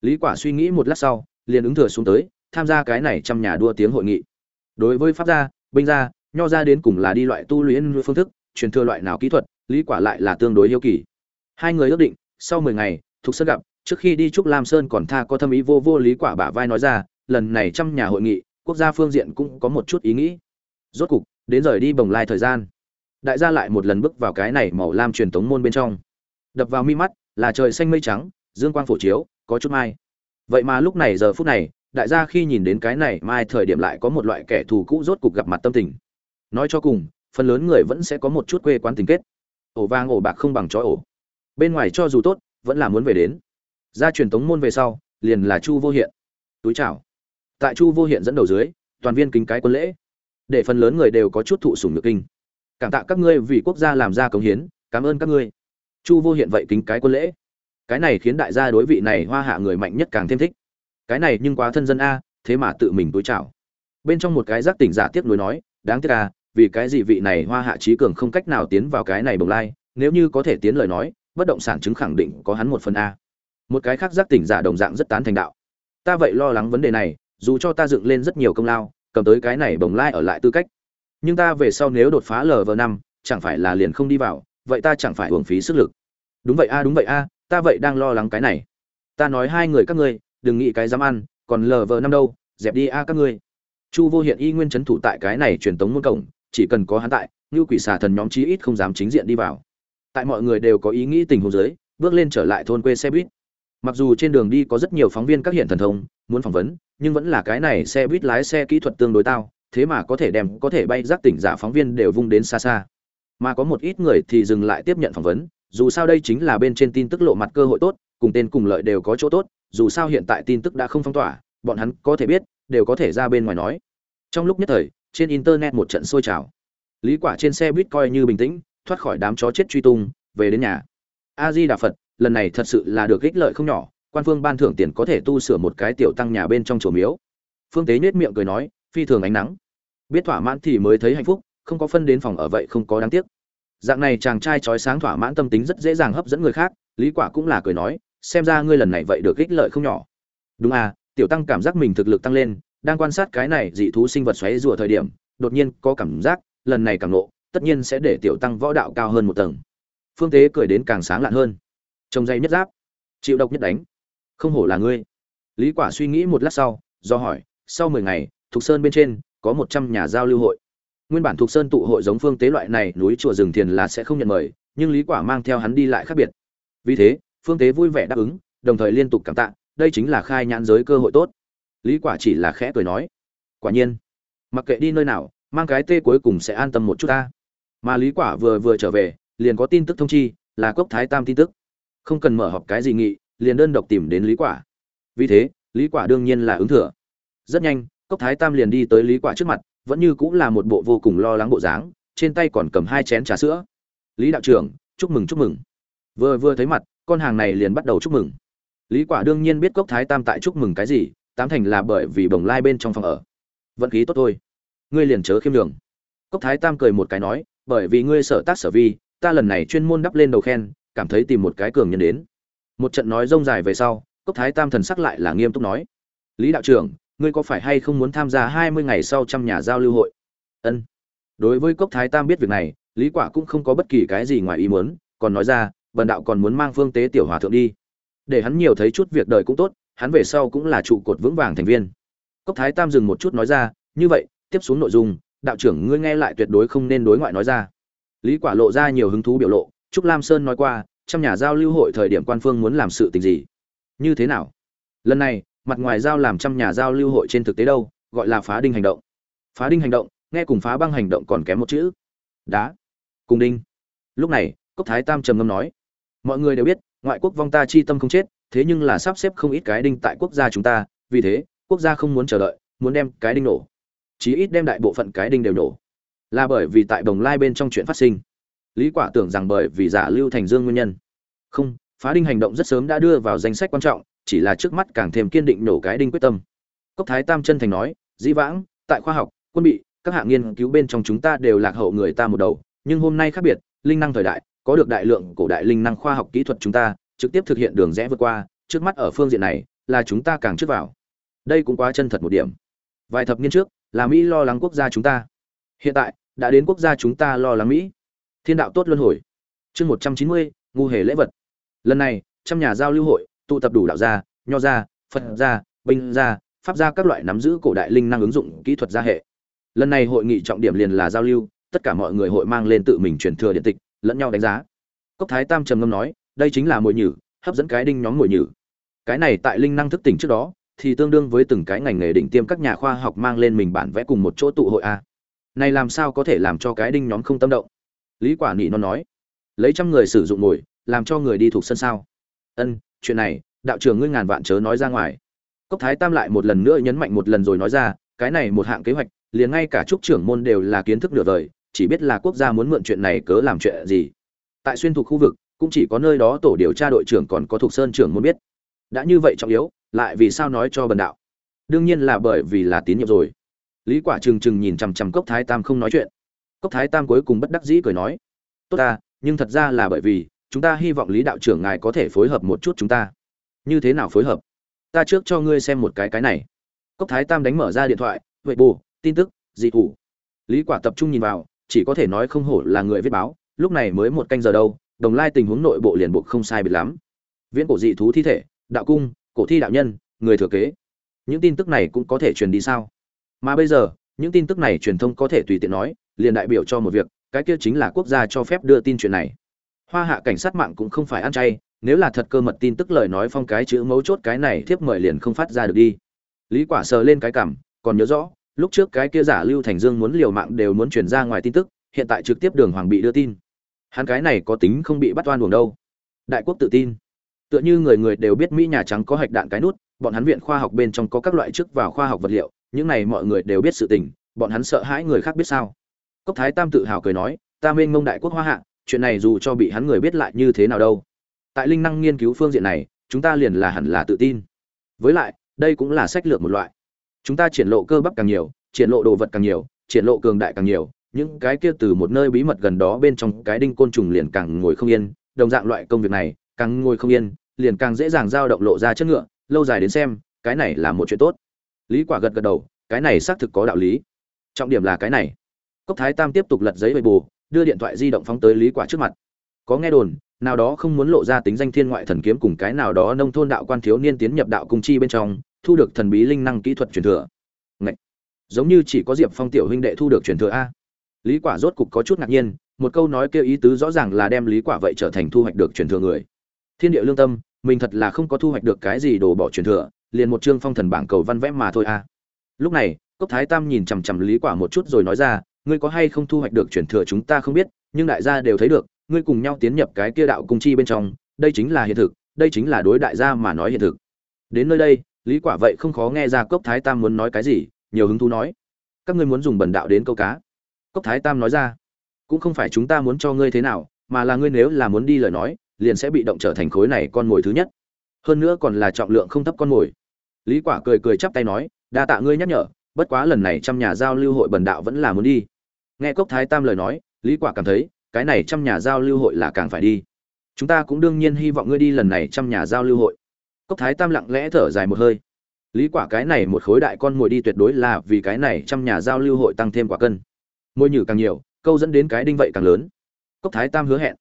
Lý quả suy nghĩ một lát sau, liền ứng thừa xuống tới, tham gia cái này trăm nhà đua tiếng hội nghị. Đối với pháp gia, binh gia, nho gia đến cùng là đi loại tu luyện phương thức, truyền thừa loại nào kỹ thuật, lý quả lại là tương đối yêu kỳ. Hai người ước định, sau 10 ngày thuộc sơn gặp trước khi đi trúc lam sơn còn tha có thâm ý vô vô lý quả bả vai nói ra, lần này trăm nhà hội nghị, quốc gia phương diện cũng có một chút ý nghĩ. Rốt cục, đến rời đi bồng lai thời gian. Đại gia lại một lần bước vào cái này màu lam truyền thống môn bên trong. Đập vào mi mắt, là trời xanh mây trắng, dương quang phổ chiếu, có chút mai. Vậy mà lúc này giờ phút này, đại gia khi nhìn đến cái này mai thời điểm lại có một loại kẻ thù cũ rốt cục gặp mặt tâm tình. Nói cho cùng, phần lớn người vẫn sẽ có một chút quê quán tình kết. Ổ vang ổ bạc không bằng chó ổ. Bên ngoài cho dù tốt, vẫn là muốn về đến ra truyền tống môn về sau, liền là chu vô hiện. Túi chào. Tại chu vô hiện dẫn đầu dưới, toàn viên kính cái quân lễ. Để phần lớn người đều có chút thụ sủng nhược kinh. Cảm tạ các ngươi vì quốc gia làm ra công hiến, cảm ơn các ngươi. Chu vô hiện vậy kính cái quân lễ. Cái này khiến đại gia đối vị này hoa hạ người mạnh nhất càng thêm thích. Cái này nhưng quá thân dân a, thế mà tự mình túi chào. Bên trong một cái giác tỉnh giả tiếp nối nói, đáng tiếc à vì cái gì vị này hoa hạ trí cường không cách nào tiến vào cái này bồng lai, nếu như có thể tiến lời nói, bất động sản chứng khẳng định có hắn một phần a một cái khác giác tỉnh giả đồng dạng rất tán thành đạo. Ta vậy lo lắng vấn đề này, dù cho ta dựng lên rất nhiều công lao, cầm tới cái này bồng lai ở lại tư cách. Nhưng ta về sau nếu đột phá lv năm, chẳng phải là liền không đi vào, vậy ta chẳng phải uổng phí sức lực. Đúng vậy a, đúng vậy a, ta vậy đang lo lắng cái này. Ta nói hai người các ngươi, đừng nghĩ cái dám ăn, còn lv năm đâu, dẹp đi a các ngươi. Chu vô hiện y nguyên c h ấ n thủ tại cái này truyền tống môn cổng, chỉ cần có hắn tại, như quỷ xà thần nhóm chí ít không dám chính diện đi vào. Tại mọi người đều có ý nghĩ tình hồ giới bước lên trở lại thôn quê xe buýt mặc dù trên đường đi có rất nhiều phóng viên các hiện thần thông, muốn phỏng vấn, nhưng vẫn là cái này xe buýt lái xe kỹ thuật tương đối tao, thế mà có thể đem, có thể bay giác tỉnh giả phóng viên đều vung đến xa xa. Mà có một ít người thì dừng lại tiếp nhận phỏng vấn, dù sao đây chính là bên trên tin tức lộ mặt cơ hội tốt, cùng tên cùng lợi đều có chỗ tốt, dù sao hiện tại tin tức đã không phong tỏa, bọn hắn có thể biết, đều có thể ra bên ngoài nói. Trong lúc nhất thời, trên internet một trận sôi trào. Lý quả trên xe buýt coi như bình tĩnh, thoát khỏi đám chó chết truy tung, về đến nhà. A di đà phật lần này thật sự là được ích lợi không nhỏ, quan phương ban thưởng tiền có thể tu sửa một cái tiểu tăng nhà bên trong chùa miếu. Phương tế nhếch miệng cười nói, phi thường ánh nắng. Biết thỏa mãn thì mới thấy hạnh phúc, không có phân đến phòng ở vậy không có đáng tiếc. Dạng này chàng trai trói sáng thỏa mãn tâm tính rất dễ dàng hấp dẫn người khác, lý quả cũng là cười nói, xem ra ngươi lần này vậy được ích lợi không nhỏ. Đúng à tiểu tăng cảm giác mình thực lực tăng lên, đang quan sát cái này dị thú sinh vật xoáy rùa thời điểm, đột nhiên có cảm giác, lần này càng nộ tất nhiên sẽ để tiểu tăng võ đạo cao hơn một tầng. Phương tế cười đến càng sáng lạn hơn trông dây nhất giáp. Chịu độc nhất đánh. Không hổ là ngươi. Lý quả suy nghĩ một lát sau, do hỏi, sau 10 ngày thuộc sơn bên trên, có 100 nhà giao lưu hội. Nguyên bản thuộc sơn tụ hội giống phương tế loại này, núi chùa rừng thiền là sẽ không nhận mời, nhưng lý quả mang theo hắn đi lại khác biệt. Vì thế, phương tế vui vẻ đáp ứng, đồng thời liên tục cảm tạ, đây chính là khai nhãn giới cơ hội tốt. Lý quả chỉ là khẽ cười nói, quả nhiên, mặc kệ đi nơi nào, mang cái tê cuối cùng sẽ an tâm một chút ta. Mà lý quả vừa vừa trở về, liền có tin tức thông chi, là cốc thái tam tin tức không cần mở họp cái gì nghị, liền đơn độc tìm đến lý quả. Vì thế, lý quả đương nhiên là ứng thừa. Rất nhanh, cốc thái tam liền đi tới lý quả trước mặt, vẫn như cũng là một bộ vô cùng lo lắng bộ dáng, trên tay còn cầm hai chén trà sữa. Lý đạo trưởng, chúc mừng chúc mừng. Vừa vừa thấy mặt, con hàng này liền bắt đầu chúc mừng. Lý quả đương nhiên biết cốc thái tam tại chúc mừng cái gì, tám thành là bởi vì bồng lai bên trong phòng ở. Vận khí tốt thôi, ngươi liền chớ khiêm đường cốc thái tam cười một cái nói, bởi vì ngươi sở tác sở vi, ta lần này chuyên môn đắp lên đầu khen cảm thấy tìm một cái cường nhân đến. Một trận nói rông dài về sau, cốc thái tam thần sắc lại là nghiêm túc nói. Lý đạo trưởng, ngươi có phải hay không muốn tham gia hai mươi ngày sau trăm nhà giao lưu hội? Ân. Đối với cốc thái tam biết việc này, lý quả cũng không có bất kỳ cái gì ngoài ý muốn, còn nói ra, bần đạo còn muốn mang phương tế tiểu hòa thượng đi. Để hắn nhiều thấy chút việc đời cũng tốt, hắn về sau cũng là trụ cột vững vàng thành viên. Cốc thái tam dừng một chút nói ra, như vậy, tiếp xuống nội dung, đạo trưởng ngươi nghe lại tuyệt đối không nên đối ngoại nói ra. Lý quả lộ ra nhiều hứng thú biểu lộ trúc lam sơn nói qua, trong nhà giao lưu hội thời điểm quan phương muốn làm sự tình gì? Như thế nào? Lần này, mặt ngoài giao làm trăm nhà giao lưu hội trên thực tế đâu, gọi là phá đinh hành động. Phá đinh hành động, nghe cùng phá băng hành động còn kém một chữ. Đá. Cùng đinh. Lúc này, cốc thái tam trầm ngâm nói, mọi người đều biết, ngoại quốc vong ta chi tâm không chết, thế nhưng là sắp xếp không ít cái đinh tại quốc gia chúng ta, vì thế, quốc gia không muốn chờ đợi, muốn đem cái đinh nổ. Chí ít đem đại bộ phận cái đinh đều nổ. Là bởi vì tại đồng lai bên trong chuyện phát sinh lý quả tưởng rằng bởi vì giả lưu thành dương nguyên nhân. Không, phá đinh hành động rất sớm đã đưa vào danh sách quan trọng, chỉ là trước mắt càng thêm kiên định nổ cái đinh quyết tâm. Cốc thái tam chân thành nói, dĩ vãng, tại khoa học, quân bị, các hạng nghiên cứu bên trong chúng ta đều lạc hậu người ta một đầu, nhưng hôm nay khác biệt, linh năng thời đại, có được đại lượng cổ đại linh năng khoa học kỹ thuật chúng ta, trực tiếp thực hiện đường rẽ vượt qua, trước mắt ở phương diện này, là chúng ta càng trước vào. Đây cũng quá chân thật một điểm. Vài thập niên trước, là mỹ lo lắng quốc gia chúng ta. Hiện tại, đã đến quốc gia chúng ta lo lắng mỹ thiên đạo tốt luân hồi. Chương một trăm chín mươi, ngu hề lễ vật. Lần này, trăm nhà giao lưu hội, tụ tập đủ đạo gia, nho gia, phật gia, binh gia, pháp gia các loại nắm giữ cổ đại linh năng ứng dụng kỹ thuật gia hệ. Lần này hội nghị trọng điểm liền là giao lưu, tất cả mọi người hội mang lên tự mình truyền thừa điện tịch, lẫn nhau đánh giá. Cốc thái tam trầm ngâm nói, đây chính là mồi nhử, hấp dẫn cái đinh nhóm mồi nhử. Cái này tại linh năng thức tỉnh trước đó, thì tương đương với từng cái ngành nghề đỉnh tiêm các nhà khoa học mang lên mình bản vẽ cùng một chỗ tụ hội a. Này làm sao có thể làm cho cái đinh nhóm không tâm động? Lý quả nị nó nói, lấy trăm người sử dụng ngồi, làm cho người đi thuộc sân sao? Ân, chuyện này, đạo trưởng ngươi ngàn vạn chớ nói ra ngoài. Cốc thái tam lại một lần nữa nhấn mạnh một lần rồi nói ra, cái này một hạng kế hoạch, liền ngay cả trúc trưởng môn đều là kiến thức nửa đời, chỉ biết là quốc gia muốn mượn chuyện này cớ làm chuyện gì. Tại xuyên thuộc khu vực, cũng chỉ có nơi đó tổ điều tra đội trưởng còn có thuộc sơn trưởng muốn biết. Đã như vậy trọng yếu, lại vì sao nói cho bần đạo? Đương nhiên là bởi vì là tín nhiệm rồi. Lý quả trừng trừng nhìn chằm chằm cốc thái tam không nói chuyện cốc thái tam cuối cùng bất đắc dĩ cười nói, tốt ta, nhưng thật ra là bởi vì chúng ta hy vọng lý đạo trưởng ngài có thể phối hợp một chút chúng ta. Như thế nào phối hợp? Ta trước cho ngươi xem một cái cái này. Cốc thái tam đánh mở ra điện thoại, vậy bù, tin tức, dị thủ. Lý quả tập trung nhìn vào, chỉ có thể nói không hổ là người viết báo, lúc này mới một canh giờ đâu đồng lai tình huống nội bộ liền buộc không sai biệt lắm. Viễn cổ dị thú thi thể, đạo cung, cổ thi đạo nhân, người thừa kế. Những tin tức này cũng có thể truyền đi sao? Mà bây giờ, những tin tức này truyền thông có thể tùy tiện nói liền đại biểu cho một việc, cái kia chính là quốc gia cho phép đưa tin chuyện này. Hoa hạ cảnh sát mạng cũng không phải ăn chay, nếu là thật cơ mật tin tức lời nói phong cái chữ mấu chốt cái này thiếp mời liền không phát ra được đi. Lý quả sờ lên cái cảm, còn nhớ rõ, lúc trước cái kia giả lưu thành dương muốn liều mạng đều muốn truyền ra ngoài tin tức, hiện tại trực tiếp đường hoàng bị đưa tin. Hắn cái này có tính không bị bắt oan buồng đâu. Đại quốc tự tin. Tựa như người người đều biết mỹ nhà trắng có hạch đạn cái nút, bọn hắn viện khoa học bên trong có các loại chức vào khoa học vật liệu, những này mọi người đều biết sự tình, bọn hắn sợ hãi người khác biết sao cốc thái tam tự hào cười nói, ta mênh mông đại quốc hoa hạ, chuyện này dù cho bị hắn người biết lại như thế nào đâu. Tại linh năng nghiên cứu phương diện này, chúng ta liền là hẳn là tự tin. Với lại, đây cũng là sách lược một loại. Chúng ta triển lộ cơ bắp càng nhiều, triển lộ đồ vật càng nhiều, triển lộ cường đại càng nhiều, những cái kia từ một nơi bí mật gần đó bên trong cái đinh côn trùng liền càng ngồi không yên, đồng dạng loại công việc này, càng ngồi không yên, liền càng dễ dàng dao động lộ ra chất ngựa, lâu dài đến xem, cái này là một chuyện tốt. Lý quả gật gật đầu, cái này xác thực có đạo lý. Trọng điểm là cái này cốc thái tam tiếp tục lật giấy bồi bù, đưa điện thoại di động phóng tới lý quả trước mặt. Có nghe đồn, nào đó không muốn lộ ra tính danh thiên ngoại thần kiếm cùng cái nào đó nông thôn đạo quan thiếu niên tiến nhập đạo cung chi bên trong, thu được thần bí linh năng kỹ thuật truyền thừa. Ngậy! giống như chỉ có diệp phong tiểu huynh đệ thu được truyền thừa a. Lý quả rốt cục có chút ngạc nhiên, một câu nói kêu ý tứ rõ ràng là đem lý quả vậy trở thành thu hoạch được truyền thừa người. Thiên địa lương tâm, mình thật là không có thu hoạch được cái gì đồ bỏ truyền thừa, liền một chương phong thần bảng cầu văn vẽ mà thôi a. Lúc này, cốc thái tam nhìn chằm chằm lý quả một chút rồi nói ra ngươi có hay không thu hoạch được truyền thừa chúng ta không biết, nhưng đại gia đều thấy được, ngươi cùng nhau tiến nhập cái kia đạo cung chi bên trong, đây chính là hiện thực, đây chính là đối đại gia mà nói hiện thực. Đến nơi đây, lý quả vậy không khó nghe ra cốc thái tam muốn nói cái gì, nhiều hứng thú nói, các ngươi muốn dùng bần đạo đến câu cá. Cốc thái tam nói ra, cũng không phải chúng ta muốn cho ngươi thế nào, mà là ngươi nếu là muốn đi lời nói, liền sẽ bị động trở thành khối này con mồi thứ nhất. Hơn nữa còn là trọng lượng không thấp con mồi. Lý quả cười cười chắp tay nói, đa tạ ngươi nhắc nhở, bất quá lần này trăm nhà giao lưu hội bần đạo vẫn là muốn đi nghe cốc thái tam lời nói, lý quả cảm thấy, cái này trăm nhà giao lưu hội là càng phải đi. Chúng ta cũng đương nhiên hy vọng ngươi đi lần này trăm nhà giao lưu hội. Cốc thái tam lặng lẽ thở dài một hơi. Lý quả cái này một khối đại con mồi đi tuyệt đối là vì cái này trăm nhà giao lưu hội tăng thêm quả cân. Môi nhử càng nhiều, câu dẫn đến cái đinh vậy càng lớn. Cốc thái tam hứa hẹn.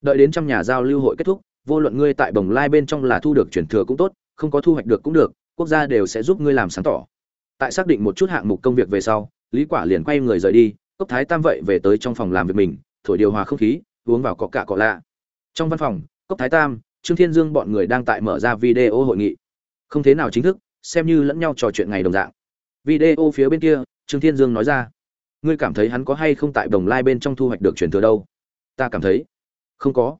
Đợi đến trăm nhà giao lưu hội kết thúc, vô luận ngươi tại bồng lai bên trong là thu được chuyển thừa cũng tốt, không có thu hoạch được cũng được, quốc gia đều sẽ giúp ngươi làm sáng tỏ. Tại xác định một chút hạng mục công việc về sau, lý quả liền quay người rời đi cốc thái tam vậy về tới trong phòng làm việc mình, thổi điều hòa không khí, uống vào cọ cạ cọ lạ. Trong văn phòng, cốc thái tam, trương thiên dương bọn người đang tại mở ra video hội nghị. Không thế nào chính thức, xem như lẫn nhau trò chuyện ngày đồng dạng. Video phía bên kia, trương thiên dương nói ra. Ngươi cảm thấy hắn có hay không tại đồng lai bên trong thu hoạch được truyền thừa đâu? Ta cảm thấy, không có.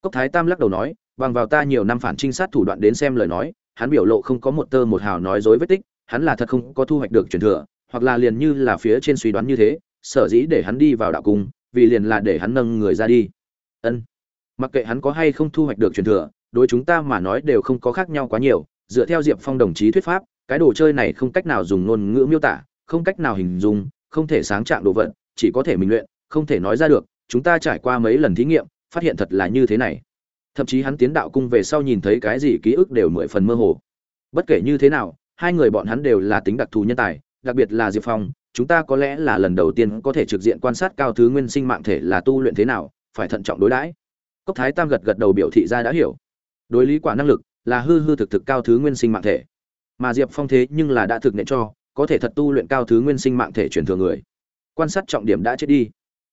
Cốc thái tam lắc đầu nói, bằng vào ta nhiều năm phản trinh sát thủ đoạn đến xem lời nói, hắn biểu lộ không có một tơ một hào nói dối vết tích, hắn là thật không có thu hoạch được truyền thừa, hoặc là liền như là phía trên suy đoán như thế sở dĩ để hắn đi vào đạo cung, vì liền là để hắn nâng người ra đi. Ân. Mặc kệ hắn có hay không thu hoạch được truyền thừa, đối chúng ta mà nói đều không có khác nhau quá nhiều, dựa theo diệp phong đồng chí thuyết pháp, cái đồ chơi này không cách nào dùng ngôn ngữ miêu tả, không cách nào hình dung, không thể sáng trạng đồ vật, chỉ có thể mình luyện, không thể nói ra được, chúng ta trải qua mấy lần thí nghiệm, phát hiện thật là như thế này. Thậm chí hắn tiến đạo cung về sau nhìn thấy cái gì ký ức đều mười phần mơ hồ. Bất kể như thế nào, hai người bọn hắn đều là tính đặc thù nhân tài, đặc biệt là diệp phong chúng ta có lẽ là lần đầu tiên có thể trực diện quan sát cao thứ nguyên sinh mạng thể là tu luyện thế nào, phải thận trọng đối đãi. Cốc thái tam gật gật đầu biểu thị ra đã hiểu. Đối lý quả năng lực là hư hư thực thực cao thứ nguyên sinh mạng thể. Mà diệp phong thế nhưng là đã thực nện cho, có thể thật tu luyện cao thứ nguyên sinh mạng thể truyền thừa người. Quan sát trọng điểm đã chết đi.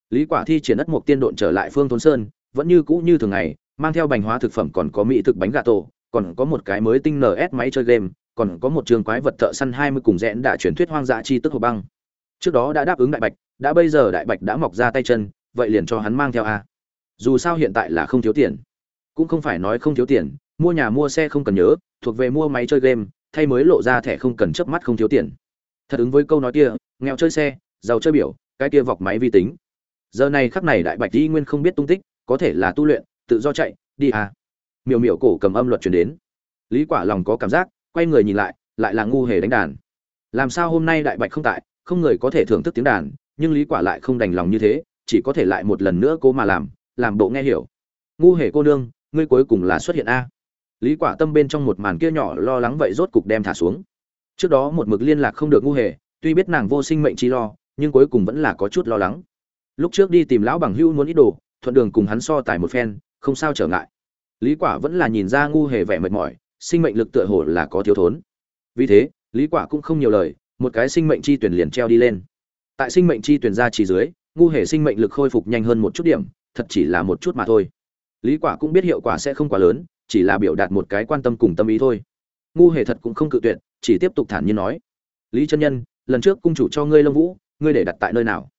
Lý quả thi triển đất một tiên độn trở lại phương thôn sơn, vẫn như cũ như thường ngày, mang theo bánh hóa thực phẩm còn có mỹ thực bánh gà tổ, còn có một cái mới tinh ns máy chơi game, còn có một trường quái vật thợ săn 20 cùng rẽn đã truyền thuyết hoang dã chi tức hồ băng trước đó đã đáp ứng đại bạch, đã bây giờ đại bạch đã mọc ra tay chân, vậy liền cho hắn mang theo a. Dù sao hiện tại là không thiếu tiền. Cũng không phải nói không thiếu tiền, mua nhà mua xe không cần nhớ, thuộc về mua máy chơi game, thay mới lộ ra thẻ không cần chớp mắt không thiếu tiền. Thật ứng với câu nói kia, nghèo chơi xe, giàu chơi biểu, cái kia vọc máy vi tính. Giờ này khắc này đại bạch y nguyên không biết tung tích, có thể là tu luyện, tự do chạy, đi à. Miểu miểu cổ cầm âm luật chuyển đến. Lý quả lòng có cảm giác, quay người nhìn lại lại là ngu hề đánh đàn. Làm sao hôm nay đại bạch không tại không người có thể thưởng thức tiếng đàn, nhưng lý quả lại không đành lòng như thế, chỉ có thể lại một lần nữa cố mà làm làm bộ nghe hiểu. Ngu hề cô nương, ngươi cuối cùng là xuất hiện a. Lý quả tâm bên trong một màn kia nhỏ lo lắng vậy rốt cục đem thả xuống. Trước đó một mực liên lạc không được ngu hề, tuy biết nàng vô sinh mệnh chi lo, nhưng cuối cùng vẫn là có chút lo lắng. Lúc trước đi tìm lão bằng hưu muốn ít đồ, thuận đường cùng hắn so tài một phen, không sao trở ngại. Lý quả vẫn là nhìn ra ngu hề vẻ mệt mỏi, sinh mệnh lực tựa hồ là có thiếu thốn. Vì thế, lý quả cũng không nhiều lời một cái sinh mệnh chi tuyển liền treo đi lên. Tại sinh mệnh chi tuyển ra chỉ dưới, ngu hề sinh mệnh lực khôi phục nhanh hơn một chút điểm, thật chỉ là một chút mà thôi. Lý quả cũng biết hiệu quả sẽ không quá lớn, chỉ là biểu đạt một cái quan tâm cùng tâm ý thôi. Ngu hề thật cũng không cự tuyệt, chỉ tiếp tục thản nhiên nói. Lý chân nhân, lần trước cung chủ cho ngươi lông vũ, ngươi để đặt tại nơi nào?